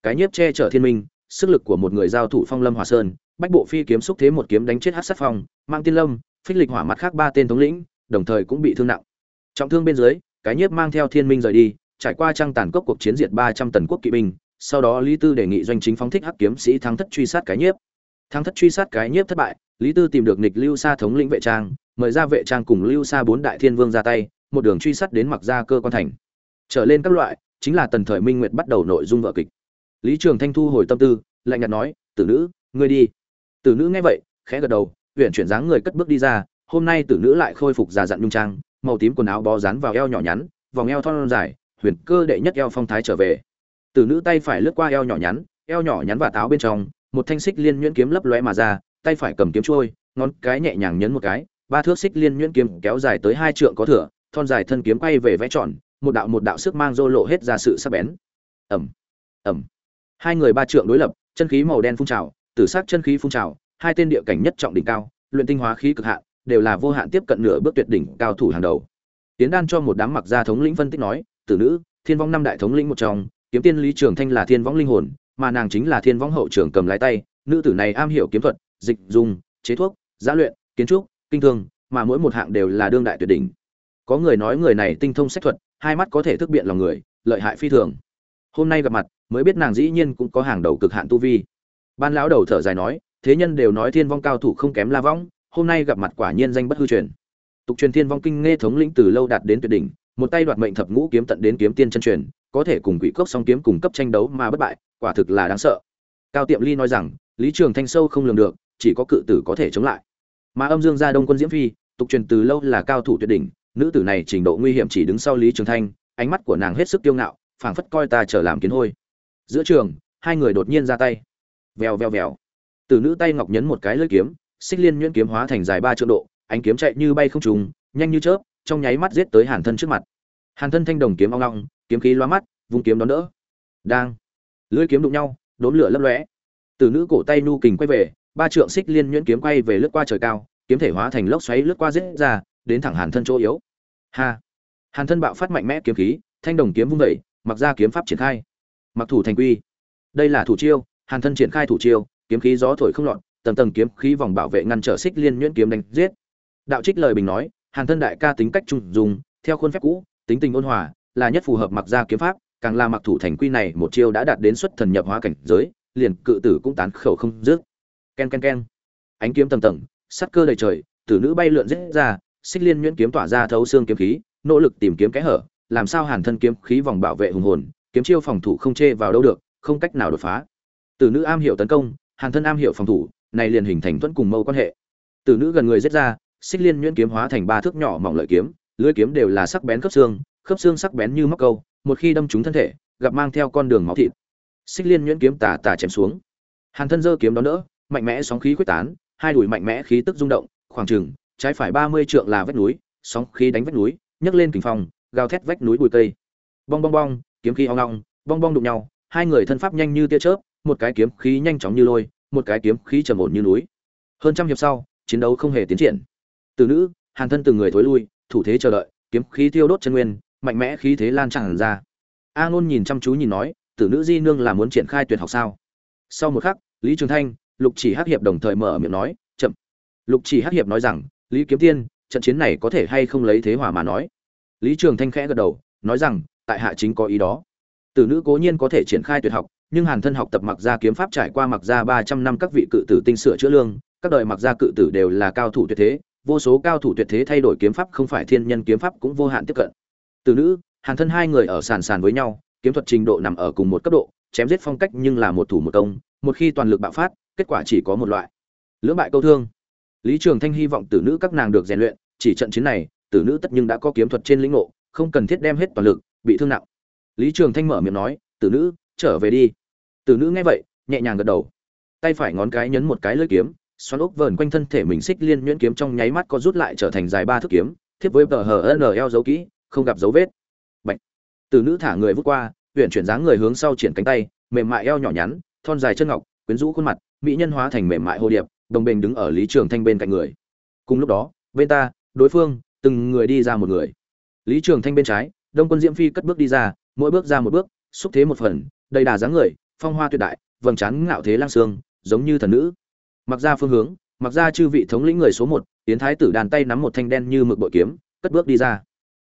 Cái nhiếp che chở thiên minh, sức lực của một người giao thủ phong lâm hòa sơn, bách bộ phi kiếm xúc thế một kiếm đánh chết hát sát phong, mang tiên lâm, phích lịch hỏa mặt khác ba tên thống lĩnh, đồng thời cũng bị thương nặng. Trọng thương bên dưới, cái nhiếp mang theo thiên minh rời đi, trải qua trăng tàn cốc cuộc chiến diệt ba trăm tần quốc kỵ binh, sau đó lý tư đề nghị doanh chính phóng thích hắc kiếm sĩ thắng thất truy sát cái nhiếp thắng thất truy sát cái nhiếp thất bại, lý tư tìm được nịch lưu sa thống lĩnh vệ trang, mời ra vệ trang cùng lưu sa bốn đại thiên vương ra tay, một đường truy sát đến mặc ra cơ quan thành. Trở lên các loại, chính là tần thời minh nguyệt bắt đầu nội dung vở kịch. Lý trường thanh thu hồi tâm tư, lạnh nhạt nói, tử nữ, ngươi đi. Tử nữ nghe vậy, khẽ gật đầu huyện chuyển dáng người cất bước đi ra, hôm nay tử nữ lại khôi phục già dặn nhung trang, màu tím quần áo bó dán vào eo nhỏ nhắn, vòng eo thon dài, huyền cơ đệ nhất eo phong thái trở về. Tử nữ tay phải lướt qua eo nhỏ nhắn, eo nhỏ nhắn và táo bên trong một thanh xích liên nhuyễn kiếm lấp lóe mà ra tay phải cầm kiếm trôi ngón cái nhẹ nhàng nhấn một cái ba thước xích liên nhuyễn kiếm kéo dài tới hai trượng có thửa thon dài thân kiếm quay về vẽ tròn một đạo một đạo sức mang rô lộ hết ra sự sắc bén. Ầm, ầm, hai người ba trượng đối lập chân khí màu đen phun trào tử sắc chân khí phun trào hai tên địa cảnh nhất trọng đỉnh cao luyện tinh hóa khí cực hạn đều là vô hạn tiếp cận nửa bước tuyệt đỉnh cao thủ hàng đầu. Tiến đan cho một đám mặc gia thống lĩnh phân tích nói tử nữ thiên vong năm đại thống lĩnh một trong kiếm tiên lý trường thanh là thiên vong linh hồn mà nàng chính là thiên vong hậu trưởng cầm lái tay, nữ tử này am hiểu kiếm thuật, dịch dùng, chế thuốc giá luyện, kiến trúc, kinh thương, mà mỗi một hạng đều là đương đại tuyệt đỉnh. Có người nói người này tinh thông sách thuật, hai mắt có thể thức biện lòng người, lợi hại phi thường. Hôm nay gặp mặt, mới biết nàng dĩ nhiên cũng có hàng đầu cực hạn tu vi. Ban lão đầu thở dài nói, thế nhân đều nói thiên vong cao thủ không kém la vong hôm nay gặp mặt quả nhiên danh bất hư truyền. Tục truyền thiên vong kinh nghe thống lĩnh từ lâu đạt đến tuyệt đỉnh, một tay đoạt mệnh thập ngũ kiếm tận đến kiếm tiên chân truyền có thể cùng quỷ cốc song kiếm cùng cấp tranh đấu mà bất bại, quả thực là đáng sợ. Cao tiệm ly nói rằng, lý trường thanh sâu không lường được, chỉ có cự tử có thể chống lại. Mà âm dương gia đông quân diễm phi, tục truyền từ lâu là cao thủ tuyệt đỉnh, nữ tử này trình độ nguy hiểm chỉ đứng sau lý trường thanh, ánh mắt của nàng hết sức kiêu ngạo, phảng phất coi ta trở làm kiến hôi. Giữa trường, hai người đột nhiên ra tay. Vèo vèo vèo. Từ nữ tay ngọc nhấn một cái lưỡi kiếm, xích liên nhuyễn kiếm hóa thành dài ba triệu độ, ánh kiếm chạy như bay không trùng, nhanh như chớp, trong nháy mắt giết tới hàn thân trước mặt. Hàn thân thanh đồng kiếm oong long kiếm khí loa mắt, vung kiếm đón đỡ. Đang, lưỡi kiếm đụng nhau đốn lửa lấp lóe. Từ nữ cổ tay nu kình quay về, ba trượng xích liên nhuyễn kiếm quay về lướt qua trời cao, kiếm thể hóa thành lốc xoáy lướt qua giết ra, đến thẳng hàn thân chỗ yếu. Ha! Hàn thân bạo phát mạnh mẽ kiếm khí, thanh đồng kiếm vung vẩy mặc ra kiếm pháp triển khai. Mặc thủ thành quy. Đây là thủ chiêu, hàn thân triển khai thủ chiêu, kiếm khí gió thổi không lọt, tầng tầng kiếm khí vòng bảo vệ ngăn trở xích liên nhuyễn kiếm đánh giết. Đạo trích lời bình nói, hàn thân đại ca tính cách trung dùng, theo khuôn phép cũ, tính tình ôn hòa là nhất phù hợp mặc ra kiếm pháp, càng là mặc thủ thành quy này một chiêu đã đạt đến xuất thần nhập hóa cảnh giới, liền cự tử cũng tán khẩu không dứt. Ken ken ken. Ánh kiếm tầng tầng, sắt cơ đầy trời, tử nữ bay lượn giết ra, xích liên nhuyễn kiếm tỏa ra thấu xương kiếm khí, nỗ lực tìm kiếm kẽ hở, làm sao hàn thân kiếm khí vòng bảo vệ hùng hồn, kiếm chiêu phòng thủ không chê vào đâu được, không cách nào đột phá. Tử nữ am hiểu tấn công, hàn thân am hiểu phòng thủ, này liền hình thành tuấn cùng mâu quan hệ. Tử nữ gần người giết ra, xích liên nhuyễn kiếm hóa thành ba thước nhỏ mỏng lợi kiếm lưỡi kiếm đều là sắc bén cấp xương khớp xương sắc bén như móc câu, một khi đâm trúng thân thể, gặp mang theo con đường máu thịt. Xích liên nhuyễn kiếm tà tà chém xuống. Hàn thân giơ kiếm đó đỡ, mạnh mẽ sóng khí quyết tán, hai đùi mạnh mẽ khí tức rung động, khoảng chừng, trái phải ba mươi trượng là vách núi, sóng khí đánh vách núi, nhấc lên kình phong, gào thét vách núi bụi cây. Bong bong bong, kiếm khí ong ong, bong bong đụng nhau, hai người thân pháp nhanh như tia chớp, một cái kiếm khí nhanh chóng như lôi, một cái kiếm khí trầm ổn như núi. Hơn trăm hiệp sau, chiến đấu không hề tiến triển. Từ nữ, hàn thân từng người thối lui, thủ thế chờ đợi, kiếm khí tiêu đốt chân nguyên mạnh mẽ khí thế lan tràn ra. A ngôn nhìn chăm chú nhìn nói, tử nữ di nương là muốn triển khai tuyệt học sao? Sau một khắc, lý trường thanh, lục chỉ hắc hiệp đồng thời mở miệng nói, chậm. Lục chỉ hắc hiệp nói rằng, lý kiếm tiên, trận chiến này có thể hay không lấy thế hòa mà nói? Lý trường thanh khẽ gật đầu, nói rằng, tại hạ chính có ý đó. Tử nữ cố nhiên có thể triển khai tuyệt học, nhưng hàn thân học tập mặc gia kiếm pháp trải qua mặc gia ba trăm năm các vị cự tử tinh sửa chữa lương, các đời mặc gia cự tử đều là cao thủ tuyệt thế, vô số cao thủ tuyệt thế thay đổi kiếm pháp không phải thiên nhân kiếm pháp cũng vô hạn tiếp cận tử nữ, hàn thân hai người ở sàn sàn với nhau, kiếm thuật trình độ nằm ở cùng một cấp độ, chém giết phong cách nhưng là một thủ một công, một khi toàn lực bạo phát, kết quả chỉ có một loại. Lưỡng bại câu thương. Lý trường thanh hy vọng tử nữ các nàng được rèn luyện, chỉ trận chiến này tử nữ tất nhưng đã có kiếm thuật trên lĩnh ngộ, không cần thiết đem hết toàn lực, bị thương nặng. Lý trường thanh mở miệng nói tử nữ, trở về đi. Tử nữ nghe vậy, nhẹ nhàng gật đầu. Tay phải ngón cái nhấn một cái lưỡi kiếm, xoắn ốc vờn quanh thân thể mình xích liên nhuyễn kiếm trong nháy mắt có rút lại trở thành dài ba thước kiếm, thiếp với tờ hờ nl dấu kỹ không gặp dấu vết. Bạch. từ nữ thả người vút qua huyện chuyển dáng người hướng sau triển cánh tay, mềm mại eo nhỏ nhắn, thon dài chân ngọc, quyến rũ khuôn mặt, mỹ nhân hóa thành mềm mại hồ điệp, đồng bình đứng ở lý trường thanh bên cạnh người. Cùng lúc đó, bên ta, đối phương, từng người đi ra một người. Lý trường thanh bên trái, đông quân diễm phi cất bước đi ra, mỗi bước ra một bước, xúc thế một phần, đầy đà dáng người, phong hoa tuyệt đại, vầng trán ngạo thế lang xương, giống như thần nữ. Mặc ra phương hướng, mặc ra chư vị thống lĩnh người số một tiến thái tử đàn tay nắm một thanh đen như mực bội kiếm, cất bước đi ra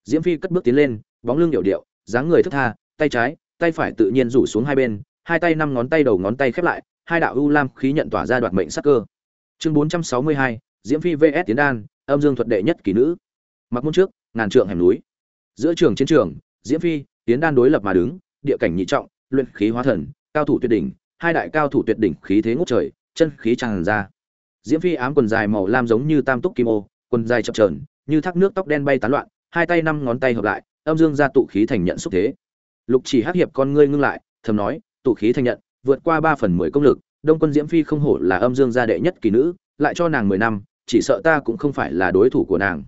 diễm phi cất bước tiến lên, bóng lưng điệu điệu, dáng người thức tha, tay trái, tay phải tự nhiên rủ xuống hai bên, hai tay năm ngón tay đầu ngón tay khép lại, hai đạo u lam khí nhận tỏa ra đoạt mệnh sắc cơ. Chương bốn trăm sáu mươi hai, diễm phi vs tiến đan, âm dương thuật đệ nhất kỳ nữ. Mặc môn trước, ngàn trượng hẻm núi. Giữa trường chiến trường, diễm phi, tiến đan đối lập mà đứng, địa cảnh nhị trọng, luyện khí hóa thần, cao thủ tuyệt đỉnh, hai đại cao thủ tuyệt đỉnh khí thế ngút trời, chân khí tràn ra. Diễm phi ám quần dài màu lam giống như tam túc kim ô, quần dài chập trờn như thác nước tóc đen bay tán loạn hai tay năm ngón tay hợp lại, âm dương ra tụ khí thành nhận xúc thế. Lục chỉ hắc hiệp con ngươi ngưng lại, thầm nói, tụ khí thành nhận, vượt qua ba phần mười công lực, đông quân diễm phi không hổ là âm dương gia đệ nhất kỳ nữ, lại cho nàng mười năm, chỉ sợ ta cũng không phải là đối thủ của nàng.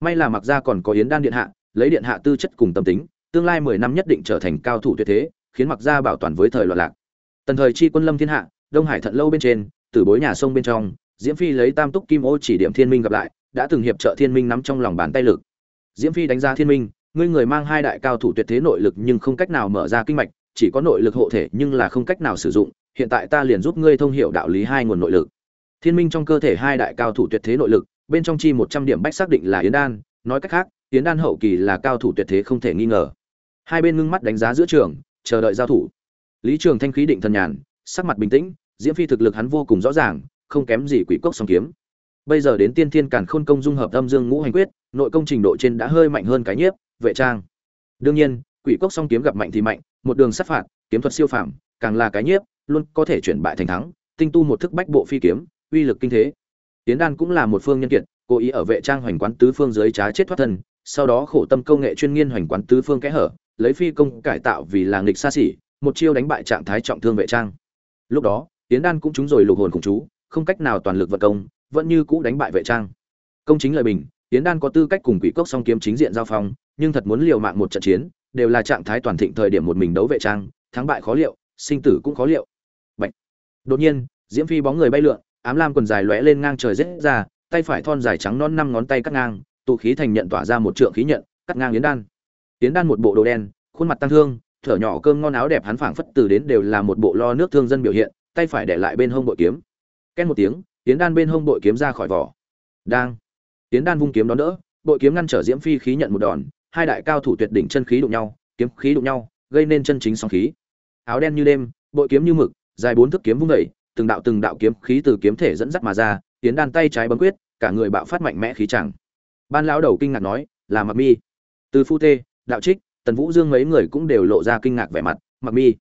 May là mặc ra còn có yến đan điện hạ, lấy điện hạ tư chất cùng tâm tính, tương lai mười năm nhất định trở thành cao thủ tuyệt thế, khiến mặc ra bảo toàn với thời loạn lạc. Tần thời chi quân lâm thiên hạ, đông hải thận lâu bên trên, từ bối nhà sông bên trong, diễm phi lấy tam túc kim ô chỉ điểm thiên minh gặp lại, đã từng hiệp trợ thiên minh nắm trong lòng bàn tay lực diễm phi đánh giá thiên minh, ngươi người mang hai đại cao thủ tuyệt thế nội lực nhưng không cách nào mở ra kinh mạch, chỉ có nội lực hộ thể nhưng là không cách nào sử dụng, hiện tại ta liền giúp ngươi thông hiểu đạo lý hai nguồn nội lực. Thiên minh trong cơ thể hai đại cao thủ tuyệt thế nội lực, bên trong chi một trăm điểm bách xác định là yến đan, nói cách khác, yến đan hậu kỳ là cao thủ tuyệt thế không thể nghi ngờ. Hai bên ngưng mắt đánh giá giữa trường, chờ đợi giao thủ. Lý trường thanh khí định thần nhàn, sắc mặt bình tĩnh, diễm phi thực lực hắn vô cùng rõ ràng, không kém gì quỷ cốc song kiếm. Bây giờ đến tiên thiên càn khôn công dung hợp âm dương ngũ hành quyết nội công trình độ trên đã hơi mạnh hơn cái nhiếp, vệ trang. Đương nhiên, quỷ cốc song kiếm gặp mạnh thì mạnh, một đường sát phạt, kiếm thuật siêu phàm, càng là cái nhiếp, luôn có thể chuyển bại thành thắng, tinh tu một thức bách bộ phi kiếm, uy lực kinh thế. Tiến đan cũng là một phương nhân kiệt, cố ý ở vệ trang hoành quán tứ phương dưới trá chết thoát thân, sau đó khổ tâm công nghệ chuyên nghiên hoành quán tứ phương kẽ hở, lấy phi công cải tạo vì là nghịch xa xỉ, một chiêu đánh bại trạng thái trọng thương vệ trang. Lúc đó, tiến đan cũng trúng rồi lục hồn cùng chú, không cách nào toàn lực vật công, vẫn như cũ đánh bại vệ trang. Công chính lời bình tiến đan có tư cách cùng quỷ cốc song kiếm chính diện giao phong, nhưng thật muốn liều mạng một trận chiến, đều là trạng thái toàn thịnh thời điểm một mình đấu vệ trang, thắng bại khó liệu, sinh tử cũng khó liệu. Bạch. đột nhiên, diễm phi bóng người bay lượn, ám lam quần dài lóe lên ngang trời rất ra, tay phải thon dài trắng non năm ngón tay cắt ngang, tụ khí thành nhận tỏa ra một trượng khí nhận, cắt ngang yến đan. Yến đan một bộ đồ đen, khuôn mặt tăng thương, thở nhỏ cơm ngon áo đẹp hắn phảng phất từ đến đều là một bộ lo nước thương dân biểu hiện, tay phải để lại bên hông bội kiếm. Ken một tiếng, yến đan bên hông bội kiếm ra khỏi vỏ. Đang tiến đan vung kiếm đón đỡ, bội kiếm ngăn trở diễm phi khí nhận một đòn, hai đại cao thủ tuyệt đỉnh chân khí đụng nhau, kiếm khí đụng nhau, gây nên chân chính song khí. Áo đen như đêm, bội kiếm như mực, dài bốn thước kiếm vung đẩy từng đạo từng đạo kiếm khí từ kiếm thể dẫn dắt mà ra, tiến đan tay trái bấm quyết, cả người bạo phát mạnh mẽ khí chẳng ban lão đầu kinh ngạc nói, là mặc mi. Từ phu tê đạo trích, tần vũ dương mấy người cũng đều lộ ra kinh ngạc vẻ mặt mặc mi.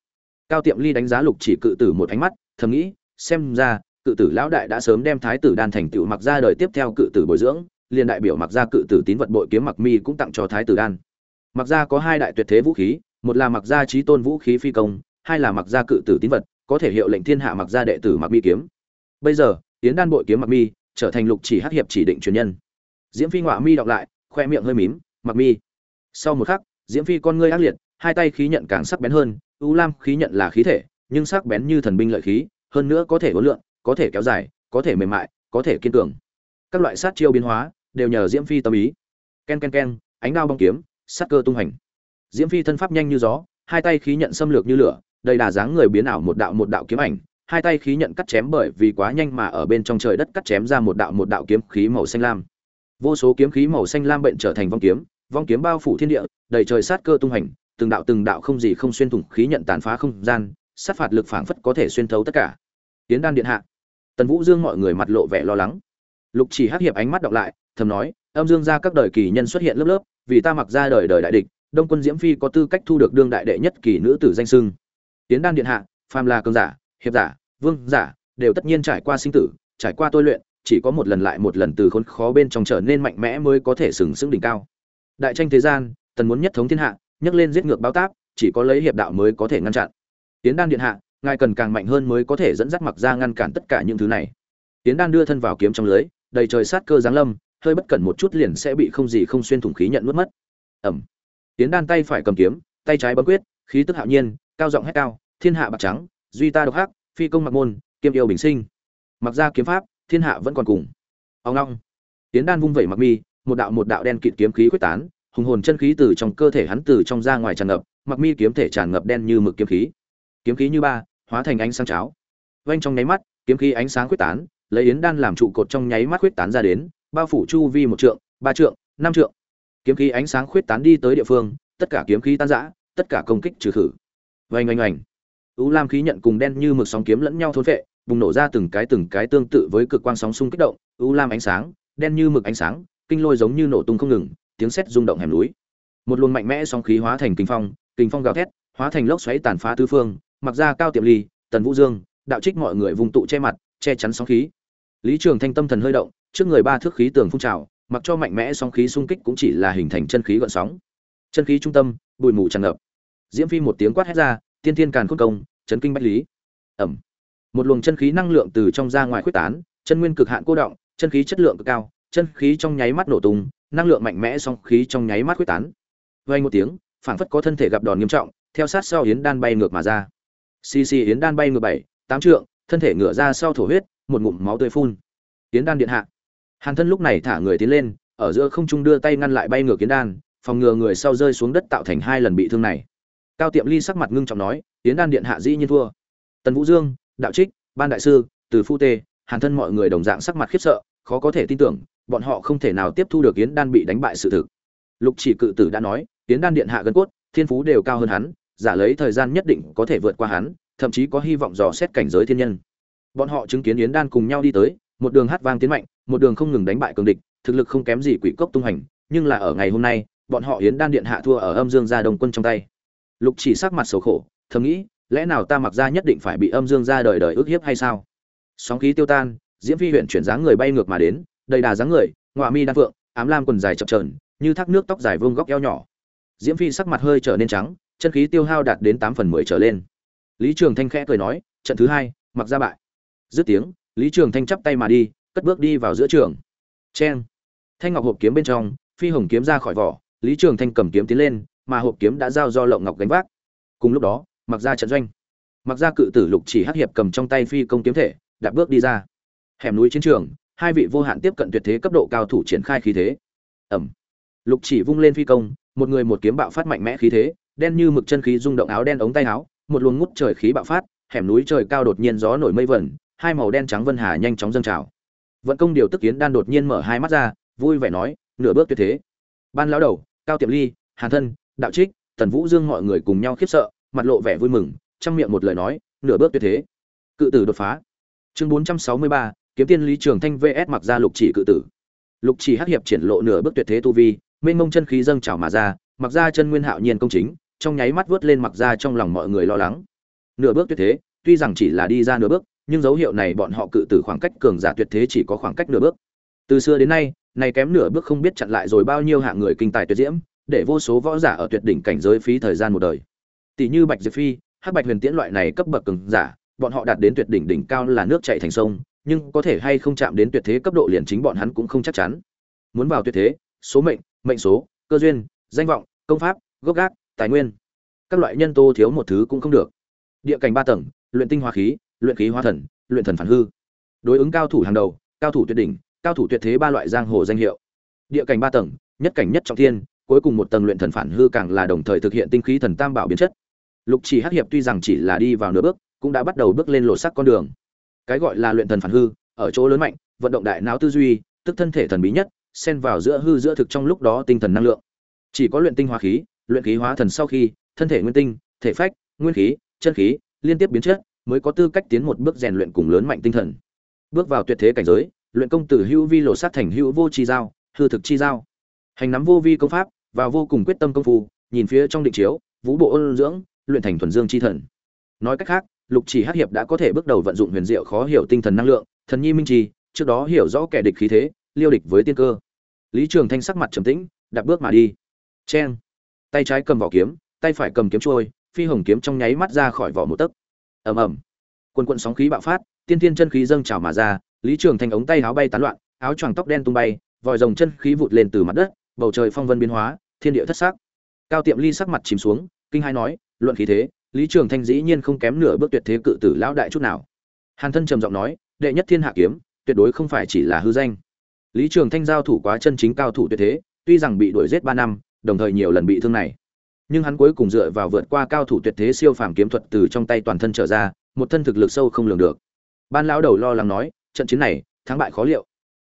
Cao tiệm ly đánh giá lục chỉ cự tử một ánh mắt, thầm nghĩ, xem ra, cự tử lão đại đã sớm đem thái tử đan thành tựu mặc ra đời tiếp theo cự tử bồi dưỡng liền đại biểu mặc gia cự tử tín vật bội kiếm mặc mi cũng tặng cho thái tử đan. Mặc gia có hai đại tuyệt thế vũ khí, một là mặc gia trí tôn vũ khí phi công, hai là mặc gia cự tử tín vật, có thể hiệu lệnh thiên hạ mặc gia đệ tử mặc mi kiếm. Bây giờ tiến đan bội kiếm mặc mi trở thành lục chỉ hắc hiệp chỉ định truyền nhân. Diễm phi ngọa mi đọc lại, khoe miệng hơi mím mặc mi. Sau một khắc, diễm phi con ngươi ác liệt, hai tay khí nhận càng sắc bén hơn, u lam khí nhận là khí thể, nhưng sắc bén như thần binh lợi khí, hơn nữa có thể uốn lượng có thể kéo dài, có thể mềm mại, có thể kiên cường. Các loại sát chiêu biến hóa đều nhờ diễm phi tâm ý. Ken ken ken, ánh đao bong kiếm sát cơ tung hành. Diễm phi thân pháp nhanh như gió, hai tay khí nhận xâm lược như lửa, đầy đà dáng người biến ảo một đạo một đạo kiếm ảnh, hai tay khí nhận cắt chém bởi vì quá nhanh mà ở bên trong trời đất cắt chém ra một đạo một đạo kiếm khí màu xanh lam. Vô số kiếm khí màu xanh lam bệnh trở thành vong kiếm vong kiếm bao phủ thiên địa, đầy trời sát cơ tung hành, từng đạo từng đạo không gì không xuyên thủng khí nhận tàn phá không gian, sát phạt lực phảng phất có thể xuyên thấu tất cả. Tiến đan điện hạ. Tần vũ dương mọi người mặt lộ vẻ lo lắng lục chỉ hắc hiệp ánh mắt đọc lại, thầm nói, âm dương gia các đời kỳ nhân xuất hiện lớp lớp, vì ta mặc ra đời đời đại địch, đông quân diễm phi có tư cách thu được đương đại đệ nhất kỳ nữ tử danh sưng. Tiến đan điện hạ, phàm là cường giả, hiệp giả, vương giả, đều tất nhiên trải qua sinh tử, trải qua tôi luyện, chỉ có một lần lại một lần từ khốn khó bên trong trở nên mạnh mẽ mới có thể sừng sững đỉnh cao. Đại tranh thế gian, tần muốn nhất thống thiên hạ, nhấc lên giết ngược báo táp, chỉ có lấy hiệp đạo mới có thể ngăn chặn. Tiến đan điện hạ, ngài cần càng mạnh hơn mới có thể dẫn dắt mặc ra ngăn cản tất cả những thứ này. Tiến đan đưa thân vào kiếm trong lưới đầy trời sát cơ giáng lâm, hơi bất cẩn một chút liền sẽ bị không gì không xuyên thủng khí nhận nuốt mất. Ẩm tiến đan tay phải cầm kiếm, tay trái bấm quyết, khí tức hạo nhiên, cao giọng hét cao, thiên hạ bạc trắng, duy ta độc hắc, phi công mặc môn, kiêm yêu bình sinh. Mặc ra kiếm pháp, thiên hạ vẫn còn cùng. Ông long. Tiến đan vung vẩy mặc mi, một đạo một đạo đen kịt kiếm khí quyết tán, hùng hồn chân khí từ trong cơ thể hắn từ trong ra ngoài tràn ngập, mặc mi kiếm thể tràn ngập đen như mực kiếm khí. Kiếm khí như ba, hóa thành ánh sáng cháo. Vanh trong nháy mắt, kiếm khí ánh sáng quyết tán lấy yến đan làm trụ cột trong nháy mắt khuyết tán ra đến, bao phủ chu vi một trượng, ba trượng, năm trượng. Kiếm khí ánh sáng khuyết tán đi tới địa phương, tất cả kiếm khí tan rã, tất cả công kích trừ khử. Vành oanh oanh. Ưu lam khí nhận cùng đen như mực sóng kiếm lẫn nhau thôn vệ bùng nổ ra từng cái từng cái tương tự với cực quang sóng xung kích động ưu lam ánh sáng, đen như mực ánh sáng, kinh lôi giống như nổ tung không ngừng, tiếng sét rung động hẻm núi. Một luồng mạnh mẽ sóng khí hóa thành kinh phong kinh phong gào thét, hóa thành lốc xoáy tàn phá tứ phương, mặc ra cao tiệm ly, tần vũ dương, đạo trích mọi người vùng tụ che mặt, che chắn sóng khí lý trường thanh tâm thần hơi động, trước người ba thước khí tường phun trào, mặc cho mạnh mẽ sóng khí xung kích cũng chỉ là hình thành chân khí gợn sóng. Chân khí trung tâm, bụi mù tràn ngập. Diễm phi một tiếng quát hét ra, tiên thiên càn khôn công, chấn kinh bách lý. Ẩm. Một luồng chân khí năng lượng từ trong ra ngoài khuếch tán, chân nguyên cực hạn cô động, chân khí chất lượng cực cao, chân khí trong nháy mắt nổ tung, năng lượng mạnh mẽ song khí trong nháy mắt khuếch tán. Vay một tiếng phản phất có thân thể gặp đòn nghiêm trọng, theo sát sau yến đan bay ngược mà ra. Xì xì yến đan bay ngược bảy, tám trượng, thân thể ngửa ra sau thổ huyết một ngụm máu tươi phun. Tiến đan điện hạ. Hàn thân lúc này thả người tiến lên, ở giữa không trung đưa tay ngăn lại bay ngược kiến đan, phòng ngừa người sau rơi xuống đất tạo thành hai lần bị thương này. Cao tiệm ly sắc mặt ngưng trọng nói tiến đan điện hạ dĩ nhiên thua. Tần vũ dương, đạo trích, ban đại sư, từ phu tê, hàn thân mọi người đồng dạng sắc mặt khiếp sợ, khó có thể tin tưởng, bọn họ không thể nào tiếp thu được yến đan bị đánh bại sự thực. Lục chỉ cự tử đã nói yến đan điện hạ gân cốt, thiên phú đều cao hơn hắn, giả lấy thời gian nhất định có thể vượt qua hắn, thậm chí có hy vọng dò xét cảnh giới thiên nhân bọn họ chứng kiến yến đan cùng nhau đi tới, một đường hát vang tiến mạnh, một đường không ngừng đánh bại cường địch, thực lực không kém gì quỷ cốc tung hành, nhưng là ở ngày hôm nay, bọn họ yến đan điện hạ thua ở âm dương gia đồng quân trong tay. Lục chỉ sắc mặt xấu khổ, thầm nghĩ, lẽ nào ta mặc ra nhất định phải bị âm dương gia đời đời ức hiếp hay sao? Sóng khí tiêu tan, diễm phi huyện chuyển dáng người bay ngược mà đến, đầy đà dáng người, ngọa mi đan phượng, ám lam quần dài chập trờn như thác nước tóc dài vương góc eo nhỏ. Diễm phi sắc mặt hơi trở nên trắng, chân khí tiêu hao đạt đến tám phần mười trở lên. Lý trường thanh khẽ cười nói, trận thứ hai, mặc ra bại dứt tiếng, lý trường thanh chắp tay mà đi, cất bước đi vào giữa trường. Cheng. Thanh ngọc hộp kiếm bên trong, phi hồng kiếm ra khỏi vỏ, lý trường thanh cầm kiếm tiến lên, mà hộp kiếm đã giao do lộng ngọc gánh vác. Cùng lúc đó, mặc ra trận doanh. Mặc ra cự tử lục chỉ hắc hiệp cầm trong tay phi công kiếm thể, đạp bước đi ra. Hẻm núi chiến trường, hai vị vô hạn tiếp cận tuyệt thế cấp độ cao thủ triển khai khí thế. Ẩm. Lục chỉ vung lên phi công, một người một kiếm bạo phát mạnh mẽ khí thế, đen như mực chân khí rung động áo đen ống tay áo, một luồng ngút trời khí bạo phát, hẻm núi trời cao đột nhiên gió nổi mây vẩn hai màu đen trắng vân hà nhanh chóng dâng trào. Vận công điều tức kiến đan đột nhiên mở hai mắt ra, vui vẻ nói, nửa bước tuyệt thế. Ban lão đầu, cao tiệm ly, hàn thân, đạo trích, tần vũ dương mọi người cùng nhau khiếp sợ, mặt lộ vẻ vui mừng trong miệng một lời nói, nửa bước tuyệt thế. Cự tử đột phá. Chương bốn trăm sáu mươi ba, kiếm tiên lý trường thanh vs mặc ra lục chỉ cự tử. Lục chỉ hắc hiệp triển lộ nửa bước tuyệt thế tu vi, mênh mông chân khí dâng trào mà ra, mặc ra chân nguyên hạo nhiên công chính, trong nháy mắt vớt lên mặc ra trong lòng mọi người lo lắng. Nửa bước tuyệt thế, tuy rằng chỉ là đi ra nửa bước nhưng dấu hiệu này bọn họ cự tử khoảng cách cường giả tuyệt thế chỉ có khoảng cách nửa bước. Từ xưa đến nay, này kém nửa bước không biết chặn lại rồi bao nhiêu hạng người kinh tài tuyệt diễm, để vô số võ giả ở tuyệt đỉnh cảnh giới phí thời gian một đời. Tỷ như bạch diệp phi, hắc bạch huyền tiễn loại này cấp bậc cường giả, bọn họ đạt đến tuyệt đỉnh đỉnh cao là nước chảy thành sông, nhưng có thể hay không chạm đến tuyệt thế cấp độ liền chính bọn hắn cũng không chắc chắn. Muốn vào tuyệt thế, số mệnh mệnh số, cơ duyên, danh vọng, công pháp, gốc gác, tài nguyên. Các loại nhân tố thiếu một thứ cũng không được. Địa cảnh ba tầng, luyện tinh hóa khí luyện khí hóa thần, luyện thần phản hư. Đối ứng cao thủ hàng đầu, cao thủ tuyệt đỉnh, cao thủ tuyệt thế ba loại giang hồ danh hiệu. Địa cảnh ba tầng, nhất cảnh nhất trọng thiên, cuối cùng một tầng luyện thần phản hư càng là đồng thời thực hiện tinh khí thần tam bảo biến chất. Lục chỉ hắc hiệp tuy rằng chỉ là đi vào nửa bước, cũng đã bắt đầu bước lên lộ sắc con đường. Cái gọi là luyện thần phản hư, ở chỗ lớn mạnh, vận động đại não tư duy, tức thân thể thần bí nhất, xen vào giữa hư giữa thực trong lúc đó tinh thần năng lượng. Chỉ có luyện tinh hóa khí, luyện khí hóa thần sau khi, thân thể nguyên tinh, thể phách, nguyên khí, chân khí, liên tiếp biến chất mới có tư cách tiến một bước rèn luyện cùng lớn mạnh tinh thần. Bước vào tuyệt thế cảnh giới, luyện công từ hữu vi lộ sát thành hữu vô chi giao, hư thực chi giao. Hành nắm vô vi công pháp và vô cùng quyết tâm công phu, nhìn phía trong định chiếu, vũ bộ ôn dưỡng, luyện thành thuần dương chi thần. Nói cách khác, lục chỉ hắc hiệp đã có thể bước đầu vận dụng huyền diệu khó hiểu tinh thần năng lượng, thần nhi minh trì, trước đó hiểu rõ kẻ địch khí thế, liêu địch với tiên cơ. Lý trường thanh sắc mặt trầm tĩnh, đạp bước mà đi. Cheng. Tay trái cầm vỏ kiếm, tay phải cầm kiếm trôi phi hồng kiếm trong nháy mắt ra khỏi vỏ một tấc ầm ầm. Quần quận sóng khí bạo phát, tiên tiên chân khí dâng trào mà ra, lý trường thanh ống tay áo bay tán loạn, áo choàng tóc đen tung bay, vòi rồng chân khí vụt lên từ mặt đất, bầu trời phong vân biến hóa, thiên địa thất sắc. Cao tiệm ly sắc mặt chìm xuống, kinh hai nói, luận khí thế, lý trường thanh dĩ nhiên không kém nửa bước tuyệt thế cự tử lão đại chút nào. Hàn thân trầm giọng nói, đệ nhất thiên hạ kiếm, tuyệt đối không phải chỉ là hư danh. Lý trường thanh giao thủ quá chân chính cao thủ tuyệt thế, tuy rằng bị đuổi giết ba năm, đồng thời nhiều lần bị thương này nhưng hắn cuối cùng dựa vào vượt qua cao thủ tuyệt thế siêu phàm kiếm thuật từ trong tay toàn thân trở ra, một thân thực lực sâu không lường được. Ban lão đầu lo lắng nói, trận chiến này, thắng bại khó liệu.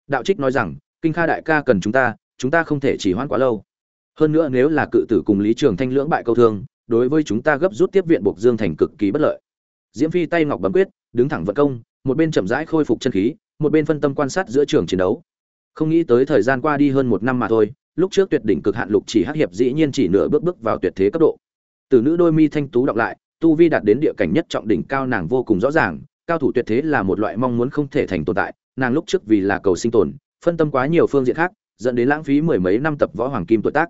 Đạo trích nói rằng, kinh kha đại ca cần chúng ta chúng ta không thể chỉ hoãn quá lâu. Hơn nữa nếu là cự tử cùng lý trường thanh lưỡng bại câu thương, đối với chúng ta gấp rút tiếp viện buộc dương thành cực kỳ bất lợi. Diễm phi tay ngọc bấm quyết, đứng thẳng vận công, một bên chậm rãi khôi phục chân khí, một bên phân tâm quan sát giữa trường chiến đấu. Không nghĩ tới thời gian qua đi hơn một năm mà thôi lúc trước tuyệt đỉnh cực hạn lục chỉ hắc hiệp dĩ nhiên chỉ nửa bước bước vào tuyệt thế cấp độ. Từ nữ đôi mi thanh tú đọc lại, tu vi đạt đến địa cảnh nhất trọng đỉnh cao nàng vô cùng rõ ràng, cao thủ tuyệt thế là một loại mong muốn không thể thành tồn tại, nàng lúc trước vì là cầu sinh tồn, phân tâm quá nhiều phương diện khác, dẫn đến lãng phí mười mấy năm tập võ hoàng kim tuổi tác.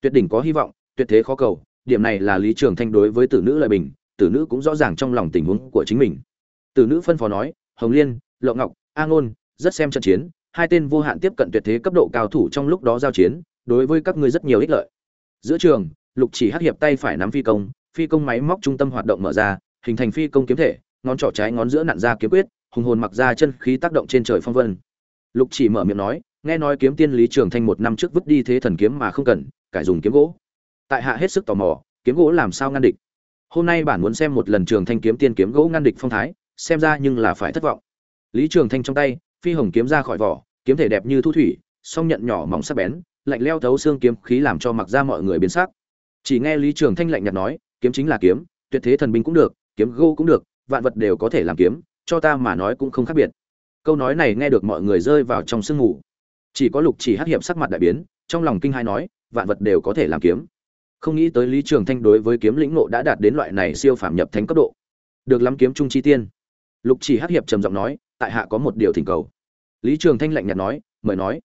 Tuyệt đỉnh có hy vọng, tuyệt thế khó cầu, điểm này là lý trường thanh đối với tử nữ lời bình, tử nữ cũng rõ ràng trong lòng tình huống của chính mình. Tử nữ phân phó nói, hồng liên, lộng ngọc, a ngôn, rất xem trận chiến hai tên vô hạn tiếp cận tuyệt thế cấp độ cao thủ trong lúc đó giao chiến, đối với các ngươi rất nhiều ích lợi. Giữa trường, lục chỉ hắc hiệp tay phải nắm phi công phi công máy móc trung tâm hoạt động mở ra, hình thành phi công kiếm thể, ngón trỏ trái ngón giữa nặn ra kiếm quyết, hùng hồn mặc ra chân khí tác động trên trời phong vân. Lục chỉ mở miệng nói, nghe nói kiếm tiên lý trường thanh một năm trước vứt đi thế thần kiếm mà không cần, cải dùng kiếm gỗ. Tại hạ hết sức tò mò, kiếm gỗ làm sao ngăn địch? Hôm nay bản muốn xem một lần trường thanh kiếm tiên kiếm gỗ ngăn địch phong thái, xem ra nhưng là phải thất vọng. Lý trường thanh trong tay phi hồng kiếm ra khỏi vỏ, kiếm thể đẹp như thu thủy, song nhận nhỏ mỏng sắc bén, lạnh leo thấu xương kiếm khí làm cho mặc ra mọi người biến sắc. Chỉ nghe lý trường thanh lạnh nhạt nói, kiếm chính là kiếm, tuyệt thế thần binh cũng được, kiếm gỗ cũng được, vạn vật đều có thể làm kiếm, cho ta mà nói cũng không khác biệt. Câu nói này nghe được mọi người rơi vào trong sương mù. Chỉ có lục chỉ hắc hiệp sắc mặt đại biến, trong lòng kinh hai nói, vạn vật đều có thể làm kiếm. Không nghĩ tới lý trường thanh đối với kiếm lĩnh ngộ đã đạt đến loại này siêu phàm nhập thánh cấp độ. Được lắm kiếm trung chi tiên. Lục chỉ hắc hiệp trầm giọng nói tại hạ có một điều thỉnh cầu. Lý trường thanh lạnh nhạt nói, mời nói.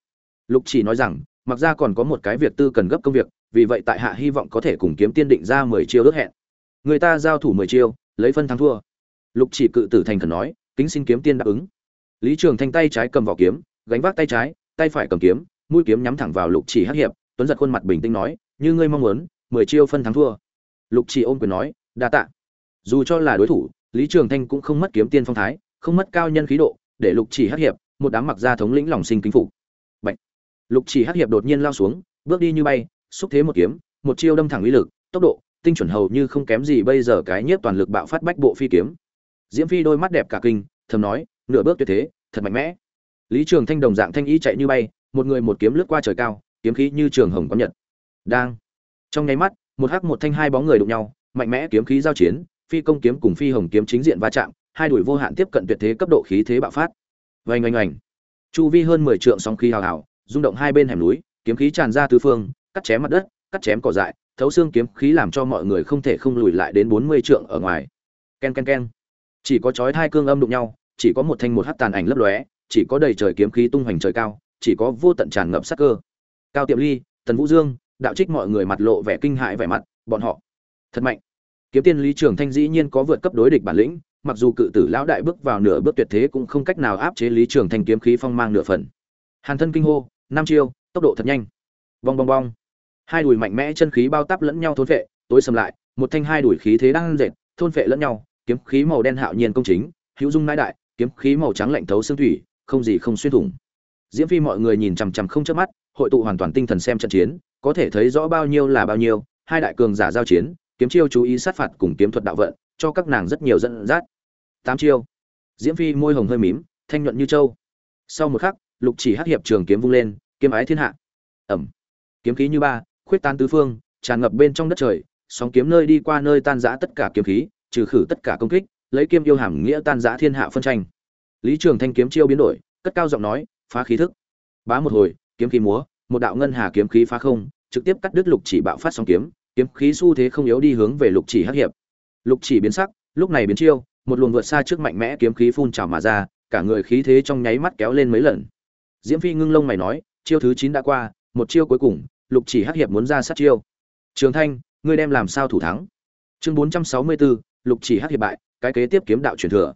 Lục chỉ nói rằng, mặc ra còn có một cái việc tư cần gấp công việc, vì vậy tại hạ hy vọng có thể cùng kiếm tiên định ra mười chiêu ước hẹn. Người ta giao thủ mười chiêu, lấy phân thắng thua. Lục chỉ cự tử thành khẩn nói, kính xin kiếm tiên đáp ứng. Lý trường thanh tay trái cầm vỏ kiếm, gánh vác tay trái, tay phải cầm kiếm, mũi kiếm nhắm thẳng vào lục chỉ hắc hiệp, tuấn giật khuôn mặt bình tĩnh nói, như ngươi mong muốn, mười chiêu phân thắng thua. Lục chỉ ôm quyền nói, đa tạ. Dù cho là đối thủ, lý trường thanh cũng không mất kiếm tiên phong thái không mất cao nhân khí độ, để lục chỉ hắc hiệp, một đám mặc gia thống lĩnh lòng sinh kính phục. Bạch. lục chỉ hắc hiệp đột nhiên lao xuống, bước đi như bay, xúc thế một kiếm, một chiêu đâm thẳng uy lực, tốc độ, tinh chuẩn hầu như không kém gì bây giờ cái nhiếp toàn lực bạo phát bách bộ phi kiếm. Diễm phi đôi mắt đẹp cả kinh, thầm nói, nửa bước tuyệt thế, thật mạnh mẽ. Lý trường thanh đồng dạng thanh ý chạy như bay, một người một kiếm lướt qua trời cao, kiếm khí như trường hồng có nhật. Đang. Trong nháy mắt, một hắc một thanh hai bóng người đụng nhau, mạnh mẽ kiếm khí giao chiến, phi công kiếm cùng phi hồng kiếm chính diện va chạm hai đuổi vô hạn tiếp cận tuyệt thế cấp độ khí thế bạo phát. Vành oanh oanh. Chu vi hơn mười trượng sóng khí hào hào, rung động hai bên hẻm núi, kiếm khí tràn ra tứ phương, cắt chém mặt đất, cắt chém cỏ dại, thấu xương kiếm khí làm cho mọi người không thể không lùi lại đến bốn mươi trượng ở ngoài. Ken ken ken. Chỉ có chói hai cương âm đụng nhau, chỉ có một thanh một hắc tàn ảnh lấp lóe, chỉ có đầy trời kiếm khí tung hoành trời cao, chỉ có vô tận tràn ngập sát cơ. Cao tiệm ly, tần vũ dương, đạo trích mọi người mặt lộ vẻ kinh hãi vẻ mặt, bọn họ. Thật mạnh. Kiếm tiên lý trường thanh dĩ nhiên có vượt cấp đối địch bản lĩnh mặc dù cự tử lão đại bước vào nửa bước tuyệt thế cũng không cách nào áp chế lý trường thanh kiếm khí phong mang nửa phần. Hàn thân kinh hô, năm chiêu, tốc độ thật nhanh. Bong bong bong. Hai đùi mạnh mẽ chân khí bao tắp lẫn nhau thôn vệ tối sầm lại, một thanh hai đùi khí thế đang dệt, thôn vệ lẫn nhau, kiếm khí màu đen hạo nhiên công chính, hữu dung nãi đại, kiếm khí màu trắng lạnh thấu xương thủy, không gì không xuyên thủng. Diễm phi mọi người nhìn chằm chằm không chớp mắt, hội tụ hoàn toàn tinh thần xem trận chiến, có thể thấy rõ bao nhiêu là bao nhiêu, hai đại cường giả giao chiến, kiếm chiêu chú ý sát phạt cùng kiếm thuật đạo vận, cho các nàng rất nhiều dẫn dắt tám chiêu. Diễm phi môi hồng hơi mím, thanh nhuận như trâu. Sau một khắc, lục chỉ hắc hiệp trường kiếm vung lên, kiếm ái thiên hạ. Ẩm. Kiếm khí như ba, khuyết tán tứ phương, tràn ngập bên trong đất trời, sóng kiếm nơi đi qua nơi tan rã tất cả kiếm khí, trừ khử tất cả công kích, lấy kiếm yêu hàm nghĩa tan rã thiên hạ phân tranh. Lý trường thanh kiếm chiêu biến đổi, cất cao giọng nói, phá khí thức. Bá một hồi, kiếm khí múa, một đạo ngân hà kiếm khí phá không, trực tiếp cắt đứt lục chỉ bạo phát sóng kiếm kiếm khí xu thế không yếu đi hướng về lục chỉ hắc hiệp. Lục chỉ biến sắc, lúc này biến chiêu một luồng vượt xa trước mạnh mẽ kiếm khí phun trào mà ra, cả người khí thế trong nháy mắt kéo lên mấy lần. Diễm phi ngưng lông mày nói, chiêu thứ chín đã qua, một chiêu cuối cùng, lục chỉ hắc hiệp muốn ra sát chiêu. Trường thanh, ngươi đem làm sao thủ thắng? Chương bốn trăm sáu mươi bốn lục chỉ hắc hiệp bại, cái kế tiếp kiếm đạo truyền thừa.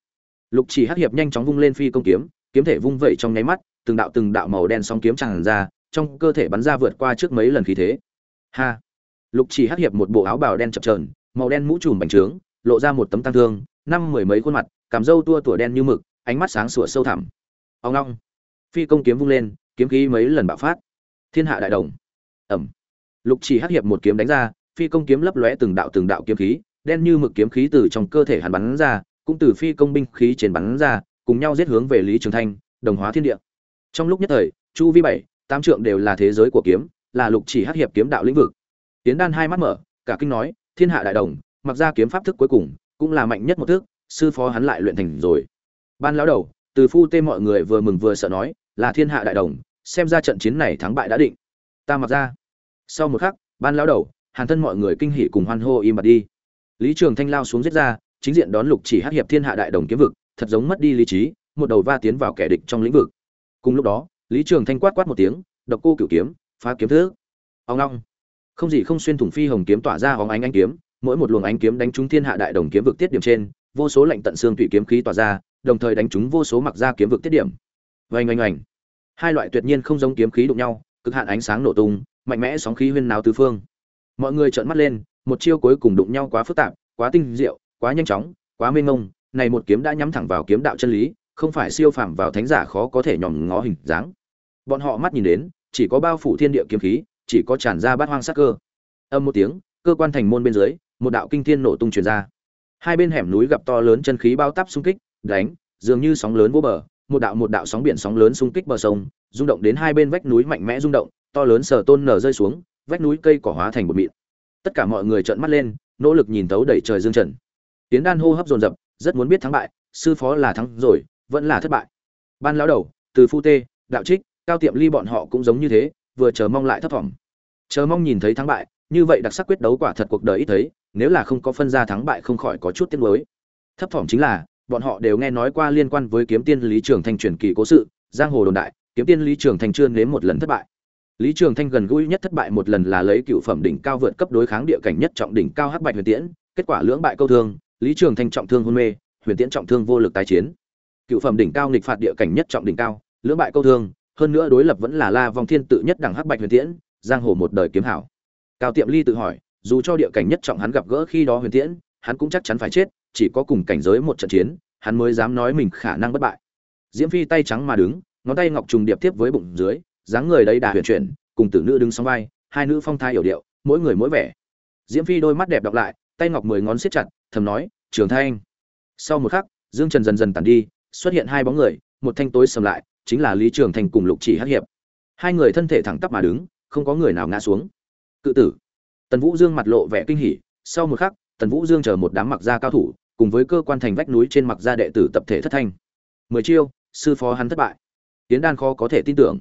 Lục chỉ hắc hiệp nhanh chóng vung lên phi công kiếm kiếm thể vung vẩy trong nháy mắt, từng đạo từng đạo màu đen sóng kiếm tràn ra, trong cơ thể bắn ra vượt qua trước mấy lần khí thế. Ha! Lục chỉ hắc hiệp một bộ áo bào đen chập chờn, màu đen mũ trùm bành trướng, lộ ra một tấm tăng thương năm mười mấy khuôn mặt, cảm râu tua tủa đen như mực, ánh mắt sáng sủa sâu thẳm. Ông long. Phi công kiếm vung lên, kiếm khí mấy lần bạo phát. Thiên hạ đại đồng. Ẩm. Lục chỉ hắc hiệp một kiếm đánh ra, phi công kiếm lấp lóe từng đạo từng đạo kiếm khí, đen như mực kiếm khí từ trong cơ thể hắn bắn ra, cũng từ phi công binh khí trên bắn ra, cùng nhau giết hướng về lý trường thanh, đồng hóa thiên địa. Trong lúc nhất thời, chu vi bảy, tám trượng đều là thế giới của kiếm, là lục chỉ hắc hiệp kiếm đạo lĩnh vực. Tiến đan hai mắt mở, cả kinh nói, thiên hạ đại đồng, mặc ra kiếm pháp thức cuối cùng cũng là mạnh nhất một thước, sư phó hắn lại luyện thành rồi. Ban lão đầu từ phu tê mọi người vừa mừng vừa sợ nói là thiên hạ đại đồng xem ra trận chiến này thắng bại đã định. Ta mặc ra. Sau một khắc ban lão đầu hàn thân mọi người kinh hỉ cùng hoan hô im bặt đi. Lý trường thanh lao xuống giết ra chính diện đón lục chỉ hắc hiệp thiên hạ đại đồng kiếm vực thật giống mất đi lý trí một đầu va tiến vào kẻ địch trong lĩnh vực. Cùng lúc đó lý trường thanh quát quát một tiếng độc cô cửu kiếm phá kiếm thứ ông long. Không gì không xuyên thủng phi hồng kiếm tỏa ra hóng ánh ánh kiếm mỗi một luồng ánh kiếm đánh trúng thiên hạ đại đồng kiếm vực tiết điểm trên, vô số lạnh tận xương tụy kiếm khí tỏa ra, đồng thời đánh trúng vô số mặc ra kiếm vực tiết điểm. Vành oanh oanh. Hai loại tuyệt nhiên không giống kiếm khí đụng nhau, cực hạn ánh sáng nổ tung, mạnh mẽ sóng khí huyên náo tứ phương. Mọi người trợn mắt lên, một chiêu cuối cùng đụng nhau quá phức tạp, quá tinh diệu, quá nhanh chóng, quá mênh mông, này một kiếm đã nhắm thẳng vào kiếm đạo chân lý, không phải siêu phàm vào thánh giả khó có thể nhòm ngó hình dáng. Bọn họ mắt nhìn đến, chỉ có bao phủ thiên địa kiếm khí, chỉ có tràn ra bát hoang sắc cơ. Âm một tiếng, cơ quan thành môn bên dưới một đạo kinh thiên nổ tung truyền ra. Hai bên hẻm núi gặp to lớn chân khí bao táp xung kích, đánh, dường như sóng lớn vô bờ, một đạo một đạo sóng biển sóng lớn xung kích bờ sông, rung động đến hai bên vách núi mạnh mẽ rung động, to lớn sờ tôn nở rơi xuống, vách núi cây cỏ hóa thành một mịn. Tất cả mọi người trợn mắt lên, nỗ lực nhìn thấu đẩy trời dương trần. Tiến đan hô hấp dồn dập, rất muốn biết thắng bại, sư phó là thắng rồi, vẫn là thất bại. Ban lão đầu, từ phu tê, đạo trích, cao tiệm ly bọn họ cũng giống như thế, vừa chờ mong lại thất vọng chờ mong nhìn thấy thắng bại như vậy đặc sắc quyết đấu quả thật cuộc đời ít thấy, nếu là không có phân ra thắng bại không khỏi có chút tiếc nuối. Thấp thỏm chính là, bọn họ đều nghe nói qua liên quan với kiếm tiên lý trường thanh truyền kỳ cố sự, giang hồ đồn đại, kiếm tiên lý trường thanh chưa nếm một lần thất bại. Lý trường thanh gần gũi nhất thất bại một lần là lấy cựu phẩm đỉnh cao vượt cấp đối kháng địa cảnh nhất trọng đỉnh cao hắc bạch huyền tiễn, kết quả lưỡng bại câu thương, lý trường thanh trọng thương hôn mê, huyền tiễn trọng thương vô lực tái chiến. Cựu phẩm đỉnh cao nghịch phạt địa cảnh nhất trọng đỉnh cao, lưỡng bại câu thương, hơn nữa đối lập vẫn là la vong thiên tự nhất đẳng hắc bạch huyền tiễn, giang hồ một đời kiếm hảo cao tiệm ly tự hỏi, dù cho địa cảnh nhất trọng hắn gặp gỡ khi đó huyền tiễn, hắn cũng chắc chắn phải chết, chỉ có cùng cảnh giới một trận chiến, hắn mới dám nói mình khả năng bất bại. Diễm phi tay trắng mà đứng, ngón tay ngọc trùng điệp tiếp với bụng dưới, dáng người đấy đà huyền chuyển, cùng tử nữ đứng song vai, hai nữ phong thai hiểu điệu, mỗi người mỗi vẻ. Diễm phi đôi mắt đẹp đọc lại, tay ngọc mười ngón siết chặt, thầm nói, trường thanh. Sau một khắc, dương trần dần dần tàn đi, xuất hiện hai bóng người, một thanh tối sầm lại, chính là lý trường thành cùng lục chỉ hắc hiệp. Hai người thân thể thẳng tắp mà đứng, không có người nào ngã xuống cự tử. Tần vũ dương mặt lộ vẻ kinh hỉ, sau một khắc, tần vũ dương chờ một đám mặc gia cao thủ, cùng với cơ quan thành vách núi trên mặc gia đệ tử tập thể thất thanh. Mười chiêu, sư phó hắn thất bại. Tiến đan khó có thể tin tưởng.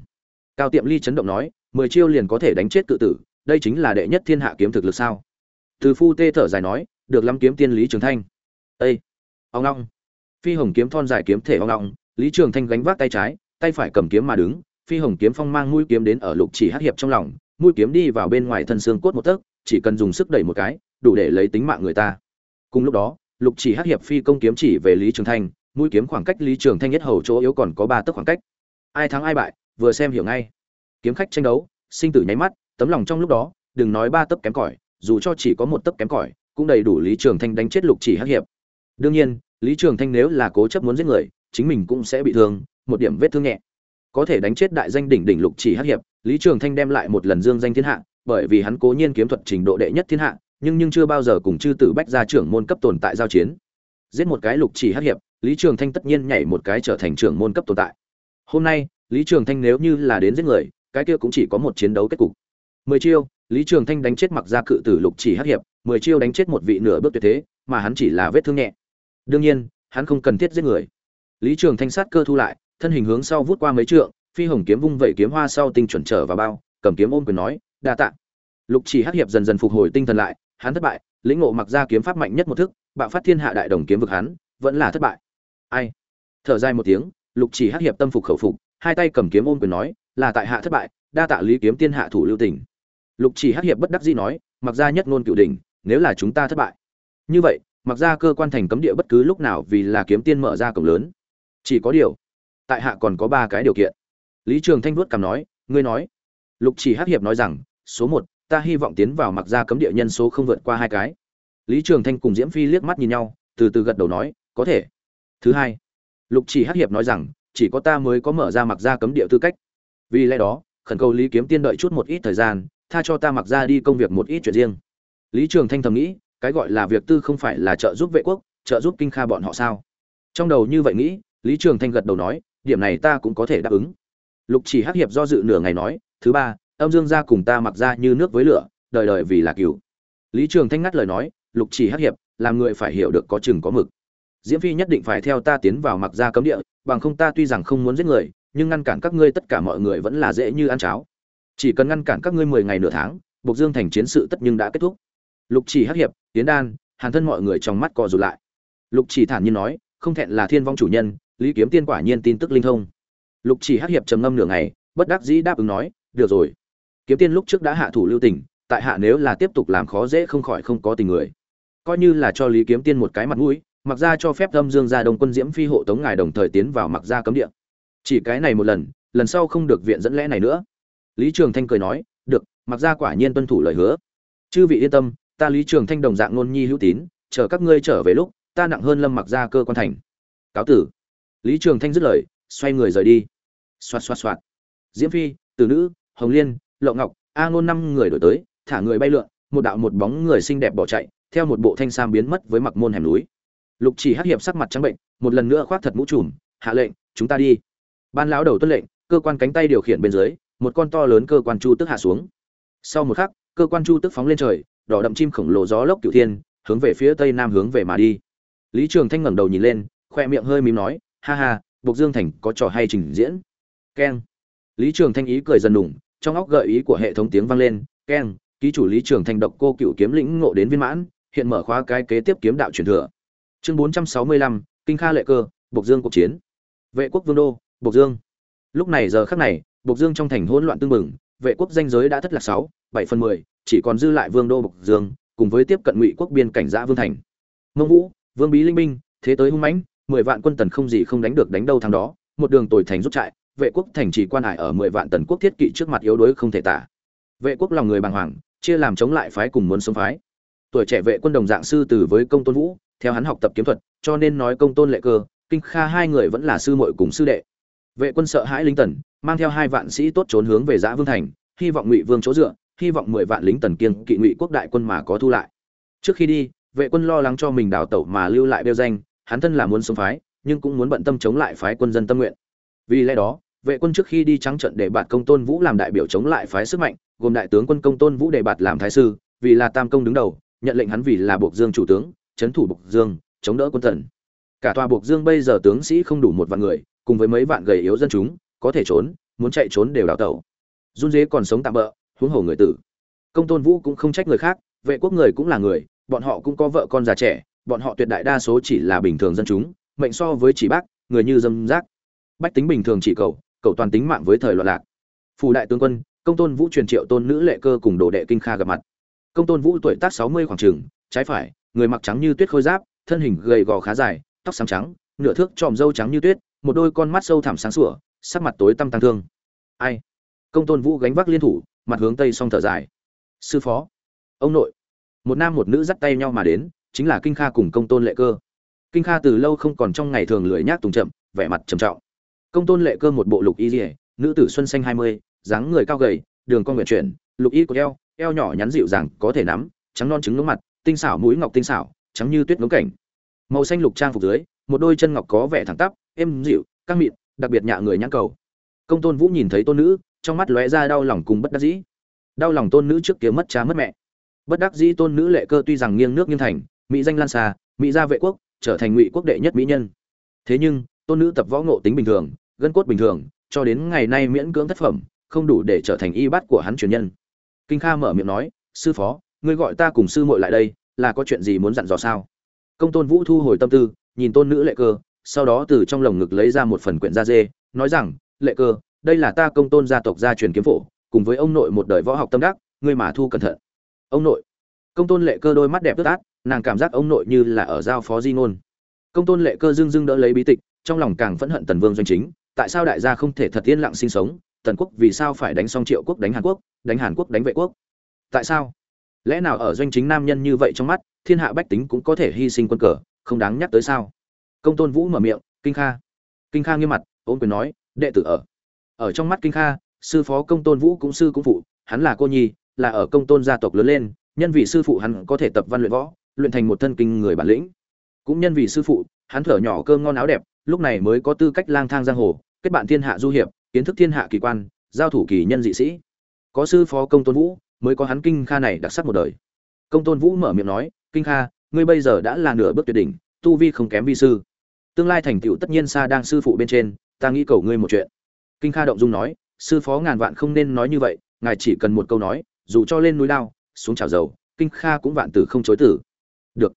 Cao tiệm ly chấn động nói, mười chiêu liền có thể đánh chết cự tử, đây chính là đệ nhất thiên hạ kiếm thực lực sao? Từ phu tê thở dài nói, được lắm kiếm tiên lý trường thanh. Ây ông long! Phi hồng kiếm thon dài kiếm thể ông long, lý trường thanh gánh vác tay trái, tay phải cầm kiếm mà đứng, phi hồng kiếm phong mang mũi kiếm đến ở lục chỉ hắc hiệp trong lòng mũi kiếm đi vào bên ngoài thân xương cốt một tấc, chỉ cần dùng sức đẩy một cái, đủ để lấy tính mạng người ta. Cùng lúc đó, lục chỉ hắc hiệp phi công kiếm chỉ về lý trường thanh, mũi kiếm khoảng cách lý trường thanh nhất hầu chỗ yếu còn có ba tấc khoảng cách. Ai thắng ai bại, vừa xem hiểu ngay. Kiếm khách tranh đấu, sinh tử nháy mắt, tấm lòng trong lúc đó, đừng nói ba tấc kém cỏi, dù cho chỉ có một tấc kém cỏi, cũng đầy đủ lý trường thanh đánh chết lục chỉ hắc hiệp. Đương nhiên, lý trường thanh nếu là cố chấp muốn giết người, chính mình cũng sẽ bị thương, một điểm vết thương nhẹ. Có thể đánh chết đại danh đỉnh đỉnh lục chỉ hắc hiệp lý trường thanh đem lại một lần dương danh thiên hạ, bởi vì hắn cố nhiên kiếm thuật trình độ đệ nhất thiên hạ, nhưng nhưng chưa bao giờ cùng chư tử bách gia trưởng môn cấp tồn tại giao chiến. Giết một cái lục chỉ hắc hiệp, lý trường thanh tất nhiên nhảy một cái trở thành trưởng môn cấp tồn tại. Hôm nay, lý trường thanh nếu như là đến giết người, cái kia cũng chỉ có một chiến đấu kết cục. Mười chiêu, lý trường thanh đánh chết mặc gia cự tử lục chỉ hắc hiệp, mười chiêu đánh chết một vị nửa bước tuyệt thế, mà hắn chỉ là vết thương nhẹ. Đương nhiên, hắn không cần thiết giết người. Lý trường thanh sát cơ thu lại, thân hình hướng sau vút qua mấy trượng phi hồng kiếm vung vẩy kiếm hoa sau tinh chuẩn trở vào bao, cầm kiếm ôm quyền nói, đa tạ. Lục chỉ hắc hiệp dần dần phục hồi tinh thần lại, hắn thất bại, lĩnh ngộ mặc ra kiếm pháp mạnh nhất một thức, bạo phát thiên hạ đại đồng kiếm vực hắn, vẫn là thất bại. Ai? Thở dài một tiếng, lục chỉ hắc hiệp tâm phục khẩu phục, hai tay cầm kiếm ôm quyền nói, là tại hạ thất bại, đa tạ lý kiếm tiên hạ thủ lưu tình. Lục chỉ hắc hiệp bất đắc dĩ nói, mặc ra nhất ngôn cựu đỉnh, nếu là chúng ta thất bại. Như vậy, mặc ra cơ quan thành cấm địa bất cứ lúc nào vì là kiếm tiên mở ra cổng lớn. Chỉ có điều, tại hạ còn có ba cái điều kiện lý trường thanh vuốt cằm nói, ngươi nói. Lục chỉ hắc hiệp nói rằng, số một, ta hy vọng tiến vào mặc gia cấm địa nhân số không vượt qua hai cái. Lý trường thanh cùng diễm phi liếc mắt nhìn nhau, từ từ gật đầu nói, có thể. Thứ hai, lục chỉ hắc hiệp nói rằng, chỉ có ta mới có mở ra mặc gia cấm địa tư cách. Vì lẽ đó, khẩn cầu lý kiếm tiên đợi chút một ít thời gian, tha cho ta mặc gia đi công việc một ít chuyện riêng. Lý trường thanh thầm nghĩ, cái gọi là việc tư không phải là trợ giúp vệ quốc, trợ giúp kinh kha bọn họ sao? Trong đầu như vậy nghĩ, lý trường thanh gật đầu nói, điểm này ta cũng có thể đáp ứng lục chỉ hắc hiệp do dự nửa ngày nói, thứ ba, âm dương gia cùng ta mặc ra như nước với lửa, đời đời vì là cửu lý trường thanh ngắt lời nói, lục chỉ hắc hiệp, làm người phải hiểu được có chừng có mực. Diễm phi nhất định phải theo ta tiến vào mặc ra cấm địa, bằng không ta tuy rằng không muốn giết người, nhưng ngăn cản các ngươi tất cả mọi người vẫn là dễ như ăn cháo. Chỉ cần ngăn cản các ngươi mười ngày nửa tháng buộc dương thành chiến sự tất nhưng đã kết thúc. Lục chỉ hắc hiệp, tiến đan, hàn thân mọi người trong mắt co rụt lại. Lục chỉ thản nhiên nói, không thẹn là thiên vong chủ nhân, lý kiếm tiên quả nhiên tin tức linh thông lục chỉ hắc hiệp trầm ngâm nửa ngày, bất đắc dĩ đáp ứng nói, được rồi. Kiếm tiên lúc trước đã hạ thủ lưu tình, tại hạ nếu là tiếp tục làm khó dễ không khỏi không có tình người. Coi như là cho lý kiếm tiên một cái mặt mũi, mặc ra cho phép âm dương gia đồng quân diễm phi hộ tống ngài đồng thời tiến vào mặc ra cấm địa. Chỉ cái này một lần lần sau không được viện dẫn lẽ này nữa. Lý trường thanh cười nói, được, mặc ra quả nhiên tuân thủ lời hứa. Chư vị yên tâm, ta lý trường thanh đồng dạng ngôn nhi hữu tín, chờ các ngươi trở về lúc, ta nặng hơn lâm mặc ra cơ quan thành. Cáo tử. Lý trường thanh dứt lời, xoay người rời đi xoạt xoạt xoạt. Diễm phi, tử nữ, hồng liên lộ ngọc, a ngôn năm người đổi tới, thả người bay lượn, một đạo một bóng người xinh đẹp bỏ chạy, theo một bộ thanh sam biến mất với mặc môn hẻm núi. Lục chỉ hắc hiệp sắc mặt trắng bệnh, một lần nữa khoác thật mũ trùm, hạ lệnh, chúng ta đi. Ban lão đầu tuân lệnh, cơ quan cánh tay điều khiển bên dưới, một con to lớn cơ quan chu tức hạ xuống. Sau một khắc, cơ quan chu tức phóng lên trời, đỏ đậm chim khổng lồ gió lốc cửu thiên, hướng về phía tây nam hướng về mà đi. Lý trường thanh ngẩng đầu nhìn lên, khoe miệng hơi mím nói, ha ha, Bộc Dương Thành có trò hay trình diễn. Keng. Lý Trường Thanh ý cười dần đủng, trong óc gợi ý của hệ thống tiếng vang lên, keng, ký chủ Lý Trường Thanh độc cô cựu kiếm lĩnh ngộ đến viên mãn, hiện mở khóa cái kế tiếp kiếm đạo truyền thừa. Chương 465, kinh kha lệ cơ bộc dương cuộc chiến vệ quốc vương đô bộc dương lúc này giờ khắc này bộc dương trong thành hỗn loạn tương mừng vệ quốc danh giới đã thất lạc sáu bảy phần mười chỉ còn dư lại vương đô bộc dương cùng với tiếp cận ngụy quốc biên cảnh giã vương thành mông vũ vương bí linh minh thế tới hung mãnh mười vạn quân tần không gì không đánh được đánh đâu thằng đó một đường tồi thành rút trại vệ quốc thành trì quan hải ở mười vạn tần quốc thiết kỵ trước mặt yếu đuối không thể tả. Vệ quốc lòng người bàng hoàng, chia làm chống lại phái cùng muốn sống phái. Tuổi trẻ vệ quân đồng dạng sư tử với công tôn vũ, theo hắn học tập kiếm thuật, cho nên nói công tôn lệ cơ, kinh kha hai người vẫn là sư muội cùng sư đệ. Vệ quân sợ hãi lính tần, mang theo hai vạn sĩ tốt trốn hướng về giã vương thành, hy vọng ngụy vương chỗ dựa, hy vọng mười vạn lính tần kiên kỵ ngụy quốc đại quân mà có thu lại. Trước khi đi, vệ quân lo lắng cho mình đào tẩu mà lưu lại đeo danh, hắn thân là muốn sống phái, nhưng cũng muốn bận tâm chống lại phái quân dân tâm nguyện. Vì lẽ đó vệ quân trước khi đi trắng trận để bạt công tôn vũ làm đại biểu chống lại phái sức mạnh, gồm đại tướng quân công tôn vũ để bạt làm thái sư, vì là tam công đứng đầu, nhận lệnh hắn vì là buộc dương chủ tướng trấn thủ buộc dương, chống đỡ quân tần cả tòa buộc dương bây giờ tướng sĩ không đủ một vạn người, cùng với mấy vạn gầy yếu dân chúng, có thể trốn, muốn chạy trốn đều đào tẩu. Run dế còn sống tạm bỡ huống hồ người tử. Công tôn vũ cũng không trách người khác, vệ quốc người cũng là người, bọn họ cũng có vợ con già trẻ, bọn họ tuyệt đại đa số chỉ là bình thường dân chúng, mệnh so với chỉ bác, người như dâm rác. Bách tính bình thường chỉ cầu cầu toàn tính mạng với thời loạn lạc. Phù đại tướng quân, công tôn vũ truyền triệu tôn nữ lệ cơ cùng đồ đệ kinh kha gặp mặt. Công tôn vũ tuổi tác sáu mươi khoảng trường, trái phải, người mặc trắng như tuyết khôi giáp, thân hình gầy gò khá dài, tóc xám trắng, nửa thước tròm râu trắng như tuyết, một đôi con mắt sâu thẳm sáng sủa, sắc mặt tối tăm tăng thương. Ai? Công tôn vũ gánh vác liên thủ, mặt hướng tây song thở dài. Sư phó. Ông nội. Một nam một nữ dắt tay nhau mà đến, chính là kinh kha cùng công tôn lệ cơ. Kinh kha từ lâu không còn trong ngày thường lười nhác tùng chậm, vẻ mặt trầm trọng công tôn lệ cơ một bộ lục y dỉa nữ tử xuân xanh hai mươi, dáng người cao gầy, đường con nguyện chuyển, lục y của eo eo nhỏ nhắn dịu dàng, có thể nắm, trắng non trứng ngưỡng mặt, tinh xảo mũi ngọc tinh xảo, trắng như tuyết ngưỡng cảnh. Màu xanh lục trang phục dưới, một đôi chân ngọc có vẻ thẳng tắp, êm dịu, căng mịn, đặc biệt nhạ người nhãn cầu. Công tôn vũ nhìn thấy tôn nữ, trong mắt lóe ra đau lòng cùng bất đắc dĩ. Đau lòng tôn nữ trước kia mất cha mất mẹ. Bất đắc dĩ tôn nữ lệ cơ tuy rằng nghiêng nước nghiêng thành, mỹ danh lan xa, mỹ gia vệ quốc, trở thành ngụy quốc đệ nhất mỹ nhân. Thế nhưng tôn nữ tập võ ngộ tính bình thường, gân cốt bình thường, cho đến ngày nay miễn cưỡng thất phẩm, không đủ để trở thành y bát của hắn truyền nhân. Kinh kha mở miệng nói, sư phó, ngươi gọi ta cùng sư muội lại đây, là có chuyện gì muốn dặn dò sao? Công tôn vũ thu hồi tâm tư, nhìn tôn nữ lệ cơ, sau đó từ trong lồng ngực lấy ra một phần quyển da dê, nói rằng, lệ cơ, đây là ta công tôn gia tộc gia truyền kiếm phổ, cùng với ông nội một đời võ học tâm đắc, ngươi mà thu cẩn thận. Ông nội. Công tôn lệ cơ đôi mắt đẹp tức át nàng cảm giác ông nội như là ở giao phó di ngôn. Công tôn lệ cơ dưng dưng đỡ lấy bí tịch trong lòng càng phẫn hận tần vương doanh chính, tại sao đại gia không thể thật yên lặng sinh sống? Tần quốc vì sao phải đánh xong triệu quốc, đánh hàn quốc, đánh hàn quốc, đánh vệ quốc? Tại sao? Lẽ nào ở doanh chính nam nhân như vậy trong mắt, thiên hạ bách tính cũng có thể hy sinh quân cờ, không đáng nhắc tới sao? Công tôn vũ mở miệng, kinh kha. Kinh kha nghiêm mặt, ôn quyền nói, đệ tử ở. Ở trong mắt kinh kha, sư phó công tôn vũ cũng sư cũng phụ, hắn là cô nhi, là ở công tôn gia tộc lớn lên, nhân vì sư phụ hắn có thể tập văn luyện võ, luyện thành một thân kinh người bản lĩnh. Cũng nhân vì sư phụ, hắn thở nhỏ cơm ngon áo đẹp lúc này mới có tư cách lang thang giang hồ, kết bạn thiên hạ du hiệp, kiến thức thiên hạ kỳ quan, giao thủ kỳ nhân dị sĩ. Có sư phó công tôn vũ, mới có hắn kinh kha này đặc sắc một đời. Công tôn vũ mở miệng nói, kinh kha, ngươi bây giờ đã là nửa bước tuyệt đỉnh, tu vi không kém vi sư. Tương lai thành tựu tất nhiên xa đang sư phụ bên trên, ta nghĩ cầu ngươi một chuyện. Kinh kha động dung nói, sư phó ngàn vạn không nên nói như vậy, ngài chỉ cần một câu nói, dù cho lên núi lao, xuống chảo dầu, kinh kha cũng vạn tử không chối tử. Được.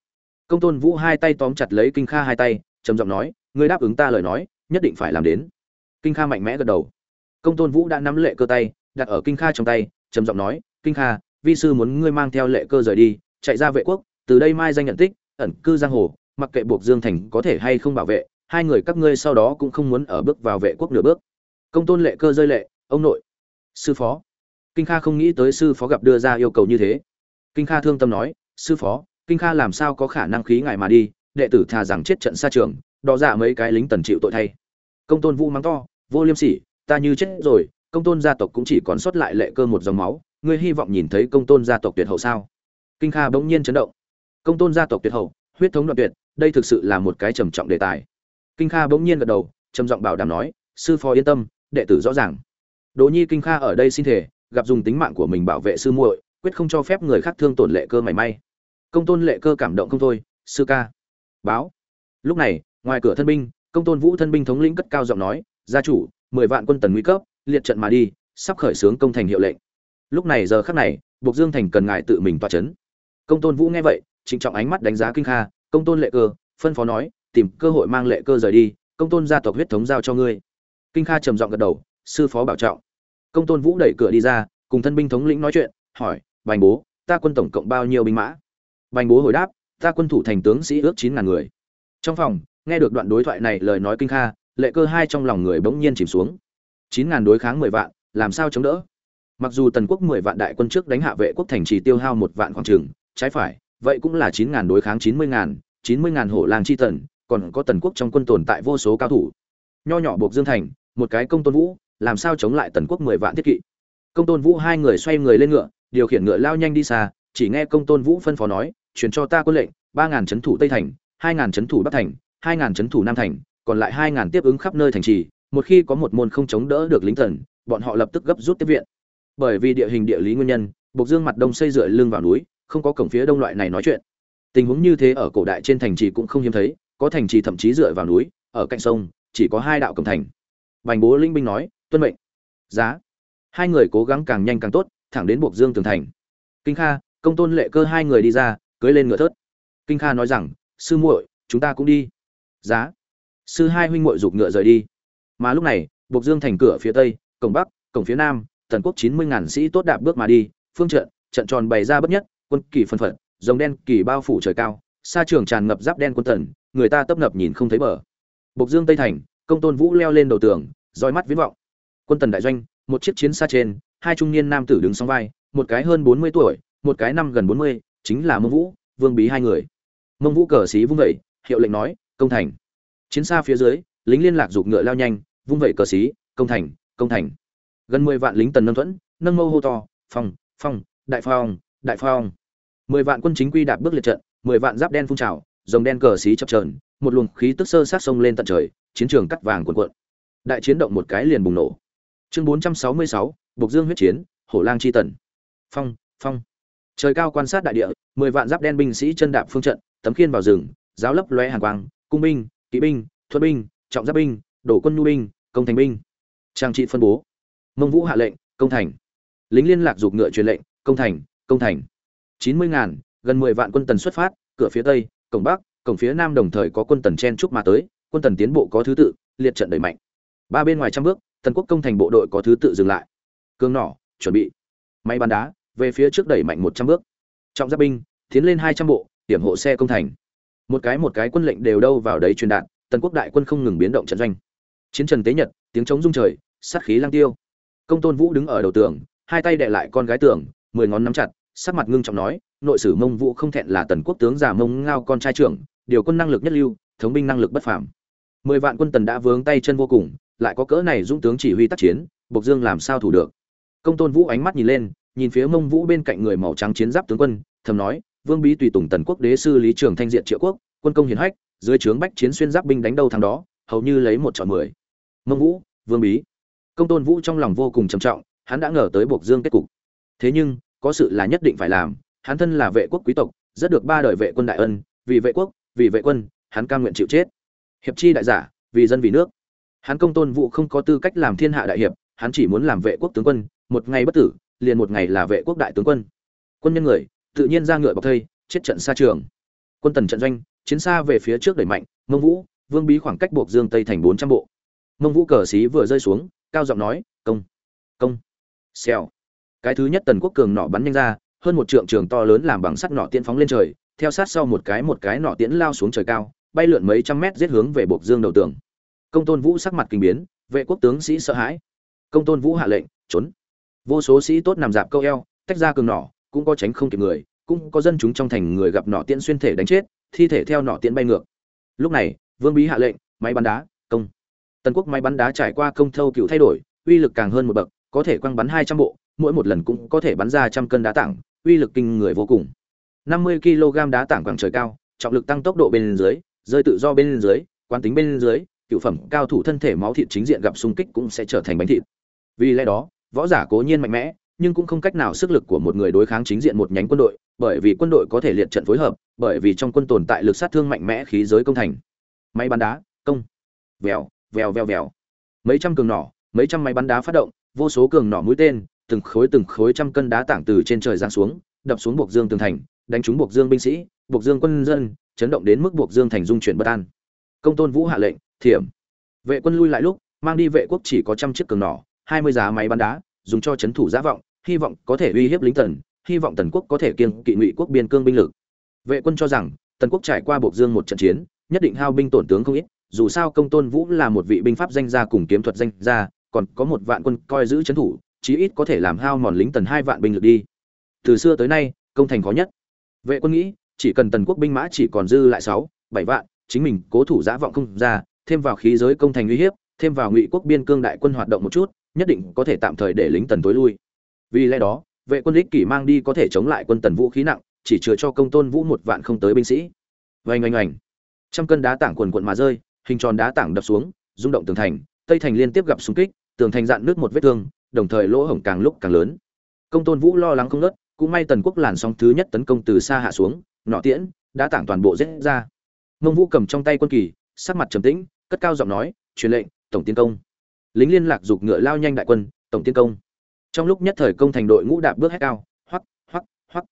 Công tôn vũ hai tay tóm chặt lấy kinh kha hai tay, trầm giọng nói ngươi đáp ứng ta lời nói, nhất định phải làm đến. Kinh kha mạnh mẽ gật đầu. Công tôn vũ đã nắm lệ cơ tay, đặt ở kinh kha trong tay, trầm giọng nói, kinh kha, vi sư muốn ngươi mang theo lệ cơ rời đi, chạy ra vệ quốc, từ đây mai danh nhận tích, ẩn cư giang hồ, mặc kệ buộc dương thành có thể hay không bảo vệ, hai người các ngươi sau đó cũng không muốn ở bước vào vệ quốc nửa bước. Công tôn lệ cơ rơi lệ, ông nội, sư phó. Kinh kha không nghĩ tới sư phó gặp đưa ra yêu cầu như thế. Kinh kha thương tâm nói, sư phó, kinh kha làm sao có khả năng khí ngài mà đi, đệ tử thà rằng chết trận xa trường đỏ dạ mấy cái lính tần chịu tội thay. Công tôn vũ mắng to, vô liêm sỉ, ta như chết rồi, công tôn gia tộc cũng chỉ còn sót lại lệ cơ một dòng máu, ngươi hy vọng nhìn thấy công tôn gia tộc tuyệt hậu sao? Kinh kha bỗng nhiên chấn động. Công tôn gia tộc tuyệt hậu, huyết thống đoạn tuyệt, đây thực sự là một cái trầm trọng đề tài. Kinh kha bỗng nhiên gật đầu, trầm giọng bảo đảm nói, sư phó yên tâm, đệ tử rõ ràng. Đỗ nhi kinh kha ở đây xin thể gặp dùng tính mạng của mình bảo vệ sư muội, quyết không cho phép người khác thương tổn lệ cơ mảy may. Công tôn lệ cơ cảm động không thôi, sư ca, báo. Lúc này ngoài cửa thân binh, công tôn vũ thân binh thống lĩnh cất cao giọng nói, gia chủ, mười vạn quân tần nguy cấp, liệt trận mà đi, sắp khởi xướng công thành hiệu lệnh. Lúc này giờ khắc này buộc dương thành cần ngài tự mình toa chấn. Công tôn vũ nghe vậy, trịnh trọng ánh mắt đánh giá kinh kha, công tôn lệ cơ, phân phó nói, tìm cơ hội mang lệ cơ rời đi, công tôn gia tộc huyết thống giao cho ngươi. Kinh kha trầm giọng gật đầu, sư phó bảo trọng. Công tôn vũ đẩy cửa đi ra, cùng thân binh thống lĩnh nói chuyện, hỏi, bành bố, ta quân tổng cộng bao nhiêu binh mã? Bành bố hồi đáp, ta quân thủ thành tướng sĩ ước chín ngàn người. Trong phòng nghe được đoạn đối thoại này lời nói kinh kha, lệ cơ hai trong lòng người bỗng nhiên chìm xuống. Chín ngàn đối kháng mười vạn, làm sao chống đỡ? Mặc dù tần quốc mười vạn đại quân trước đánh hạ vệ quốc thành trì tiêu hao một vạn khoảng trường trái phải, vậy cũng là chín ngàn đối kháng chín mươi ngàn, chín mươi ngàn hổ lang chi tần, còn có tần quốc trong quân tồn tại vô số cao thủ. Nho nhỏ buộc dương thành, một cái công tôn vũ, làm sao chống lại tần quốc mười vạn thiết kỵ? Công tôn vũ hai người xoay người lên ngựa, điều khiển ngựa lao nhanh đi xa, chỉ nghe công tôn vũ phân phó nói truyền cho ta quân lệnh, ba ngàn trấn thủ tây thành, hai ngàn trấn thủ bắc thành hai ngàn trấn thủ nam thành, còn lại hai ngàn tiếp ứng khắp nơi thành trì, một khi có một môn không chống đỡ được lính thần, bọn họ lập tức gấp rút tiếp viện. Bởi vì địa hình địa lý nguyên nhân, bộc dương mặt đông xây dựa lưng vào núi, không có cổng phía đông loại này nói chuyện. Tình huống như thế ở cổ đại trên thành trì cũng không hiếm thấy, có thành trì thậm chí dựa vào núi, ở cạnh sông, chỉ có hai đạo cổng thành. Bành bố linh binh nói, tuân mệnh. Giá. Hai người cố gắng càng nhanh càng tốt, thẳng đến buộc dương tường thành. Kinh kha, công tôn lệ cơ hai người đi ra, cưới lên ngựa thớt. Kinh kha nói rằng, sư muội, chúng ta cũng đi giá. Sư hai huynh muội giục ngựa rời đi. Mà lúc này buộc dương thành cửa phía tây, cổng bắc, cổng phía nam tần quốc chín mươi ngàn sĩ tốt đạp bước mà đi, phương trận trận tròn bày ra bất nhất, quân kỳ phân phận dòng đen kỳ bao phủ trời cao xa trường tràn ngập giáp đen quân tần, người ta tấp nập nhìn không thấy bờ. Buộc dương tây thành, công tôn vũ leo lên đầu tường, roi mắt viễn vọng. Quân tần đại doanh, một chiếc chiến xa trên, hai trung niên nam tử đứng song vai, một cái hơn bốn mươi tuổi, một cái năm gần bốn mươi, chính là mông vũ, vương bí hai người. Mông vũ cờ xí vung vẩy hiệu lệnh nói công thành. Chiến xa phía dưới, lính liên lạc giục ngựa lao nhanh, vung vẩy cờ xí, công thành công thành. Gần mười vạn lính tần nâng thuẫn, nâng mâu hô to, phong phong, đại phong đại phong. Mười vạn quân chính quy đạp bước liệt trận, mười vạn giáp đen phun trào dòng đen cờ xí chập trờn một luồng khí tức sơ sát sông lên tận trời, chiến trường cắt vàng cuộn cuộn. Đại chiến động một cái liền bùng nổ. Chương bốn trăm sáu mươi sáu, bộc dương huyết chiến, hổ lang chi tần. Phong phong. Trời cao quan sát đại địa, mười vạn giáp đen binh sĩ chân đạp phương trận, tấm khiên vào rừng, giáo lấp loe hàng quang cung binh, kỵ binh, thuật binh, trọng giáp binh, đổ quân nhu binh, công thành binh. Trang trị phân bố. Mông vũ hạ lệnh, công thành. Lính liên lạc giục ngựa truyền lệnh, công thành công thành. Chín mươi ngàn, gần mười vạn quân tần xuất phát, cửa phía tây, cổng bắc, cổng phía nam đồng thời có quân tần chen trúc mà tới, quân tần tiến bộ có thứ tự, liệt trận đẩy mạnh. Ba bên ngoài trăm bước, tần quốc công thành bộ đội có thứ tự dừng lại. Cương nỏ, chuẩn bị. Máy bắn đá, về phía trước đẩy mạnh một trăm bước. Trọng giáp binh, tiến lên hai trăm bộ điểm hộ xe công thành một cái một cái quân lệnh đều đâu vào đấy truyền đạt, tần quốc đại quân không ngừng biến động trận doanh. Chiến trần tế nhật, tiếng chống rung trời, sát khí lang tiêu. Công tôn vũ đứng ở đầu tường, hai tay đệ lại con gái tường, mười ngón nắm chặt, sắc mặt ngưng trọng nói, nội sử mông vũ không thẹn là tần quốc tướng già mông ngao con trai trưởng, điều quân năng lực nhất lưu, thống binh năng lực bất phàm. Mười vạn quân tần đã vướng tay chân vô cùng, lại có cỡ này dũng tướng chỉ huy tác chiến, bộc dương làm sao thủ được? Công tôn vũ ánh mắt nhìn lên, nhìn phía mông vũ bên cạnh người màu trắng chiến giáp tướng quân, thầm nói vương bí tùy tùng tần quốc đế sư lý trường thanh diện triệu quốc, quân công hiển hách, dưới trướng bách chiến xuyên giáp binh đánh đâu thằng đó, hầu như lấy một chọn mười. Mông vũ, vương bí. Công tôn vũ trong lòng vô cùng trầm trọng, hắn đã ngờ tới buộc dương kết cục. Thế nhưng, có sự là nhất định phải làm, hắn thân là vệ quốc quý tộc, rất được ba đời vệ quân đại ân, vì vệ quốc, vì vệ quân, hắn cam nguyện chịu chết. Hiệp chi đại giả, vì dân vì nước. Hắn công tôn vũ không có tư cách làm thiên hạ đại hiệp, hắn chỉ muốn làm vệ quốc tướng quân, một ngày bất tử, liền một ngày là vệ quốc đại tướng quân. Quân nhân người tự nhiên ra ngựa bọc thây, chết trận xa trường. Quân tần trận doanh, chiến xa về phía trước đẩy mạnh, mông vũ, vương bí khoảng cách buộc dương tây thành bốn trăm bộ. Mông vũ cờ xí vừa rơi xuống, cao giọng nói, công công. Xèo. Cái thứ nhất tần quốc cường nọ bắn nhanh ra, hơn một trượng trường to lớn làm bằng sắt nọ tiễn phóng lên trời, theo sát sau một cái một cái nọ tiễn lao xuống trời cao, bay lượn mấy trăm mét giết hướng về buộc dương đầu tường. Công tôn vũ sắc mặt kinh biến, vệ quốc tướng sĩ sợ hãi. Công tôn vũ hạ lệnh, trốn. Vô số sĩ tốt nằm dạp câu eo, tách ra cường nỏ cũng có tránh không kịp người, cũng có dân chúng trong thành người gặp nọ tiễn xuyên thể đánh chết, thi thể theo nọ tiễn bay ngược. Lúc này, vương bí hạ lệnh, máy bắn đá, công. Tần quốc máy bắn đá trải qua công thâu cựu thay đổi, uy lực càng hơn một bậc, có thể quăng bắn hai trăm bộ, mỗi một lần cũng có thể bắn ra trăm cân đá tảng, uy lực kinh người vô cùng. Năm mươi kg đá tảng quảng trời cao, trọng lực tăng tốc độ bên dưới, rơi tự do bên dưới, quán tính bên dưới, cựu phẩm cao thủ thân thể máu thịt chính diện gặp xung kích cũng sẽ trở thành bánh thịt. Vì lẽ đó, võ giả cố nhiên mạnh mẽ nhưng cũng không cách nào sức lực của một người đối kháng chính diện một nhánh quân đội, bởi vì quân đội có thể liệt trận phối hợp, bởi vì trong quân tồn tại lực sát thương mạnh mẽ khí giới công thành. Máy bắn đá, công. Vèo vèo vèo vèo. Mấy trăm cường nỏ, mấy trăm máy bắn đá phát động, vô số cường nỏ mũi tên, từng khối từng khối trăm cân đá tảng từ trên trời giáng xuống, đập xuống buộc dương tường thành, đánh trúng buộc dương binh sĩ, buộc dương quân dân, chấn động đến mức buộc dương thành dung chuyển bất an. Công tôn vũ hạ lệnh, thiểm. Vệ quân lui lại lúc, mang đi vệ quốc chỉ có trăm chiếc cường nỏ, hai mươi giá máy bắn đá, dùng cho chấn thủ giả vọng hy vọng có thể uy hiếp lính tần, hy vọng tần quốc có thể kiêng kỵ ngụy quốc biên cương binh lực. Vệ quân cho rằng, tần quốc trải qua bộc dương một trận chiến, nhất định hao binh tổn tướng không ít, dù sao công tôn vũ là một vị binh pháp danh gia cùng kiếm thuật danh gia, còn có một vạn quân coi giữ trấn thủ, chí ít có thể làm hao mòn lính tần hai vạn binh lực đi. Từ xưa tới nay, công thành khó nhất. Vệ quân nghĩ, chỉ cần tần quốc binh mã chỉ còn dư lại sáu, bảy vạn, chính mình cố thủ giã vọng không ra, thêm vào khí giới công thành uy hiếp, thêm vào ngụy quốc biên cương đại quân hoạt động một chút, nhất định có thể tạm thời để lính tần tối lui vì lẽ đó, vệ quân ích kỷ mang đi có thể chống lại quân tần vũ khí nặng, chỉ chừa cho công tôn vũ một vạn không tới binh sĩ. Vành oanh oanh. Trăm cân đá tảng quần quận mà rơi, hình tròn đá tảng đập xuống, rung động tường thành, tây thành liên tiếp gặp xung kích, tường thành dạn nước một vết thương, đồng thời lỗ hổng càng lúc càng lớn. Công tôn vũ lo lắng không nớt cũng may tần quốc làn sóng thứ nhất tấn công từ xa hạ xuống, nọ tiễn đã tảng toàn bộ rết ra. Mông vũ cầm trong tay quân kỳ, sắc mặt trầm tĩnh, cất cao giọng nói, truyền lệnh, tổng tiến công. Lính liên lạc giục ngựa lao nhanh đại quân, tổng tiến công trong lúc nhất thời công thành đội ngũ đạp bước hét cao, hoắc hoắc hoắc.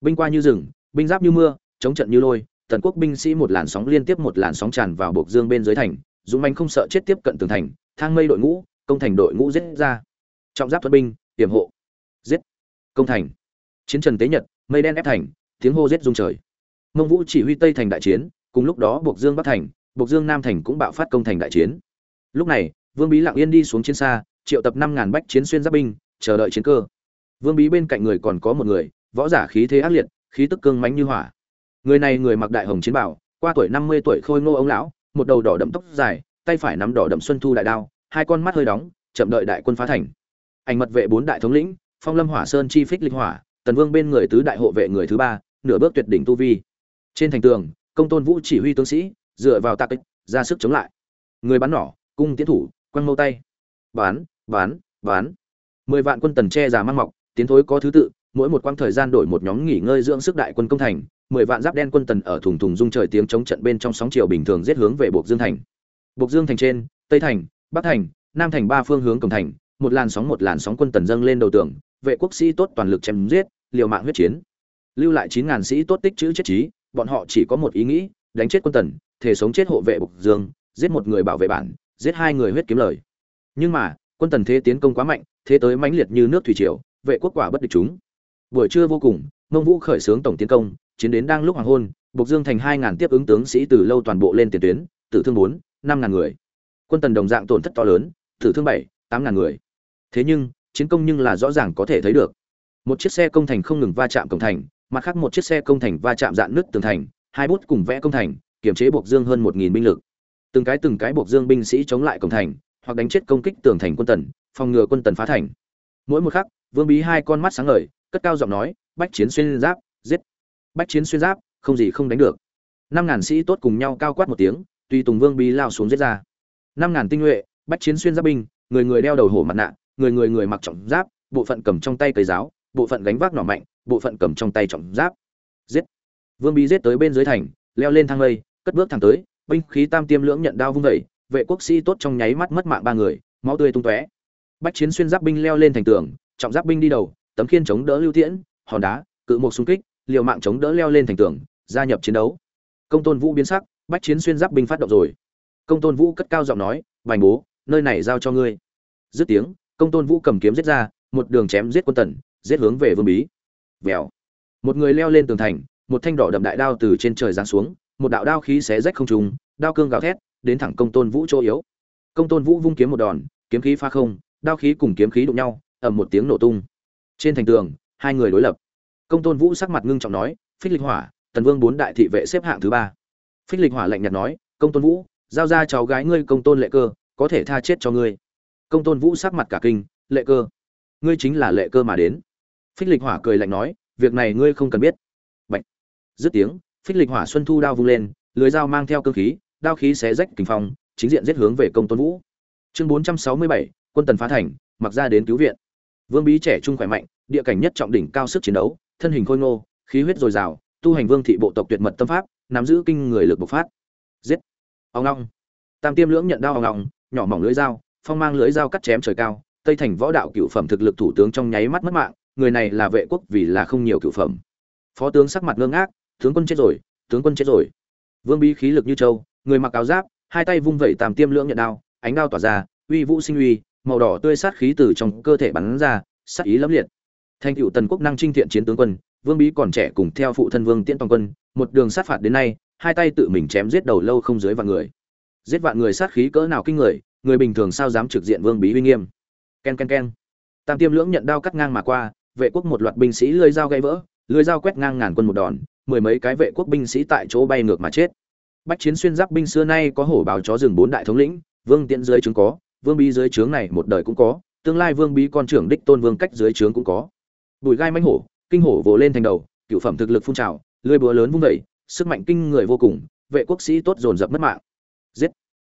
Binh qua như rừng, binh giáp như mưa, chống trận như lôi, tần quốc binh sĩ một làn sóng liên tiếp một làn sóng tràn vào bộc dương bên dưới thành, dũng manh không sợ chết tiếp cận tường thành, thang mây đội ngũ, công thành đội ngũ giết ra. Trọng giáp thuật binh tiềm hộ, giết. Công thành. Chiến trần tế nhật, mây đen ép thành, tiếng hô giết rung trời. Mông vũ chỉ huy tây thành đại chiến, cùng lúc đó bộc dương bắc thành bộc dương nam thành cũng bạo phát công thành đại chiến. Lúc này, vương bí lặng yên đi xuống chiến xa, triệu tập năm ngàn bách chiến xuyên giáp binh chờ đợi chiến cơ. Vương bí bên cạnh người còn có một người, võ giả khí thế ác liệt, khí tức cương mãnh như hỏa. Người này người mặc đại hồng chiến bảo, qua tuổi năm mươi tuổi khôi ngô ông lão, một đầu đỏ đậm tóc dài, tay phải nắm đỏ đậm xuân thu đại đao, hai con mắt hơi đóng, chậm đợi đại quân phá thành. Ảnh mật vệ bốn đại thống lĩnh, phong lâm hỏa sơn chi phích linh hỏa, tần vương bên người tứ đại hộ vệ người thứ ba, nửa bước tuyệt đỉnh tu vi. Trên thành tường, công tôn vũ chỉ huy tướng sĩ, dựa vào tạc kích, ra sức chống lại. Người bắn nỏ, cung tiến thủ, quăng mâu tay. Bán bán bán mười vạn quân tần che già mang mọc, tiến thối có thứ tự, mỗi một quãng thời gian đổi một nhóm nghỉ ngơi dưỡng sức đại quân công thành, mười vạn giáp đen quân tần ở thùng thùng dung trời tiếng chống trận bên trong sóng chiều bình thường giết hướng về buộc dương thành. Buộc dương thành trên, tây thành, bắc thành, nam thành ba phương hướng cổng thành, một làn sóng một làn sóng quân tần dâng lên đầu tường, vệ quốc sĩ tốt toàn lực chém giết, liều mạng huyết chiến. Lưu lại chín ngàn sĩ tốt tích chữ chết trí, bọn họ chỉ có một ý nghĩ, đánh chết quân tần thể sống chết hộ vệ buộc dương, giết một người bảo vệ bản, giết hai người huyết kiếm lời. Nhưng mà, quân tần thế tiến công quá mạnh thế tới mãnh liệt như nước thủy triều, vệ quốc quả bất địch chúng. Buổi trưa vô cùng, mông vũ khởi xướng tổng tiến công, chiến đến đang lúc hoàng hôn buộc dương thành hai ngàn tiếp ứng tướng sĩ từ lâu toàn bộ lên tiền tuyến, tử thương bốn, năm ngàn người. Quân tần đồng dạng tổn thất to lớn, tử thương bảy, tám ngàn người. Thế nhưng, chiến công nhưng là rõ ràng có thể thấy được. Một chiếc xe công thành không ngừng va chạm cổng thành, mặt khác một chiếc xe công thành va chạm dạn nứt tường thành, hai bút cùng vẽ công thành kiểm chế buộc dương hơn một nghìn binh lực. Từng cái từng cái buộc dương binh sĩ chống lại cổng thành, hoặc đánh chết công kích tường thành quân tần phòng ngừa quân tần phá thành. Mỗi một khắc, vương bí hai con mắt sáng ngời, cất cao giọng nói, bách chiến xuyên giáp, giết. Bách chiến xuyên giáp, không gì không đánh được. Năm ngàn sĩ tốt cùng nhau cao quát một tiếng, tùy tùng vương bí lao xuống giết ra. Năm ngàn tinh nhuệ, bách chiến xuyên giáp binh, người người đeo đầu hổ mặt nạ, người người người mặc trọng giáp, bộ phận cầm trong tay cây giáo, bộ phận gánh vác nỏ mạnh, bộ phận cầm trong tay trọng giáp. Giết. Vương bí giết tới bên dưới thành, leo lên thang lây, cất bước thẳng tới, binh khí tam tiêm lưỡng nhận đao vung vẩy vệ quốc sĩ tốt trong nháy mắt mất mạng ba người, máu tươi tung tóe bách chiến xuyên giáp binh leo lên thành tường, trọng giáp binh đi đầu, tấm khiên chống đỡ lưu tiễn, hòn đá, cự một xung kích, liều mạng chống đỡ leo lên thành tường, gia nhập chiến đấu. Công tôn vũ biến sắc, bách chiến xuyên giáp binh phát động rồi. Công tôn vũ cất cao giọng nói vành bố, nơi này giao cho ngươi. Dứt tiếng, công tôn vũ cầm kiếm giết ra, một đường chém giết quân tần, giết hướng về vương bí. Vèo. Một người leo lên tường thành, một thanh đỏ đậm đại đao từ trên trời giáng xuống, một đạo đao khí xé rách không trùng đao cương gào thét, đến thẳng công tôn vũ chỗ yếu. Công tôn vũ vung kiếm một đòn, kiếm khí pha không đao khí cùng kiếm khí đụng nhau, ầm một tiếng nổ tung. Trên thành tường, hai người đối lập. Công tôn vũ sắc mặt ngưng trọng nói, phích lịch hỏa, tần vương bốn đại thị vệ xếp hạng thứ ba. Phích lịch hỏa lạnh nhạt nói, công tôn vũ, giao ra cháu gái ngươi công tôn lệ cơ, có thể tha chết cho ngươi. Công tôn vũ sắc mặt cả kinh, lệ cơ? Ngươi chính là lệ cơ mà đến. Phích lịch hỏa cười lạnh nói, việc này ngươi không cần biết. Bạch. dứt tiếng, phích lịch hỏa xuân thu đao vung lên, lưới dao mang theo cơ khí, đao khí xé rách kình phong, chính diện giết hướng về công tôn vũ. Chương bốn trăm sáu mươi bảy quân tần phá thành, mặc ra đến cứu viện. Vương bí trẻ trung khỏe mạnh, địa cảnh nhất trọng đỉnh cao sức chiến đấu, thân hình khôi ngô, khí huyết dồi dào, tu hành vương thị bộ tộc tuyệt mật tâm pháp, nắm giữ kinh người lực bộc phát. Giết! Ông long tam tiêm lưỡng nhận đao ông long nhỏ mỏng lưỡi dao, phong mang lưỡi dao cắt chém trời cao, tây thành võ đạo cựu phẩm thực lực thủ tướng trong nháy mắt mất mạng, người này là vệ quốc vì là không nhiều cựu phẩm. Phó tướng sắc mặt ngơ ngác, tướng quân chết rồi, tướng quân chết rồi. Vương bí khí lực như châu người mặc áo giáp, hai tay vung vẩy tam tiêm lưỡng nhận đao, ánh đao tỏa ra, uy vũ sinh uy màu đỏ tươi sát khí từ trong cơ thể bắn ra, sát ý lẫm liệt. Thành cựu tần quốc năng trinh thiện chiến tướng quân, vương bí còn trẻ cùng theo phụ thân vương tiễn toàn quân, một đường sát phạt đến nay, hai tay tự mình chém giết đầu lâu không dưới vạn người. Giết vạn người sát khí cỡ nào kinh người người bình thường sao dám trực diện vương bí uy nghiêm. Ken ken ken. Tam tiêm lưỡng nhận đao cắt ngang mà qua, vệ quốc một loạt binh sĩ lưỡi dao gãy vỡ lưỡi dao quét ngang ngàn quân một đòn, mười mấy cái vệ quốc binh sĩ tại chỗ bay ngược mà chết. Bách chiến xuyên giáp binh xưa nay có hổ báo chó rừng bốn đại thống lĩnh, vương tiễn dưới chúng có vương bí dưới trướng này một đời cũng có, tương lai vương bí con trưởng đích tôn vương cách dưới trướng cũng có. Bùi gai mãnh hổ, kinh hổ vồ lên thành đầu, cựu phẩm thực lực phun trào lưỡi búa lớn vung vẩy sức mạnh kinh người vô cùng, vệ quốc sĩ tốt dồn dập mất mạng. Giết!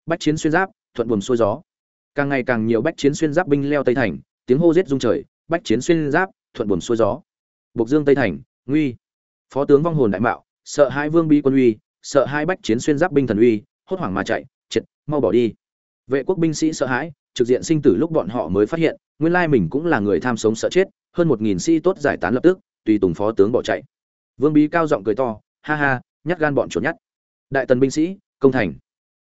Bách chiến xuyên giáp, thuận buồm xuôi gió. Càng ngày càng nhiều bách chiến xuyên giáp binh leo tây thành, tiếng hô giết rung trời, bách chiến xuyên giáp, thuận buồm xuôi gió. Bộc dương tây thành, nguy. Phó tướng vong hồn đại mạo, sợ hai vương bí quân uy, sợ hai bách chiến xuyên giáp binh thần uy, hốt hoảng mà chạy, triệt, mau bỏ đi vệ quốc binh sĩ sợ hãi, trực diện sinh tử lúc bọn họ mới phát hiện, nguyên lai mình cũng là người tham sống sợ chết, hơn một nghìn sĩ tốt giải tán lập tức, tùy tùng phó tướng bỏ chạy. Vương bí cao giọng cười to, ha ha, nhát gan bọn chuột nhát. Đại tần binh sĩ, công thành.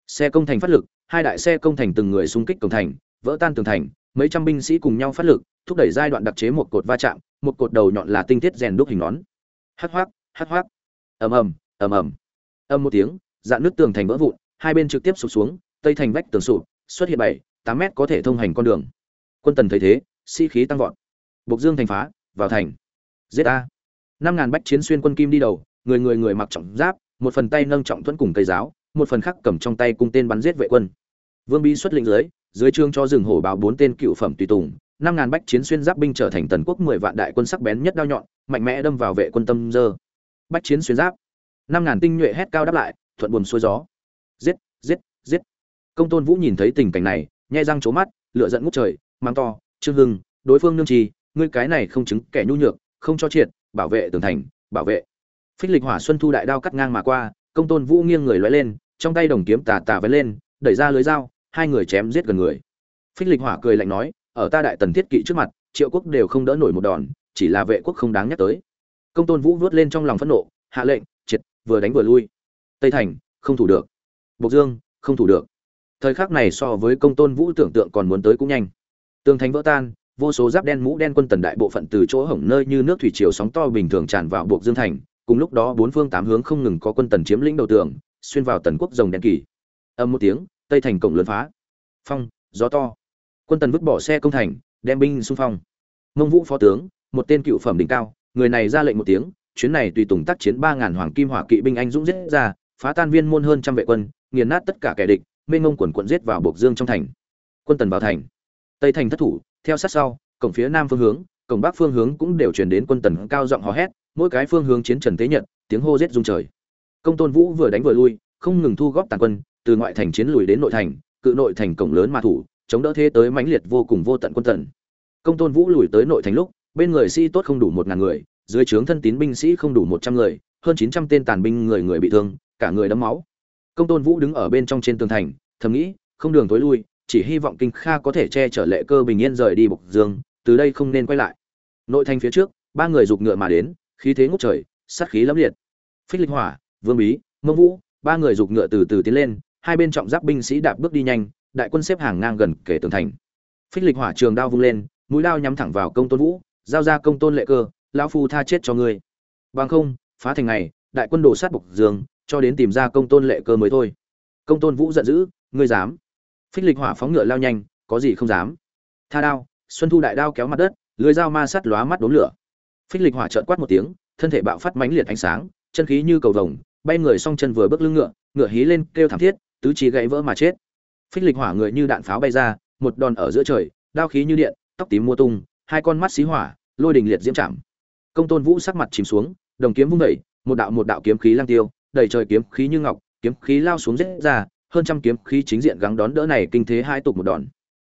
Xe công thành phát lực, hai đại xe công thành từng người xung kích công thành, vỡ tan tường thành, mấy trăm binh sĩ cùng nhau phát lực, thúc đẩy giai đoạn đặc chế một cột va chạm, một cột đầu nhọn là tinh thiết rèn đúc hình nón. Hắc hoác hắc hoác ầm ầm ầm ầm. Âm một tiếng, dạn nước tường thành vỡ vụn, hai bên trực tiếp sụp xuống tây thành vách tường sụp, xuất hiện bảy, tám mét có thể thông hành con đường. Quân tần thấy thế, sĩ、si、khí tăng vọt. Bộc dương thành phá, vào thành. Giết a. Năm ngàn bách chiến xuyên quân kim đi đầu, người người người mặc trọng giáp, một phần tay nâng trọng thuẫn cùng cây giáo, một phần khác cầm trong tay cung tên bắn giết vệ quân. Vương bí xuất lĩnh dưới dưới trương cho rừng hổ báo bốn tên cựu phẩm tùy tùng, năm ngàn bách chiến xuyên giáp binh trở thành tần quốc mười vạn đại quân sắc bén nhất đao nhọn, mạnh mẽ đâm vào vệ quân tâm dơ. Bách chiến xuyên giáp. Năm ngàn tinh nhuệ hét cao đáp lại, thuận buồm xuôi gió. Giết giết giết công tôn vũ nhìn thấy tình cảnh này, nhai răng trố mắt, lửa giận ngút trời mang to, trương hưng, đối phương nương trì, ngươi cái này không chứng kẻ nhu nhược, không cho triệt, bảo vệ tường thành, bảo vệ. Phích lịch hỏa xuân thu đại đao cắt ngang mà qua, công tôn vũ nghiêng người lóe lên, trong tay đồng kiếm tà tà vén lên, đẩy ra lưới dao, hai người chém giết gần người. Phích lịch hỏa cười lạnh nói, ở ta đại tần thiết kỵ trước mặt, triệu quốc đều không đỡ nổi một đòn, chỉ là vệ quốc không đáng nhắc tới. Công tôn vũ vớt lên trong lòng phẫn nộ, hạ lệnh, triệt, vừa đánh vừa lui. Tây thành, không thủ được. Bộc dương, không thủ được thời khắc này so với công tôn vũ tưởng tượng còn muốn tới cũng nhanh. Tường thành vỡ tan, vô số giáp đen mũ đen quân tần đại bộ phận từ chỗ hổng nơi như nước thủy triều sóng to bình thường tràn vào buộc dương thành, cùng lúc đó bốn phương tám hướng không ngừng có quân tần chiếm lĩnh đầu tường, xuyên vào tần quốc rồng đen kỳ. Âm một tiếng, tây thành cổng lớn phá. Phong, gió to. Quân tần vứt bỏ xe công thành, đem binh xung phong. Mông vũ phó tướng, một tên cựu phẩm đỉnh cao, người này ra lệnh một tiếng, chuyến này tùy tùng tác chiến ba ngàn hoàng kim hỏa kỵ binh anh dũng giết ra, phá tan viên môn hơn trăm vệ quân, nghiền nát tất cả kẻ địch mênh Mông quần quận giết vào buộc dương trong thành. Quân tần vào thành. Tây thành thất thủ, theo sát sau, cổng phía nam phương hướng, cổng bắc phương hướng cũng đều truyền đến quân tần cao giọng hò hét, mỗi cái phương hướng chiến trần thế nhật, tiếng hô giết rung trời. Công tôn vũ vừa đánh vừa lui, không ngừng thu góp tàn quân, từ ngoại thành chiến lùi đến nội thành, cự nội thành cổng lớn mà thủ, chống đỡ thế tới mãnh liệt vô cùng vô tận quân tần. Công tôn vũ lùi tới nội thành lúc, bên người sĩ tốt không đủ một ngàn người, dưới trướng thân tín binh sĩ không đủ một trăm người, hơn chín trăm tên tàn binh người người bị thương, cả người đấm máu công tôn vũ đứng ở bên trong trên tường thành, thầm nghĩ, không đường tối lui, chỉ hy vọng kinh kha có thể che chở lệ cơ bình yên rời đi bộc dương, từ đây không nên quay lại. Nội thành phía trước, ba người giục ngựa mà đến, khí thế ngút trời, sát khí lẫm liệt. Phích linh hỏa, vương bí, mông vũ, ba người giục ngựa từ từ tiến lên, hai bên trọng giáp binh sĩ đạp bước đi nhanh, đại quân xếp hàng ngang gần kể tường thành. Phích lịch hỏa trường đao vung lên, mũi đao nhắm thẳng vào công tôn vũ, giao ra công tôn lệ cơ, lão phu tha chết cho ngươi. Bằng không, phá thành này đại quân đổ sát bộc dương cho đến tìm ra công tôn lệ cơ mới thôi. Công tôn vũ giận dữ, ngươi dám? Phích lịch hỏa phóng ngựa lao nhanh, có gì không dám? Tha đao. Xuân thu đại đao kéo mặt đất, lưới dao ma sắt lóa mắt đốm lửa. Phích lịch hỏa trợn quát một tiếng, thân thể bạo phát mãnh liệt ánh sáng, chân khí như cầu vồng, bay người song chân vừa bước lưng ngựa ngựa hí lên kêu thảm thiết, tứ chi gãy vỡ mà chết. Phích lịch hỏa người như đạn pháo bay ra, một đòn ở giữa trời, đao khí như điện, tóc tím mua tung, hai con mắt xí hỏa, lôi đình liệt diễm chạm. Công tôn vũ sắc mặt chìm xuống, đồng kiếm vung đẩy một đạo một đạo kiếm khí lang tiêu đầy trời kiếm khí như ngọc, kiếm khí lao xuống rất ra, hơn trăm kiếm khí chính diện gắng đón đỡ này kinh thế hai tục một đòn.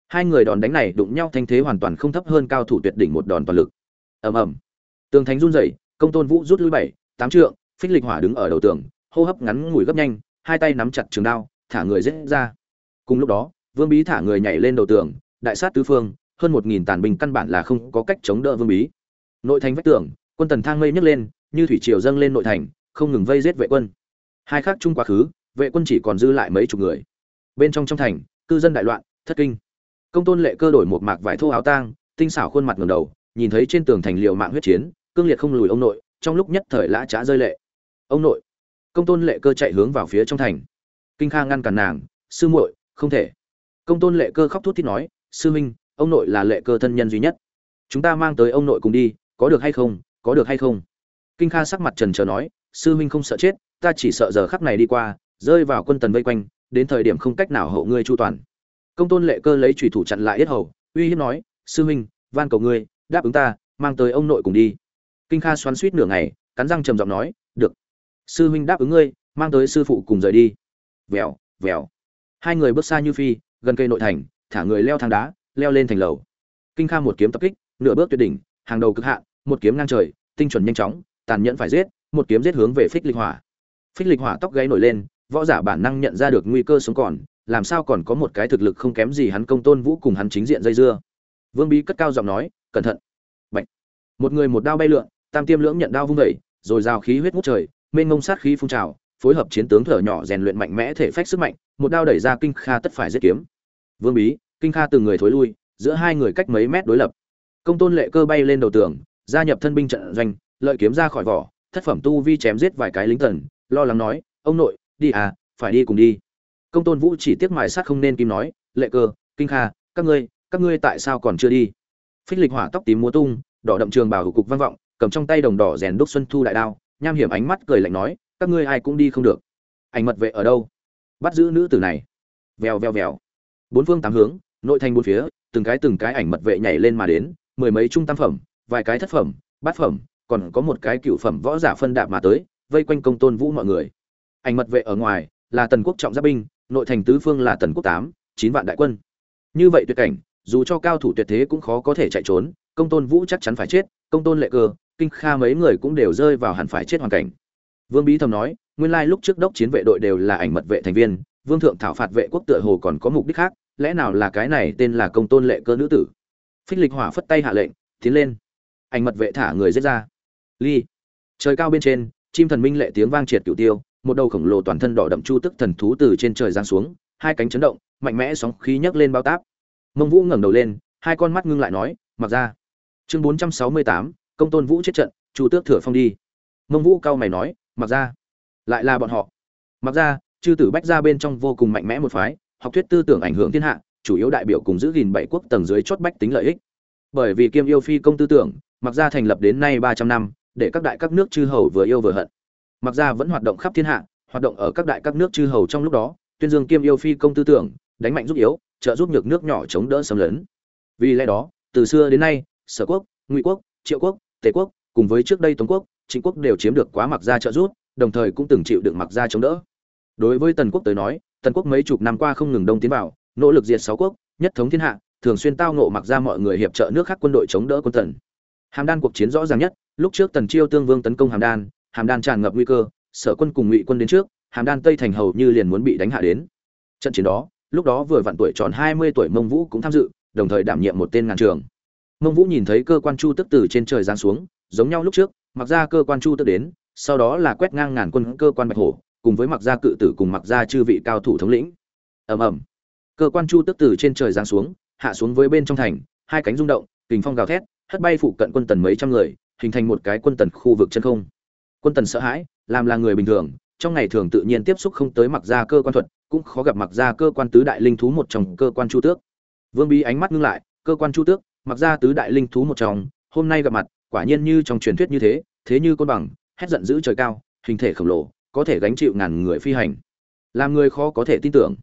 Hai người đòn đánh này đụng nhau thanh thế hoàn toàn không thấp hơn cao thủ tuyệt đỉnh một đòn toàn lực. Ầm ầm. Tường thành run rẩy, công tôn vũ rút lui bảy, tám trượng, phích lịch hỏa đứng ở đầu tường, hô hấp ngắn ngủi gấp nhanh, hai tay nắm chặt trường đao, thả người giết ra. Cùng lúc đó, vương bí thả người nhảy lên đầu tường, đại sát tứ phương, hơn một nghìn tàn binh căn bản là không có cách chống đỡ vương bí. Nội thành vách tường, quân tần thang mây nhấc lên, như thủy triều dâng lên nội thành không ngừng vây giết vệ quân. Hai khắc chung quá khứ, vệ quân chỉ còn dư lại mấy chục người. Bên trong trong thành, cư dân đại loạn, thất kinh. Công tôn lệ cơ đổi một mạc vải thô áo tang, tinh xảo khuôn mặt ngầm đầu, nhìn thấy trên tường thành liều mạng huyết chiến, cương liệt không lùi ông nội, trong lúc nhất thời lã trá rơi lệ. Ông nội! Công tôn lệ cơ chạy hướng vào phía trong thành. Kinh kha ngăn cản nàng, sư muội, không thể. Công tôn lệ cơ khóc thút thít nói, sư minh ông nội là lệ cơ thân nhân duy nhất. Chúng ta mang tới ông nội cùng đi, có được hay không, có được hay không? Kinh kha sắc mặt trần trờ nói sư huynh không sợ chết, ta chỉ sợ giờ khắc này đi qua, rơi vào quân tần vây quanh, đến thời điểm không cách nào hộ ngươi chu toàn. Công tôn lệ cơ lấy trùy thủ chặn lại yết hầu, uy hiếp nói, sư huynh, van cầu ngươi, đáp ứng ta, mang tới ông nội cùng đi. Kinh kha xoắn suýt nửa ngày, cắn răng trầm giọng nói, được. Sư huynh đáp ứng ngươi, mang tới sư phụ cùng rời đi. Vèo vèo. Hai người bước xa như phi, gần cây nội thành, thả người leo thang đá, leo lên thành lầu. Kinh kha một kiếm tập kích, nửa bước tuyệt đỉnh, hàng đầu cực hạn, một kiếm ngang trời, tinh chuẩn nhanh chóng, tàn nhẫn phải giết một kiếm giết hướng về phích lịch hỏa. Phích lịch hỏa tóc gáy nổi lên, võ giả bản năng nhận ra được nguy cơ sống còn, làm sao còn có một cái thực lực không kém gì hắn công tôn vũ cùng hắn chính diện dây dưa. Vương bí cất cao giọng nói, cẩn thận. Bạch. một người một đao bay lượn, tam tiêm lưỡng nhận đao vung vẩy rồi rào khí huyết ngút trời, mênh ngông sát khí phun trào, phối hợp chiến tướng thở nhỏ rèn luyện mạnh mẽ thể phách sức mạnh, một đao đẩy ra kinh kha tất phải giết kiếm. Vương bí, kinh kha từng người thối lui, giữa hai người cách mấy mét đối lập. Công tôn lệ cơ bay lên đầu tường, gia nhập thân binh trận doanh, lợi kiếm ra khỏi vỏ thất phẩm tu vi chém giết vài cái lính tần lo lắng nói, ông nội, đi à phải đi cùng đi. Công tôn vũ chỉ tiếc mài sát không nên kim nói, lệ cơ, kinh kha, các ngươi các ngươi tại sao còn chưa đi? Phích lịch hỏa tóc tím múa tung, đỏ đậm trường bảo cục vang vọng, cầm trong tay đồng đỏ rèn đúc xuân thu đại đao, nham hiểm ánh mắt cười lạnh nói, các ngươi ai cũng đi không được. Ảnh mật vệ ở đâu? Bắt giữ nữ tử này. Vèo vèo vèo. Bốn phương tám hướng, nội thành bốn phía, từng cái từng cái ảnh mật vệ nhảy lên mà đến, mười mấy trung tam phẩm, vài cái thất phẩm, bát phẩm còn có một cái cựu phẩm võ giả phân đạp mà tới, vây quanh công tôn vũ mọi người. Ảnh mật vệ ở ngoài là tần quốc trọng giáp binh, nội thành tứ phương là tần quốc tám, chín vạn đại quân. Như vậy tuyệt cảnh, dù cho cao thủ tuyệt thế cũng khó có thể chạy trốn, công tôn vũ chắc chắn phải chết, công tôn lệ cơ, kinh kha mấy người cũng đều rơi vào hẳn phải chết hoàn cảnh. Vương bí thầm nói, nguyên lai lúc trước đốc chiến vệ đội đều là ảnh mật vệ thành viên, vương thượng thảo phạt vệ quốc tựa hồ còn có mục đích khác, lẽ nào là cái này tên là công tôn lệ cơ nữ tử? Phích lịch hỏa phất tay hạ lệnh, tiến lên. Ảnh mật vệ thả người giết ra ly. Trời cao bên trên, chim thần minh lệ tiếng vang triệt cửu tiêu, một đầu khổng lồ toàn thân đỏ đậm chu tức thần thú từ trên trời giáng xuống, hai cánh chấn động, mạnh mẽ sóng khí nhấc lên bao táp. Mông vũ ngẩng đầu lên, hai con mắt ngưng lại nói, mặc ra. Chương bốn trăm sáu mươi tám, công tôn vũ chết trận, chu tước thừa phong đi. Mông vũ cao mày nói, mặc ra. Lại là bọn họ. Mặc ra, chư tử bách ra bên trong vô cùng mạnh mẽ một phái, học thuyết tư tưởng ảnh hưởng thiên hạ, chủ yếu đại biểu cùng giữ gìn bảy quốc tầng dưới chốt bách tính lợi ích. Bởi vì kiêm yêu phi công tư tưởng, mặc ra thành lập đến nay ba trăm năm để các đại các nước chư hầu vừa yêu vừa hận. Mặc ra vẫn hoạt động khắp thiên hạ, hoạt động ở các đại các nước chư hầu trong lúc đó, tuyên dương kiêm yêu phi công tư tưởng, đánh mạnh giúp yếu, trợ giúp nhược nước nhỏ chống đỡ xâm lấn. Vì lẽ đó, từ xưa đến nay, sở quốc, ngụy quốc, triệu quốc, tề quốc, cùng với trước đây tống quốc chính quốc đều chiếm được quá mặc ra trợ giúp, đồng thời cũng từng chịu đựng mặc ra chống đỡ. Đối với tần quốc tới nói, tần quốc mấy chục năm qua không ngừng đông tiến vào, nỗ lực diệt sáu quốc, nhất thống thiên hạ, thường xuyên tao ngộ mặc ra mọi người hiệp trợ nước khác quân đội chống đỡ quân tần. Hàm đan cuộc chiến rõ ràng nhất lúc trước tần chiêu tương vương tấn công hàm đan hàm đan tràn ngập nguy cơ, sở quân cùng ngụy quân đến trước, hàm đan tây thành hầu như liền muốn bị đánh hạ đến. Trận chiến đó, lúc đó vừa vặn tuổi tròn hai mươi tuổi mông vũ cũng tham dự, đồng thời đảm nhiệm một tên ngàn trường mông vũ nhìn thấy cơ quan chu tức từ trên trời giáng xuống, giống nhau lúc trước, mặc ra cơ quan chu tức đến, sau đó là quét ngang ngàn quân cơ quan bạch hổ, cùng với mặc gia cự tử cùng mặc gia chư vị cao thủ thống lĩnh. Ầm ầm. Cơ quan chu tức từ trên trời giáng xuống, hạ xuống với bên trong thành, hai cánh rung động, kình phong gào thét, hất bay phụ cận quân tần mấy trăm người hình thành một cái quân tần khu vực chân không. Quân tần sợ hãi, làm là người bình thường, trong ngày thường tự nhiên tiếp xúc không tới mặc gia cơ quan thuật, cũng khó gặp mặc gia cơ quan tứ đại linh thú một trong cơ quan chu tước. Vương bí ánh mắt ngưng lại, cơ quan chu tước, mặc gia tứ đại linh thú một trong, hôm nay gặp mặt, quả nhiên như trong truyền thuyết như thế thế như côn bằng, hét giận dữ trời cao, hình thể khổng lồ, có thể gánh chịu ngàn người phi hành. Làm người khó có thể tin tưởng.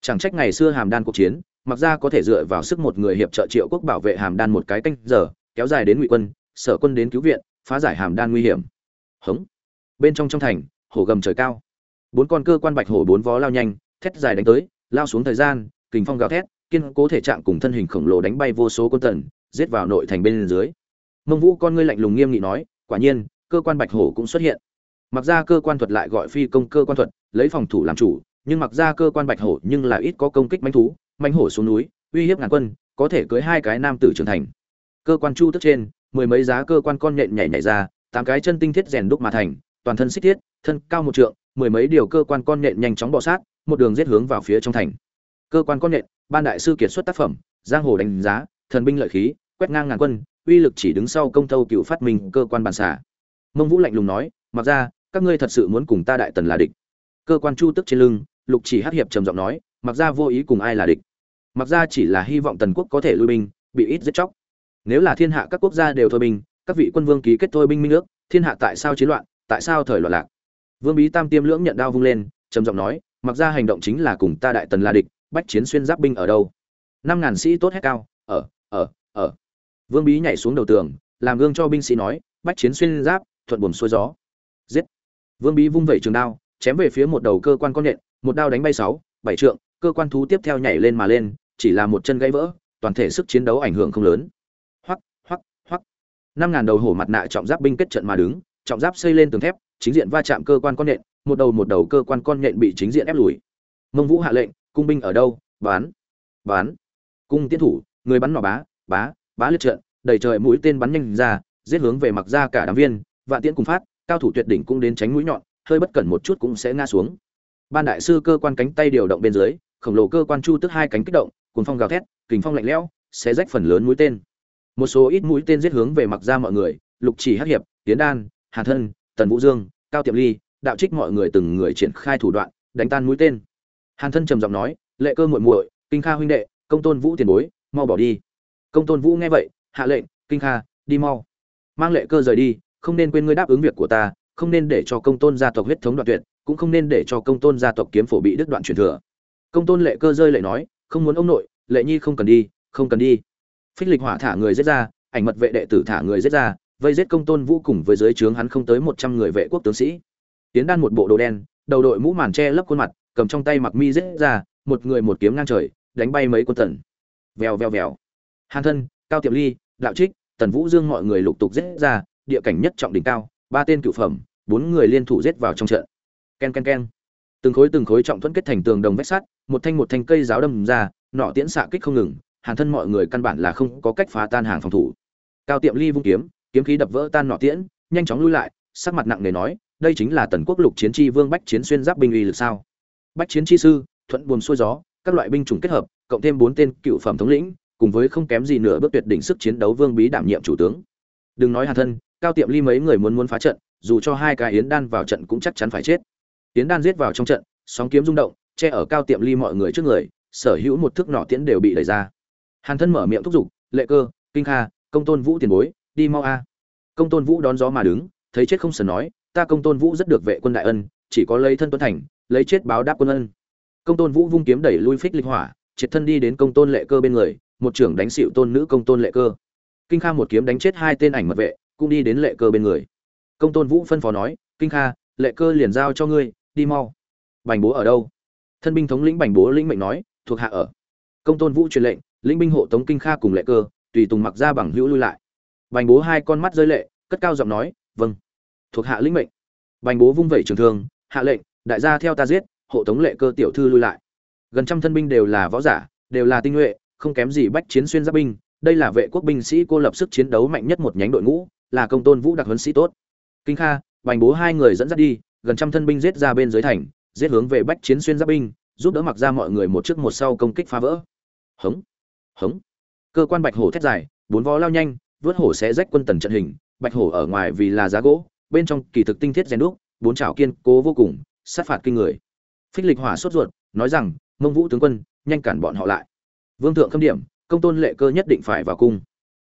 Chẳng trách ngày xưa hàm đan cuộc chiến, mặc ra có thể dựa vào sức một người hiệp trợ triệu quốc bảo vệ hàm đan một cái canh giờ, kéo dài đến ngụy quân sở quân đến cứu viện, phá giải hàm đan nguy hiểm. Hống. Bên trong trong thành, hổ gầm trời cao. Bốn con cơ quan bạch hổ bốn vó lao nhanh, thét dài đánh tới, lao xuống thời gian, kình phong gào thét, kiên cố thể trạng cùng thân hình khổng lồ đánh bay vô số quân tần, giết vào nội thành bên dưới. Mông vũ con ngươi lạnh lùng nghiêm nghị nói, quả nhiên, cơ quan bạch hổ cũng xuất hiện. Mặc ra cơ quan thuật lại gọi phi công cơ quan thuật, lấy phòng thủ làm chủ, nhưng mặc ra cơ quan bạch hổ nhưng là ít có công kích manh thú, manh hổ xuống núi, uy hiếp ngàn quân, có thể cưới hai cái nam tử trưởng thành. Cơ quan chu tức trên mười mấy giá cơ quan con nhện nhảy nhảy ra, tám cái chân tinh thiết rèn đúc mà thành, toàn thân xích thiết, thân cao một trượng, mười mấy điều cơ quan con nhện nhanh chóng bò sát, một đường giết hướng vào phía trong thành. Cơ quan con nện ban đại sư kiệt xuất tác phẩm, giang hồ đánh giá, thần binh lợi khí, quét ngang ngàn quân, uy lực chỉ đứng sau công thâu cựu phát minh cơ quan bản xả mông vũ lạnh lùng nói, mặc ra, các ngươi thật sự muốn cùng ta đại tần là địch. Cơ quan chu tức trên lưng, lục chỉ hắc hiệp trầm giọng nói, mặc ra vô ý cùng ai là địch? Mặc ra chỉ là hy vọng tần quốc có thể lui binh, bị ít giết chóc nếu là thiên hạ các quốc gia đều thôi binh, các vị quân vương ký kết thôi binh minh ước, thiên hạ tại sao chiến loạn, tại sao thời loạn lạc? Vương bí tam tiêm lưỡng nhận đao vung lên, trầm giọng nói, mặc ra hành động chính là cùng ta đại tần là địch, bách chiến xuyên giáp binh ở đâu? Năm ngàn sĩ tốt hết cao ở ở ở vương bí nhảy xuống đầu tường, làm gương cho binh sĩ nói, bách chiến xuyên giáp, thuận buồm xuôi gió. Giết. Vương bí vung vẩy trường đao, chém về phía một đầu cơ quan con nhện, một đao đánh bay sáu, bảy trượng, cơ quan thú tiếp theo nhảy lên mà lên, chỉ là một chân gãy vỡ, toàn thể sức chiến đấu ảnh hưởng không lớn năm ngàn đầu hổ mặt nạ trọng giáp binh kết trận mà đứng, trọng giáp xây lên tường thép, chính diện va chạm cơ quan con nhện, một đầu một đầu cơ quan con nhện bị chính diện ép lùi. Mông vũ hạ lệnh, cung binh ở đâu? Bán. Bán. Cung tiến thủ, người bắn nỏ bá bá bá liệt trận, đầy trời mũi tên bắn nhanh ra, giết hướng về mặc ra cả đám viên, vạn tiễn cùng phát, cao thủ tuyệt đỉnh cũng đến tránh mũi nhọn, hơi bất cẩn một chút cũng sẽ ngã xuống. Ban đại sư cơ quan cánh tay điều động bên dưới, khổng lồ cơ quan chu tức hai cánh kích động, cuồng phong gào thét, kình phong lạnh lẽo sẽ rách phần lớn mũi tên một số ít mũi tên giết hướng về mặc ra mọi người, lục chỉ hắc hiệp tiến đan hàn thân, tần vũ dương, cao tiệm ly, đạo trích mọi người từng người triển khai thủ đoạn, đánh tan mũi tên. Hàn thân trầm giọng nói, lệ cơ muội muội, kinh kha huynh đệ, công tôn vũ tiền bối, mau bỏ đi. Công tôn vũ nghe vậy, hạ lệnh, kinh kha, đi mau. Mang lệ cơ rời đi, không nên quên ngươi đáp ứng việc của ta, không nên để cho công tôn gia tộc huyết thống đoạn tuyệt, cũng không nên để cho công tôn gia tộc kiếm phổ bị đứt đoạn truyền thừa. Công tôn lệ cơ rơi lệ nói, không muốn ông nội, lệ nhi không cần đi, không cần đi phích lịch hỏa thả người giết ra, ảnh mật vệ đệ tử thả người giết ra, vây giết công tôn vũ cùng với dưới trướng hắn không tới một trăm người vệ quốc tướng sĩ. Tiến đan một bộ đồ đen, đầu đội mũ màn che lấp khuôn mặt, cầm trong tay mặc mi giết ra, một người một kiếm ngang trời, đánh bay mấy quân tần. Vèo vèo vèo. Hàn thân, cao tiệm ly, đạo trích, tần vũ dương mọi người lục tục giết ra, địa cảnh nhất trọng đỉnh cao, ba tên cựu phẩm, bốn người liên thủ giết vào trong trận. Ken ken ken. Từng khối từng khối trọng thuẫn kết thành tường đồng vách sắt, một thanh một thanh cây giáo đâm ra, nọ tiễn xạ kích không ngừng hàn thân mọi người căn bản là không có cách phá tan hàng phòng thủ. Cao tiệm ly vung kiếm kiếm khí đập vỡ tan nọ tiễn, nhanh chóng lui lại, sắc mặt nặng nề nói, đây chính là tần quốc lục chiến tri vương bách chiến xuyên giáp binh uy lực sao? Bách chiến chi sư, thuận buồm xuôi gió, các loại binh chủng kết hợp, cộng thêm bốn tên cựu phẩm thống lĩnh, cùng với không kém gì nữa bước tuyệt đỉnh sức chiến đấu vương bí đảm nhiệm chủ tướng. Đừng nói hàn thân, cao tiệm ly mấy người muốn muốn phá trận, dù cho hai cái yến đan vào trận cũng chắc chắn phải chết. Yến đan giết vào trong trận, sóng kiếm rung động, che ở cao tiệm ly mọi người trước người, sở hữu một thước nọ tiễn đều bị đẩy ra hàn thân mở miệng thúc giục, lệ cơ, kinh kha, công tôn vũ tiền bối, đi mau a. Công tôn vũ đón gió mà đứng, thấy chết không sờn nói, ta công tôn vũ rất được vệ quân đại ân, chỉ có lấy thân tuấn thành, lấy chết báo đáp quân ân. Công tôn vũ vung kiếm đẩy lui phích linh hỏa, triệt thân đi đến công tôn lệ cơ bên người, một trưởng đánh xịu tôn nữ công tôn lệ cơ. Kinh kha một kiếm đánh chết hai tên ảnh mật vệ, cũng đi đến lệ cơ bên người. Công tôn vũ phân phó nói, kinh kha, lệ cơ liền giao cho ngươi, đi mau. Bành bố ở đâu? Thân binh thống lĩnh bành bố lĩnh mệnh nói, thuộc hạ ở. Công tôn vũ truyền lệnh lĩnh binh hộ tống kinh kha cùng lệ cơ, tùy tùng mặc ra bằng hữu lui lại. Bành bố hai con mắt rơi lệ, cất cao giọng nói vâng thuộc hạ lĩnh mệnh. Bành bố vung vẩy trường thương, hạ lệnh, đại gia theo ta giết, hộ tống lệ cơ tiểu thư lui lại. Gần trăm thân binh đều là võ giả, đều là tinh nhuệ, không kém gì bách chiến xuyên giáp binh. Đây là vệ quốc binh sĩ cô lập sức chiến đấu mạnh nhất một nhánh đội ngũ, là công tôn vũ đặc huấn sĩ tốt. Kinh kha, bành bố hai người dẫn dắt đi, gần trăm thân binh giết ra bên dưới thành, giết hướng về bách chiến xuyên giáp binh, giúp đỡ mặc ra mọi người một trước một sau công kích phá vỡ. Hống hống. Cơ quan bạch hổ thét dài, bốn vó lao nhanh, vớt hổ sẽ rách quân tần trận hình, bạch hổ ở ngoài vì là giá gỗ, bên trong kỳ thực tinh thiết rèn đúc, bốn chảo kiên cố vô cùng, sát phạt kinh người. Phích lịch hỏa sốt ruột, nói rằng, mông vũ tướng quân, nhanh cản bọn họ lại. Vương thượng khâm điểm, công tôn lệ cơ nhất định phải vào cung.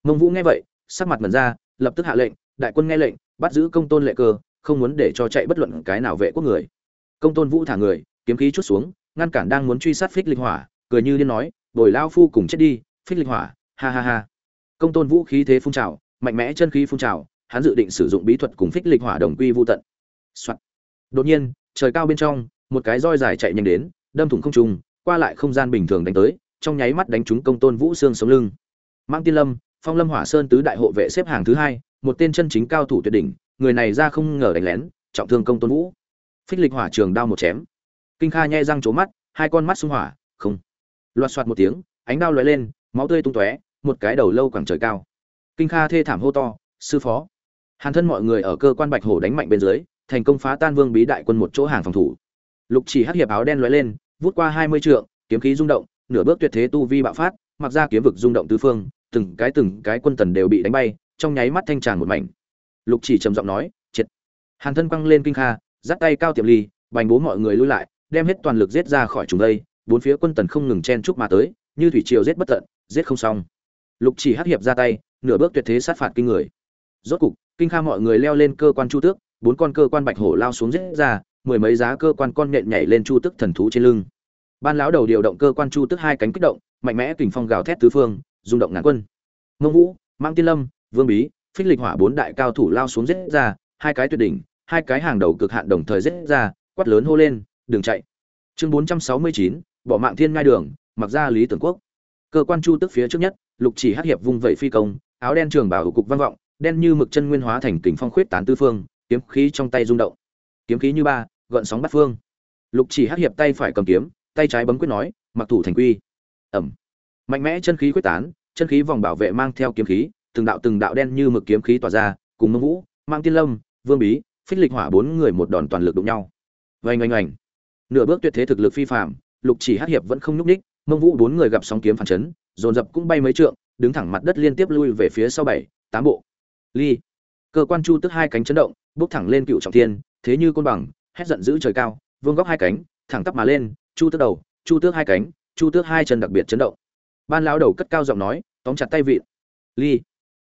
Mông vũ nghe vậy, sắc mặt mần ra, lập tức hạ lệnh, đại quân nghe lệnh, bắt giữ công tôn lệ cơ, không muốn để cho chạy bất luận cái nào vệ quốc người. Công tôn vũ thả người, kiếm khí chút xuống, ngăn cản đang muốn truy sát phích lịch hỏa, cười như điên nói bồi lao phu cùng chết đi, phích lịch hỏa, ha ha ha. Công tôn vũ khí thế phun trào, mạnh mẽ chân khí phun trào, hắn dự định sử dụng bí thuật cùng phích lịch hỏa đồng quy vô tận、Soạn. đột nhiên, trời cao bên trong, một cái roi dài chạy nhanh đến, đâm thủng không trùng qua lại không gian bình thường đánh tới, trong nháy mắt đánh trúng công tôn vũ xương sống lưng. Mang tiên lâm, phong lâm hỏa sơn tứ đại hộ vệ xếp hàng thứ hai, một tên chân chính cao thủ tuyệt đỉnh, người này ra không ngờ đánh lén, trọng thương công tôn vũ. Phích lịch hỏa trường đao một chém. Kinh kha nhai răng trố mắt, hai con mắt xung hỏa, không loạt soạt một tiếng, ánh đao lóe lên, máu tươi tung tóe, một cái đầu lâu quẳng trời cao. Kinh kha thê thảm hô to, sư phó! Hàn thân mọi người ở cơ quan bạch hổ đánh mạnh bên dưới, thành công phá tan vương bí đại quân một chỗ hàng phòng thủ. Lục chỉ hắc hiệp áo đen lóe lên, vút qua hai mươi trượng, kiếm khí rung động, nửa bước tuyệt thế tu vi bạo phát, mặc ra kiếm vực rung động tứ phương, từng cái từng cái quân tần đều bị đánh bay, trong nháy mắt thanh tràn một mảnh. Lục chỉ trầm giọng nói, triệt! Hàn thân quăng lên kinh kha giắt tay cao tiệm ly, bành bố mọi người lui lại, đem hết toàn lực giết ra khỏi chúng đây bốn phía quân tần không ngừng chen chúc mà tới, như thủy triều giết bất tận, giết không xong. Lục Chỉ hắc hiệp ra tay, nửa bước tuyệt thế sát phạt kinh người. Rốt cục, kinh kha mọi người leo lên cơ quan chu tước, bốn con cơ quan bạch hổ lao xuống giết ra, mười mấy giá cơ quan con nện nhảy lên chu tước thần thú trên lưng. Ban lão đầu điều động cơ quan chu tước hai cánh kích động, mạnh mẽ kình phong gào thét tứ phương, rung động ngàn quân. Ngông Vũ, Mang Tiên Lâm, Vương Bí, Phích Lịch Hỏa bốn đại cao thủ lao xuống giết ra, hai cái tuyệt đỉnh, hai cái hàng đầu cực hạn đồng thời giết ra, quát lớn hô lên, đừng chạy. Chương 469, bỏ mạng thiên ngai đường, mặc ra lý tưởng quốc. Cơ quan chu tức phía trước nhất, lục chỉ hắc hiệp vung vẩy phi công, áo đen trường bảo cục văn vọng, đen như mực chân nguyên hóa thành kình phong khuyết tán tư phương, kiếm khí trong tay rung động. Kiếm khí như ba, gợn sóng bắt phương. Lục chỉ hắc hiệp tay phải cầm kiếm, tay trái bấm quyết nói, mặc thủ thành quy. Ẩm mạnh mẽ chân khí quyết tán, chân khí vòng bảo vệ mang theo kiếm khí, từng đạo từng đạo đen như mực kiếm khí tỏa ra, cùng mông vũ, mang tiên lâm, vương bí, phích lịch hỏa bốn người một đòn toàn lực đụng nhau. Vành oanh oanh. Nửa bước tuyệt thế thực lực phi phạm lục chỉ hát hiệp vẫn không nhúc ních mông vũ bốn người gặp sóng kiếm phản chấn, dồn dập cũng bay mấy trượng, đứng thẳng mặt đất liên tiếp lui về phía sau bảy, tám bộ. Ly, cơ quan chu tức hai cánh chấn động bốc thẳng lên cựu trọng thiên, thế như côn bằng, hét giận dữ trời cao, vương góc hai cánh, thẳng tắp mà lên, chu tước đầu, chu tước hai cánh, chu tước hai chân đặc biệt chấn động. Ban lão đầu cất cao giọng nói, tóm chặt tay vịn. Ly,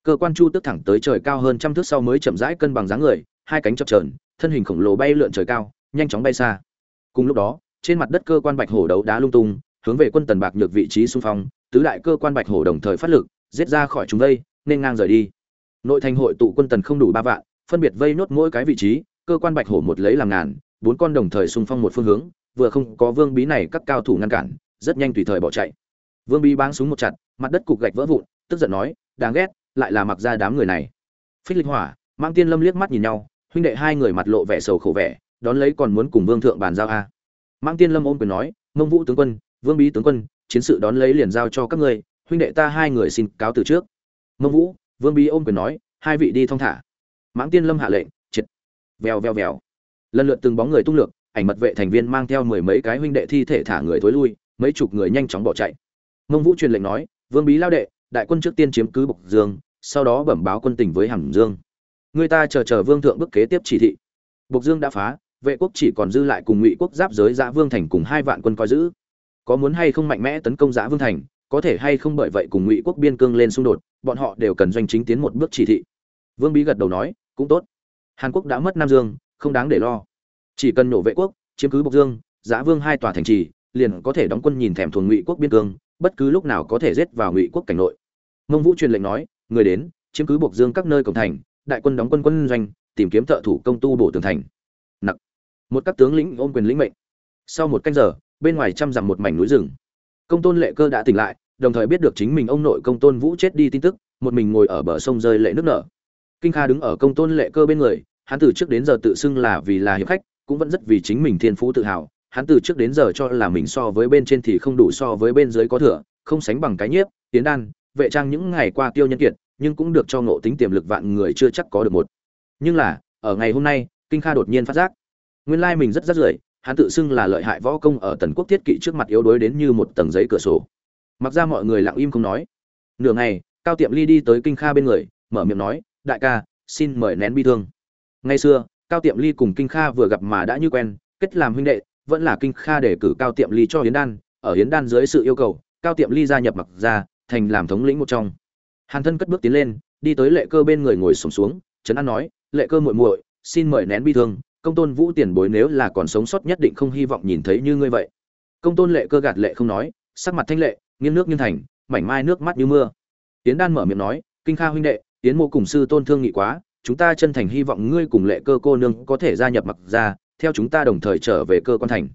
cơ quan chu tước thẳng tới trời cao hơn trăm thước sau mới chậm rãi cân bằng dáng người, hai cánh chập trờn thân hình khổng lồ bay lượn trời cao, nhanh chóng bay xa. Cùng lúc đó trên mặt đất cơ quan bạch hổ đấu đá lung tung, hướng về quân tần bạc nhược vị trí xung phong, tứ đại cơ quan bạch hổ đồng thời phát lực, giết ra khỏi chúng đây, nên ngang rời đi. Nội thành hội tụ quân tần không đủ ba vạn, phân biệt vây nốt mỗi cái vị trí, cơ quan bạch hổ một lấy làm ngàn, bốn con đồng thời xung phong một phương hướng, vừa không có vương bí này các cao thủ ngăn cản, rất nhanh tùy thời bỏ chạy. Vương bí báng súng một chặt, mặt đất cục gạch vỡ vụn, tức giận nói, đáng ghét, lại là mặc ra đám người này. Phích lịch hỏa mang tiên lâm liếc mắt nhìn nhau, huynh đệ hai người mặt lộ vẻ sầu khổ vẻ, đón lấy còn muốn cùng vương thượng bàn giao a. Mãng tiên lâm ôm quyền nói, mông vũ tướng quân, vương bí tướng quân, chiến sự đón lấy liền giao cho các ngươi, huynh đệ ta hai người xin cáo từ trước. Mông vũ, vương bí ôm quyền nói, hai vị đi thong thả. Mãng tiên lâm hạ lệnh, triệt. Vèo vèo vèo. Lần lượt từng bóng người tung lược, ảnh mật vệ thành viên mang theo mười mấy cái huynh đệ thi thể thả người thối lui, mấy chục người nhanh chóng bỏ chạy. Mông vũ truyền lệnh nói, vương bí lao đệ, đại quân trước tiên chiếm cứ bộc dương, sau đó bẩm báo quân tình với hàm dương. Người ta chờ chờ vương thượng bức kế tiếp chỉ thị. Bộc dương đã phá vệ quốc chỉ còn dư lại cùng ngụy quốc giáp giới giã vương thành cùng hai vạn quân coi giữ. Có muốn hay không mạnh mẽ tấn công giã vương thành, có thể hay không bởi vậy cùng ngụy quốc biên cương lên xung đột, bọn họ đều cần doanh chính tiến một bước chỉ thị. Vương bí gật đầu nói, cũng tốt. Hàn quốc đã mất nam dương, không đáng để lo. Chỉ cần nổ vệ quốc, chiếm cứ bộc dương, giã vương hai tòa thành trì, liền có thể đóng quân nhìn thèm thuồng ngụy quốc biên cương, bất cứ lúc nào có thể giết vào ngụy quốc cảnh nội. Mông vũ truyền lệnh nói, người đến, chiếm cứ bộc dương các nơi cổng thành, đại quân đóng quân quân doanh, tìm kiếm thợ thủ công tu bổ tường thành một các tướng lĩnh ôm quyền lĩnh mệnh. Sau một canh giờ, bên ngoài trăm dặm một mảnh núi rừng. Công tôn lệ cơ đã tỉnh lại, đồng thời biết được chính mình ông nội công tôn vũ chết đi tin tức, một mình ngồi ở bờ sông rơi lệ nước nở. Kinh kha đứng ở công tôn lệ cơ bên người, hắn từ trước đến giờ tự xưng là vì là hiệp khách, cũng vẫn rất vì chính mình thiên phú tự hào. Hắn từ trước đến giờ cho là mình so với bên trên thì không đủ so với bên dưới có thừa, không sánh bằng cái nhiếp, tiến đan, vệ trang những ngày qua tiêu nhân kiệt, nhưng cũng được cho ngộ tính tiềm lực vạn người chưa chắc có được một. Nhưng là, ở ngày hôm nay, kinh kha đột nhiên phát giác nguyên lai mình rất rất rưởi hắn tự xưng là lợi hại võ công ở tần quốc thiết kỵ trước mặt yếu đuối đến như một tầng giấy cửa sổ. Mặc ra mọi người lặng im không nói. Nửa ngày cao tiệm ly đi tới kinh kha bên người mở miệng nói đại ca xin mời nén bi thương. Ngày xưa cao tiệm ly cùng kinh kha vừa gặp mà đã như quen kết làm huynh đệ vẫn là kinh kha để cử cao tiệm ly cho hiến đan. Ở hiến đan dưới sự yêu cầu cao tiệm ly gia nhập mặc ra thành làm thống lĩnh một trong. Hàn thân cất bước tiến lên đi tới lệ cơ bên người ngồi sùng xuống, xuống trấn an nói lệ cơ muội muội xin mời nén bi thương công tôn vũ tiền bối nếu là còn sống sót nhất định không hy vọng nhìn thấy như ngươi vậy. Công tôn lệ cơ gạt lệ không nói, sắc mặt thanh lệ, nghiêng nước nghiêng thành, mảnh mai nước mắt như mưa. Tiến đan mở miệng nói, kinh kha huynh đệ tiến mô cùng sư tôn thương nghị quá, chúng ta chân thành hy vọng ngươi cùng lệ cơ cô nương có thể gia nhập mặc ra theo chúng ta đồng thời trở về cơ quan thành.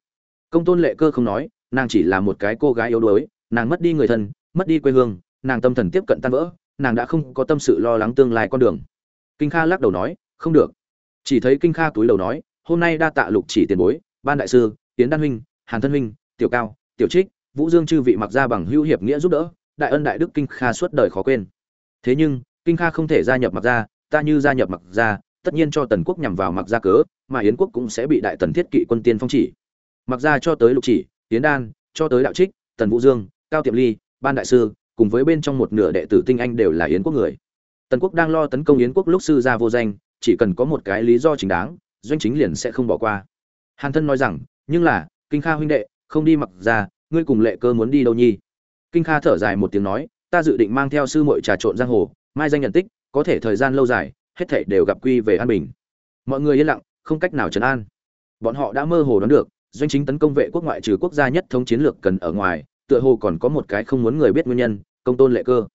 Công tôn lệ cơ không nói, nàng chỉ là một cái cô gái yếu đuối, nàng mất đi người thân, mất đi quê hương, nàng tâm thần tiếp cận tan vỡ, nàng đã không có tâm sự lo lắng tương lai con đường. Kinh kha lắc đầu nói, không được chỉ thấy kinh kha túi đầu nói, hôm nay đa tạ lục chỉ tiền bối, ban đại sư tiến đan huynh, hàn thân huynh, tiểu cao, tiểu trích, vũ dương chư vị mặc ra bằng hữu hiệp nghĩa giúp đỡ, đại ân đại đức kinh kha suốt đời khó quên. Thế nhưng, kinh kha không thể gia nhập mặc ra, ta như gia nhập mặc ra, tất nhiên cho tần quốc nhằm vào mặc ra cớ, mà yến quốc cũng sẽ bị đại tần thiết kỵ quân tiên phong chỉ. Mặc ra cho tới lục chỉ tiến đan, cho tới đạo trích, tần vũ dương, cao tiệm ly, ban đại sư, cùng với bên trong một nửa đệ tử tinh anh đều là yến quốc người. Tần quốc đang lo tấn công yến quốc lúc sư gia vô danh chỉ cần có một cái lý do chính đáng, doanh chính liền sẽ không bỏ qua. Hàn thân nói rằng, nhưng là, kinh kha huynh đệ, không đi mặc ra, ngươi cùng lệ cơ muốn đi đâu nhi? Kinh kha thở dài một tiếng nói, ta dự định mang theo sư muội trà trộn giang hồ, mai danh nhận tích, có thể thời gian lâu dài, hết thảy đều gặp quy về an bình. Mọi người yên lặng, không cách nào trấn an. Bọn họ đã mơ hồ đoán được, doanh chính tấn công vệ quốc ngoại trừ quốc gia nhất thống chiến lược cần ở ngoài, tựa hồ còn có một cái không muốn người biết nguyên nhân, công tôn lệ cơ.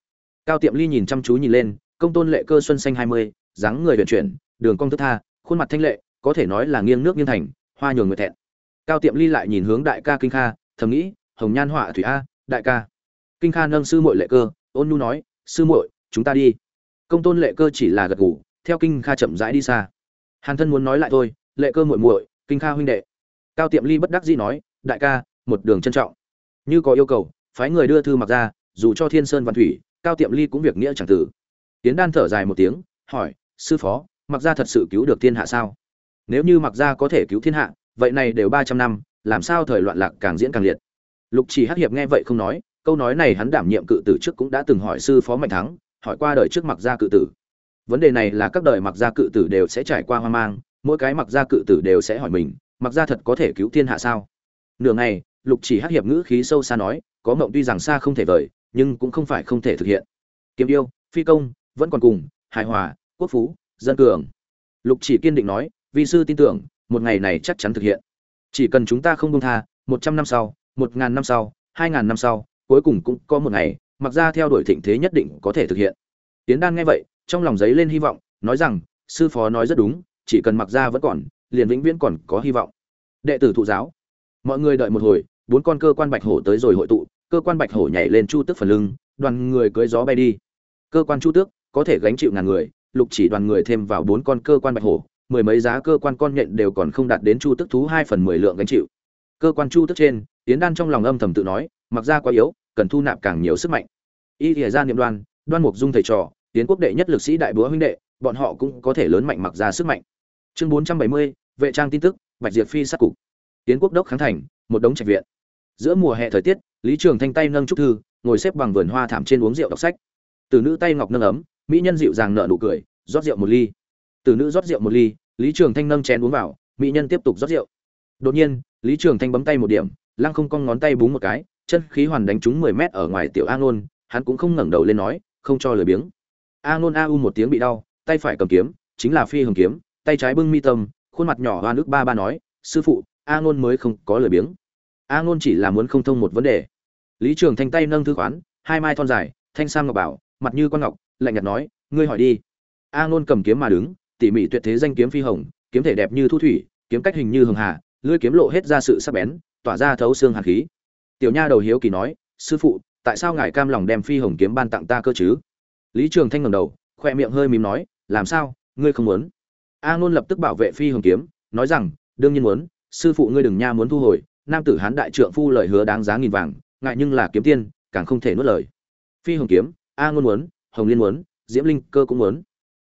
Cao tiệm ly nhìn chăm chú nhìn lên, công tôn lệ cơ xuân xanh hai mươi dáng người vận chuyển, đường cong thức tha, khuôn mặt thanh lệ, có thể nói là nghiêng nước nghiêng thành, hoa nhường người thẹn. Cao tiệm ly lại nhìn hướng đại ca kinh kha, thầm nghĩ, hồng nhan họa thủy a, đại ca. Kinh kha nâng sư muội lệ cơ, ôn nhu nói, sư muội, chúng ta đi. Công tôn lệ cơ chỉ là gật gù, theo kinh kha chậm rãi đi xa. Hàn thân muốn nói lại thôi, lệ cơ muội muội, kinh kha huynh đệ. Cao tiệm ly bất đắc dĩ nói, đại ca, một đường trân trọng. Như có yêu cầu, phái người đưa thư mặc ra, dù cho thiên sơn văn thủy, cao tiệm ly cũng việc nghĩa chẳng tử tiến đan thở dài một tiếng, hỏi sư phó, mặc ra thật sự cứu được thiên hạ sao? Nếu như mặc ra có thể cứu thiên hạ, vậy này đều ba trăm năm, làm sao thời loạn lạc càng diễn càng liệt? Lục chỉ hắc hiệp nghe vậy không nói, câu nói này hắn đảm nhiệm cự tử trước cũng đã từng hỏi sư phó mạnh thắng, hỏi qua đời trước mặc gia cự tử. Vấn đề này là các đời mặc gia cự tử đều sẽ trải qua hoang mang, mỗi cái mặc gia cự tử đều sẽ hỏi mình, mặc gia thật có thể cứu thiên hạ sao? Nửa ngày, lục chỉ hắc hiệp ngữ khí sâu xa nói, có mộng tuy rằng xa không thể vời, nhưng cũng không phải không thể thực hiện. Kiếm yêu, phi công, vẫn còn cùng, hài hòa quốc phú, dân cường. Lục chỉ kiên định nói vì sư tin tưởng, một ngày này chắc chắn thực hiện. Chỉ cần chúng ta không buông tha, một trăm năm sau, một ngàn năm sau, hai ngàn năm sau, cuối cùng cũng có một ngày, mặc ra theo đuổi thịnh thế nhất định có thể thực hiện. Tiến đan nghe vậy, trong lòng giấy lên hy vọng, nói rằng, sư phó nói rất đúng, chỉ cần mặc ra vẫn còn, liền vĩnh viễn còn có hy vọng. Đệ tử thụ giáo. Mọi người đợi một hồi, bốn con cơ quan bạch hổ tới rồi hội tụ, cơ quan bạch hổ nhảy lên chu tước phần lưng, đoàn người cưỡi gió bay đi. Cơ quan chu tước có thể gánh chịu ngàn người lục chỉ đoàn người thêm vào bốn con cơ quan bạch hổ, mười mấy giá cơ quan con nhện đều còn không đạt đến chu tức thú hai phần mười lượng gánh chịu. Cơ quan chu tức trên tiến đan trong lòng âm thầm tự nói, mặc ra quá yếu, cần thu nạp càng nhiều sức mạnh. Y thìa ra niệm đoan đoan mục dung thầy trò tiến quốc đệ nhất lực sĩ đại búa huynh đệ, bọn họ cũng có thể lớn mạnh mặc ra sức mạnh. Chương bốn trăm bảy mươi, vệ trang tin tức, bạch diệp phi sát cục. Tiến quốc đốc kháng thành, một đống trạch viện. Giữa mùa hè thời tiết, lý trường thanh tay nâng trúc thư, ngồi xếp bằng vườn hoa thảm trên uống rượu đọc sách. Từ nữ tay ngọc nâng ấm mỹ nhân dịu dàng nở nụ cười, rót rượu một ly. Từ nữ rót rượu một ly, lý trường thanh nâng chén uống vào, mỹ nhân tiếp tục rót rượu. Đột nhiên, lý trường thanh bấm tay một điểm, lăng không cong ngón tay búng một cái, chân khí hoàn đánh trúng mười mét ở ngoài tiểu a ngôn, hắn cũng không ngẩng đầu lên nói, không cho lời biếng. A ngôn a u một tiếng bị đau, tay phải cầm kiếm, chính là phi hồng kiếm, tay trái bưng mi tâm, khuôn mặt nhỏ hoa nước ba ba nói, sư phụ, a ngôn mới không có lời biếng. A ngôn chỉ là muốn không thông một vấn đề. Lý trường thanh tay nâng thư khoán, hai mai thon dài, thanh sam ngọc bảo, mặt như con ngọc lạnh nhạt nói, ngươi hỏi đi. A ngôn cầm kiếm mà đứng, tỉ mỉ tuyệt thế danh kiếm phi hồng, kiếm thể đẹp như thu thủy, kiếm cách hình như hường hà, lưỡi kiếm lộ hết ra sự sắc bén, tỏa ra thấu xương hàn khí. Tiểu nha đầu hiếu kỳ nói, sư phụ, tại sao ngài cam lòng đem phi hồng kiếm ban tặng ta cơ chứ? Lý trường thanh ngẩng đầu, khoe miệng hơi mím nói, làm sao? Ngươi không muốn? A ngôn lập tức bảo vệ phi hồng kiếm, nói rằng, đương nhiên muốn, sư phụ ngươi đừng nha muốn thu hồi, nam tử hán đại trượng phu lời hứa đáng giá nghìn vàng, ngại nhưng là kiếm tiên, càng không thể nuốt lời. Phi hồng kiếm, a ngôn muốn hồng liên muốn, diễm linh cơ cũng muốn.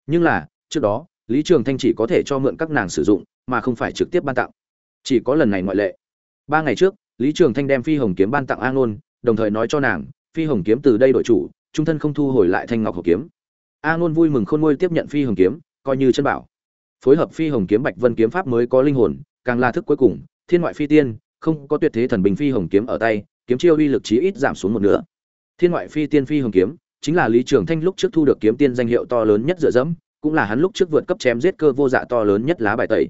Nhưng là, trước đó, lý trường thanh chỉ có thể cho mượn các nàng sử dụng, mà không phải trực tiếp ban tặng. Chỉ có lần này ngoại lệ. Ba ngày trước, lý trường thanh đem phi hồng kiếm ban tặng a ngôn, đồng thời nói cho nàng, phi hồng kiếm từ đây đổi chủ, trung thân không thu hồi lại thanh ngọc hộp kiếm. A ngôn vui mừng khôn nguôi tiếp nhận phi hồng kiếm, coi như chân bảo. Phối hợp phi hồng kiếm bạch vân kiếm pháp mới có linh hồn, càng là thức cuối cùng, thiên ngoại phi tiên, không có tuyệt thế thần bình phi hồng kiếm ở tay, kiếm chiêu uy lực chí ít giảm xuống một nửa. Thiên ngoại phi tiên phi hồng kiếm chính là lý trường thanh lúc trước thu được kiếm tiên danh hiệu to lớn nhất dựa dẫm, cũng là hắn lúc trước vượt cấp chém giết cơ vô dạ to lớn nhất lá bài tẩy.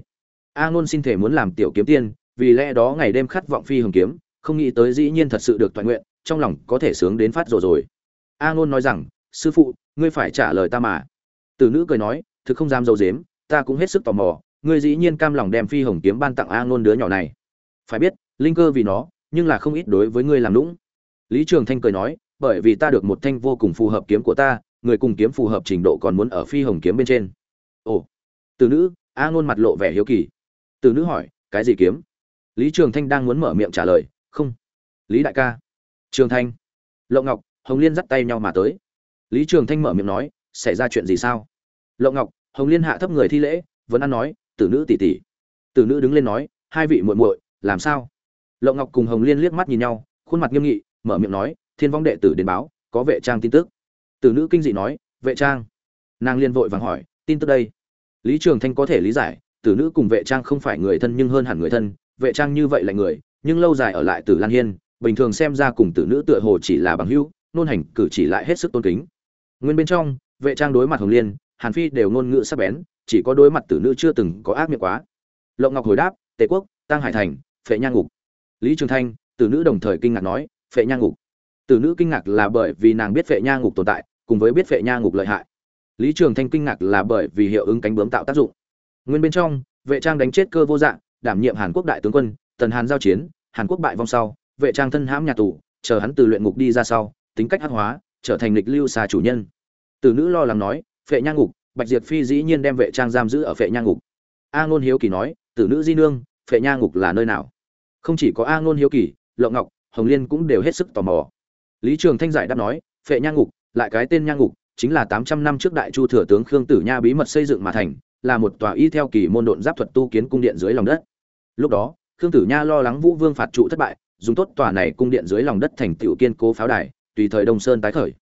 A ngôn xin thể muốn làm tiểu kiếm tiên, vì lẽ đó ngày đêm khát vọng phi hồng kiếm, không nghĩ tới dĩ nhiên thật sự được toàn nguyện, trong lòng có thể sướng đến phát rồi rồi. A ngôn nói rằng, sư phụ, ngươi phải trả lời ta mà. Từ nữ cười nói, thực không dám giấu dếm, ta cũng hết sức tò mò, ngươi dĩ nhiên cam lòng đem phi hồng kiếm ban tặng a ngôn đứa nhỏ này. Phải biết, linh cơ vì nó, nhưng là không ít đối với ngươi làm lũng lý trường thanh cười nói bởi vì ta được một thanh vô cùng phù hợp kiếm của ta, người cùng kiếm phù hợp trình độ còn muốn ở phi hồng kiếm bên trên. Ồ, từ nữ, a ngôn mặt lộ vẻ hiếu kỳ. Từ nữ hỏi, cái gì kiếm? Lý trường thanh đang muốn mở miệng trả lời, không, lý đại ca. Trường thanh, lộng ngọc, hồng liên dắt tay nhau mà tới. Lý trường thanh mở miệng nói, xảy ra chuyện gì sao? Lộng ngọc, hồng liên hạ thấp người thi lễ vẫn ăn nói tử nữ tỷ tỷ tử nữ đứng lên nói, hai vị muội muội, làm sao? Lộng ngọc cùng hồng liên liếc mắt nhìn nhau, khuôn mặt nghiêm nghị, mở miệng nói thiên vong đệ tử đến báo, có vệ trang tin tức. Tử nữ kinh dị nói, vệ trang. Nàng liên vội vàng hỏi, tin tức đây. Lý trường thanh có thể lý giải, tử nữ cùng vệ trang không phải người thân nhưng hơn hẳn người thân, vệ trang như vậy là người, nhưng lâu dài ở lại tử lan hiên, bình thường xem ra cùng tử nữ tựa hồ chỉ là bằng hữu, nôn hành cử chỉ lại hết sức tôn kính. Nguyên bên trong, vệ trang đối mặt hồng liên, hàn phi đều ngôn ngữ sắc bén, chỉ có đối mặt tử nữ chưa từng có ác miệng quá. Lộng ngọc hồi đáp, tề quốc tăng hải thành, phệ nhang ngục. Lý trường thanh, tử nữ đồng thời kinh ngạc nói, phệ nhang ngục tử nữ kinh ngạc là bởi vì nàng biết vệ nha ngục tồn tại, cùng với biết vệ nha ngục lợi hại. Lý trường thanh kinh ngạc là bởi vì hiệu ứng cánh bướm tạo tác dụng. Nguyên bên trong, vệ trang đánh chết cơ vô dạng đảm nhiệm hàn quốc đại tướng quân, tần hàn giao chiến, hàn quốc bại vong sau, vệ trang thân hãm nhà tù, chờ hắn từ luyện ngục đi ra sau, tính cách hắc hóa, trở thành lịch lưu xà chủ nhân. Tử nữ lo lắng nói vệ nha ngục, bạch diệp phi dĩ nhiên đem vệ trang giam giữ ở vệ nha ngục. A ngôn hiếu kỳ nói tử nữ di nương vệ nha ngục là nơi nào? Không chỉ có a ngôn hiếu kỳ, lộng ngọc, hồng liên cũng đều hết sức tò mò lý trường thanh giải đáp nói, phệ nhang ngục, lại cái tên nhang ngục, chính là tám trăm năm trước đại chu thừa tướng khương tử nha bí mật xây dựng mà thành, là một tòa y theo kỳ môn độn giáp thuật tu kiến cung điện dưới lòng đất. Lúc đó, khương tử nha lo lắng vũ vương phạt trụ thất bại, dùng tốt tòa này cung điện dưới lòng đất thành tiểu kiên cố pháo đài, tùy thời đông sơn tái khởi.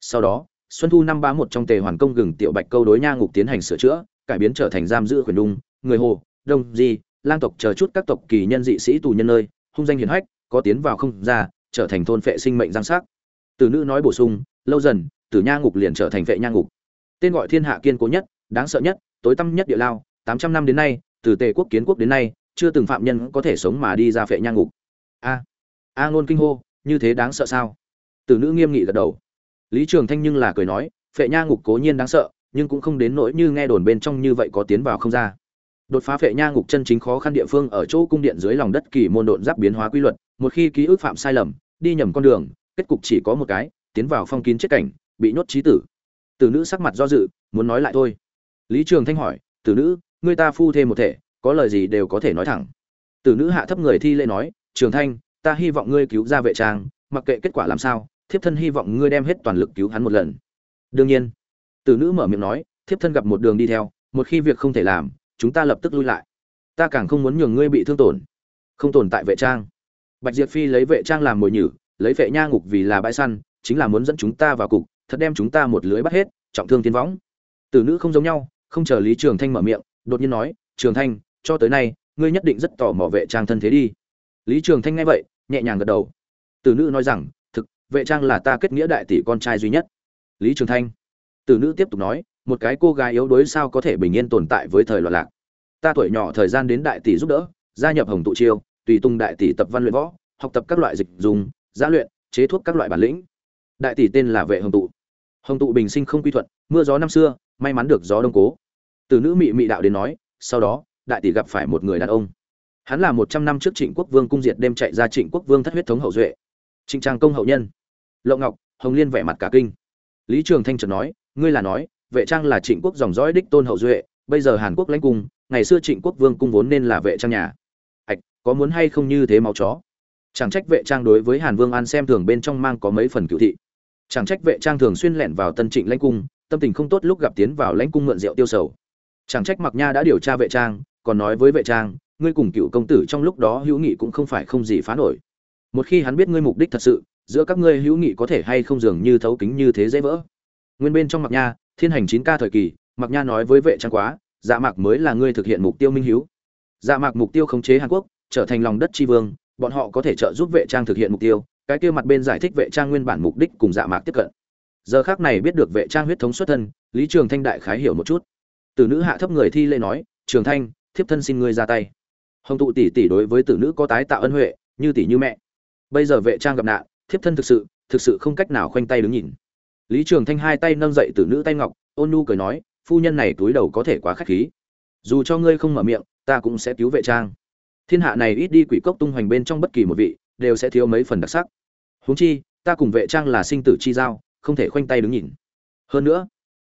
Sau đó, xuân thu năm ba một trong tề hoàn công gừng tiểu bạch câu đối nha ngục tiến hành sửa chữa, cải biến trở thành giam giữ Quyền đung, người hồ, đông, di, lang tộc chờ chút các tộc kỳ nhân dị sĩ tù nhân nơi, hung danh hiển hách, có tiến vào không ra trở thành thôn phệ sinh mệnh giang sắc. Từ nữ nói bổ sung, lâu dần tử nha ngục liền trở thành phệ nha ngục. Tên gọi thiên hạ kiên cố nhất, đáng sợ nhất, tối tăm nhất địa lao, tám trăm năm đến nay, từ tề quốc kiến quốc đến nay, chưa từng phạm nhân có thể sống mà đi ra phệ nha ngục. A a ngôn kinh hô, như thế đáng sợ sao? Tử nữ nghiêm nghị gật đầu. Lý trường thanh nhưng là cười nói, phệ nha ngục cố nhiên đáng sợ, nhưng cũng không đến nỗi như nghe đồn bên trong như vậy có tiến vào không ra đột phá phệ nha ngục chân chính khó khăn địa phương ở chỗ cung điện dưới lòng đất kỳ môn độn giáp biến hóa quy luật, một khi ký ức phạm sai lầm, đi nhầm con đường, kết cục chỉ có một cái, tiến vào phong kín chết cảnh, bị nhốt trí tử. Tử nữ sắc mặt do dự, muốn nói lại thôi. Lý trường thanh hỏi, tử nữ người ta phu thêm một thể, có lời gì đều có thể nói thẳng. Tử nữ hạ thấp người thi lễ nói, trường thanh, ta hy vọng ngươi cứu ra vệ trang, mặc kệ kết quả làm sao, thiếp thân hy vọng ngươi đem hết toàn lực cứu hắn một lần. Đương nhiên, tử nữ mở miệng nói, thiếp thân gặp một đường đi theo, một khi việc không thể làm chúng ta lập tức lui lại. Ta càng không muốn nhường ngươi bị thương tổn. Không tồn tại vệ trang. Bạch diệp phi lấy vệ trang làm mồi nhử, lấy vệ nha ngục vì là bãi săn, chính là muốn dẫn chúng ta vào cục, thật đem chúng ta một lưới bắt hết, trọng thương tiến võng. Tử nữ không giống nhau, không chờ lý trường thanh mở miệng, đột nhiên nói, trường thanh, cho tới nay, ngươi nhất định rất tò mò vệ trang thân thế đi. Lý trường thanh nghe vậy, nhẹ nhàng gật đầu. Tử nữ nói rằng, thực, vệ trang là ta kết nghĩa đại tỷ con trai duy nhất. Lý trường thanh, tử nữ tiếp tục nói một cái cô gái yếu đuối sao có thể bình yên tồn tại với thời loạn lạc? Ta tuổi nhỏ thời gian đến đại tỷ giúp đỡ, gia nhập hồng tụ chiêu, tùy tung đại tỷ tập văn luyện võ, học tập các loại dịch dùng giá luyện, chế thuốc các loại bản lĩnh. Đại tỷ tên là vệ hồng tụ. Hồng tụ bình sinh không quy thuận, mưa gió năm xưa, may mắn được gió đông cố. Từ nữ mị mị đạo đến nói, sau đó, đại tỷ gặp phải một người đàn ông. Hắn là một trăm năm trước trịnh quốc vương cung diệt đêm chạy ra trịnh quốc vương thất huyết thống hậu duệ. Trịnh trang công hậu nhân. Lộ ngọc, hồng liên vẻ mặt cả kinh. Lý trường thanh trần nói, ngươi là nói vệ trang là trịnh quốc dòng dõi đích tôn hậu duệ, bây giờ hàn quốc lãnh cung, ngày xưa trịnh quốc vương cung vốn nên là vệ trang nhà. Ạch, có muốn hay không như thế máu chó? Chẳng trách vệ trang đối với hàn vương an xem thường bên trong mang có mấy phần cựu thị. Chẳng trách vệ trang thường xuyên lẻn vào tân trịnh lãnh cung, tâm tình không tốt lúc gặp tiến vào lãnh cung mượn rượu tiêu sầu. Chẳng trách mặc nha đã điều tra vệ trang, còn nói với vệ trang, ngươi cùng cựu công tử trong lúc đó hữu nghị cũng không phải không gì phá nổi. Một khi hắn biết ngươi mục đích thật sự, giữa các ngươi hữu nghị có thể hay không dường như thấu kính như thế dễ vỡ. Nguyên bên trong mặc nha thiên hành chín ca thời kỳ mặc nha nói với vệ trang quá dạ mạc mới là ngươi thực hiện mục tiêu minh hiếu. Dạ mạc mục tiêu khống chế hàn quốc, trở thành lòng đất tri vương, bọn họ có thể trợ giúp vệ trang thực hiện mục tiêu, cái kia mặt bên giải thích vệ trang nguyên bản mục đích cùng dạ mạc tiếp cận. Giờ khác này biết được vệ trang huyết thống xuất thân, lý trường thanh đại khái hiểu một chút. Từ nữ hạ thấp người thi lễ nói, trường thanh, thiếp thân xin ngươi ra tay. Hồng tụ tỷ tỷ đối với tử nữ có tái tạo ân huệ, như tỷ như mẹ. Bây giờ vệ trang gặp nạn, thiếp thân thực sự thực sự không cách nào khoanh tay đứng nhìn lý trường thanh hai tay nâng dậy tử nữ tay ngọc, ôn nu cười nói, phu nhân này túi đầu có thể quá khách khí. Dù cho ngươi không mở miệng, ta cũng sẽ cứu vệ trang. Thiên hạ này ít đi quỷ cốc tung hoành bên trong bất kỳ một vị, đều sẽ thiếu mấy phần đặc sắc. Huống chi, ta cùng vệ trang là sinh tử chi giao, không thể khoanh tay đứng nhìn. Hơn nữa,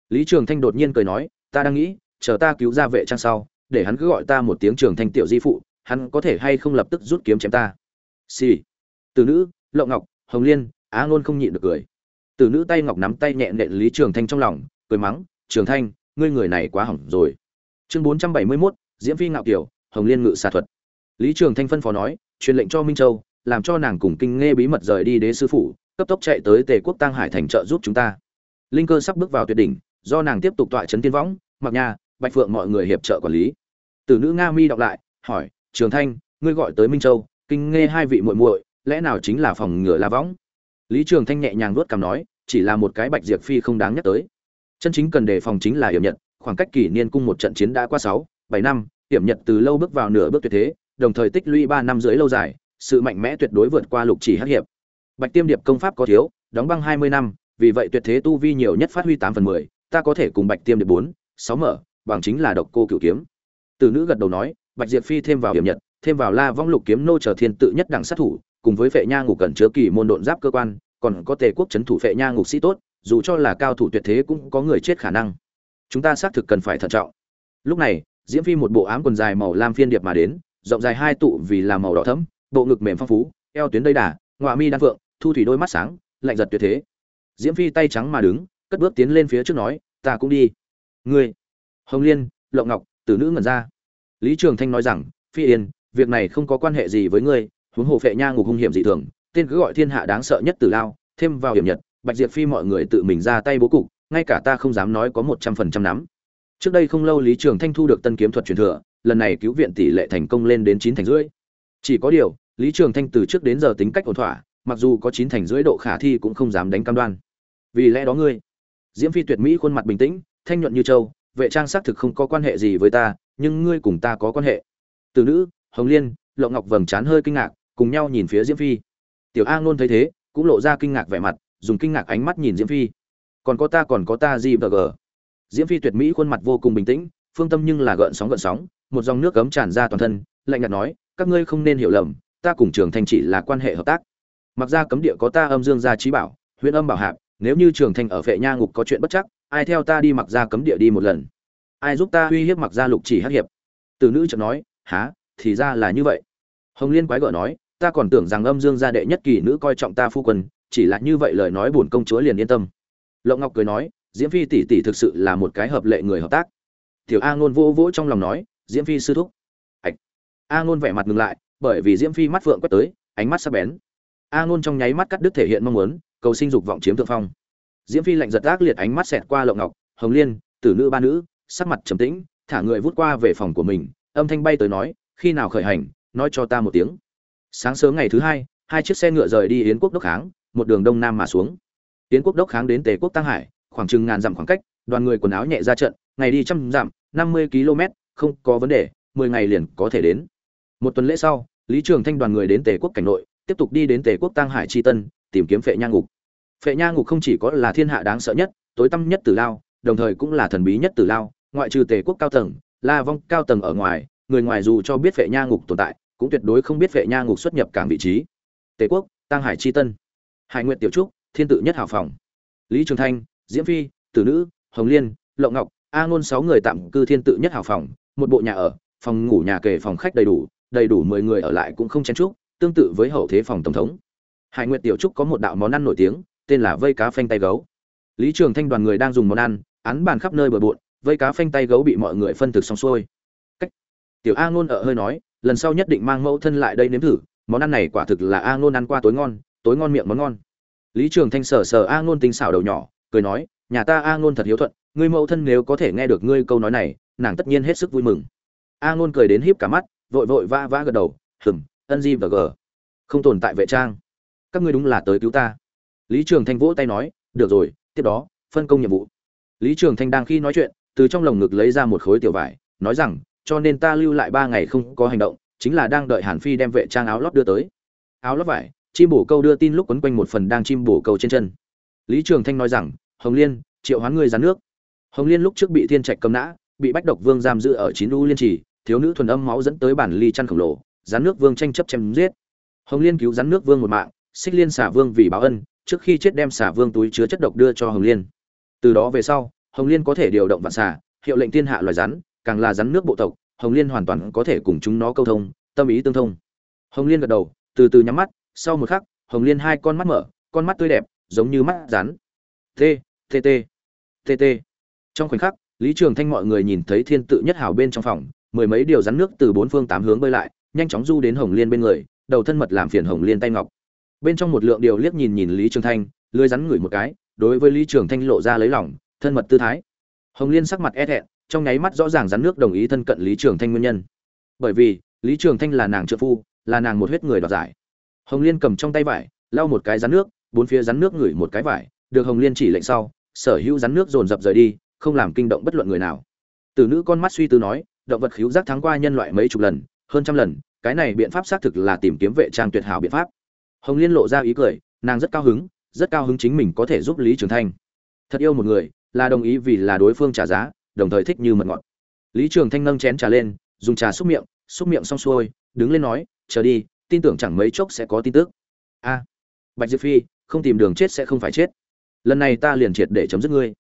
lý trường thanh đột nhiên cười nói, ta đang nghĩ, chờ ta cứu ra vệ trang sau, để hắn cứ gọi ta một tiếng trường thanh tiểu di phụ, hắn có thể hay không lập tức rút kiếm chém ta. Xì、sì. từ nữ lậu ngọc, hồng liên, á ngôn không nhịn được cười từ nữ tay ngọc nắm tay nhẹ nện lý trường thanh trong lòng cười mắng trường thanh ngươi người này quá hỏng rồi. Chương bốn trăm bảy mươi 471, diễm phi ngạo kiểu, hồng liên ngự xà thuật. Lý trường thanh phân phó nói truyền lệnh cho minh châu làm cho nàng cùng kinh nghe bí mật rời đi đế sư phủ cấp tốc chạy tới tề quốc tăng hải thành trợ giúp chúng ta. Linh cơ sắp bước vào tuyệt đỉnh do nàng tiếp tục tọa chấn tiên võng mặc nha bạch phượng mọi người hiệp trợ quản lý. Từ nữ nga mi đọc lại hỏi trường thanh ngươi gọi tới minh châu kinh nghe hai vị muội muội lẽ nào chính là phòng ngừa la võng? Lý trường thanh nhẹ nhàng vuốt cằm nói, chỉ là một cái bạch diệp phi không đáng nhắc tới. Chân chính cần đề phòng chính là hiểm nhật, khoảng cách kỷ niên cung một trận chiến đã qua sáu, bảy năm, hiểm nhật từ lâu bước vào nửa bước tuyệt thế, đồng thời tích lũy ba năm dưới lâu dài, sự mạnh mẽ tuyệt đối vượt qua lục chỉ hắc hiệp. Bạch tiêm điệp công pháp có thiếu, đóng băng hai mươi năm, vì vậy tuyệt thế tu vi nhiều nhất phát huy tám phần mười, ta có thể cùng bạch tiêm điệp bốn, sáu mở, bằng chính là độc cô cửu kiếm. Từ nữ gật đầu nói, bạch diệp phi thêm vào hiểm nhật, thêm vào la vong lục kiếm nô trở thiên tự nhất đẳng sát thủ cùng với phệ nha ngục cẩn chứa kỳ môn độn giáp cơ quan, còn có tề quốc chấn thủ phệ nha ngục sĩ tốt, dù cho là cao thủ tuyệt thế cũng có người chết khả năng. Chúng ta xác thực cần phải thận trọng. Lúc này, diễm phi một bộ ám quần dài màu lam phiên điệp mà đến, rộng dài hai tụ vì là màu đỏ thẫm, bộ ngực mềm phong phú, eo tuyến đầy đà, ngọa mi đan vượng thu thủy đôi mắt sáng, lạnh giật tuyệt thế. Diễm phi tay trắng mà đứng, cất bước tiến lên phía trước nói, ta cũng đi. Ngươi? Hồng liên, lộng ngọc, tử nữ ngẩn ra. Lý trường thanh nói rằng, phi yên, việc này không có quan hệ gì với ngươi huống hồ phệ nha ngục hung hiểm dị thường, tên cứ gọi thiên hạ đáng sợ nhất tử lao, thêm vào hiểm nhật, bạch diệp phi mọi người tự mình ra tay bố cục, ngay cả ta không dám nói có một trăm phần trăm nắm. Trước đây không lâu lý trường thanh thu được tân kiếm thuật truyền thừa, lần này cứu viện tỷ lệ thành công lên đến chín thành rưỡi. Chỉ có điều, lý trường thanh từ trước đến giờ tính cách ổn thỏa, mặc dù có chín thành rưỡi độ khả thi cũng không dám đánh cam đoan. Vì lẽ đó ngươi, diễm phi tuyệt mỹ khuôn mặt bình tĩnh, thanh nhuận như châu, vệ trang xác thực không có quan hệ gì với ta, nhưng ngươi cùng ta có quan hệ. Từ nữ, hồng liên lộ ngọc vầng trán hơi kinh ngạc cùng nhau nhìn phía diễm phi. Tiểu a ngôn thấy thế, cũng lộ ra kinh ngạc vẻ mặt, dùng kinh ngạc ánh mắt nhìn diễm phi. Còn có ta, còn có ta gì bờ gờ. Diễm phi tuyệt mỹ, khuôn mặt vô cùng bình tĩnh, phương tâm nhưng là gợn sóng gợn sóng, một dòng nước cấm tràn ra toàn thân, lạnh nhạt nói, các ngươi không nên hiểu lầm, ta cùng trường thành chỉ là quan hệ hợp tác. Mặc ra cấm địa có ta âm dương gia trí bảo huyện âm bảo hạp, nếu như trường thành ở vệ nha ngục có chuyện bất chắc, ai theo ta đi mặc ra cấm địa đi một lần? Ai giúp ta uy hiếp mặc ra lục chỉ hắc hiệp? Từ nữ chợt nói há thì ra là như vậy. Hồng liên quái gở nói ta còn tưởng rằng âm dương gia đệ nhất kỳ nữ coi trọng ta phu quân, chỉ là như vậy lời nói buồn công chúa liền yên tâm. Lộng ngọc cười nói, diễm phi tỷ tỷ thực sự là một cái hợp lệ người hợp tác. Tiểu a ngôn vô vỗ trong lòng nói, diễm phi sư thúc. Ạch a ngôn vẻ mặt ngừng lại, bởi vì diễm phi mắt phượng quét tới, ánh mắt sắc bén. A ngôn trong nháy mắt cắt đứt thể hiện mong muốn, cầu sinh dục vọng chiếm thượng phong. Diễm phi lạnh giật ác liệt ánh mắt xẹt qua lộng ngọc, hồng liên, tử nữ ba nữ, sắc mặt trầm tĩnh, thả người vút qua về phòng của mình, âm thanh bay tới nói, khi nào khởi hành, nói cho ta một tiếng sáng sớm ngày thứ hai hai chiếc xe ngựa rời đi yến quốc đốc kháng, một đường đông nam mà xuống. Yến quốc đốc kháng đến tề quốc tăng hải, khoảng chừng ngàn dặm khoảng cách, đoàn người quần áo nhẹ ra trận, ngày đi trăm dặm, năm mươi km, không có vấn đề, mười ngày liền có thể đến. Một tuần lễ sau, lý trường thanh đoàn người đến tề quốc cảnh nội, tiếp tục đi đến tề quốc tăng hải tri tân, tìm kiếm phệ nha ngục. Phệ nha ngục không chỉ có là thiên hạ đáng sợ nhất, tối tăm nhất tử lao, đồng thời cũng là thần bí nhất tử lao, ngoại trừ tề quốc cao tầng, la vong cao tầng ở ngoài, người ngoài dù cho biết phệ nha ngục tồn tại cũng tuyệt đối không biết vệ nha ngục xuất nhập cảng vị trí. Tề quốc tăng hải Chi tân. Hải nguyện tiểu trúc, thiên tự nhất hào phòng. Lý trường thanh, diễm phi, tử nữ, hồng liên, lộng ngọc, a ngôn sáu người tạm cư thiên tự nhất hào phòng, một bộ nhà ở, phòng ngủ nhà kề phòng khách đầy đủ đầy đủ mười người ở lại cũng không chen chúc, tương tự với hậu thế phòng tổng thống. Hải nguyệt tiểu trúc có một đạo món ăn nổi tiếng, tên là vây cá phanh tay gấu. Lý trường thanh đoàn người đang dùng món ăn, án bàn khắp nơi bừa bộn, vây cá phanh tay gấu bị mọi người phân thực xong xuôi. Cách. Tiểu a ngôn ở hơi nói lần sau nhất định mang mẫu thân lại đây nếm thử, món ăn này quả thực là a ngôn ăn qua tối ngon tối ngon miệng món ngon. Lý trường thanh sờ sờ a ngôn tinh xảo đầu nhỏ, cười nói, nhà ta a ngôn thật hiếu thuận, ngươi mẫu thân nếu có thể nghe được ngươi câu nói này, nàng tất nhiên hết sức vui mừng. A ngôn cười đến híp cả mắt, vội vội vã vã gật đầu, hừm, ân di và g không tồn tại vệ trang. Các ngươi đúng là tới cứu ta. Lý trường thanh vỗ tay nói, được rồi, tiếp đó, phân công nhiệm vụ. Lý trường thanh đang khi nói chuyện, từ trong lồng ngực lấy ra một khối tiểu vải, nói rằng cho nên ta lưu lại ba ngày không có hành động, chính là đang đợi hàn phi đem vệ trang áo lót đưa tới. Áo lót vải, chim bổ câu đưa tin lúc quấn quanh một phần đang chim bổ câu trên chân. Lý trường thanh nói rằng, hồng liên, triệu hoán ngươi rán nước. Hồng liên lúc trước bị thiên trạch cầm nã, bị bách độc vương giam giữ ở chín u liên trì, thiếu nữ thuần âm máu dẫn tới bản ly chăn khổng lồ rán nước vương tranh chấp chém giết. Hồng liên cứu rán nước vương một mạng, xích liên xả vương vì báo ân, trước khi chết đem xả vương túi chứa chất độc đưa cho hồng liên. Từ đó về sau, hồng liên có thể điều động vạn xả hiệu lệnh thiên hạ loài rắn càng là rắn nước bộ tộc, hồng liên hoàn toàn có thể cùng chúng nó câu thông, tâm ý tương thông. Hồng liên gật đầu, từ từ nhắm mắt, sau một khắc, hồng liên hai con mắt mở, con mắt tươi đẹp, giống như mắt rắn. T t t t t. Trong khoảnh khắc, lý trường thanh mọi người nhìn thấy thiên tự nhất hào bên trong phòng, mười mấy điều rắn nước từ bốn phương tám hướng bơi lại, nhanh chóng du đến hồng liên bên người, đầu thân mật làm phiền hồng liên tay ngọc. Bên trong một lượng điều liếc nhìn nhìn lý trường thanh, lưới rắn ngửi một cái, đối với lý trường thanh lộ ra lấy lòng, thân mật tư thái. Hồng liên sắc mặt e thẹn trong nháy mắt rõ ràng rắn nước đồng ý thân cận lý trường thanh nguyên nhân. Bởi vì, lý trường thanh là nàng trợ phu, là nàng một huyết người đoạt giải. Hồng liên cầm trong tay vải, lau một cái rắn nước, bốn phía rắn nước ngửi một cái vải, được hồng liên chỉ lệnh sau, sở hữu rắn nước dồn dập rời đi, không làm kinh động bất luận người nào. Từ nữ con mắt suy tư nói, động vật khíu giác thắng qua nhân loại mấy chục lần, hơn trăm lần, cái này biện pháp xác thực là tìm kiếm vệ trang tuyệt hảo biện pháp. Hồng liên lộ ra ý cười, nàng rất cao hứng, rất cao hứng chính mình có thể giúp lý trường thanh. Thật yêu một người, là đồng ý vì là đối phương trả giá đồng thời thích như mật ngọt. Lý trường thanh nâng chén trà lên, dùng trà xúc miệng xúc miệng xong xuôi, đứng lên nói, chờ đi, tin tưởng chẳng mấy chốc sẽ có tin tức. A, bạch diệp phi, không tìm đường chết sẽ không phải chết. Lần này ta liền triệt để chấm dứt ngươi.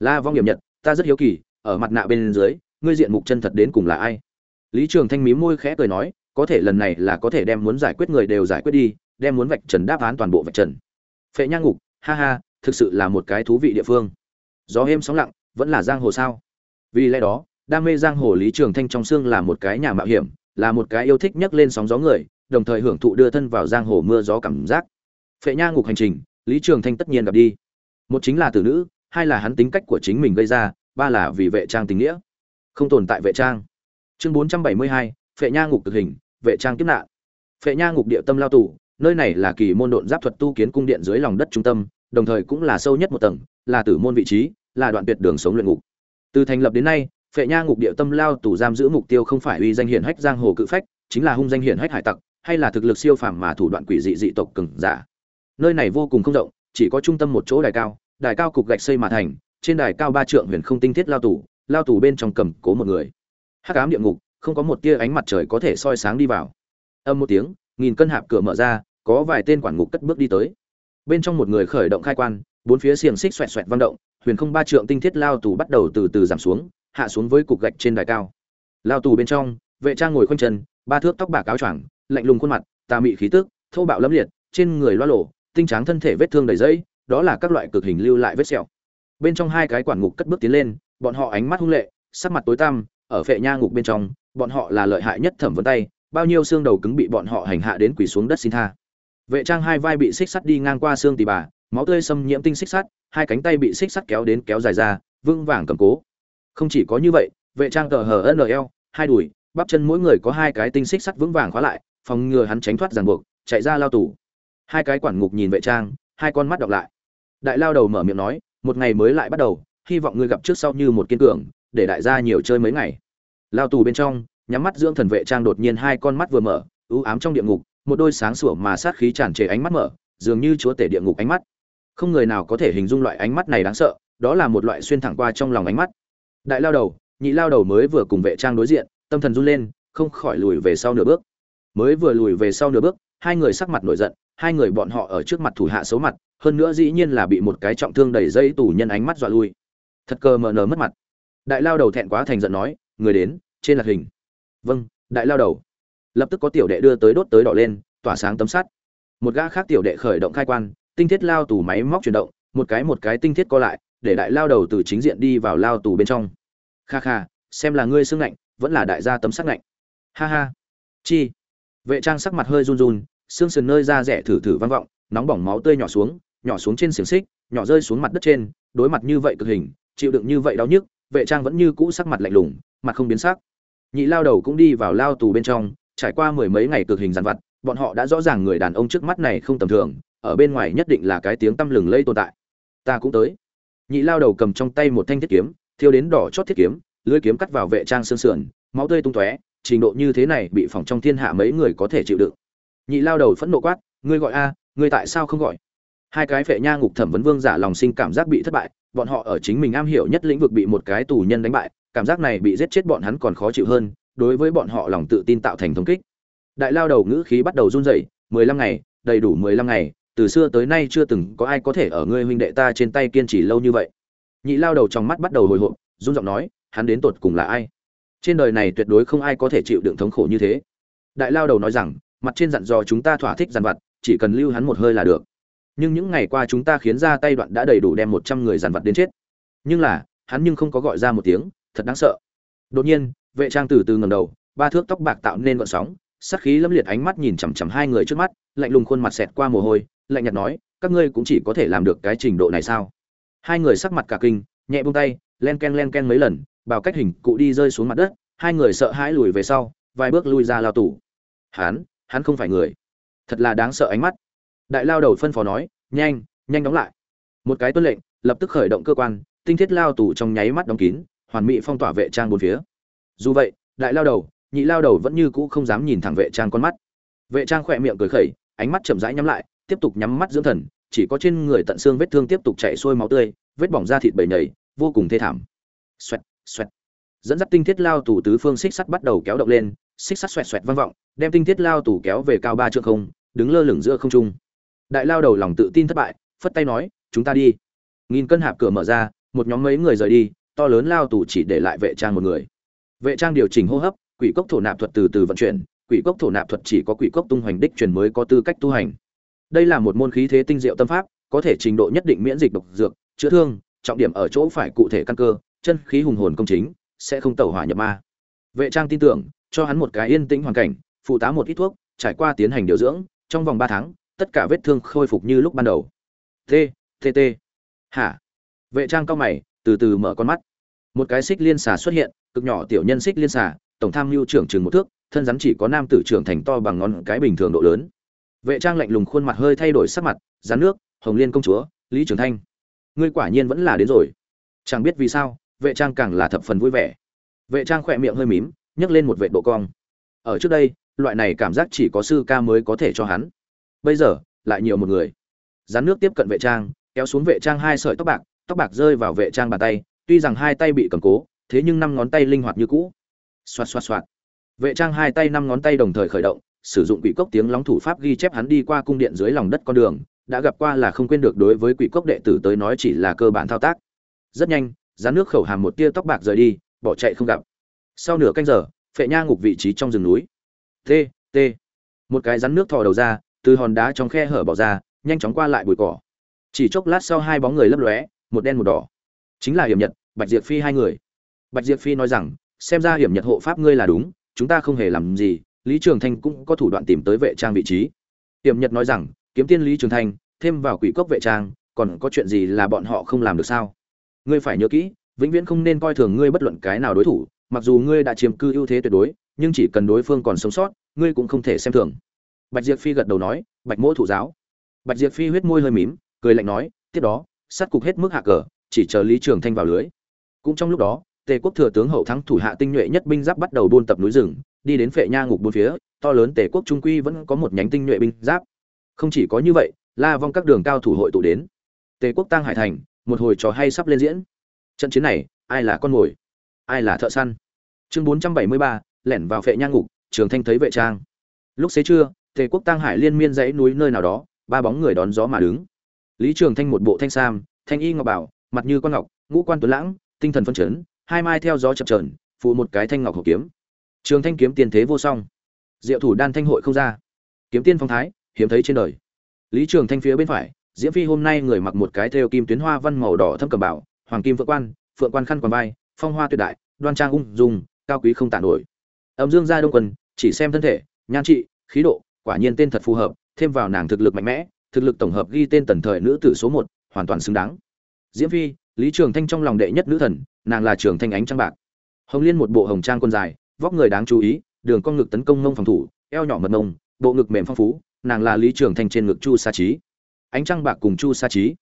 La vong hiểm nhật, ta rất hiếu kỳ, ở mặt nạ bên dưới, ngươi diện mục chân thật đến cùng là ai? Lý trường thanh mí môi khẽ cười nói, có thể lần này là có thể đem muốn giải quyết người đều giải quyết đi, đem muốn vạch trần đáp án toàn bộ vạch trần. Phệ nhang ngục, ha ha, thực sự là một cái thú vị địa phương. Gió êm sóng lặng, vẫn là giang hồ sao? Vì lẽ đó, đam mê giang hồ lý trường thanh trong xương là một cái nhà mạo hiểm, là một cái yêu thích nhấc lên sóng gió người, đồng thời hưởng thụ đưa thân vào giang hồ mưa gió cảm giác. Phệ nha ngục hành trình, lý trường thanh tất nhiên gặp đi. Một chính là tử nữ, hai là hắn tính cách của chính mình gây ra, ba là vì vệ trang tình nghĩa. Không tồn tại vệ trang. Chương bốn trăm bảy mươi hai, phệ nha ngục thực hình, vệ trang kiếp nạn. Phệ nha ngục địa tâm lao tù, nơi này là kỳ môn độn giáp thuật tu kiến cung điện dưới lòng đất trung tâm, đồng thời cũng là sâu nhất một tầng, là tử môn vị trí, là đoạn tuyệt đường sống luyện ngục từ thành lập đến nay, phệ nha ngục địa tâm lao tù giam giữ mục tiêu không phải uy danh hiển hách giang hồ cự phách, chính là hung danh hiển hách hải tặc, hay là thực lực siêu phàm mà thủ đoạn quỷ dị dị tộc cường giả. Nơi này vô cùng không rộng, chỉ có trung tâm một chỗ đài cao đài cao cục gạch xây mà thành, trên đài cao ba trượng huyền không tinh thiết lao tù lao tù bên trong cầm cố một người. Hắc ám địa ngục, không có một tia ánh mặt trời có thể soi sáng đi vào. Âm một tiếng, nghìn cân hạp cửa mở ra, có vài tên quản ngục cất bước đi tới. Bên trong một người khởi động khai quan, bốn phía xiềng xích xoẹt xoẹt vang động huyền không ba trượng tinh thiết lao tù bắt đầu từ từ giảm xuống, hạ xuống với cục gạch trên đài cao. Lao tù bên trong, vệ trang ngồi khoanh chân, ba thước tóc bạc áo choàng, lạnh lùng khuôn mặt, tà mị khí tức, thô bạo lâm liệt, trên người loa lổ, tinh tráng thân thể vết thương đầy dẫy đó là các loại cực hình lưu lại vết sẹo. Bên trong hai cái quản ngục cất bước tiến lên, bọn họ ánh mắt hung lệ, sắc mặt tối tăm, ở phệ nha ngục bên trong, bọn họ là lợi hại nhất thẩm vấn tay, bao nhiêu xương đầu cứng bị bọn họ hành hạ đến quỳ xuống đất xin tha. Vệ trang hai vai bị xích sắt đi ngang qua xương tì bà máu tươi xâm nhiễm tinh xích sắt, hai cánh tay bị xích sắt kéo đến kéo dài ra, vững vàng cầm cố. Không chỉ có như vậy, vệ trang tờ hờ nl hai đùi, bắp chân mỗi người có hai cái tinh xích sắt vững vàng khóa lại, phòng ngừa hắn tránh thoát ràng buộc, chạy ra lao tù. Hai cái quản ngục nhìn vệ trang, hai con mắt đọc lại. Đại lao đầu mở miệng nói, một ngày mới lại bắt đầu, hy vọng ngươi gặp trước sau như một kiên cường, để đại gia nhiều chơi mấy ngày. Lao tù bên trong, nhắm mắt dưỡng thần vệ trang đột nhiên hai con mắt vừa mở ưu ám trong địa ngục, một đôi sáng sủa mà sát khí tràn trề ánh mắt mở, dường như chúa tể địa ngục ánh mắt không người nào có thể hình dung loại ánh mắt này đáng sợ, đó là một loại xuyên thẳng qua trong lòng ánh mắt. Đại lao đầu, nhị lao đầu mới vừa cùng vệ trang đối diện, tâm thần run lên, không khỏi lùi về sau nửa bước. Mới vừa lùi về sau nửa bước, hai người sắc mặt nổi giận, hai người bọn họ ở trước mặt thủ hạ xấu mặt, hơn nữa dĩ nhiên là bị một cái trọng thương đầy dây tù nhân ánh mắt dọa lui. Thật cơ mờ nờ mất mặt. Đại lao đầu thẹn quá thành giận nói, người đến, trên lạc hình. Vâng đại lao đầu. Lập tức có tiểu đệ đưa tới đốt tới đỏ lên, tỏa sáng tấm sắt. Một gã khác tiểu đệ khởi động khai quan tinh thiết lao tù máy móc chuyển động, một cái một cái tinh thiết co lại, để đại lao đầu từ chính diện đi vào lao tù bên trong. Kha kha, xem là ngươi xương lạnh, vẫn là đại gia tấm sắc lạnh. Ha ha. Chi. Vệ trang sắc mặt hơi run run, xương sườn nơi da rẻ thử thử vang vọng, nóng bỏng máu tươi nhỏ xuống nhỏ xuống trên xiềng xích, nhỏ rơi xuống mặt đất trên, đối mặt như vậy cực hình, chịu đựng như vậy đau nhức, vệ trang vẫn như cũ sắc mặt lạnh lùng, mặt không biến sắc. Nhị lao đầu cũng đi vào lao tù bên trong, trải qua mười mấy ngày cực hình dằn vặt, bọn họ đã rõ ràng người đàn ông trước mắt này không tầm thường ở bên ngoài nhất định là cái tiếng tăm lừng lây tồn tại. Ta cũng tới. Nhị lao đầu cầm trong tay một thanh thiết kiếm, thiêu đến đỏ chót thiết kiếm lưỡi kiếm cắt vào vệ trang xương sườn, máu tươi tung tóe, trình độ như thế này bị phòng trong thiên hạ mấy người có thể chịu đựng. Nhị lao đầu phẫn nộ quát, ngươi gọi a, ngươi tại sao không gọi? Hai cái phệ nha ngục thẩm vấn vương giả lòng sinh cảm giác bị thất bại, bọn họ ở chính mình am hiểu nhất lĩnh vực bị một cái tù nhân đánh bại, cảm giác này bị giết chết bọn hắn còn khó chịu hơn, đối với bọn họ lòng tự tin tạo thành thống kích. Đại lao đầu ngữ khí bắt đầu run rẩy, mười lăm ngày, đầy đủ mười lăm ngày từ xưa tới nay chưa từng có ai có thể ở ngươi huynh đệ ta trên tay kiên trì lâu như vậy. Nhị lao đầu trong mắt bắt đầu hồi hộp, run giọng nói, hắn đến tột cùng là ai? Trên đời này tuyệt đối không ai có thể chịu đựng thống khổ như thế. Đại lao đầu nói rằng, mặt trên dặn dò chúng ta thỏa thích dàn vặt, chỉ cần lưu hắn một hơi là được. Nhưng những ngày qua chúng ta khiến ra tay đoạn đã đầy đủ đem một trăm người dàn vặt đến chết. Nhưng là, hắn nhưng không có gọi ra một tiếng, thật đáng sợ. Đột nhiên, vệ trang từ từ ngầm đầu, ba thước tóc bạc tạo nên gọn sóng, sát khí lâm liệt ánh mắt nhìn chằm chằm hai người trước mắt, lạnh lùng khuôn mặt xẹt qua mồ hôi lạnh nhạt nói, các ngươi cũng chỉ có thể làm được cái trình độ này sao? Hai người sắc mặt cả kinh, nhẹ buông tay, len ken len ken mấy lần, bảo cách hình cụ đi rơi xuống mặt đất, hai người sợ hãi lùi về sau, vài bước lui ra lao tủ hắn hắn không phải người. Thật là đáng sợ ánh mắt. Đại lao đầu phân phó nói, nhanh nhanh đóng lại. Một cái tuân lệnh, lập tức khởi động cơ quan, tinh thiết lao tủ trong nháy mắt đóng kín, hoàn mỹ phong tỏa vệ trang bốn phía. Dù vậy, đại lao đầu, nhị lao đầu vẫn như cũ không dám nhìn thẳng vệ trang con mắt. Vệ trang khỏe miệng cười khẩy, ánh mắt chậm rãi nhắm lại tiếp tục nhắm mắt dưỡng thần, chỉ có trên người tận xương vết thương tiếp tục chảy xuôi máu tươi, vết bỏng da thịt bầy nhầy, vô cùng thê thảm. Xoẹt xoẹt. Dẫn dắt tinh thiết lao tủ tứ phương xích sắt bắt đầu kéo động lên, xích sắt xoẹt xoẹt vang vọng, đem tinh thiết lao tủ kéo về cao ba trượng không, đứng lơ lửng giữa không trung. Đại lao đầu lòng tự tin thất bại, phất tay nói, chúng ta đi. Nghìn cân hạp cửa mở ra, một nhóm mấy người rời đi, to lớn lao tủ chỉ để lại vệ trang một người. Vệ trang điều chỉnh hô hấp, quỷ cốc thổ nạp thuật từ từ vận chuyển, quỷ cốc thổ nạp thuật chỉ có quỷ cốc tung hoành đích truyền mới có tư cách tu hành đây là một môn khí thế tinh diệu tâm pháp, có thể trình độ nhất định miễn dịch độc dược, chữa thương, trọng điểm ở chỗ phải cụ thể căn cơ, chân khí hùng hồn công chính, sẽ không tẩu hỏa nhập ma. Vệ trang tin tưởng, cho hắn một cái yên tĩnh hoàn cảnh, phụ tá một ít thuốc, trải qua tiến hành điều dưỡng, trong vòng ba tháng, tất cả vết thương khôi phục như lúc ban đầu. T t t. Hả? Vệ trang cao mày, từ từ mở con mắt. Một cái xích liên xà xuất hiện, cực nhỏ tiểu nhân xích liên xà, tổng tham mưu trưởng trường một thước, thân rắn chỉ có nam tử trưởng thành to bằng ngón cái bình thường độ lớn vệ trang lạnh lùng khuôn mặt hơi thay đổi sắc mặt, rán nước, hồng liên công chúa, lý trường thanh, ngươi quả nhiên vẫn là đến rồi. Chẳng biết vì sao, vệ trang càng là thập phần vui vẻ. Vệ trang khỏe miệng hơi mím, nhấc lên một vệ độ cong. Ở trước đây, loại này cảm giác chỉ có sư ca mới có thể cho hắn. Bây giờ, lại nhiều một người. Rán nước tiếp cận vệ trang, kéo xuống vệ trang hai sợi tóc bạc tóc bạc rơi vào vệ trang bàn tay, tuy rằng hai tay bị cầm cố, thế nhưng năm ngón tay linh hoạt như cũ. Xoạt xoạt xoạt. Vệ trang hai tay năm ngón tay đồng thời khởi động sử dụng quỷ cốc tiếng lóng thủ pháp ghi chép hắn đi qua cung điện dưới lòng đất con đường, đã gặp qua là không quên được đối với quỷ cốc đệ tử tới nói chỉ là cơ bản thao tác. Rất nhanh rán nước khẩu hàm một tia tóc bạc rời đi, bỏ chạy không gặp. Sau nửa canh giờ, phệ nha ngục vị trí trong rừng núi. T t. Một cái rắn nước thò đầu ra, từ hòn đá trong khe hở bỏ ra, nhanh chóng qua lại bụi cỏ. Chỉ chốc lát sau hai bóng người lấp lóe, một đen một đỏ. Chính là hiểm nhật, bạch diệp phi hai người. Bạch diệp phi nói rằng, xem ra hiểm nhật hộ pháp ngươi là đúng, chúng ta không hề làm gì lý trường thanh cũng có thủ đoạn tìm tới vệ trang vị trí. Tiệm nhật nói rằng, kiếm tiên lý trường thanh, thêm vào quỷ cốc vệ trang, còn có chuyện gì là bọn họ không làm được sao? Ngươi phải nhớ kỹ, vĩnh viễn không nên coi thường ngươi bất luận cái nào đối thủ, mặc dù ngươi đã chiếm cư ưu thế tuyệt đối, nhưng chỉ cần đối phương còn sống sót, ngươi cũng không thể xem thường. Bạch diệp phi gật đầu nói, bạch mỗ thủ giáo. Bạch diệp phi huyết môi hơi mím, cười lạnh nói, tiếp đó, sát cục hết mức hạ cờ, chỉ chờ lý trường thanh vào lưới. Cũng trong lúc đó, tề quốc thừa tướng hậu thắng thủ hạ tinh nhuệ nhất binh giáp bắt đầu buôn tập núi rừng đi đến phệ nha ngục bốn phía, to lớn tề quốc trung quy vẫn có một nhánh tinh nhuệ binh giáp. Không chỉ có như vậy, la vong các đường cao thủ hội tụ đến. Tề quốc tăng hải thành, một hồi trò hay sắp lên diễn. Trận chiến này, ai là con mồi? Ai là thợ săn? Chương bốn trăm bảy mươi ba, lẻn vào phệ nha ngục, trường thanh thấy vệ trang. Lúc xế trưa, tề quốc tăng hải liên miên dãy núi nơi nào đó, ba bóng người đón gió mà đứng. Lý trường thanh một bộ thanh sam, thanh y ngọc bảo, mặt như quan ngọc, ngũ quan tuấn lãng, tinh thần phân chấn, hai mai theo gió chập trờn phụ một cái thanh ngọc hộp kiếm trường thanh kiếm tiền thế vô song. Diệu thủ đan thanh hội không ra. Kiếm tiên phong thái, hiếm thấy trên đời. Lý trường thanh phía bên phải, diễm phi hôm nay người mặc một cái thêu kim tuyến hoa văn màu đỏ thâm cầm bảo, hoàng kim Vượng quan, phượng quan khăn quàng vai, phong hoa tuyệt đại, đoan trang ung dung, cao quý không tả nổi. Âm dương gia đông quân, chỉ xem thân thể, nhan trị, khí độ, quả nhiên tên thật phù hợp, thêm vào nàng thực lực mạnh mẽ, thực lực tổng hợp ghi tên tần thời nữ tử số một, hoàn toàn xứng đáng. Diễm phi, lý trường thanh trong lòng đệ nhất nữ thần, nàng là trường thanh ánh Trang bạc. Hồng liên một bộ hồng trang quân dài vóc người đáng chú ý, đường con ngực tấn công mông phòng thủ, eo nhỏ mật mông, bộ ngực mềm phong phú, nàng là lý trường thanh trên ngực chu sa trí ánh trăng bạc cùng chu sa trí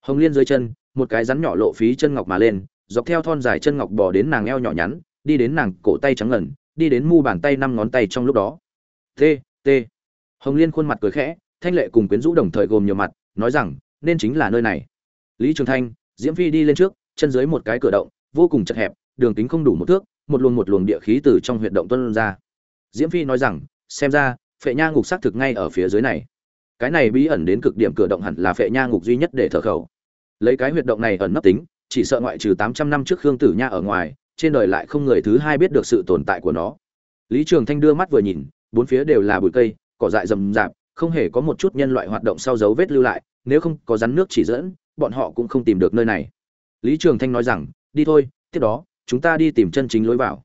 hồng liên dưới chân, một cái rắn nhỏ lộ phí chân ngọc mà lên, dọc theo thon dài chân ngọc bò đến nàng eo nhỏ nhắn, đi đến nàng cổ tay trắng ngần, đi đến mu bàn tay năm ngón tay trong lúc đó. T t. Hồng liên khuôn mặt cười khẽ, thanh lệ cùng quyến rũ đồng thời gồm nhiều mặt, nói rằng, nên chính là nơi này. Lý trường thanh, diễm phi đi lên trước, chân dưới một cái cửa động, vô cùng chật hẹp, đường kính không đủ một thước một luồng một luồng địa khí từ trong huyệt động tuân ra. Diễm phi nói rằng, xem ra, phệ nha ngục xác thực ngay ở phía dưới này. Cái này bí ẩn đến cực điểm cửa động hẳn là phệ nha ngục duy nhất để thở khẩu. Lấy cái huyệt động này ẩn nấp tính, chỉ sợ ngoại trừ tám trăm năm trước khương tử nha ở ngoài, trên đời lại không người thứ hai biết được sự tồn tại của nó. Lý trường thanh đưa mắt vừa nhìn, bốn phía đều là bụi cây, cỏ dại rậm rạp, không hề có một chút nhân loại hoạt động sau dấu vết lưu lại, nếu không có rắn nước chỉ dẫn, bọn họ cũng không tìm được nơi này. Lý trường thanh nói rằng, đi thôi, tiếp đó chúng ta đi tìm chân chính lối vào.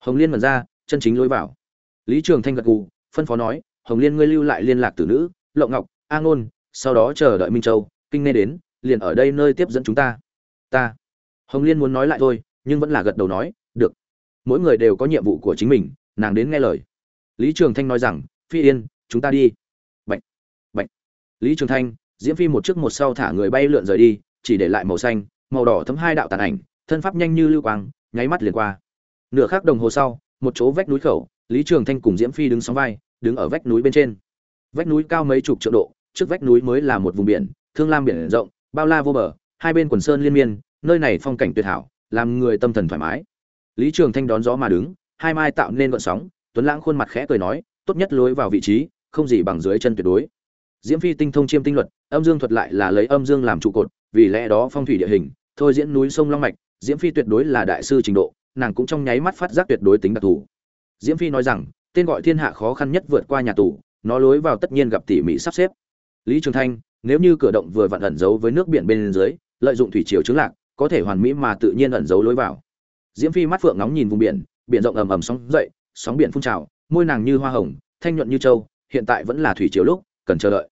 Hồng liên mật ra, chân chính lối vào. Lý trường thanh gật gù, phân phó nói, hồng liên ngươi lưu lại liên lạc tử nữ, lộng ngọc, a ngôn, sau đó chờ đợi minh châu, kinh nghe đến, liền ở đây nơi tiếp dẫn chúng ta. Ta. Hồng liên muốn nói lại thôi, nhưng vẫn là gật đầu nói, được. Mỗi người đều có nhiệm vụ của chính mình, nàng đến nghe lời. Lý trường thanh nói rằng, phi yên, chúng ta đi. Bệnh bệnh lý trường thanh, diễm phi một trước một sau thả người bay lượn rời đi, chỉ để lại màu xanh, màu đỏ thấm hai đạo tàn ảnh, thân pháp nhanh như lưu quang nháy mắt liền qua. Nửa khắc đồng hồ sau, một chỗ vách núi khẩu, lý trường thanh cùng diễm phi đứng sóng vai, đứng ở vách núi bên trên. Vách núi cao mấy chục triệu độ, trước vách núi mới là một vùng biển, thương lam biển rộng, bao la vô bờ, hai bên quần sơn liên miên, nơi này phong cảnh tuyệt hảo, làm người tâm thần thoải mái. Lý trường thanh đón gió mà đứng, hai mai tạo nên gợn sóng, tuấn lãng khuôn mặt khẽ cười nói, tốt nhất lối vào vị trí, không gì bằng dưới chân tuyệt đối. Diễm phi tinh thông chiêm tinh luật, âm dương thuật lại là lấy âm dương làm trụ cột, vì lẽ đó phong thủy địa hình, thôi diễn núi sông long mạch diễm phi tuyệt đối là đại sư trình độ, nàng cũng trong nháy mắt phát giác tuyệt đối tính đặc thù. Diễm phi nói rằng, tên gọi thiên hạ khó khăn nhất vượt qua nhà tù, nó lối vào tất nhiên gặp tỉ mỉ sắp xếp. Lý trường thanh, nếu như cửa động vừa vặn ẩn giấu với nước biển bên dưới, lợi dụng thủy chiều trứng lạc, có thể hoàn mỹ mà tự nhiên ẩn giấu lối vào. Diễm phi mắt phượng nóng nhìn vùng biển biển rộng ầm ầm sóng dậy, sóng biển phun trào, môi nàng như hoa hồng, thanh nhuận như châu, hiện tại vẫn là thủy chiều lúc, cần chờ đợi.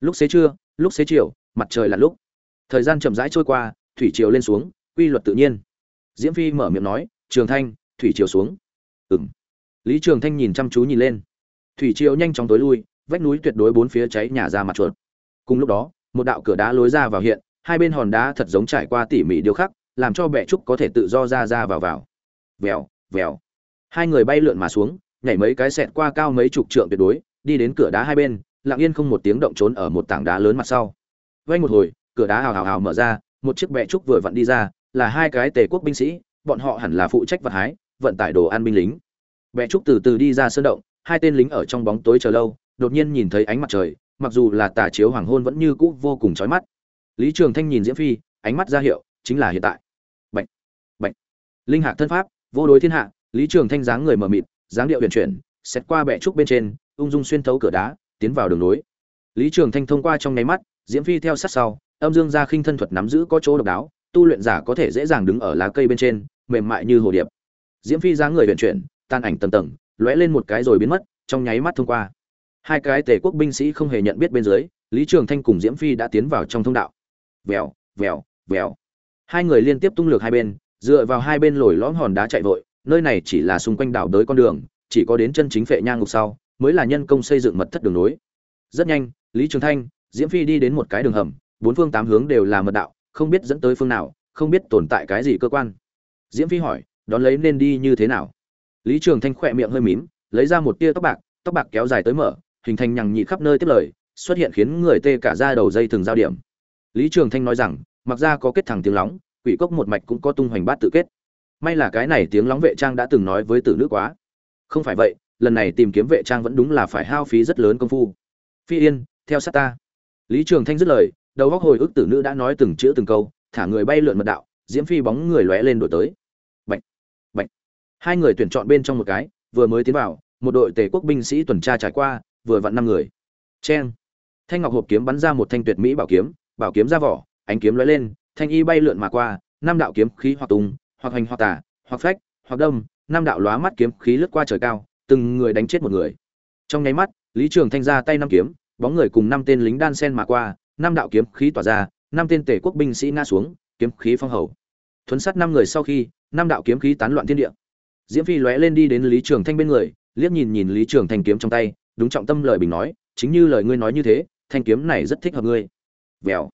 Lúc xế trưa, lúc xế chiều, mặt trời là lúc. Thời gian chậm rãi trôi qua, thủy chiều lên xuống quy luật tự nhiên. Diễm phi mở miệng nói, trường thanh, thủy chiều xuống. Ừng lý trường thanh nhìn chăm chú nhìn lên. Thủy chiều nhanh chóng tối lui, vách núi tuyệt đối bốn phía cháy nhà ra mặt chuột. Cùng lúc đó, một đạo cửa đá lối ra vào hiện, hai bên hòn đá thật giống trải qua tỉ mỉ điêu khắc, làm cho bệ trúc có thể tự do ra ra vào vào. Vèo vèo. Hai người bay lượn mà xuống, nhảy mấy cái xẹt qua cao mấy chục trượng tuyệt đối, đi đến cửa đá hai bên, lặng yên không một tiếng động trốn ở một tảng đá lớn mặt sau. Vay một hồi, cửa đá hào hào hào mở ra, một chiếc bệ trúc vừa vặn đi ra là hai cái tề quốc binh sĩ, bọn họ hẳn là phụ trách vật hái, vận tải đồ ăn binh lính. Bệ trúc từ từ đi ra sơn động, hai tên lính ở trong bóng tối chờ lâu, đột nhiên nhìn thấy ánh mặt trời, mặc dù là tà chiếu hoàng hôn vẫn như cũ vô cùng chói mắt. Lý trường thanh nhìn diễm phi, ánh mắt ra hiệu, chính là hiện tại. Bệnh bệnh linh hạc thân pháp, vô đối thiên hạ, lý trường thanh dáng người mờ mịt, dáng điệu huyền chuyển, xét qua bệ trúc bên trên, ung dung xuyên thấu cửa đá, tiến vào đường nối lý trường thanh thông qua trong nháy mắt, diễm phi theo sát sau, âm dương gia khinh thân thuật nắm giữ có chỗ độc đáo tu luyện giả có thể dễ dàng đứng ở lá cây bên trên, mềm mại như hồ điệp. Diễm phi dáng người huyền chuyển tan ảnh tầng tầng, lóe lên một cái rồi biến mất, trong nháy mắt thông qua. Hai cái tề quốc binh sĩ không hề nhận biết bên dưới, lý trường thanh cùng diễm phi đã tiến vào trong thông đạo. Vèo vèo vèo. Hai người liên tiếp tung lược hai bên, dựa vào hai bên lồi lõm hòn đá chạy vội, nơi này chỉ là xung quanh đảo đới con đường, chỉ có đến chân chính phệ nhang ngục sau, mới là nhân công xây dựng mật thất đường nối. Rất nhanh, lý trường thanh, diễm phi đi đến một cái đường hầm, bốn phương tám hướng đều là mật đạo không biết dẫn tới phương nào, không biết tồn tại cái gì cơ quan. Diễm phi hỏi, đón lấy nên đi như thế nào? Lý trường thanh khỏe miệng hơi mím, lấy ra một tia tóc bạc tóc bạc kéo dài tới mở, hình thành nhằng nhị khắp nơi tiếp lời, xuất hiện khiến người tê cả ra đầu dây thường giao điểm. Lý trường thanh nói rằng, mặc ra có kết thẳng tiếng lóng, quỷ cốc một mạch cũng có tung hoành bát tự kết. May là cái này tiếng lóng vệ trang đã từng nói với tử nữ quá. Không phải vậy, lần này tìm kiếm vệ trang vẫn đúng là phải hao phí rất lớn công phu. Phi yên, theo sát ta. Lý trường thanh dứt lời đầu góc hồi ức tử nữ đã nói từng chữ từng câu, thả người bay lượn mật đạo, diễm phi bóng người lóe lên đổi tới. Bệnh bệnh hai người tuyển chọn bên trong một cái, vừa mới tiến vào, một đội tề quốc binh sĩ tuần tra trải qua, vừa vặn năm người. Cheng. Thanh ngọc hộp kiếm bắn ra một thanh tuyệt mỹ bảo kiếm bảo kiếm ra vỏ, ánh kiếm lóe lên, thanh y bay lượn mà qua, năm đạo kiếm khí hoặc tung, hoặc hành hoặc tả, hoặc phách, hoặc đâm, năm đạo lóa mắt kiếm khí lướt qua trời cao, từng người đánh chết một người. Trong nháy mắt, lý trường thanh ra tay năm kiếm, bóng người cùng năm tên lính đan sen mà qua năm đạo kiếm khí tỏa ra, năm tên tể quốc binh sĩ ngã xuống, kiếm khí phong hầu. Thuấn sát năm người sau khi, năm đạo kiếm khí tán loạn thiên địa. Diễm phi lóe lên đi đến lý trường thanh bên người, liếc nhìn nhìn lý trường thanh kiếm trong tay, đúng trọng tâm lời bình nói, chính như lời ngươi nói như thế, thanh kiếm này rất thích hợp ngươi. Vèo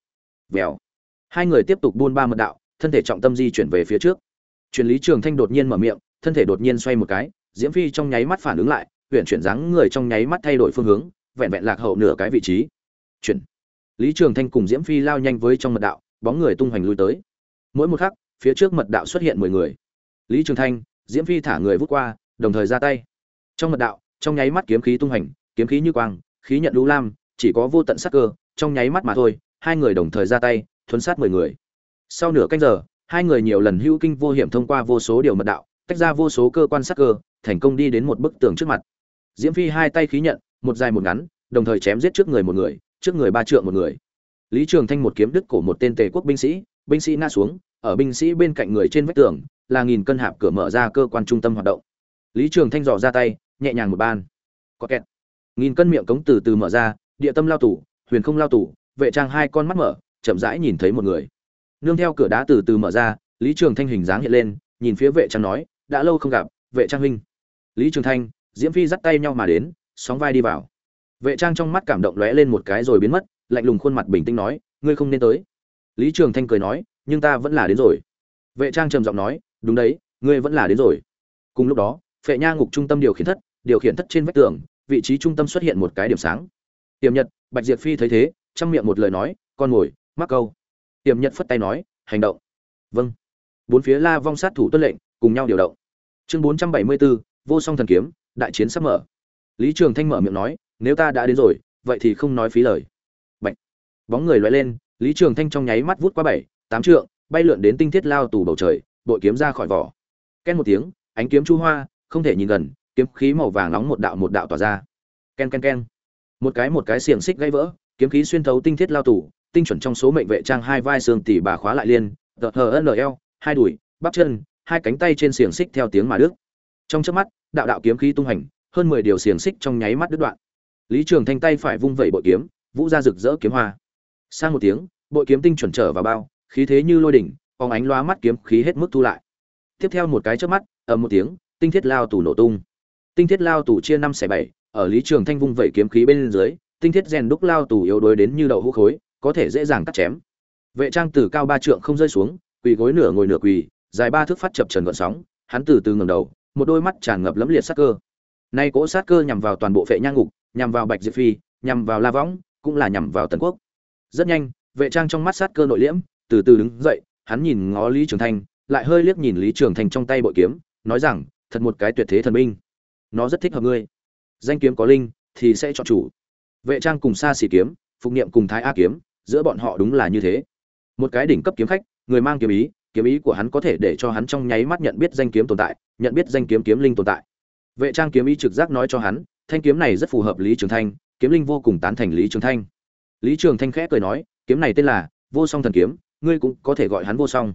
vèo. Hai người tiếp tục buôn ba mật đạo, thân thể trọng tâm di chuyển về phía trước. Truyền lý trường thanh đột nhiên mở miệng, thân thể đột nhiên xoay một cái, diễm phi trong nháy mắt phản ứng lại, huyền chuyển dáng người trong nháy mắt thay đổi phương hướng, vẹn vẹn lạc hậu nửa cái vị trí. Chuyển lý trường thanh cùng diễm phi lao nhanh với trong mật đạo bóng người tung hoành lui tới. Mỗi một khắc phía trước mật đạo xuất hiện mười người. Lý trường thanh diễm phi thả người vút qua đồng thời ra tay. Trong mật đạo trong nháy mắt kiếm khí tung hoành, kiếm khí như quang khí nhận lũ lam chỉ có vô tận sắc cơ trong nháy mắt mà thôi hai người đồng thời ra tay thuấn sát mười người. Sau nửa canh giờ hai người nhiều lần hữu kinh vô hiểm thông qua vô số điều mật đạo tách ra vô số cơ quan sắc cơ thành công đi đến một bức tường trước mặt. Diễm phi hai tay khí nhận một dài một ngắn đồng thời chém giết trước người một người trước người ba trượng một người. Lý trường thanh một kiếm đứt cổ một tên tề quốc binh sĩ binh sĩ ngã xuống, ở binh sĩ bên cạnh người trên vách tường, là nghìn cân hạp cửa mở ra cơ quan trung tâm hoạt động. Lý trường thanh dò ra tay, nhẹ nhàng một ban. Có kẹt. Nghìn cân miệng cống từ từ mở ra, địa tâm lao tủ huyền không lao tủ vệ trang hai con mắt mở, chậm rãi nhìn thấy một người. Nương theo cửa đá từ từ mở ra, lý trường thanh hình dáng hiện lên, nhìn phía vệ trang nói, đã lâu không gặp, vệ trang huynh. Lý trường thanh, diễm phi dắt tay nhau mà đến, sóng vai đi vào vệ trang trong mắt cảm động lóe lên một cái rồi biến mất, lạnh lùng khuôn mặt bình tĩnh nói, ngươi không nên tới. Lý trường thanh cười nói, nhưng ta vẫn là đến rồi. Vệ trang trầm giọng nói, đúng đấy, ngươi vẫn là đến rồi. Cùng lúc đó, phệ nha ngục trung tâm điều khiển thất, điều khiển thất trên vách tường, vị trí trung tâm xuất hiện một cái điểm sáng. Tiềm nhật, bạch diệp phi thấy thế, trong miệng một lời nói, con ngồi, mắc câu. Tiềm nhật phất tay nói, hành động. Vâng. Bốn phía la vong sát thủ tuân lệnh, cùng nhau điều động. Chương bốn trăm bảy mươi bốn, vô song thần kiếm, đại chiến sắp mở. Lý trường thanh mở miệng nói nếu ta đã đến rồi, vậy thì không nói phí lời. Bạch. bóng người lóe lên, lý trường thanh trong nháy mắt vút qua bảy, tám trượng, bay lượn đến tinh thiết lao tù bầu trời bội kiếm ra khỏi vỏ. Ken một tiếng, ánh kiếm chu hoa, không thể nhìn gần, kiếm khí màu vàng nóng một đạo một đạo tỏa ra. Ken ken ken. Một cái một cái xiềng xích gãy vỡ, kiếm khí xuyên thấu tinh thiết lao tù, tinh chuẩn trong số mệnh vệ trang hai vai xương tỉ bà khóa lại liên tờ hờ nl hai đùi, bắp chân, hai cánh tay trên xiềng xích theo tiếng mà đức trong chớp mắt, đạo đạo kiếm khí tung hành, hơn mười điều xiềng xích trong nháy mắt đứt đoạn lý trường thanh tay phải vung vẩy bội kiếm, vũ ra rực rỡ kiếm hoa. Sang một tiếng, bội kiếm tinh chuẩn trở vào bao, khí thế như lôi đỉnh, phóng ánh loa mắt kiếm khí hết mức thu lại. Tiếp theo một cái chớp mắt, ầm một tiếng, tinh thiết lao tù nổ tung. Tinh thiết lao tù chia năm xẻ bảy, ở lý trường thanh vung vẩy kiếm khí bên dưới, tinh thiết rèn đúc lao tù yếu đuối đến như đậu hũ khối, có thể dễ dàng cắt chém. Vệ trang từ cao ba trượng không rơi xuống, quỳ gối nửa ngồi nửa quỳ, dài ba thước phát chập trần gợn sóng, hắn từ từ ngẩng đầu, một đôi mắt tràn ngập lẫm liệt sát cơ. Nay cỗ sát cơ nhằm vào toàn bộ vệ nhang ngục nhằm vào bạch diệp phi, nhằm vào la võng, cũng là nhằm vào tần quốc. Rất nhanh, vệ trang trong mắt sát cơ nội liễm, từ từ đứng dậy, hắn nhìn ngó lý trường thanh, lại hơi liếc nhìn lý trường thanh trong tay bội kiếm, nói rằng, thật một cái tuyệt thế thần binh. Nó rất thích hợp ngươi. Danh kiếm có linh, thì sẽ chọn chủ. Vệ trang cùng xa xỉ kiếm, phục niệm cùng thái a kiếm, giữa bọn họ đúng là như thế. Một cái đỉnh cấp kiếm khách, người mang kiếm ý kiếm ý của hắn có thể để cho hắn trong nháy mắt nhận biết danh kiếm tồn tại, nhận biết danh kiếm kiếm linh tồn tại. Vệ trang kiếm ý trực giác nói cho hắn thanh kiếm này rất phù hợp lý trường thanh, kiếm linh vô cùng tán thành lý trường thanh. Lý trường thanh khẽ cười nói, kiếm này tên là vô song thần kiếm, ngươi cũng có thể gọi hắn vô song.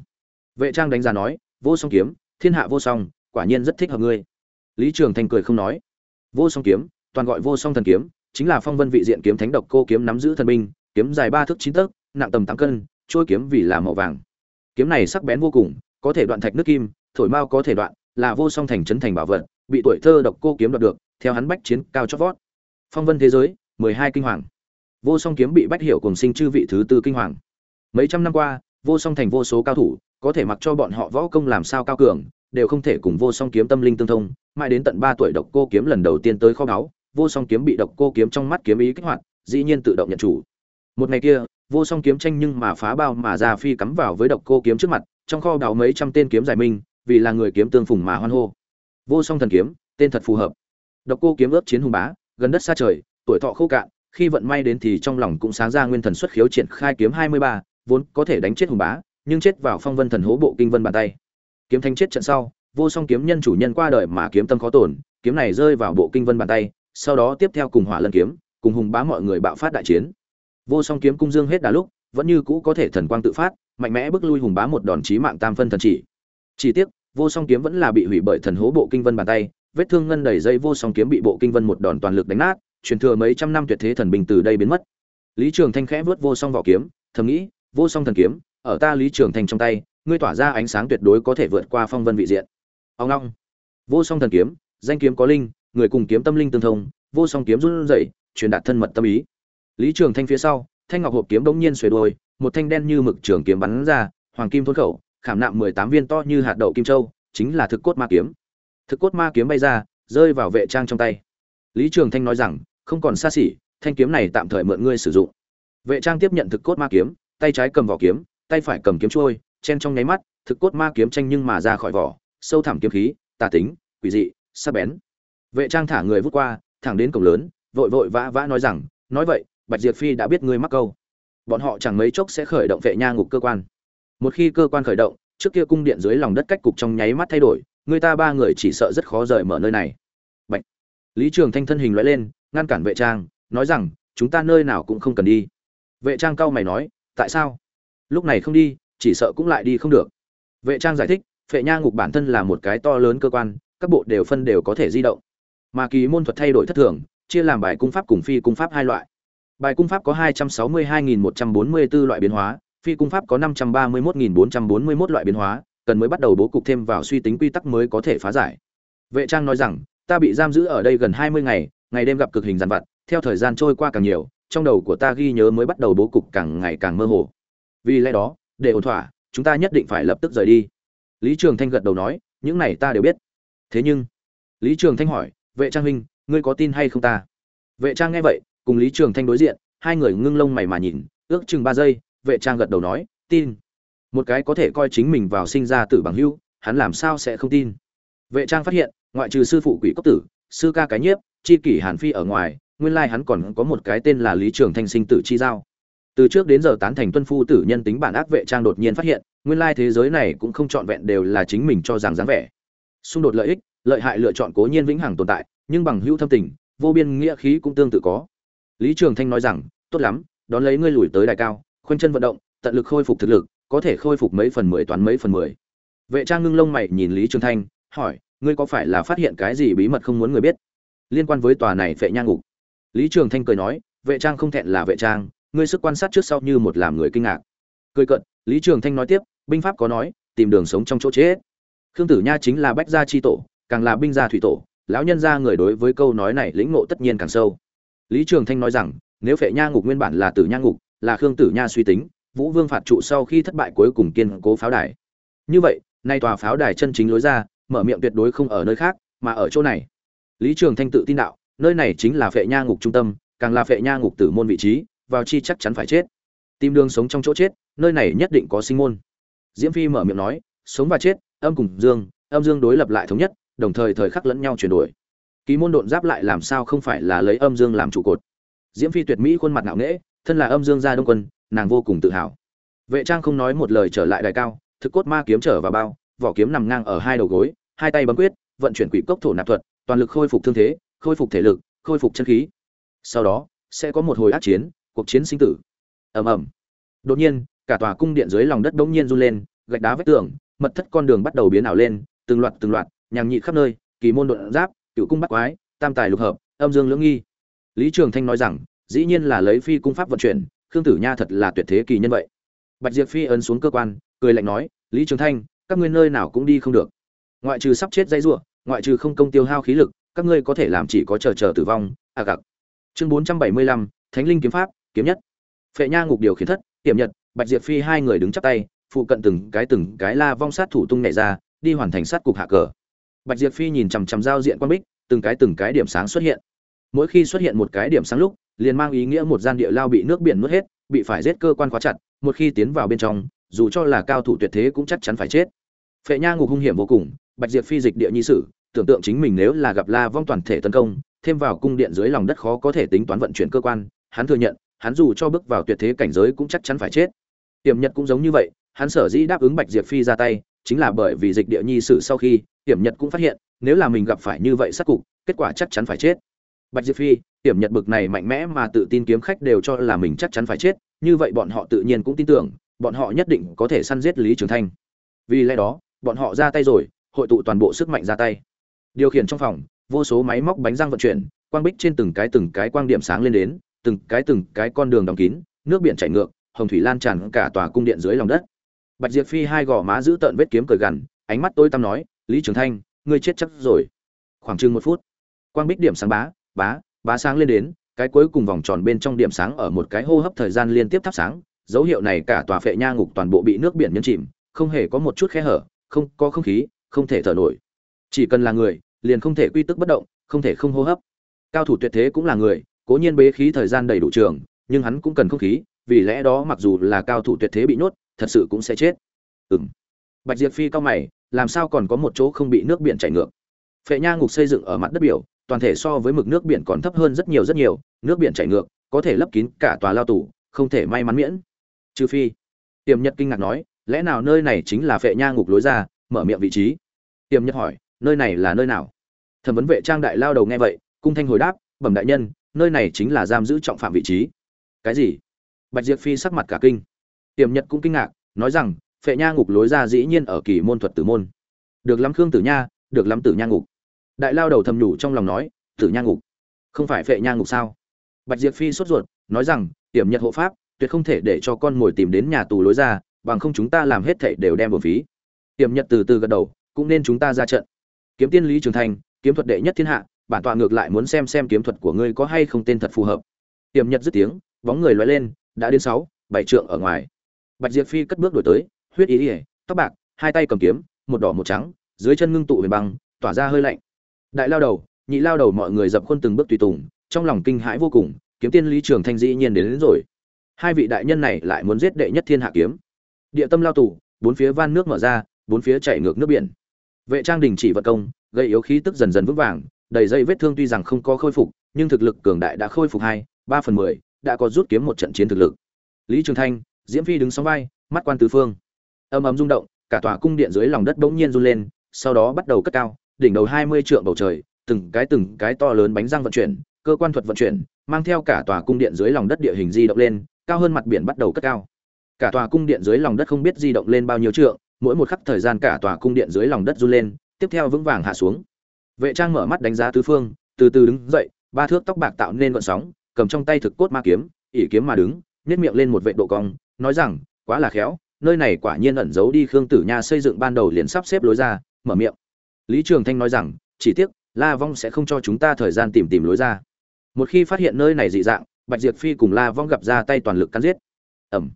Vệ trang đánh giá nói, vô song kiếm, thiên hạ vô song, quả nhiên rất thích hợp ngươi. Lý trường thanh cười không nói. Vô song kiếm, toàn gọi vô song thần kiếm, chính là phong vân vị diện kiếm thánh độc cô kiếm nắm giữ thần binh, kiếm dài ba thước chín tấc, nặng tầm tám cân trôi kiếm vì là màu vàng. Kiếm này sắc bén vô cùng, có thể đoạn thạch nước kim, thổi mao có thể đoạn, là vô song thành trấn thành bảo vật, bị tuổi thơ độc cô kiếm đoạt được theo hắn bách chiến cao chót vót. Phong vân thế giới, mười hai kinh hoàng. Vô song kiếm bị bách hiệu cùng sinh chư vị thứ tư kinh hoàng. Mấy trăm năm qua, vô song thành vô số cao thủ, có thể mặc cho bọn họ võ công làm sao cao cường, đều không thể cùng vô song kiếm tâm linh tương thông. Mãi đến tận ba tuổi độc cô kiếm lần đầu tiên tới kho báu, vô song kiếm bị độc cô kiếm trong mắt kiếm ý kích hoạt, dĩ nhiên tự động nhận chủ. Một ngày kia, vô song kiếm tranh nhưng mà phá bao mà ra phi cắm vào với độc cô kiếm trước mặt, trong kho đào mấy trăm tên kiếm giải minh, vì là người kiếm tương phùng mà hoan hô. Vô song thần kiếm, tên thật phù hợp độc cô kiếm ướp chiến hùng bá, gần đất xa trời, tuổi thọ khô cạn, khi vận may đến thì trong lòng cũng sáng ra nguyên thần xuất khiếu triển khai kiếm hai mươi ba, vốn có thể đánh chết hùng bá, nhưng chết vào phong vân thần hố bộ kinh vân bàn tay. Kiếm thanh chết trận sau, vô song kiếm nhân chủ nhân qua đời mà kiếm tâm khó tổn, kiếm này rơi vào bộ kinh vân bàn tay, sau đó tiếp theo cùng hỏa lân kiếm, cùng hùng bá mọi người bạo phát đại chiến. Vô song kiếm cung dương hết đà lúc, vẫn như cũ có thể thần quang tự phát, mạnh mẽ bước lui hùng bá một đòn chí mạng tam phân thần chỉ. Chỉ tiếc, vô song kiếm vẫn là bị hủy bởi thần hố bộ kinh vân bàn tay vết thương ngân đầy dây vô song kiếm bị bộ kinh vân một đòn toàn lực đánh nát, truyền thừa mấy trăm năm tuyệt thế thần bình từ đây biến mất. Lý trường thanh khẽ vớt vô song vỏ kiếm, thầm nghĩ, vô song thần kiếm, ở ta lý trường thanh trong tay, ngươi tỏa ra ánh sáng tuyệt đối có thể vượt qua phong vân vị diện. Ông long vô song thần kiếm, danh kiếm có linh, người cùng kiếm tâm linh tương thông, vô song kiếm run rẩy, truyền đạt thân mật tâm ý. Lý trường thanh phía sau, thanh ngọc hộp kiếm đống nhiên xuề đuôi, một thanh đen như mực trường kiếm bắn ra, hoàng kim thôn khẩu, khảm nạm mười tám viên to như hạt đậu kim châu, chính là thực cốt ma kiếm thực cốt ma kiếm bay ra, rơi vào vệ trang trong tay. Lý trường thanh nói rằng, không còn xa xỉ, thanh kiếm này tạm thời mượn ngươi sử dụng. Vệ trang tiếp nhận thực cốt ma kiếm, tay trái cầm vỏ kiếm, tay phải cầm kiếm trôi chen trong nháy mắt, thực cốt ma kiếm tranh nhưng mà ra khỏi vỏ, sâu thẳm kiếm khí, tà tính, quỷ dị, sắc bén. Vệ trang thả người vút qua, thẳng đến cổng lớn, vội vội vã vã nói rằng, nói vậy, bạch diệp phi đã biết ngươi mắc câu. Bọn họ chẳng mấy chốc sẽ khởi động vệ nha ngục cơ quan. Một khi cơ quan khởi động, trước kia cung điện dưới lòng đất cách cục trong nháy mắt thay đổi người ta ba người chỉ sợ rất khó rời mở nơi này. Bạch. lý trường thanh thân hình loại lên, ngăn cản vệ trang, nói rằng, chúng ta nơi nào cũng không cần đi. Vệ trang cau mày nói, tại sao? Lúc này không đi, chỉ sợ cũng lại đi không được. Vệ trang giải thích, phệ nha ngục bản thân là một cái to lớn cơ quan, các bộ đều phân đều có thể di động. Mà kỳ môn thuật thay đổi thất thường, chia làm bài cung pháp cùng phi cung pháp hai loại. Bài cung pháp có 262.144 loại biến hóa, phi cung pháp có 531.441 loại biến hóa cần mới bắt đầu bố cục thêm vào suy tính quy tắc mới có thể phá giải. Vệ trang nói rằng, ta bị giam giữ ở đây gần 20 ngày ngày đêm gặp cực hình giàn vặt, theo thời gian trôi qua càng nhiều, trong đầu của ta ghi nhớ mới bắt đầu bố cục càng ngày càng mơ hồ. Vì lẽ đó, để ổn thỏa, chúng ta nhất định phải lập tức rời đi. Lý trường thanh gật đầu nói, những này ta đều biết. Thế nhưng? Lý trường thanh hỏi, vệ trang huynh, ngươi có tin hay không ta? Vệ trang nghe vậy, cùng lý trường thanh đối diện, hai người ngưng lông mày mà nhìn, ước chừng ba giây, vệ trang gật đầu nói, tin một cái có thể coi chính mình vào sinh ra tử bằng hưu hắn làm sao sẽ không tin? Vệ trang phát hiện, ngoại trừ sư phụ quỷ cốc tử, sư ca cái nhiếp, chi kỷ hàn phi ở ngoài, nguyên lai hắn còn có một cái tên là lý trường thanh sinh tử chi giao. Từ trước đến giờ tán thành tuân phu tử nhân tính bản ác, vệ trang đột nhiên phát hiện, nguyên lai thế giới này cũng không trọn vẹn đều là chính mình cho rằng dáng vẻ. Xung đột lợi ích, lợi hại lựa chọn cố nhiên vĩnh hằng tồn tại, nhưng bằng hữu thâm tình, vô biên nghĩa khí cũng tương tự có. Lý trường thanh nói rằng, tốt lắm, đón lấy ngươi lùi tới đài cao, khoanh chân vận động, tận lực khôi phục thực lực có thể khôi phục mấy phần mười toán mấy phần mười. Vệ trang ngưng lông mày nhìn lý trường thanh, hỏi, ngươi có phải là phát hiện cái gì bí mật không muốn người biết liên quan với tòa này vệ nhang ngục? Lý trường thanh cười nói, vệ trang không thẹn là vệ trang, ngươi sức quan sát trước sau như một làm người kinh ngạc. Cười cận lý trường thanh nói tiếp, binh pháp có nói, tìm đường sống trong chỗ chết khương tử nha chính là bách gia chi tổ, càng là binh gia thủy tổ, lão nhân gia người đối với câu nói này lĩnh ngộ tất nhiên càng sâu. Lý trường thanh nói rằng, nếu phệ nha ngục nguyên bản là tử nha ngục, là khương tử nha suy tính vũ vương phạt trụ sau khi thất bại cuối cùng kiên cố pháo đài. Như vậy, nay tòa pháo đài chân chính lối ra, mở miệng tuyệt đối không ở nơi khác, mà ở chỗ này. Lý trường thanh tự tin đạo, nơi này chính là phệ nha ngục trung tâm, càng là phệ nha ngục tử môn vị trí, vào chi chắc chắn phải chết. Tìm đường sống trong chỗ chết, nơi này nhất định có sinh môn. Diễm phi mở miệng nói, sống và chết, âm cùng dương, âm dương đối lập lại thống nhất, đồng thời thời khắc lẫn nhau chuyển đổi. Ký môn độn giáp lại làm sao không phải là lấy âm dương làm trụ cột. Diễm phi tuyệt mỹ khuôn mặt ngạo nghễ, thân là âm dương gia đông quân nàng vô cùng tự hào. Vệ trang không nói một lời trở lại đài cao, thực cốt ma kiếm trở vào bao, vỏ kiếm nằm ngang ở hai đầu gối, hai tay bấm quyết, vận chuyển quỷ cốc thổ nạp thuật, toàn lực khôi phục thương thế, khôi phục thể lực, khôi phục chân khí. Sau đó, sẽ có một hồi ác chiến, cuộc chiến sinh tử. Ầm ầm. Đột nhiên, cả tòa cung điện dưới lòng đất bỗng nhiên run lên, gạch đá vách tường, mật thất con đường bắt đầu biến ảo lên, từng loạt từng loạt nhàng nhị khắp nơi, kỳ môn đột giáp cựu cung bắt quái, tam tài lục hợp, âm dương lưỡng nghi. Lý trường thanh nói rằng, dĩ nhiên là lấy phi cung pháp vận chuyển khương tử nha thật là tuyệt thế kỳ nhân vậy. Bạch diệp phi ấn xuống cơ quan, cười lạnh nói, lý trường thanh, các ngươi nơi nào cũng đi không được. Ngoại trừ sắp chết dây rủa, ngoại trừ không công tiêu hao khí lực, các ngươi có thể làm chỉ có chờ chờ tử vong à gặc. Chương bốn trăm bảy mươi lăm, thánh linh kiếm pháp, kiếm nhất. Phệ nha ngục điều khiển thất tiệm nhật, bạch diệp phi hai người đứng chắp tay, phụ cận từng cái từng cái la vong sát thủ tung nhảy ra, đi hoàn thành sát cục hạ cờ. Bạch diệp phi nhìn chằm chằm giao diện quan bích, từng cái từng cái điểm sáng xuất hiện. Mỗi khi xuất hiện một cái điểm sáng lúc liền mang ý nghĩa một gian địa lao bị nước biển nuốt hết, bị phải giết cơ quan khóa chặt, một khi tiến vào bên trong, dù cho là cao thủ tuyệt thế cũng chắc chắn phải chết. Phệ nha ngục hung hiểm vô cùng, bạch diệp phi dịch địa nhi sử, tưởng tượng chính mình nếu là gặp la vong toàn thể tấn công, thêm vào cung điện dưới lòng đất khó có thể tính toán vận chuyển cơ quan, hắn thừa nhận, hắn dù cho bước vào tuyệt thế cảnh giới cũng chắc chắn phải chết. Tiềm nhật cũng giống như vậy, hắn sở dĩ đáp ứng bạch diệp phi ra tay, chính là bởi vì dịch địa nhi sử sau khi tiềm nhật cũng phát hiện, nếu là mình gặp phải như vậy sát cục, kết quả chắc chắn phải chết. Bạch diệp phi Tiểm nhật bực này mạnh mẽ mà tự tin kiếm khách đều cho là mình chắc chắn phải chết, như vậy bọn họ tự nhiên cũng tin tưởng, bọn họ nhất định có thể săn giết lý trường thanh. Vì lẽ đó, bọn họ ra tay rồi, hội tụ toàn bộ sức mạnh ra tay. Điều khiển trong phòng, vô số máy móc bánh răng vận chuyển, quang bích trên từng cái từng cái quang điểm sáng lên đến, từng cái từng cái con đường đóng kín, nước biển chảy ngược, hồng thủy lan tràn cả tòa cung điện dưới lòng đất. Bạch diệp phi hai gò má giữ tợn vết kiếm cởi gằn, ánh mắt tôi tăm nói, lý trường thanh, ngươi chết chắc rồi. Khoảng chừng một phút, quang bích điểm sáng bá bá bá sáng lên đến, cái cuối cùng vòng tròn bên trong điểm sáng ở một cái hô hấp thời gian liên tiếp thắp sáng, dấu hiệu này cả tòa phệ nha ngục toàn bộ bị nước biển nhấn chìm, không hề có một chút khe hở, không có không khí, không thể thở nổi. Chỉ cần là người, liền không thể quy tức bất động, không thể không hô hấp. Cao thủ tuyệt thế cũng là người, cố nhiên bế khí thời gian đầy đủ trường, nhưng hắn cũng cần không khí, vì lẽ đó mặc dù là cao thủ tuyệt thế bị nhốt, thật sự cũng sẽ chết. Ừng bạch diệp phi cao mày, làm sao còn có một chỗ không bị nước biển chảy ngược? Phệ nha ngục xây dựng ở mặt đất biểu toàn thể so với mực nước biển còn thấp hơn rất nhiều rất nhiều, nước biển chảy ngược, có thể lấp kín cả tòa lao tù, không thể may mắn miễn. Trừ phi, tiềm nhật kinh ngạc nói, lẽ nào nơi này chính là phệ nha ngục lối ra, mở miệng vị trí. Tiềm nhật hỏi, nơi này là nơi nào? Thẩm vấn vệ trang đại lao đầu nghe vậy, cung thanh hồi đáp, bẩm đại nhân, nơi này chính là giam giữ trọng phạm vị trí. Cái gì? Bạch diệp phi sắc mặt cả kinh. Tiềm nhật cũng kinh ngạc, nói rằng, phệ nha ngục lối ra dĩ nhiên ở kỳ môn thuật tử môn. Được lắm khương tử nha, được lắm tử nha ngục đại lao đầu thầm nhủ trong lòng nói, tử nha ngục, không phải phệ nha ngục sao? Bạch diệp phi sốt ruột, nói rằng tiềm nhật hộ pháp, tuyệt không thể để cho con mồi tìm đến nhà tù lối ra, bằng không chúng ta làm hết thảy đều đem vào phí. Tiềm nhật từ từ gật đầu, cũng nên chúng ta ra trận. Kiếm tiên lý trường thành, kiếm thuật đệ nhất thiên hạ, bản tọa ngược lại muốn xem xem kiếm thuật của ngươi có hay không tên thật phù hợp. Tiềm nhật dứt tiếng, bóng người lóe lên, đã đến sáu, bảy trượng ở ngoài. Bạch diệp phi cất bước đổi tới, huyết ý ỉa tóc bạc, hai tay cầm kiếm, một đỏ một trắng, dưới chân ngưng tụ huyền băng, tỏa ra hơi lạnh đại lao đầu nhị lao đầu mọi người dập khuôn từng bước tùy tùng trong lòng kinh hãi vô cùng kiếm tiên lý trường thanh dĩ nhiên đến, đến rồi. Hai vị đại nhân này lại muốn giết đệ nhất thiên hạ kiếm. Địa tâm lao tù bốn phía van nước mở ra bốn phía chạy ngược nước biển. Vệ trang đình chỉ vật công gây yếu khí tức dần dần vững vàng đầy dây vết thương tuy rằng không có khôi phục nhưng thực lực cường đại đã khôi phục hai ba phần mười đã có rút kiếm một trận chiến thực lực. Lý trường thanh diễm phi đứng sóng vai mắt quan tứ phương. Âm ấm rung động cả tòa cung điện dưới lòng đất bỗng nhiên run lên sau đó bắt đầu cất cao đỉnh đầu hai mươi trượng bầu trời, từng cái từng cái to lớn bánh răng vận chuyển, cơ quan thuật vận chuyển, mang theo cả tòa cung điện dưới lòng đất địa hình di động lên, cao hơn mặt biển bắt đầu cất cao. Cả tòa cung điện dưới lòng đất không biết di động lên bao nhiêu trượng, mỗi một khắc thời gian cả tòa cung điện dưới lòng đất run lên, tiếp theo vững vàng hạ xuống. Vệ trang mở mắt đánh giá tứ phương, từ từ đứng dậy, ba thước tóc bạc tạo nên gợn sóng, cầm trong tay thực cốt ma kiếm, ỷ kiếm mà đứng, nhếch miệng lên một vệ độ cong, nói rằng, quá là khéo, nơi này quả nhiên ẩn giấu đi khương tử nha xây dựng ban đầu liền sắp xếp lối ra, mở miệng lý trường thanh nói rằng chỉ tiếc la vong sẽ không cho chúng ta thời gian tìm tìm lối ra. Một khi phát hiện nơi này dị dạng bạch diệp phi cùng la vong gặp ra tay toàn lực cắn giết. Ầm,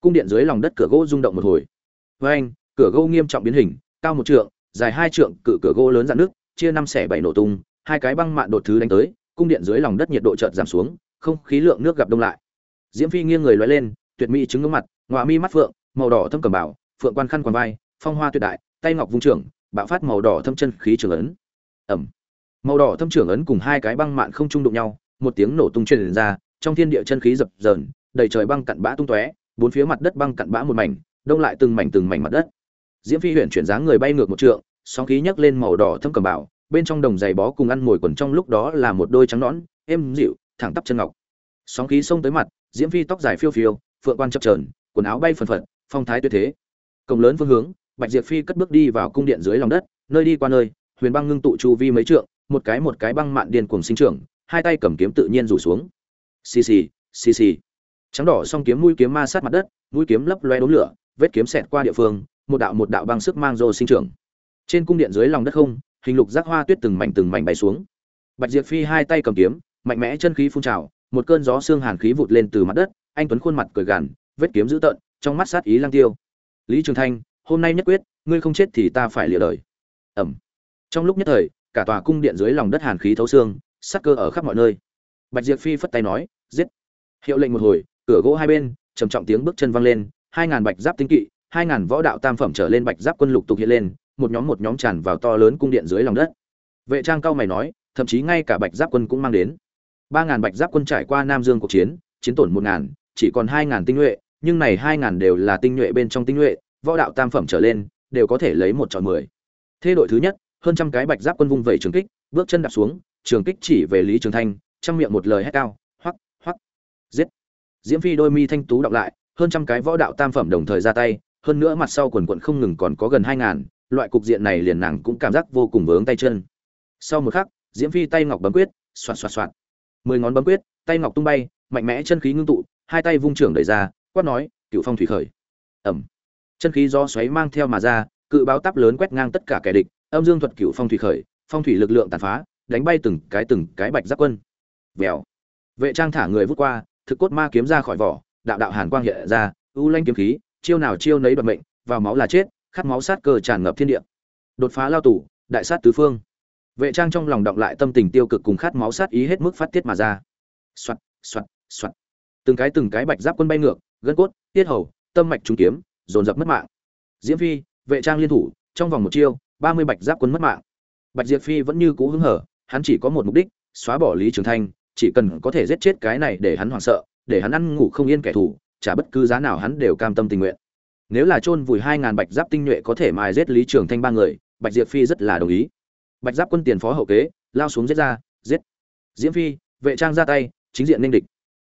cung điện dưới lòng đất cửa gỗ rung động một hồi. Với anh cửa gỗ nghiêm trọng biến hình cao một trượng dài hai trượng cự cửa gỗ lớn rạn nước chia năm xẻ bảy nổ tung hai cái băng mạn đột thứ đánh tới cung điện dưới lòng đất nhiệt độ chợt giảm xuống không khí lượng nước gặp đông lại. Diễm phi nghiêng người lóe lên tuyệt mỹ trứng ngưỡng mặt ngọa mi mắt phượng màu đỏ thâm cầm bảo phượng quan khăn quàng vai phong hoa tuyệt đại tay ngọc vung trưởng bạo phát màu đỏ thâm chân khí trường ấn. Ẩm. Màu đỏ thâm trưởng ấn cùng hai cái băng mạn không trung đụng nhau, một tiếng nổ tung truyền ra, trong thiên địa chân khí dập dờn, đầy trời băng cặn bã tung tóe, bốn phía mặt đất băng cặn bã một mảnh, đông lại từng mảnh từng mảnh mặt đất. Diễm phi huyện chuyển dáng người bay ngược một trượng, sóng khí nhấc lên màu đỏ thâm cầm bảo bên trong đồng giày bó cùng ăn mồi quần trong lúc đó là một đôi trắng nõn, êm dịu, thẳng tắp chân ngọc. Sóng khí xông tới mặt, diễm phi tóc dài phiêu phiêu, phượng quan chập trờn quần áo bay phần phật, phong thái tuyệt thế. Cổng lớn phương hướng bạch diệp phi cất bước đi vào cung điện dưới lòng đất, nơi đi qua nơi, huyền băng ngưng tụ chu vi mấy trượng, một cái một cái băng mạn điên cuồng sinh trưởng, hai tay cầm kiếm tự nhiên rủ xuống. Xì xì xì xì. Trắng đỏ song kiếm mũi kiếm ma sát mặt đất, mũi kiếm lấp loe đốm lửa, vết kiếm xẹt qua địa phương, một đạo một đạo băng sức mang rô sinh trưởng. Trên cung điện dưới lòng đất không, hình lục giác hoa tuyết từng mảnh từng mảnh bay xuống. Bạch diệp phi hai tay cầm kiếm, mạnh mẽ chân khí phun trào, một cơn gió xương hàn khí vụt lên từ mặt đất, anh tuấn khuôn mặt cười gằn, vết kiếm dữ tợn, trong mắt sát ý lang tiêu. Lý trường thanh hôm nay nhất quyết, ngươi không chết thì ta phải lìa đời. Ẩm. Trong lúc nhất thời, cả tòa cung điện dưới lòng đất hàn khí thấu xương, sắc cơ ở khắp mọi nơi. Bạch diệp phi phất tay nói, giết. Hiệu lệnh một hồi, cửa gỗ hai bên, trầm trọng tiếng bước chân vang lên, hai ngàn bạch giáp tinh kỵ, hai ngàn võ đạo tam phẩm trở lên bạch giáp quân lục tục hiện lên, một nhóm một nhóm tràn vào to lớn cung điện dưới lòng đất. Vệ trang cao mày nói, thậm chí ngay cả bạch giáp quân cũng mang đến. Ba ngàn bạch giáp quân trải qua nam dương cuộc chiến chiến tổn một ngàn, chỉ còn hai ngàn tinh nhuệ, nhưng này hai ngàn đều là tinh nhuệ bên trong tinh nhuệ võ đạo tam phẩm trở lên, đều có thể lấy một trò mười. Thế đội thứ nhất, hơn trăm cái bạch giáp quân vung vẩy trường kích, bước chân đạp xuống, trường kích chỉ về lý trường thanh, trong miệng một lời hét cao, hoắc hoắc, giết. Diễm phi đôi mi thanh tú đọc lại, hơn trăm cái võ đạo tam phẩm đồng thời ra tay, hơn nữa mặt sau quần quận không ngừng còn có gần hai ngàn, loại cục diện này liền nàng cũng cảm giác vô cùng vướng tay chân. Sau một khắc, diễm phi tay ngọc bấm quyết, xoạt xoạt xoạt. Mười ngón bấm quyết, tay ngọc tung bay, mạnh mẽ chân khí ngưng tụ, hai tay vung trưởng đẩy ra, quát nói cựu phong thủy khởi. Ẩm chân khí do xoáy mang theo mà ra cự báo táp lớn quét ngang tất cả kẻ địch âm dương thuật cựu phong thủy khởi phong thủy lực lượng tàn phá đánh bay từng cái từng cái bạch giáp quân. Vèo. Vệ trang thả người vút qua thực cốt ma kiếm ra khỏi vỏ đạo đạo hàn quang hiện ra u lanh kiếm khí chiêu nào chiêu nấy đoạt mệnh vào máu là chết khát máu sát cơ tràn ngập thiên địa. Đột phá lao tủ đại sát tứ phương. Vệ trang trong lòng động lại tâm tình tiêu cực cùng khát máu sát ý hết mức phát tiết mà ra. Xoạt, xoạt, xoạt. từng cái từng cái bạch giáp quân bay ngược gân cốt tiết hầu tâm mạch trúng kiếm dồn dập mất mạng. Diễm phi, vệ trang liên thủ, trong vòng một chiêu, ba mươi bạch giáp quân mất mạng. Bạch diệp phi vẫn như cũ hứng hở, hắn chỉ có một mục đích, xóa bỏ lý trường thanh, chỉ cần có thể giết chết cái này để hắn hoảng sợ, để hắn ăn ngủ không yên kẻ thù, trả bất cứ giá nào hắn đều cam tâm tình nguyện. Nếu là chôn vùi hai ngàn bạch giáp tinh nhuệ có thể mài giết lý trường thanh ba người, bạch diệp phi rất là đồng ý. Bạch giáp quân tiền phó hậu kế, lao xuống giết ra, giết. Diễm phi, vệ trang ra tay, chính diện ninh địch.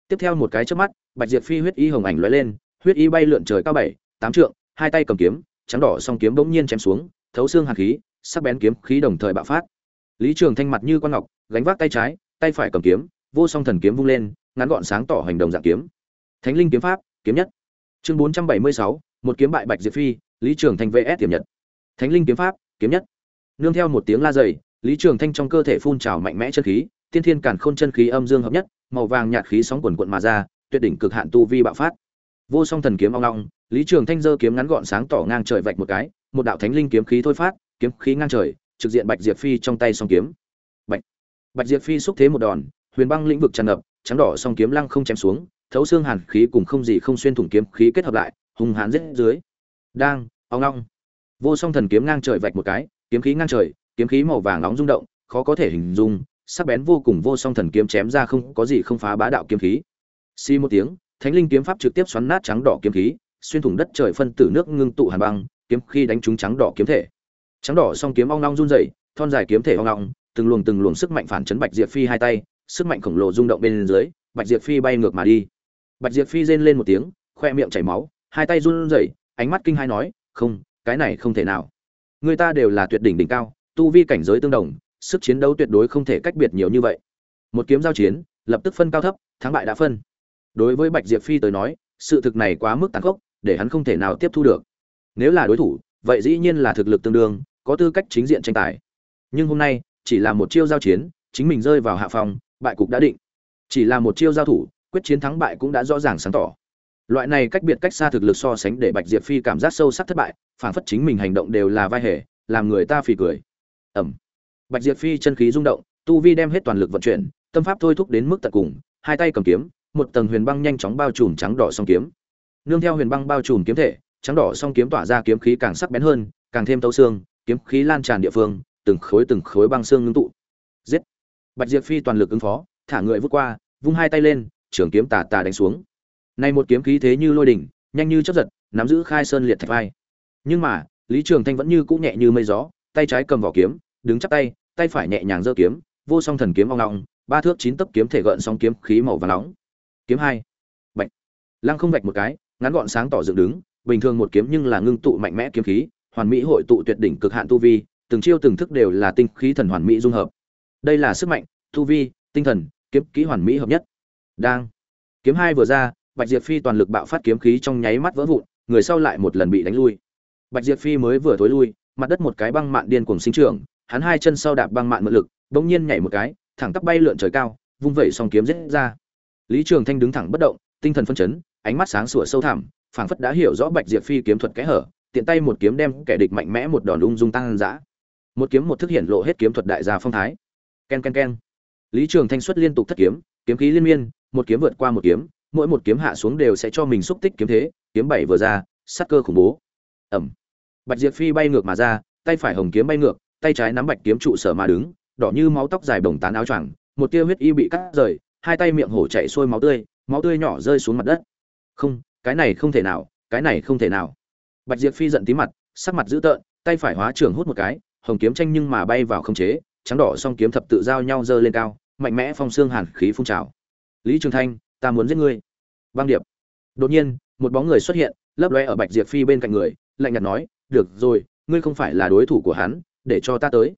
Tiếp theo một cái trước mắt, bạch diệp phi huyết y hồng ảnh lóe lên, huyết y bay lượn trời cao bảy tám trượng, hai tay cầm kiếm, trắng đỏ song kiếm bỗng nhiên chém xuống, thấu xương hạt khí, sắc bén kiếm khí đồng thời bạo phát. Lý trường thanh mặt như quan ngọc, gánh vác tay trái, tay phải cầm kiếm, vô song thần kiếm vung lên, ngắn gọn sáng tỏ hành động dạng kiếm. Thánh linh kiếm pháp, kiếm nhất. Chương bốn trăm bảy mươi sáu, một kiếm bại bạch diệp phi, lý trường thanh vs tiềm nhật. Thánh linh kiếm pháp, kiếm nhất. Nương theo một tiếng la dày, lý trường thanh trong cơ thể phun trào mạnh mẽ chân khí, tiên thiên cản khôn chân khí âm dương hợp nhất, màu vàng nhạt khí sóng quần quận mà ra, tuyệt đỉnh cực hạn tu vi bạo phát vô song thần kiếm ong Long, lý trường thanh Dơ kiếm ngắn gọn sáng tỏ ngang trời vạch một cái một đạo thánh linh kiếm khí thôi phát kiếm khí ngang trời trực diện bạch diệp phi trong tay song kiếm. Bạch bạch diệp phi xúc thế một đòn huyền băng lĩnh vực tràn ngập trắng đỏ song kiếm lăng không chém xuống thấu xương hàn khí cùng không gì không xuyên thủng kiếm khí kết hợp lại hùng hàn giết dưới. Đang ong Long, vô song thần kiếm ngang trời vạch một cái kiếm khí ngang trời kiếm khí màu vàng nóng rung động khó có thể hình dung sắc bén vô cùng vô song thần kiếm chém ra không có gì không phá bá đạo kiếm khí. Xi một tiếng thánh linh kiếm pháp trực tiếp xoắn nát trắng đỏ kiếm khí, xuyên thủng đất trời phân tử nước ngưng tụ hàn băng, kiếm khí đánh trúng trắng đỏ kiếm thể. Trắng đỏ song kiếm ong long run rẩy, thon dài kiếm thể ong long từng luồng từng luồng sức mạnh phản chấn bạch diệp phi hai tay, sức mạnh khổng lồ rung động bên dưới, bạch diệp phi bay ngược mà đi. Bạch diệp phi rên lên một tiếng, khoe miệng chảy máu, hai tay run rẩy, ánh mắt kinh hai nói, không, cái này không thể nào. Người ta đều là tuyệt đỉnh đỉnh cao, tu vi cảnh giới tương đồng, sức chiến đấu tuyệt đối không thể cách biệt nhiều như vậy. Một kiếm giao chiến, lập tức phân cao thấp, thắng bại đã phân đối với bạch diệp phi tới nói, sự thực này quá mức tàn khốc, để hắn không thể nào tiếp thu được. Nếu là đối thủ, vậy dĩ nhiên là thực lực tương đương, có tư cách chính diện tranh tài. Nhưng hôm nay, chỉ là một chiêu giao chiến, chính mình rơi vào hạ phòng bại cục đã định. Chỉ là một chiêu giao thủ, quyết chiến thắng bại cũng đã rõ ràng sáng tỏ. Loại này cách biệt cách xa thực lực so sánh để bạch diệp phi cảm giác sâu sắc thất bại, phản phất chính mình hành động đều là vai hề, làm người ta phì cười. Ẩm. Bạch diệp phi chân khí rung động, tu vi đem hết toàn lực vận chuyển, tâm pháp thôi thúc đến mức tận cùng, hai tay cầm kiếm một tầng huyền băng nhanh chóng bao trùm trắng đỏ song kiếm. Nương theo huyền băng bao trùm kiếm thể, trắng đỏ song kiếm tỏa ra kiếm khí càng sắc bén hơn, càng thêm tấu xương, kiếm khí lan tràn địa phương, từng khối từng khối băng xương ngưng tụ. Giết! Bạch diệp phi toàn lực ứng phó, thả người vút qua, vung hai tay lên, trường kiếm tà tà đánh xuống. Nay một kiếm khí thế như lôi đỉnh, nhanh như chớp giật, nắm giữ khai sơn liệt thạch vai. Nhưng mà, lý trường thanh vẫn như cũ nhẹ như mây gió, tay trái cầm vỏ kiếm, đứng chắp tay tay phải nhẹ nhàng giơ kiếm, vô song thần kiếm ong ong, ba thước chín tấc kiếm thể gợn song kiếm khí màu vàng nóng kiếm hai. Bạch. Lăng không vạch một cái, ngắn gọn sáng tỏ dựng đứng, bình thường một kiếm nhưng là ngưng tụ mạnh mẽ kiếm khí, hoàn mỹ hội tụ tuyệt đỉnh cực hạn tu vi, từng chiêu từng thức đều là tinh khí thần hoàn mỹ dung hợp. Đây là sức mạnh, tu vi, tinh thần, kiếm kỹ hoàn mỹ hợp nhất. Đang. Kiếm hai vừa ra, bạch diệp phi toàn lực bạo phát kiếm khí trong nháy mắt vỡ vụn, người sau lại một lần bị đánh lui. Bạch diệp phi mới vừa thối lui, mặt đất một cái băng mạn điên cuồng sinh trưởng, hắn hai chân sau đạp băng mạn mượn lực, bỗng nhiên nhảy một cái, thẳng tắp bay lượn trời cao, vung vẩy song kiếm giết ra lý trường thanh đứng thẳng bất động, tinh thần phân chấn, ánh mắt sáng sủa sâu thẳm, phảng phất đã hiểu rõ bạch diệp phi kiếm thuật kẽ hở, tiện tay một kiếm đem kẻ địch mạnh mẽ một đòn ung dung tăng dã. Một kiếm một thức hiện lộ hết kiếm thuật đại gia phong thái. Ken ken ken. Lý trường thanh xuất liên tục thất kiếm kiếm khí liên miên, một kiếm vượt qua một kiếm, mỗi một kiếm hạ xuống đều sẽ cho mình xúc tích kiếm thế, kiếm bảy vừa ra, sát cơ khủng bố. Ẩm. Bạch diệp phi bay ngược mà ra, tay phải hồng kiếm bay ngược, tay trái nắm bạch kiếm trụ sở mà đứng, đỏ như máu tóc dài bồng tán áo choàng, một tia huyết y bị cắt rời hai tay miệng hổ chạy xuôi máu tươi máu tươi nhỏ rơi xuống mặt đất. Không, cái này không thể nào, cái này không thể nào. Bạch diệp phi giận tí mặt, sắc mặt dữ tợn, tay phải hóa trưởng hút một cái, hồng kiếm tranh nhưng mà bay vào không chế, trắng đỏ song kiếm thập tự giao nhau dơ lên cao, mạnh mẽ phong xương hàn khí phun trào. Lý trường thanh, ta muốn giết ngươi. Băng điệp. Đột nhiên, một bóng người xuất hiện, lấp lóe ở bạch diệp phi bên cạnh người, lạnh nhạt nói, được rồi, ngươi không phải là đối thủ của hắn, để cho ta tới.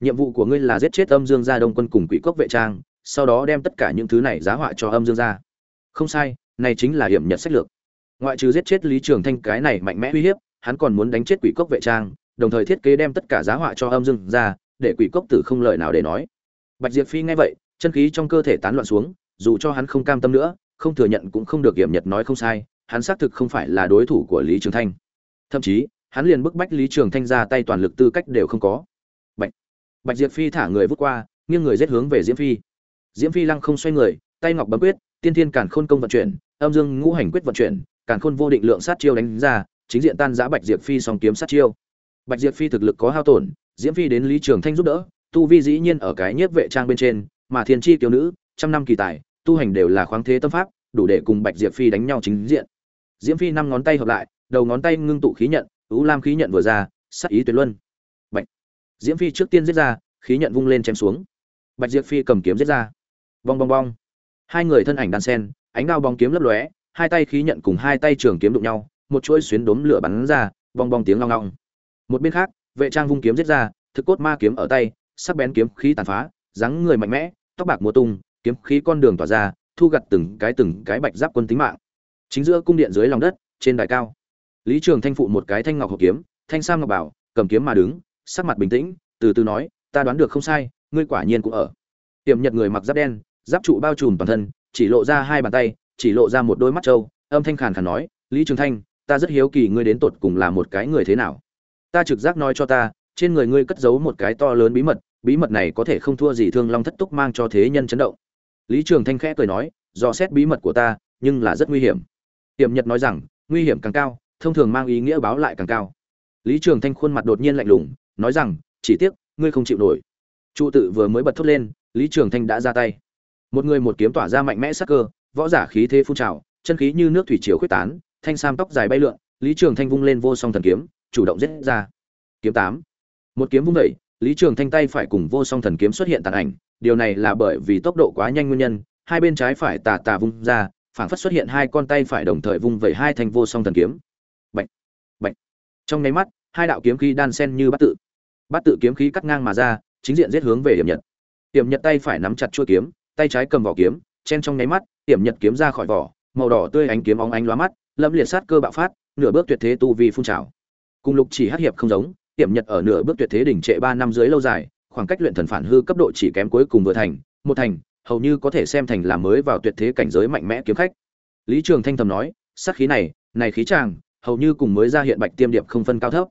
Nhiệm vụ của ngươi là giết chết âm dương gia đông quân cùng quỷ cốc vệ trang sau đó đem tất cả những thứ này giá họa cho âm dương ra, không sai này chính là hiểm nhật sách lược. Ngoại trừ giết chết lý trường thanh cái này mạnh mẽ uy hiếp hắn còn muốn đánh chết quỷ cốc vệ trang đồng thời thiết kế đem tất cả giá họa cho âm dương ra, để quỷ cốc tử không lời nào để nói. Bạch diệp phi nghe vậy chân khí trong cơ thể tán loạn xuống dù cho hắn không cam tâm nữa không thừa nhận cũng không được hiểm nhật nói không sai hắn xác thực không phải là đối thủ của lý trường thanh. Thậm chí hắn liền bức bách lý trường thanh ra tay toàn lực tư cách đều không có. Bạch bạch diệp phi thả người vút qua nghiêng người rét hướng về diễm phi diễm phi lăng không xoay người, tay ngọc bấm quyết, tiên thiên càn khôn công vận chuyển, âm dương ngũ hành quyết vận chuyển, càn khôn vô định lượng sát chiêu đánh ra, chính diện tan giã bạch diệp phi song kiếm sát chiêu. Bạch diệp phi thực lực có hao tổn, diễm phi đến lý trường thanh giúp đỡ, tu vi dĩ nhiên ở cái nhiếp vệ trang bên trên, mà thiên chi tiểu nữ, trăm năm kỳ tài, tu hành đều là khoáng thế tâm pháp, đủ để cùng bạch diệp phi đánh nhau chính diện. Diễm phi năm ngón tay hợp lại, đầu ngón tay ngưng tụ khí nhận ú lam khí nhận vừa ra sắc ý tuyệt luân. Bạch. Diễm phi trước tiên giết ra, khí nhận vung lên chém xuống. Bạch diệp phi cầm kiếm giết ra bong bong bong. Hai người thân ảnh đan sen, ánh đao bóng kiếm lấp lóe, hai tay khí nhận cùng hai tay trường kiếm đụng nhau, một chuỗi xuyến đốm lửa bắn ra, bong bong tiếng long long. Một bên khác, vệ trang vung kiếm giết ra, thực cốt ma kiếm ở tay, sắc bén kiếm khí tàn phá, dáng người mạnh mẽ, tóc bạc mùa tung, kiếm khí con đường tỏa ra, thu gặt từng cái từng cái bạch giáp quân tính mạng. Chính giữa cung điện dưới lòng đất, trên đài cao, lý trường thanh phụ một cái thanh ngọc hộp kiếm, thanh sam ngọc bảo, cầm kiếm mà đứng, sắc mặt bình tĩnh, từ từ nói, ta đoán được không sai, ngươi quả nhiên cũng ở. Tiệm nhật người mặc giáp đen giáp trụ bao trùm toàn thân, chỉ lộ ra hai bàn tay, chỉ lộ ra một đôi mắt trâu, âm thanh khàn khàn nói, lý trường thanh, ta rất hiếu kỳ ngươi đến tột cùng là một cái người thế nào? Ta trực giác nói cho ta, trên người ngươi cất giấu một cái to lớn bí mật bí mật này có thể không thua gì thương long thất túc mang cho thế nhân chấn động. Lý trường thanh khẽ cười nói do xét bí mật của ta, nhưng là rất nguy hiểm. Hiểm nhật nói rằng, nguy hiểm càng cao, thông thường mang ý nghĩa báo lại càng cao. Lý trường thanh khuôn mặt đột nhiên lạnh lùng, nói rằng, chỉ tiếc, ngươi không chịu nổi. Trụ tự vừa mới bật thốt lên, lý trường thanh đã ra tay một người một kiếm tỏa ra mạnh mẽ sắc cơ, võ giả khí thế phun trào, chân khí như nước thủy triều khuyết tán, thanh sam tóc dài bay lượn, lý trường thanh vung lên vô song thần kiếm, chủ động giết ra. Kiếm tám. Một kiếm vung đẩy lý trường thanh tay phải cùng vô song thần kiếm xuất hiện tàn ảnh, điều này là bởi vì tốc độ quá nhanh nguyên nhân, hai bên trái phải tà tà vung ra, phảng phất xuất hiện hai con tay phải đồng thời vung vẩy hai thanh vô song thần kiếm. Bệnh bệnh trong nháy mắt, hai đạo kiếm khí đan sen như bắt tự. Bắt tự kiếm khí cắt ngang mà ra, chính diện giết hướng về hiểm nhật. Hiểm nhật tay phải nắm chặt chuôi kiếm tay trái cầm vỏ kiếm chen trong nháy mắt tiệm nhật kiếm ra khỏi vỏ màu đỏ tươi ánh kiếm óng ánh lóa mắt lâm liệt sát cơ bạo phát nửa bước tuyệt thế tu vi phun trào. Cùng lục chỉ hát hiệp không giống tiệm nhật ở nửa bước tuyệt thế đỉnh trệ ba năm dưới lâu dài khoảng cách luyện thần phản hư cấp độ chỉ kém cuối cùng vừa thành một thành hầu như có thể xem thành là mới vào tuyệt thế cảnh giới mạnh mẽ kiếm khách. Lý trường thanh thầm nói sát khí này này khí tràng, hầu như cùng mới ra hiện bạch tiêm điệp không phân cao thấp.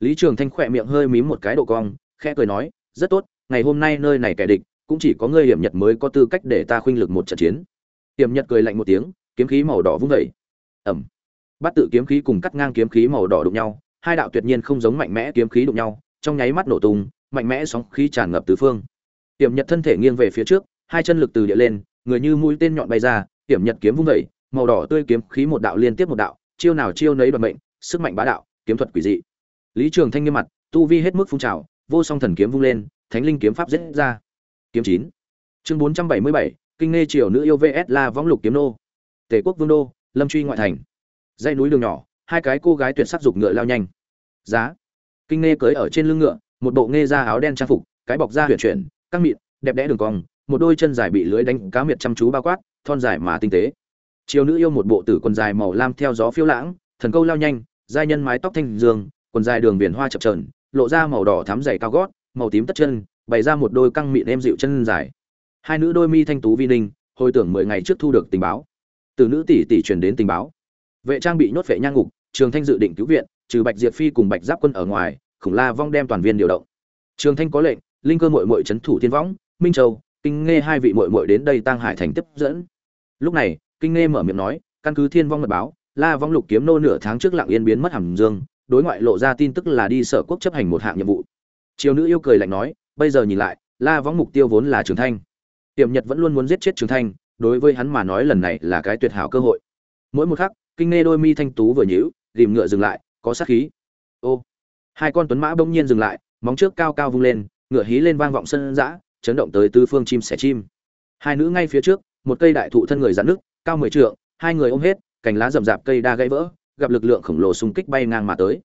Lý trường thanh khỏe miệng hơi mím một cái độ cong khẽ cười nói rất tốt ngày hôm nay nơi này kẻ địch cũng chỉ có ngươi hiểm nhật mới có tư cách để ta khuynh lực một trận chiến. Hiểm nhật cười lạnh một tiếng, kiếm khí màu đỏ vung vẩy ẩm. Bắt tự kiếm khí cùng cắt ngang kiếm khí màu đỏ đụng nhau, hai đạo tuyệt nhiên không giống mạnh mẽ kiếm khí đụng nhau, trong nháy mắt nổ tung, mạnh mẽ sóng khí tràn ngập tứ phương. Hiểm nhật thân thể nghiêng về phía trước, hai chân lực từ địa lên, người như mũi tên nhọn bay ra, hiểm nhật kiếm vung vẩy màu đỏ tươi kiếm khí một đạo liên tiếp một đạo, chiêu nào chiêu nấy đoạt mệnh, sức mạnh bá đạo, kiếm thuật quỷ dị. Lý trường thanh nghiêm mặt, tu vi hết mức phun trào, vô song thần kiếm vung lên, thánh linh kiếm pháp giết ra kiếm chín. Chương bốn trăm bảy mươi bảy, kinh nghe triều nữ yêu vs la võng lục kiếm nô. Tề quốc vương đô, lâm truy ngoại thành. Dãy núi đường nhỏ, hai cái cô gái tuyệt sắc dục ngựa lao nhanh. Giá. Kinh nghe cưới ở trên lưng ngựa, một bộ nghe da áo đen trang phục, cái bọc da huyền chuyển, căng mịn, đẹp đẽ đường cong, một đôi chân dài bị lưới đánh cá miệt chăm chú bao quát, thon dài mà tinh tế. Triều nữ yêu một bộ tử quần dài màu lam theo gió phiêu lãng, thần câu lao nhanh, giai nhân mái tóc thanh dương, quần dài đường viền hoa chập trờn lộ ra màu đỏ thắm dày cao gót, màu tím tất chân bày ra một đôi căng mịn em dịu chân dài. Hai nữ đôi mi thanh tú vi ninh, hồi tưởng mười ngày trước thu được tình báo. Từ nữ tỷ tỷ truyền đến tình báo. Vệ trang bị nhốt vệ nhang ngục, trường thanh dự định cứu viện, trừ bạch diệp phi cùng bạch giáp quân ở ngoài khủng la vong đem toàn viên điều động. Trường thanh có lệnh, linh cơ mội mội trấn thủ thiên võng, minh châu, kinh nghe hai vị mội mội đến đây tăng hải thành tiếp dẫn. Lúc này, kinh nghe mở miệng nói, căn cứ thiên vong mật báo, la vong lục kiếm nô nửa tháng trước lặng yên biến mất hàm dương, đối ngoại lộ ra tin tức là đi sở quốc chấp hành một hạng nhiệm vụ. Triều nữ yêu cười lạnh nói bây giờ nhìn lại, la võng mục tiêu vốn là trường thanh. Tiệm nhật vẫn luôn muốn giết chết trường thanh, đối với hắn mà nói lần này là cái tuyệt hảo cơ hội. Mỗi một khắc, kinh nghe đôi mi thanh tú vừa nhíu ghìm ngựa dừng lại, có sát khí. Ô, hai con tuấn mã bỗng nhiên dừng lại, móng trước cao cao vung lên, ngựa hí lên vang vọng sân dã, chấn động tới tứ phương chim sẻ chim. Hai nữ ngay phía trước, một cây đại thụ thân người dạn nước, cao mười trượng, hai người ôm hết, cành lá rậm rạp cây đa gãy vỡ, gặp lực lượng khổng lồ xung kích bay ngang mà tới.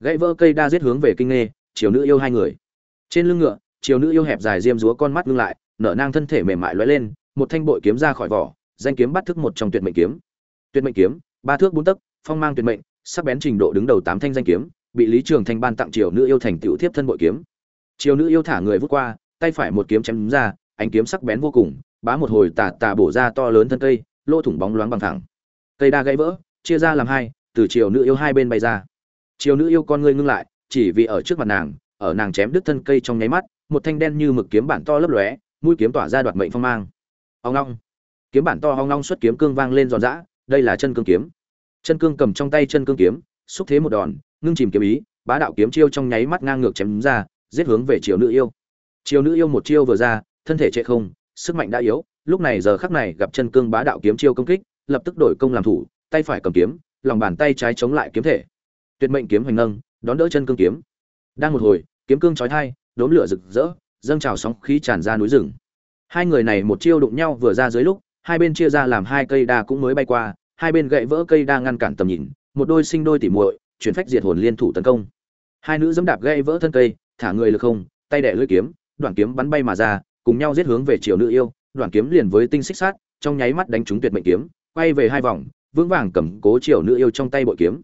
Gãy vỡ cây đa giết hướng về kinh nghe, chiều nữ yêu hai người. Trên lưng ngựa chiều nữ yêu hẹp dài diêm rúa con mắt ngưng lại, nở nang thân thể mềm mại lóe lên, một thanh bội kiếm ra khỏi vỏ, danh kiếm bắt thức một trong tuyệt mệnh kiếm. Tuyệt mệnh kiếm, ba thước bốn tấc, phong mang tuyệt mệnh, sắc bén trình độ đứng đầu tám thanh danh kiếm, bị lý trường thanh ban tặng triều nữ yêu thành tựu thiếp thân bội kiếm. Triều nữ yêu thả người vút qua, tay phải một kiếm chém ra, ánh kiếm sắc bén vô cùng, bá một hồi tà tà bổ ra to lớn thân cây, lỗ thủng bóng loáng bằng thẳng. Cây đa gãy vỡ, chia ra làm hai, từ triều nữ yêu hai bên bay ra. Triều nữ yêu con ngươi ngưng lại, chỉ vì ở trước mặt nàng, ở nàng chém đứt thân cây trong nháy mắt một thanh đen như mực kiếm bản to lấp lóe, mũi kiếm tỏa ra đoạt mệnh phong mang. Ông long kiếm bản to ong long xuất kiếm cương vang lên giòn giã, đây là chân cương kiếm. Chân cương cầm trong tay chân cương kiếm, xúc thế một đòn, ngưng chìm kiếm ý, bá đạo kiếm chiêu trong nháy mắt ngang ngược chém ra, giết hướng về chiều nữ yêu. Chiều nữ yêu một chiêu vừa ra, thân thể trệ không, sức mạnh đã yếu, lúc này giờ khắc này gặp chân cương bá đạo kiếm chiêu công kích, lập tức đổi công làm thủ, tay phải cầm kiếm, lòng bàn tay trái chống lại kiếm thể. Tuyệt mệnh kiếm hoành nâng, đón đỡ chân cương kiếm. Đang một hồi, kiếm cương chói thai đốm lửa rực rỡ, dâng trào sóng khí tràn ra núi rừng. Hai người này một chiêu đụng nhau vừa ra dưới lúc, hai bên chia ra làm hai cây đa cũng mới bay qua, hai bên gậy vỡ cây đa ngăn cản tầm nhìn, một đôi sinh đôi tỉ muội, chuyển phách diệt hồn liên thủ tấn công. Hai nữ dẫm đạp gãy vỡ thân cây, thả người lực không, tay đẻ lưỡi kiếm, đoạn kiếm bắn bay mà ra, cùng nhau giết hướng về triều nữ yêu, đoạn kiếm liền với tinh xích sát, trong nháy mắt đánh trúng tuyệt mệnh kiếm, quay về hai vòng, vững vàng cầm cố triều nữ yêu trong tay bội kiếm.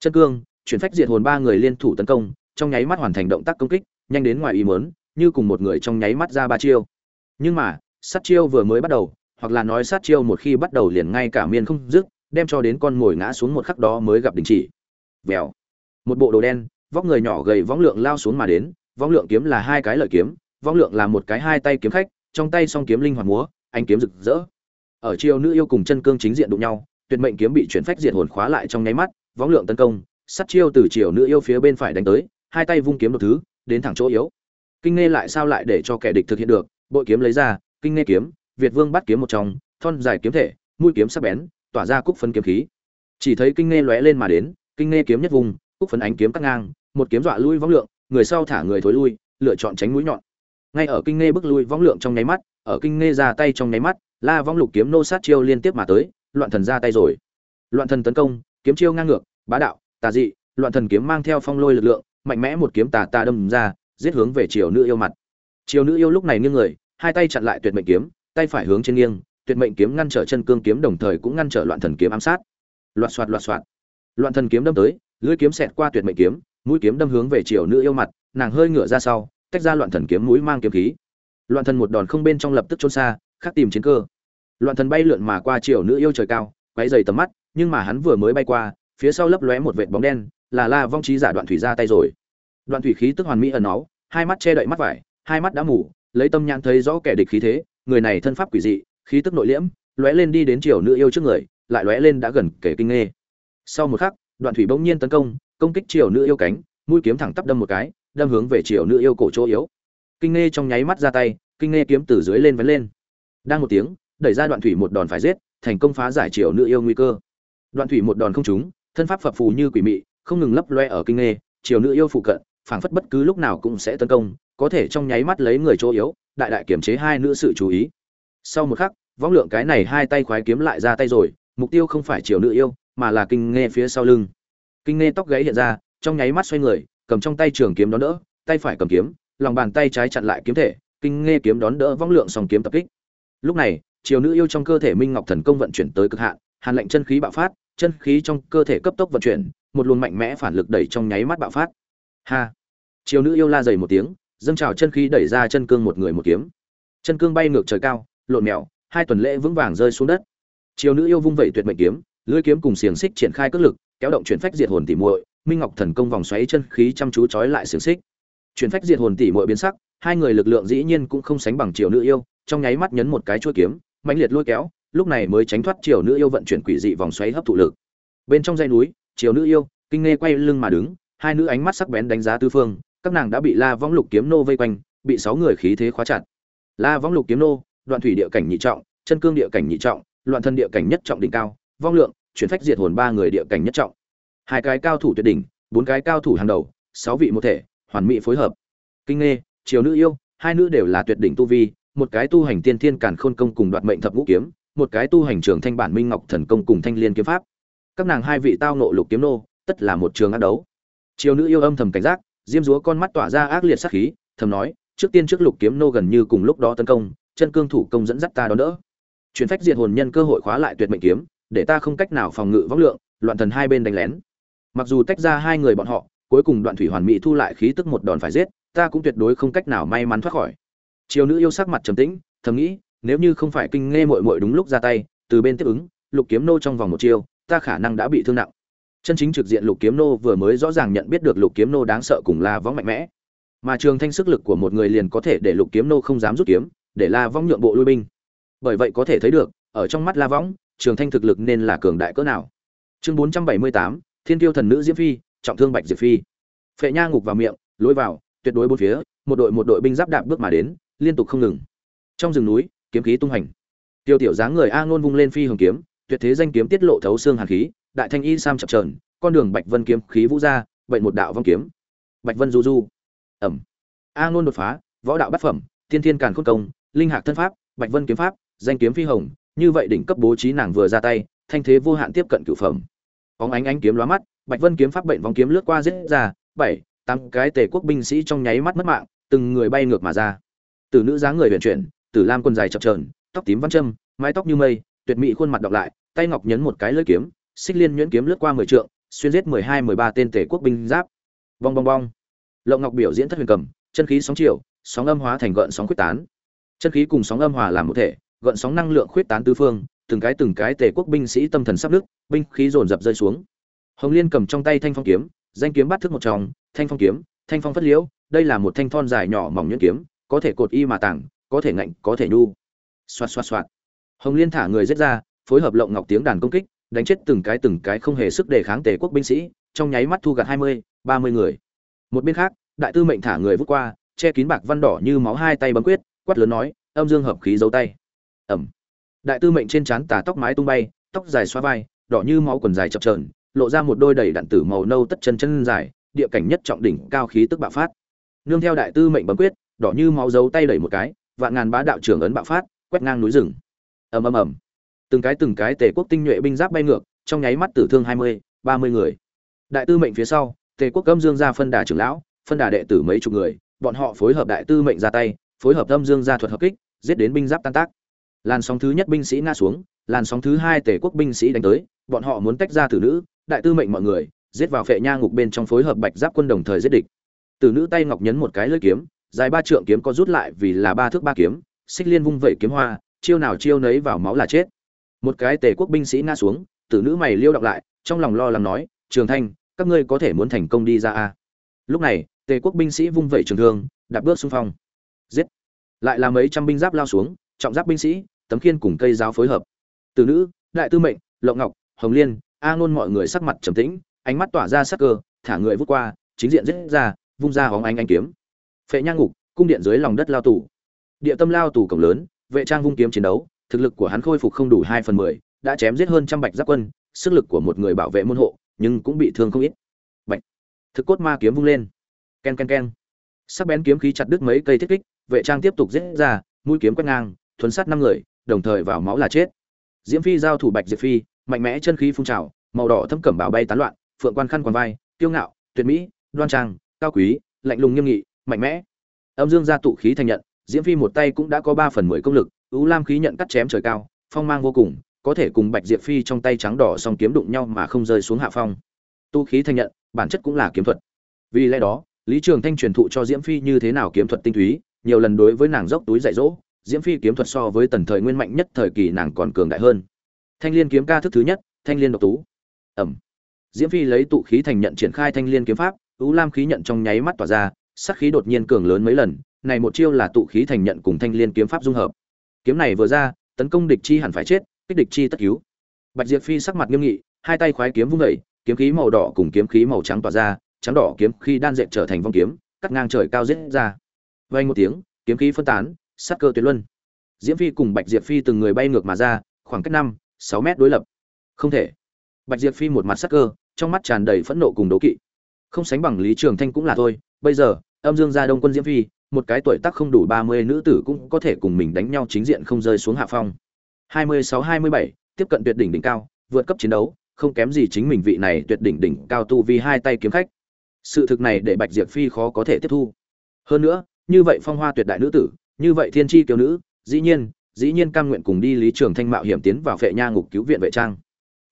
Chân cương, chuyển phách diệt hồn ba người liên thủ tấn công, trong nháy mắt hoàn thành động tác công kích nhanh đến ngoài ý mớn như cùng một người trong nháy mắt ra ba chiêu. Nhưng mà, sát chiêu vừa mới bắt đầu, hoặc là nói sát chiêu một khi bắt đầu liền ngay cả miên không dứt, đem cho đến con ngồi ngã xuống một khắc đó mới gặp đình chỉ. Vèo. Một bộ đồ đen, vóc người nhỏ gầy võng lượng lao xuống mà đến, võng lượng kiếm là hai cái lợi kiếm, võng lượng là một cái hai tay kiếm khách, trong tay song kiếm linh hoạt múa anh kiếm rực rỡ. Ở chiêu nữ yêu cùng chân cương chính diện đụng nhau, tuyệt mệnh kiếm bị chuyển phách diệt hồn khóa lại trong nháy mắt, võng lượng tấn công, sát chiêu từ chiều nữ yêu phía bên phải đánh tới, hai tay vung kiếm đột thứ đến thẳng chỗ yếu. Kinh nghe lại sao lại để cho kẻ địch thực hiện được? Bội kiếm lấy ra, kinh nghe kiếm, việt vương bắt kiếm một trong, thon dài kiếm thể, mũi kiếm sắc bén, tỏa ra cúc phân kiếm khí. Chỉ thấy kinh nghe lóe lên mà đến, kinh nghe kiếm nhất vùng, cúc phấn ánh kiếm cắt ngang, một kiếm dọa lui võng lượng, người sau thả người thối lui, lựa chọn tránh mũi nhọn. Ngay ở kinh nghe bước lui võng lượng trong nháy mắt, ở kinh nghe ra tay trong nháy mắt, la vong lục kiếm nô sát chiêu liên tiếp mà tới, loạn thần ra tay rồi. Loạn thần tấn công, kiếm chiêu ngang ngược, bá đạo, tà dị, loạn thần kiếm mang theo phong lôi lực lượng mạnh mẽ một kiếm tà tà đâm ra, giết hướng về chiều nữ yêu mặt. Chiều nữ yêu lúc này nghiêng người, hai tay chặn lại tuyệt mệnh kiếm, tay phải hướng trên nghiêng, tuyệt mệnh kiếm ngăn trở chân cương kiếm đồng thời cũng ngăn trở loạn thần kiếm ám sát. Loạt xoạt loạt xoạt loạn thần kiếm đâm tới, lưỡi kiếm xẹt qua tuyệt mệnh kiếm, mũi kiếm đâm hướng về chiều nữ yêu mặt, nàng hơi ngửa ra sau, tách ra loạn thần kiếm mũi mang kiếm khí. Loạn thần một đòn không bên trong lập tức trốn xa, khắc tìm chiến cơ. Loạn thần bay lượn mà qua chiều nữ yêu trời cao, quấy dày tầm mắt, nhưng mà hắn vừa mới bay qua, phía sau lấp lóe một vệt bóng đen là la vong trí giả đoạn thủy ra tay rồi. Đoạn thủy khí tức hoàn mỹ ẩn náu, hai mắt che đậy mắt vải, hai mắt đã mù, lấy tâm nhãn thấy rõ kẻ địch khí thế, người này thân pháp quỷ dị, khí tức nội liễm, lóe lên đi đến triều nữ yêu trước người, lại lóe lên đã gần kể kinh nghê sau một khắc, đoạn thủy bỗng nhiên tấn công công kích triều nữ yêu cánh, mũi kiếm thẳng tắp đâm một cái, đâm hướng về triều nữ yêu cổ chỗ yếu. Kinh nghê trong nháy mắt ra tay, kinh nghê kiếm từ dưới lên vấn lên. Đang một tiếng, đẩy ra đoạn thủy một đòn phải giết, thành công phá giải triều nữ yêu nguy cơ. Đoạn thủy một đòn không trúng, thân pháp phập phù như quỷ mị không ngừng lấp loe ở kinh nghê, triều nữ yêu phụ cận, phảng phất bất cứ lúc nào cũng sẽ tấn công, có thể trong nháy mắt lấy người chỗ yếu, đại đại kiểm chế hai nữ sự chú ý. Sau một khắc, võng lượng cái này hai tay khoái kiếm lại ra tay rồi, mục tiêu không phải triều nữ yêu, mà là kinh nghe phía sau lưng. Kinh nghe tóc gáy hiện ra, trong nháy mắt xoay người, cầm trong tay trường kiếm đón đỡ, tay phải cầm kiếm, lòng bàn tay trái chặn lại kiếm thể, kinh nghe kiếm đón đỡ vong lượng song kiếm tập kích. Lúc này, triều nữ yêu trong cơ thể minh ngọc thần công vận chuyển tới cực hạn, hàn lệnh chân khí bạo phát chân khí trong cơ thể cấp tốc vận chuyển, một luồng mạnh mẽ phản lực đẩy trong nháy mắt bạo phát. Ha! Triều nữ yêu la dày một tiếng, dâng trào chân khí đẩy ra chân cương một người một kiếm. Chân cương bay ngược trời cao, lộn mèo, hai tuần lễ vững vàng rơi xuống đất. Triều nữ yêu vung vẩy tuyệt mệnh kiếm, lưỡi kiếm cùng xiềng xích triển khai cước lực, kéo động chuyển phách diệt hồn tỉ muội, minh ngọc thần công vòng xoáy chân khí chăm chú trói lại xiềng xích. Chuyển phách diệt hồn tỉ muội biến sắc, hai người lực lượng dĩ nhiên cũng không sánh bằng triều nữ yêu, trong nháy mắt nhấn một cái chuôi kiếm, mãnh liệt lôi kéo lúc này mới tránh thoát triều nữ yêu vận chuyển quỷ dị vòng xoáy hấp thụ lực. Bên trong dãy núi, triều nữ yêu, kinh nghe quay lưng mà đứng, hai nữ ánh mắt sắc bén đánh giá tư phương, các nàng đã bị la võng lục kiếm nô vây quanh, bị sáu người khí thế khóa chặt. La võng lục kiếm nô, đoạn thủy địa cảnh nhị trọng, chân cương địa cảnh nhị trọng, loạn thân địa cảnh nhất trọng đỉnh cao, vong lượng, chuyển phách diệt hồn ba người địa cảnh nhất trọng. Hai cái cao thủ tuyệt đỉnh, bốn cái cao thủ hàng đầu, sáu vị một thể, hoàn mỹ phối hợp. Kinh nghê triều nữ yêu, hai nữ đều là tuyệt đỉnh tu vi, một cái tu hành tiên thiên càn khôn công cùng đoạt mệnh thập ngũ kiếm một cái tu hành trường thanh bản minh ngọc thần công cùng thanh liên kiếm pháp. Các nàng hai vị tao nộ lục kiếm nô, tất là một trường ác đấu. Triều nữ yêu âm thầm cảnh giác, diêm dúa con mắt tỏa ra ác liệt sát khí, thầm nói, trước tiên trước lục kiếm nô gần như cùng lúc đó tấn công, chân cương thủ công dẫn dắt ta đón đỡ. Chuyển phách diệt hồn nhân cơ hội khóa lại tuyệt mệnh kiếm, để ta không cách nào phòng ngự võng lượng, loạn thần hai bên đánh lén. Mặc dù tách ra hai người bọn họ, cuối cùng đoạn thủy hoàn mỹ thu lại khí tức một đòn phải giết, ta cũng tuyệt đối không cách nào may mắn thoát khỏi. Triều nữ yêu sắc mặt trầm tĩnh, thầm nghĩ nếu như không phải kinh nghe mội mội đúng lúc ra tay, từ bên tiếp ứng, lục kiếm nô trong vòng một chiêu, ta khả năng đã bị thương nặng. Chân chính trực diện lục kiếm nô vừa mới rõ ràng nhận biết được lục kiếm nô đáng sợ cùng la võng mạnh mẽ. Mà trường thanh sức lực của một người liền có thể để lục kiếm nô không dám rút kiếm, để la võng nhượng bộ lui binh. Bởi vậy có thể thấy được, ở trong mắt la võng, trường thanh thực lực nên là cường đại cỡ nào. Chương bốn trăm bảy mươi tám, thiên tiêu thần nữ diễm phi, trọng thương bạch diệp phi. Phệ nha ngục vào miệng, lối vào, tuyệt đối bốn phía, một đội một đội binh giáp đạp bước mà đến, liên tục không ngừng. Trong rừng núi kiếm khí tung hành. Tiêu tiểu dáng người a ngôn vung lên phi hồng kiếm, tuyệt thế danh kiếm tiết lộ thấu xương hàn khí, đại thanh y sam chập trờn con đường bạch vân kiếm khí vũ ra, bệnh một đạo vong kiếm. Bạch vân du du. Ẩm. A ngôn đột phá, võ đạo bát phẩm, thiên thiên càn khôn công, linh hạc thân pháp, bạch vân kiếm pháp, danh kiếm phi hồng, như vậy đỉnh cấp bố trí nàng vừa ra tay, thanh thế vô hạn tiếp cận cửu phẩm. Bóng ánh ánh kiếm lóa mắt, bạch vân kiếm pháp bệnh vong kiếm lướt qua giết ra, bảy, tám cái tề quốc binh sĩ trong nháy mắt mất mạng, từng người bay ngược mà ra. Từ nữ dáng người huyền chuyển tử lam quần dài chập trờn tóc tím văn châm, mái tóc như mây, tuyệt mỹ khuôn mặt đọc lại, tay ngọc nhấn một cái lưỡi kiếm, xích liên nhuyễn kiếm lướt qua mười trượng, xuyên giết mười hai, mười ba tên tể quốc binh giáp. Bong bong bong. Lộng ngọc biểu diễn thất huyền cầm, chân khí sóng chiều, sóng âm hóa thành gợn sóng quyết tán. Chân khí cùng sóng âm hòa làm một thể, gợn sóng năng lượng khuyết tán tứ phương, từng cái từng cái tể quốc binh sĩ tâm thần sắp nước binh khí dồn dập rơi xuống. Hồng liên cầm trong tay thanh phong kiếm, danh kiếm bắt thức một tròng, thanh phong kiếm, thanh phong phất liễu, đây là một thanh thon dài nhỏ mỏng nhuyễn kiếm, có thể cột y mà tảng có thể ngạnh, có thể nhu. Xoạt xoạt xoạt. Hồng liên thả người giết ra, phối hợp lộng ngọc tiếng đàn công kích, đánh chết từng cái từng cái không hề sức đề kháng tề quốc binh sĩ, trong nháy mắt thu gặt hai mươi, ba mươi người. Một bên khác, đại tư mệnh thả người vút qua, che kín bạc văn đỏ như máu hai tay bấm quyết, quát lớn nói, âm dương hợp khí giấu tay. Ẩm. Đại tư mệnh trên trán tà tóc mái tung bay, tóc dài xoa vai, đỏ như máu quần dài chập trờn lộ ra một đôi đầy đạn tử màu nâu tất chân chân dài, địa cảnh nhất trọng đỉnh, cao khí tức bạo phát. Nương theo đại tư mệnh bấm quyết, đỏ như máu giấu tay đẩy một cái vạn ngàn bá đạo trưởng ấn bạo phát, quét ngang núi rừng. Ầm ầm ầm. Từng cái từng cái tề quốc tinh nhuệ binh giáp bay ngược, trong nháy mắt tử thương hai mươi, ba mươi người. Đại tư mệnh phía sau, tề quốc âm dương gia phân đà trưởng lão, phân đà đệ tử mấy chục người, bọn họ phối hợp đại tư mệnh ra tay, phối hợp âm dương gia thuật hợp kích, giết đến binh giáp tan tác. Làn sóng thứ nhất binh sĩ ngã xuống, làn sóng thứ hai tề quốc binh sĩ đánh tới, bọn họ muốn tách ra tử nữ, đại tư mệnh mọi người, giết vào phệ nha ngục bên trong phối hợp bạch giáp quân đồng thời giết địch. Tử nữ tay ngọc nhấn một cái lưỡi kiếm dài ba trượng kiếm có rút lại vì là ba thước ba kiếm, xích liên vung vẩy kiếm hoa, chiêu nào chiêu nấy vào máu là chết. Một cái tề quốc binh sĩ ngã xuống, tử nữ mày liêu đọc lại, trong lòng lo lắng nói, trường thanh, các ngươi có thể muốn thành công đi ra a lúc này, tề quốc binh sĩ vung vẩy trường thương, đạp bước xung phong. Giết! Lại là mấy trăm binh giáp lao xuống, trọng giáp binh sĩ, tấm khiên cùng cây giáo phối hợp. Tử nữ, đại tư mệnh, lộng ngọc, hồng liên, a ngôn mọi người sắc mặt trầm tĩnh, ánh mắt tỏa ra sắc cơ, thả người vút qua, chính diện giết ra, vung ra hóng ánh anh kiếm phệ nhang ngục, cung điện dưới lòng đất lao tù. Địa tâm lao tù cổng lớn, vệ trang vung kiếm chiến đấu, thực lực của hắn khôi phục không đủ hai phần mười, đã chém giết hơn trăm bạch giáp quân, sức lực của một người bảo vệ môn hộ, nhưng cũng bị thương không ít. Bạch. Thực cốt ma kiếm vung lên. Ken ken ken. Sắc bén kiếm khí chặt đứt mấy cây thiết kích, vệ trang tiếp tục giết ra, mũi kiếm quét ngang thuấn sát năm người, đồng thời vào máu là chết. Diễm phi giao thủ bạch diệp phi, mạnh mẽ chân khí phun trào, màu đỏ thâm cẩm bảo bay tán loạn, phượng quan khăn quàng vai, kiêu ngạo, tuyệt mỹ, đoan trang, cao quý, lạnh lùng nghiêm nghị mạnh mẽ. Âm dương gia tụ khí thành nhận, diễm phi một tay cũng đã có ba phần mười công lực, ưu lam khí nhận cắt chém trời cao, phong mang vô cùng, có thể cùng bạch diệp phi trong tay trắng đỏ song kiếm đụng nhau mà không rơi xuống hạ phong. Tu khí thành nhận, bản chất cũng là kiếm thuật. Vì lẽ đó, lý trường thanh truyền thụ cho diễm phi như thế nào kiếm thuật tinh túy, nhiều lần đối với nàng dốc túi dạy dỗ, diễm phi kiếm thuật so với tần thời nguyên mạnh nhất thời kỳ nàng còn cường đại hơn. Thanh liên kiếm ca thức thứ nhất, thanh liên độc tú. Ẩm. Diễm phi lấy tụ khí thành nhận triển khai thanh liên kiếm pháp, ưu lam khí nhận trong nháy mắt tỏa ra sắc khí đột nhiên cường lớn mấy lần này một chiêu là tụ khí thành nhận cùng thanh liên kiếm pháp dung hợp. Kiếm này vừa ra tấn công địch chi hẳn phải chết kích địch chi tất cứu. Bạch diệp phi sắc mặt nghiêm nghị hai tay khoái kiếm vung dậy, kiếm khí màu đỏ cùng kiếm khí màu trắng tỏa ra trắng đỏ kiếm khi đan dệt trở thành vong kiếm cắt ngang trời cao giết ra. Vang một tiếng kiếm khí phân tán sát cơ tuyệt luân. Diễm phi cùng bạch diệp phi từng người bay ngược mà ra khoảng cách năm sáu mét đối lập. Không thể. Bạch diệp phi một mặt sát cơ trong mắt tràn đầy phẫn nộ cùng đố kỵ. Không sánh bằng lý trường thanh cũng là thôi bây giờ âm dương gia đông quân diễm phi, một cái tuổi tác không đủ ba mươi nữ tử cũng có thể cùng mình đánh nhau chính diện không rơi xuống hạ phong. Hai mươi sáu, hai mươi bảy, tiếp cận tuyệt đỉnh đỉnh cao, vượt cấp chiến đấu, không kém gì chính mình vị này tuyệt đỉnh đỉnh cao tu vì hai tay kiếm khách. Sự thực này để bạch diệp phi khó có thể tiếp thu. Hơn nữa, như vậy phong hoa tuyệt đại nữ tử, như vậy thiên tri kiều nữ, dĩ nhiên dĩ nhiên cam nguyện cùng đi lý trường thanh mạo hiểm tiến vào phệ nha ngục cứu viện vệ trang.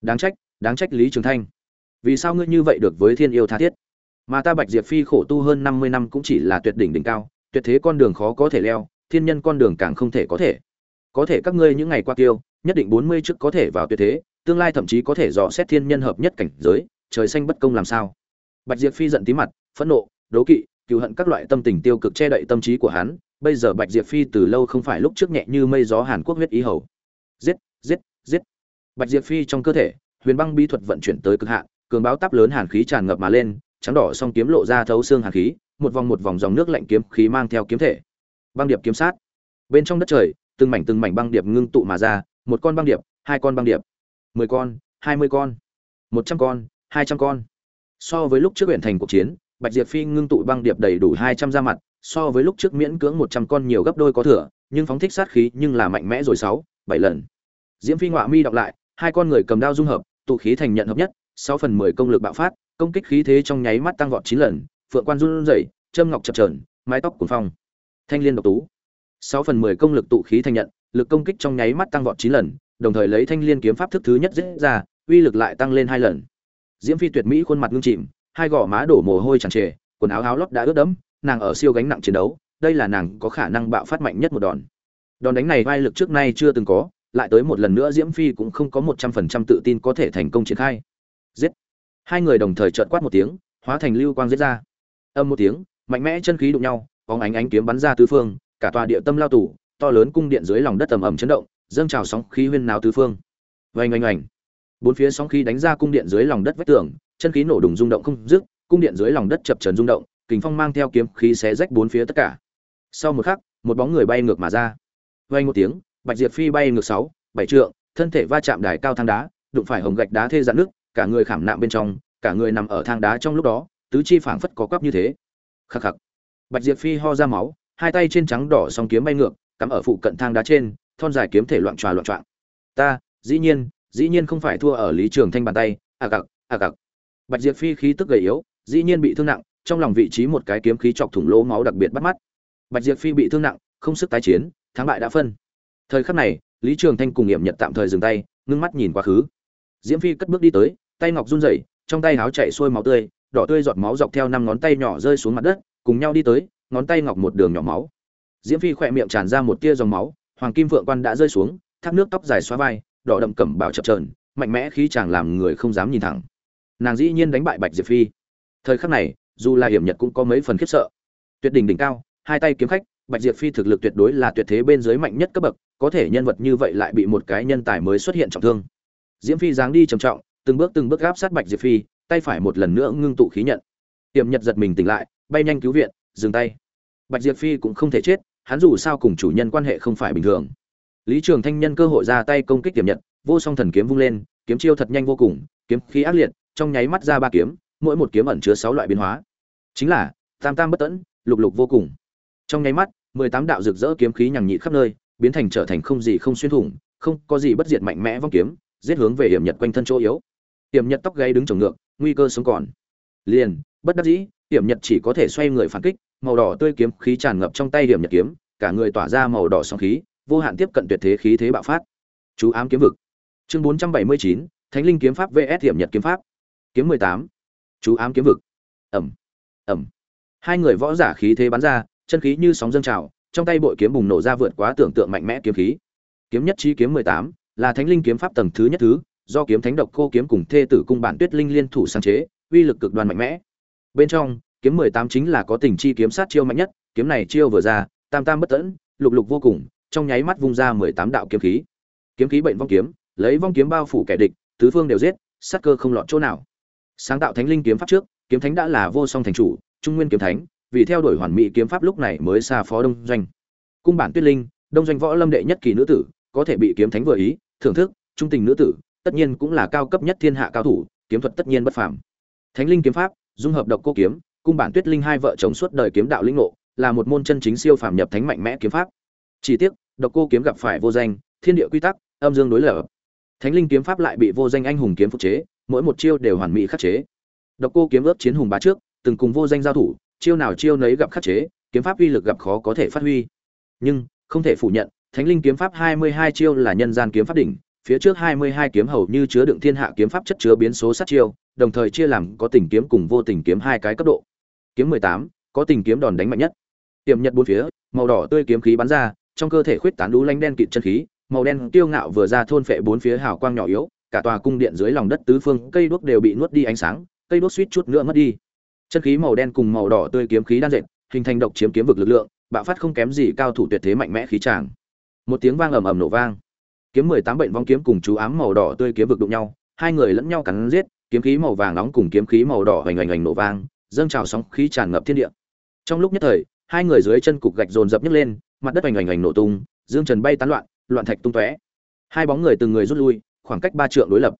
Đáng trách đáng trách lý trường thanh. Vì sao ngươi như vậy được với thiên yêu tha thiết? Mà ta bạch diệp phi khổ tu hơn năm mươi năm cũng chỉ là tuyệt đỉnh đỉnh cao, tuyệt thế con đường khó có thể leo, thiên nhân con đường càng không thể có thể. Có thể các ngươi những ngày qua tiêu nhất định bốn mươi trước có thể vào tuyệt thế, tương lai thậm chí có thể dò xét thiên nhân hợp nhất cảnh giới, trời xanh bất công làm sao? Bạch diệp phi giận tí mặt, phẫn nộ, đố kỵ cựu hận các loại tâm tình tiêu cực che đậy tâm trí của hắn. Bây giờ bạch diệp phi từ lâu không phải lúc trước nhẹ như mây gió hàn quốc huyết ý hầu. Giết giết giết. Bạch diệp phi trong cơ thể, huyền băng bí thuật vận chuyển tới cực hạn, cường báo tắp lớn hàn khí tràn ngập mà lên trắng đỏ song kiếm lộ ra thấu xương hàn khí, một vòng một vòng dòng nước lạnh kiếm khí mang theo kiếm thể. Băng điệp kiếm sát. Bên trong đất trời, từng mảnh từng mảnh băng điệp ngưng tụ mà ra, một con băng điệp, hai con băng điệp. Mười con, hai mươi con. Một trăm con, hai trăm con. So với lúc trước huyện thành cuộc chiến, bạch diệp phi ngưng tụ băng điệp đầy đủ hai trăm ra mặt, so với lúc trước miễn cưỡng một trăm con nhiều gấp đôi có thừa, nhưng phóng thích sát khí nhưng là mạnh mẽ rồi sáu, bảy lần. Diễm phi ngọa mi đọc lại, hai con người cầm đao dung hợp, tụ khí thành nhận hợp nhất, sáu phần mười công lực bạo phát công kích khí thế trong nháy mắt tăng vọt chín lần, phượng quan run rẩy, châm ngọc chập chờn, mái tóc cuốn phong. Thanh liên độc tú. Sáu phần mười công lực tụ khí thành nhận, lực công kích trong nháy mắt tăng vọt chín lần, đồng thời lấy thanh liên kiếm pháp thức thứ nhất dễ ra, uy lực lại tăng lên hai lần. Diễm phi tuyệt mỹ khuôn mặt ngưng chìm, hai gò má đổ mồ hôi tràn trề, quần áo áo lót đã ướt đẫm, nàng ở siêu gánh nặng chiến đấu, đây là nàng có khả năng bạo phát mạnh nhất một đòn. Đòn đánh này vai lực trước nay chưa từng có, lại tới một lần nữa diễm phi cũng không có một trăm phần trăm tự tin có thể thành công triển khai. Giết! Hai người đồng thời trợn quát một tiếng hóa thành lưu quang giết ra. Âm một tiếng mạnh mẽ chân khí đụng nhau bóng ánh ánh kiếm bắn ra tứ phương cả tòa địa tâm lao tủ, to lớn cung điện dưới lòng đất ầm ầm chấn động dâng trào sóng khí huyên náo tứ phương. Oanh oanh oanh. Bốn phía sóng khí đánh ra cung điện dưới lòng đất vách tường chân khí nổ đùng rung động không dứt cung điện dưới lòng đất chập trần rung động kình phong mang theo kiếm khí xé rách bốn phía tất cả. Sau một khắc một bóng người bay ngược mà ra. Vang một tiếng bạch diệp phi bay ngược sáu bảy trượng thân thể va chạm đài cao thang đá đụng phải hồng gạch đá thê dạn nước cả người khảm nạm bên trong, cả người nằm ở thang đá trong lúc đó, tứ chi phảng phất có quắp như thế. Khắc khắc. Bạch diệp phi ho ra máu, hai tay trên trắng đỏ song kiếm bay ngược, cắm ở phụ cận thang đá trên, thon dài kiếm thể loạn tròa loạn trọng ta, dĩ nhiên dĩ nhiên không phải thua ở lý trường thanh bàn tay. À cặc à cặc bạch diệp phi khí tức gầy yếu, dĩ nhiên bị thương nặng, trong lòng vị trí một cái kiếm khí chọc thủng lỗ máu đặc biệt bắt mắt. Bạch diệp phi bị thương nặng, không sức tái chiến, thắng bại đã phân. Thời khắc này, lý trường thanh cùng nghiệm nhật tạm thời dừng tay, ngưng mắt nhìn quá khứ. Diễm phi cất bước đi tới tay ngọc run rẩy, trong tay háo chạy xuôi máu tươi, đỏ tươi giọt máu dọc theo năm ngón tay nhỏ rơi xuống mặt đất, cùng nhau đi tới, ngón tay ngọc một đường nhỏ máu. Diễm phi khỏe miệng tràn ra một tia dòng máu, hoàng kim vượng quan đã rơi xuống, thác nước tóc dài xóa vai, đỏ đậm cẩm bảo chập trờn mạnh mẽ khí chàng làm người không dám nhìn thẳng. Nàng dĩ nhiên đánh bại bạch diệp phi. Thời khắc này, dù là hiểm nhật cũng có mấy phần khiếp sợ. Tuyệt đỉnh đỉnh cao, hai tay kiếm khách, bạch diệp phi thực lực tuyệt đối là tuyệt thế bên dưới mạnh nhất cấp bậc, có thể nhân vật như vậy lại bị một cái nhân tài mới xuất hiện trọng thương. Diễm phi dáng đi trầm trọng từng bước từng bước gáp sát bạch diệp phi, tay phải một lần nữa ngưng tụ khí nhận. Tiềm nhật giật mình tỉnh lại, bay nhanh cứu viện, dừng tay. Bạch diệp phi cũng không thể chết, hắn dù sao cùng chủ nhân quan hệ không phải bình thường. Lý trường thanh nhân cơ hội ra tay công kích tiềm nhật, vô song thần kiếm vung lên, kiếm chiêu thật nhanh vô cùng, kiếm khí ác liệt, trong nháy mắt ra ba kiếm, mỗi một kiếm ẩn chứa sáu loại biến hóa. Chính là, tam tam bất tẫn, lục lục vô cùng. Trong nháy mắt, mười tám đạo rực rỡ kiếm khí nhằng nhị khắp nơi, biến thành trở thành không gì không xuyên thủng, không có gì bất diệt mạnh mẽ vong kiếm, giết hướng về hiểm nhật quanh thân chỗ yếu tiềm nhật tóc gáy đứng trồng ngược, nguy cơ sống còn. Liền, bất đắc dĩ tiềm nhật chỉ có thể xoay người phản kích, màu đỏ tươi kiếm khí tràn ngập trong tay hiểm nhật kiếm, cả người tỏa ra màu đỏ sóng khí, vô hạn tiếp cận tuyệt thế khí thế bạo phát. Chú ám kiếm vực. Chương bốn trăm bảy mươi chín, thánh linh kiếm pháp vs hiểm nhật kiếm pháp. Kiếm mười tám. Chú ám kiếm vực. Ẩm. Ẩm. Hai người võ giả khí thế bắn ra, chân khí như sóng dâng trào, trong tay bội kiếm bùng nổ ra vượt quá tưởng tượng mạnh mẽ kiếm khí. Kiếm nhất trí kiếm mười tám là thánh linh kiếm pháp tầng thứ nhất thứ do kiếm thánh độc cô kiếm cùng thê tử cung bản tuyết linh liên thủ sáng chế, uy lực cực đoan mạnh mẽ. Bên trong, kiếm mười tám chính là có tình chi kiếm sát chiêu mạnh nhất, kiếm này chiêu vừa ra, tam tam bất tẫn, lục lục vô cùng, trong nháy mắt vung ra mười tám đạo kiếm khí. Kiếm khí bệnh vong kiếm, lấy vong kiếm bao phủ kẻ địch, tứ phương đều giết, sát cơ không lọt chỗ nào. Sáng tạo thánh linh kiếm pháp trước, kiếm thánh đã là vô song thành chủ, trung nguyên kiếm thánh, vì theo đuổi hoàn mỹ kiếm pháp lúc này mới xa phó đông doanh. Cung bản tuyết linh, đông doanh võ lâm đệ nhất kỳ nữ tử, có thể bị kiếm thánh vừa ý, thưởng thức, trung tình nữ tử tất nhiên cũng là cao cấp nhất thiên hạ cao thủ, kiếm thuật tất nhiên bất phàm. Thánh linh kiếm pháp, dung hợp độc cô kiếm, cung bản tuyết linh hai vợ chồng suốt đời kiếm đạo linh ngộ, là một môn chân chính siêu phàm nhập thánh mạnh mẽ kiếm pháp. Chỉ tiếc, độc cô kiếm gặp phải vô danh, thiên địa quy tắc, âm dương đối lập. Thánh linh kiếm pháp lại bị vô danh anh hùng kiếm phục chế, mỗi một chiêu đều hoàn mỹ khắc chế. Độc cô kiếm ước chiến hùng bá trước, từng cùng vô danh giao thủ, chiêu nào chiêu nấy gặp khắc chế, kiếm pháp uy lực gặp khó có thể phát huy. Nhưng, không thể phủ nhận, thánh linh kiếm pháp hai mươi hai chiêu là nhân gian kiếm pháp đỉnh phía trước hai mươi hai kiếm hầu như chứa đựng thiên hạ kiếm pháp chất chứa biến số sát chiêu, đồng thời chia làm có tình kiếm cùng vô tình kiếm hai cái cấp độ. Kiếm mười tám, có tình kiếm đòn đánh mạnh nhất. Tiềm nhật bốn phía, màu đỏ tươi kiếm khí bắn ra, trong cơ thể khuyết tán đú lanh đen kịt chân khí, màu đen tiêu ngạo vừa ra thôn phệ bốn phía hào quang nhỏ yếu, cả tòa cung điện dưới lòng đất tứ phương, cây đuốc đều bị nuốt đi ánh sáng, cây đuốc suýt chút nữa mất đi. Chân khí màu đen cùng màu đỏ tươi kiếm khí đan dệt, hình thành độc chiếm kiếm vực lực lượng, bạo phát không kém gì cao thủ tuyệt thế mạnh mẽ khí tràng. Một tiếng vang ầm ầm nổ vang kiếm mười tám bệnh vong kiếm cùng chú ám màu đỏ tươi kiếm vực đụng nhau, hai người lẫn nhau cắn giết, kiếm khí màu vàng nóng cùng kiếm khí màu đỏ hoành hoành hoành nổ vang, dâng trào sóng khí tràn ngập thiên địa. Trong lúc nhất thời, hai người dưới chân cục gạch dồn dập nhấc lên, mặt đất hoành hoành hoành nổ tung, dương trần bay tán loạn loạn thạch tung tóe. Hai bóng người từng người rút lui, khoảng cách ba trượng đối lập.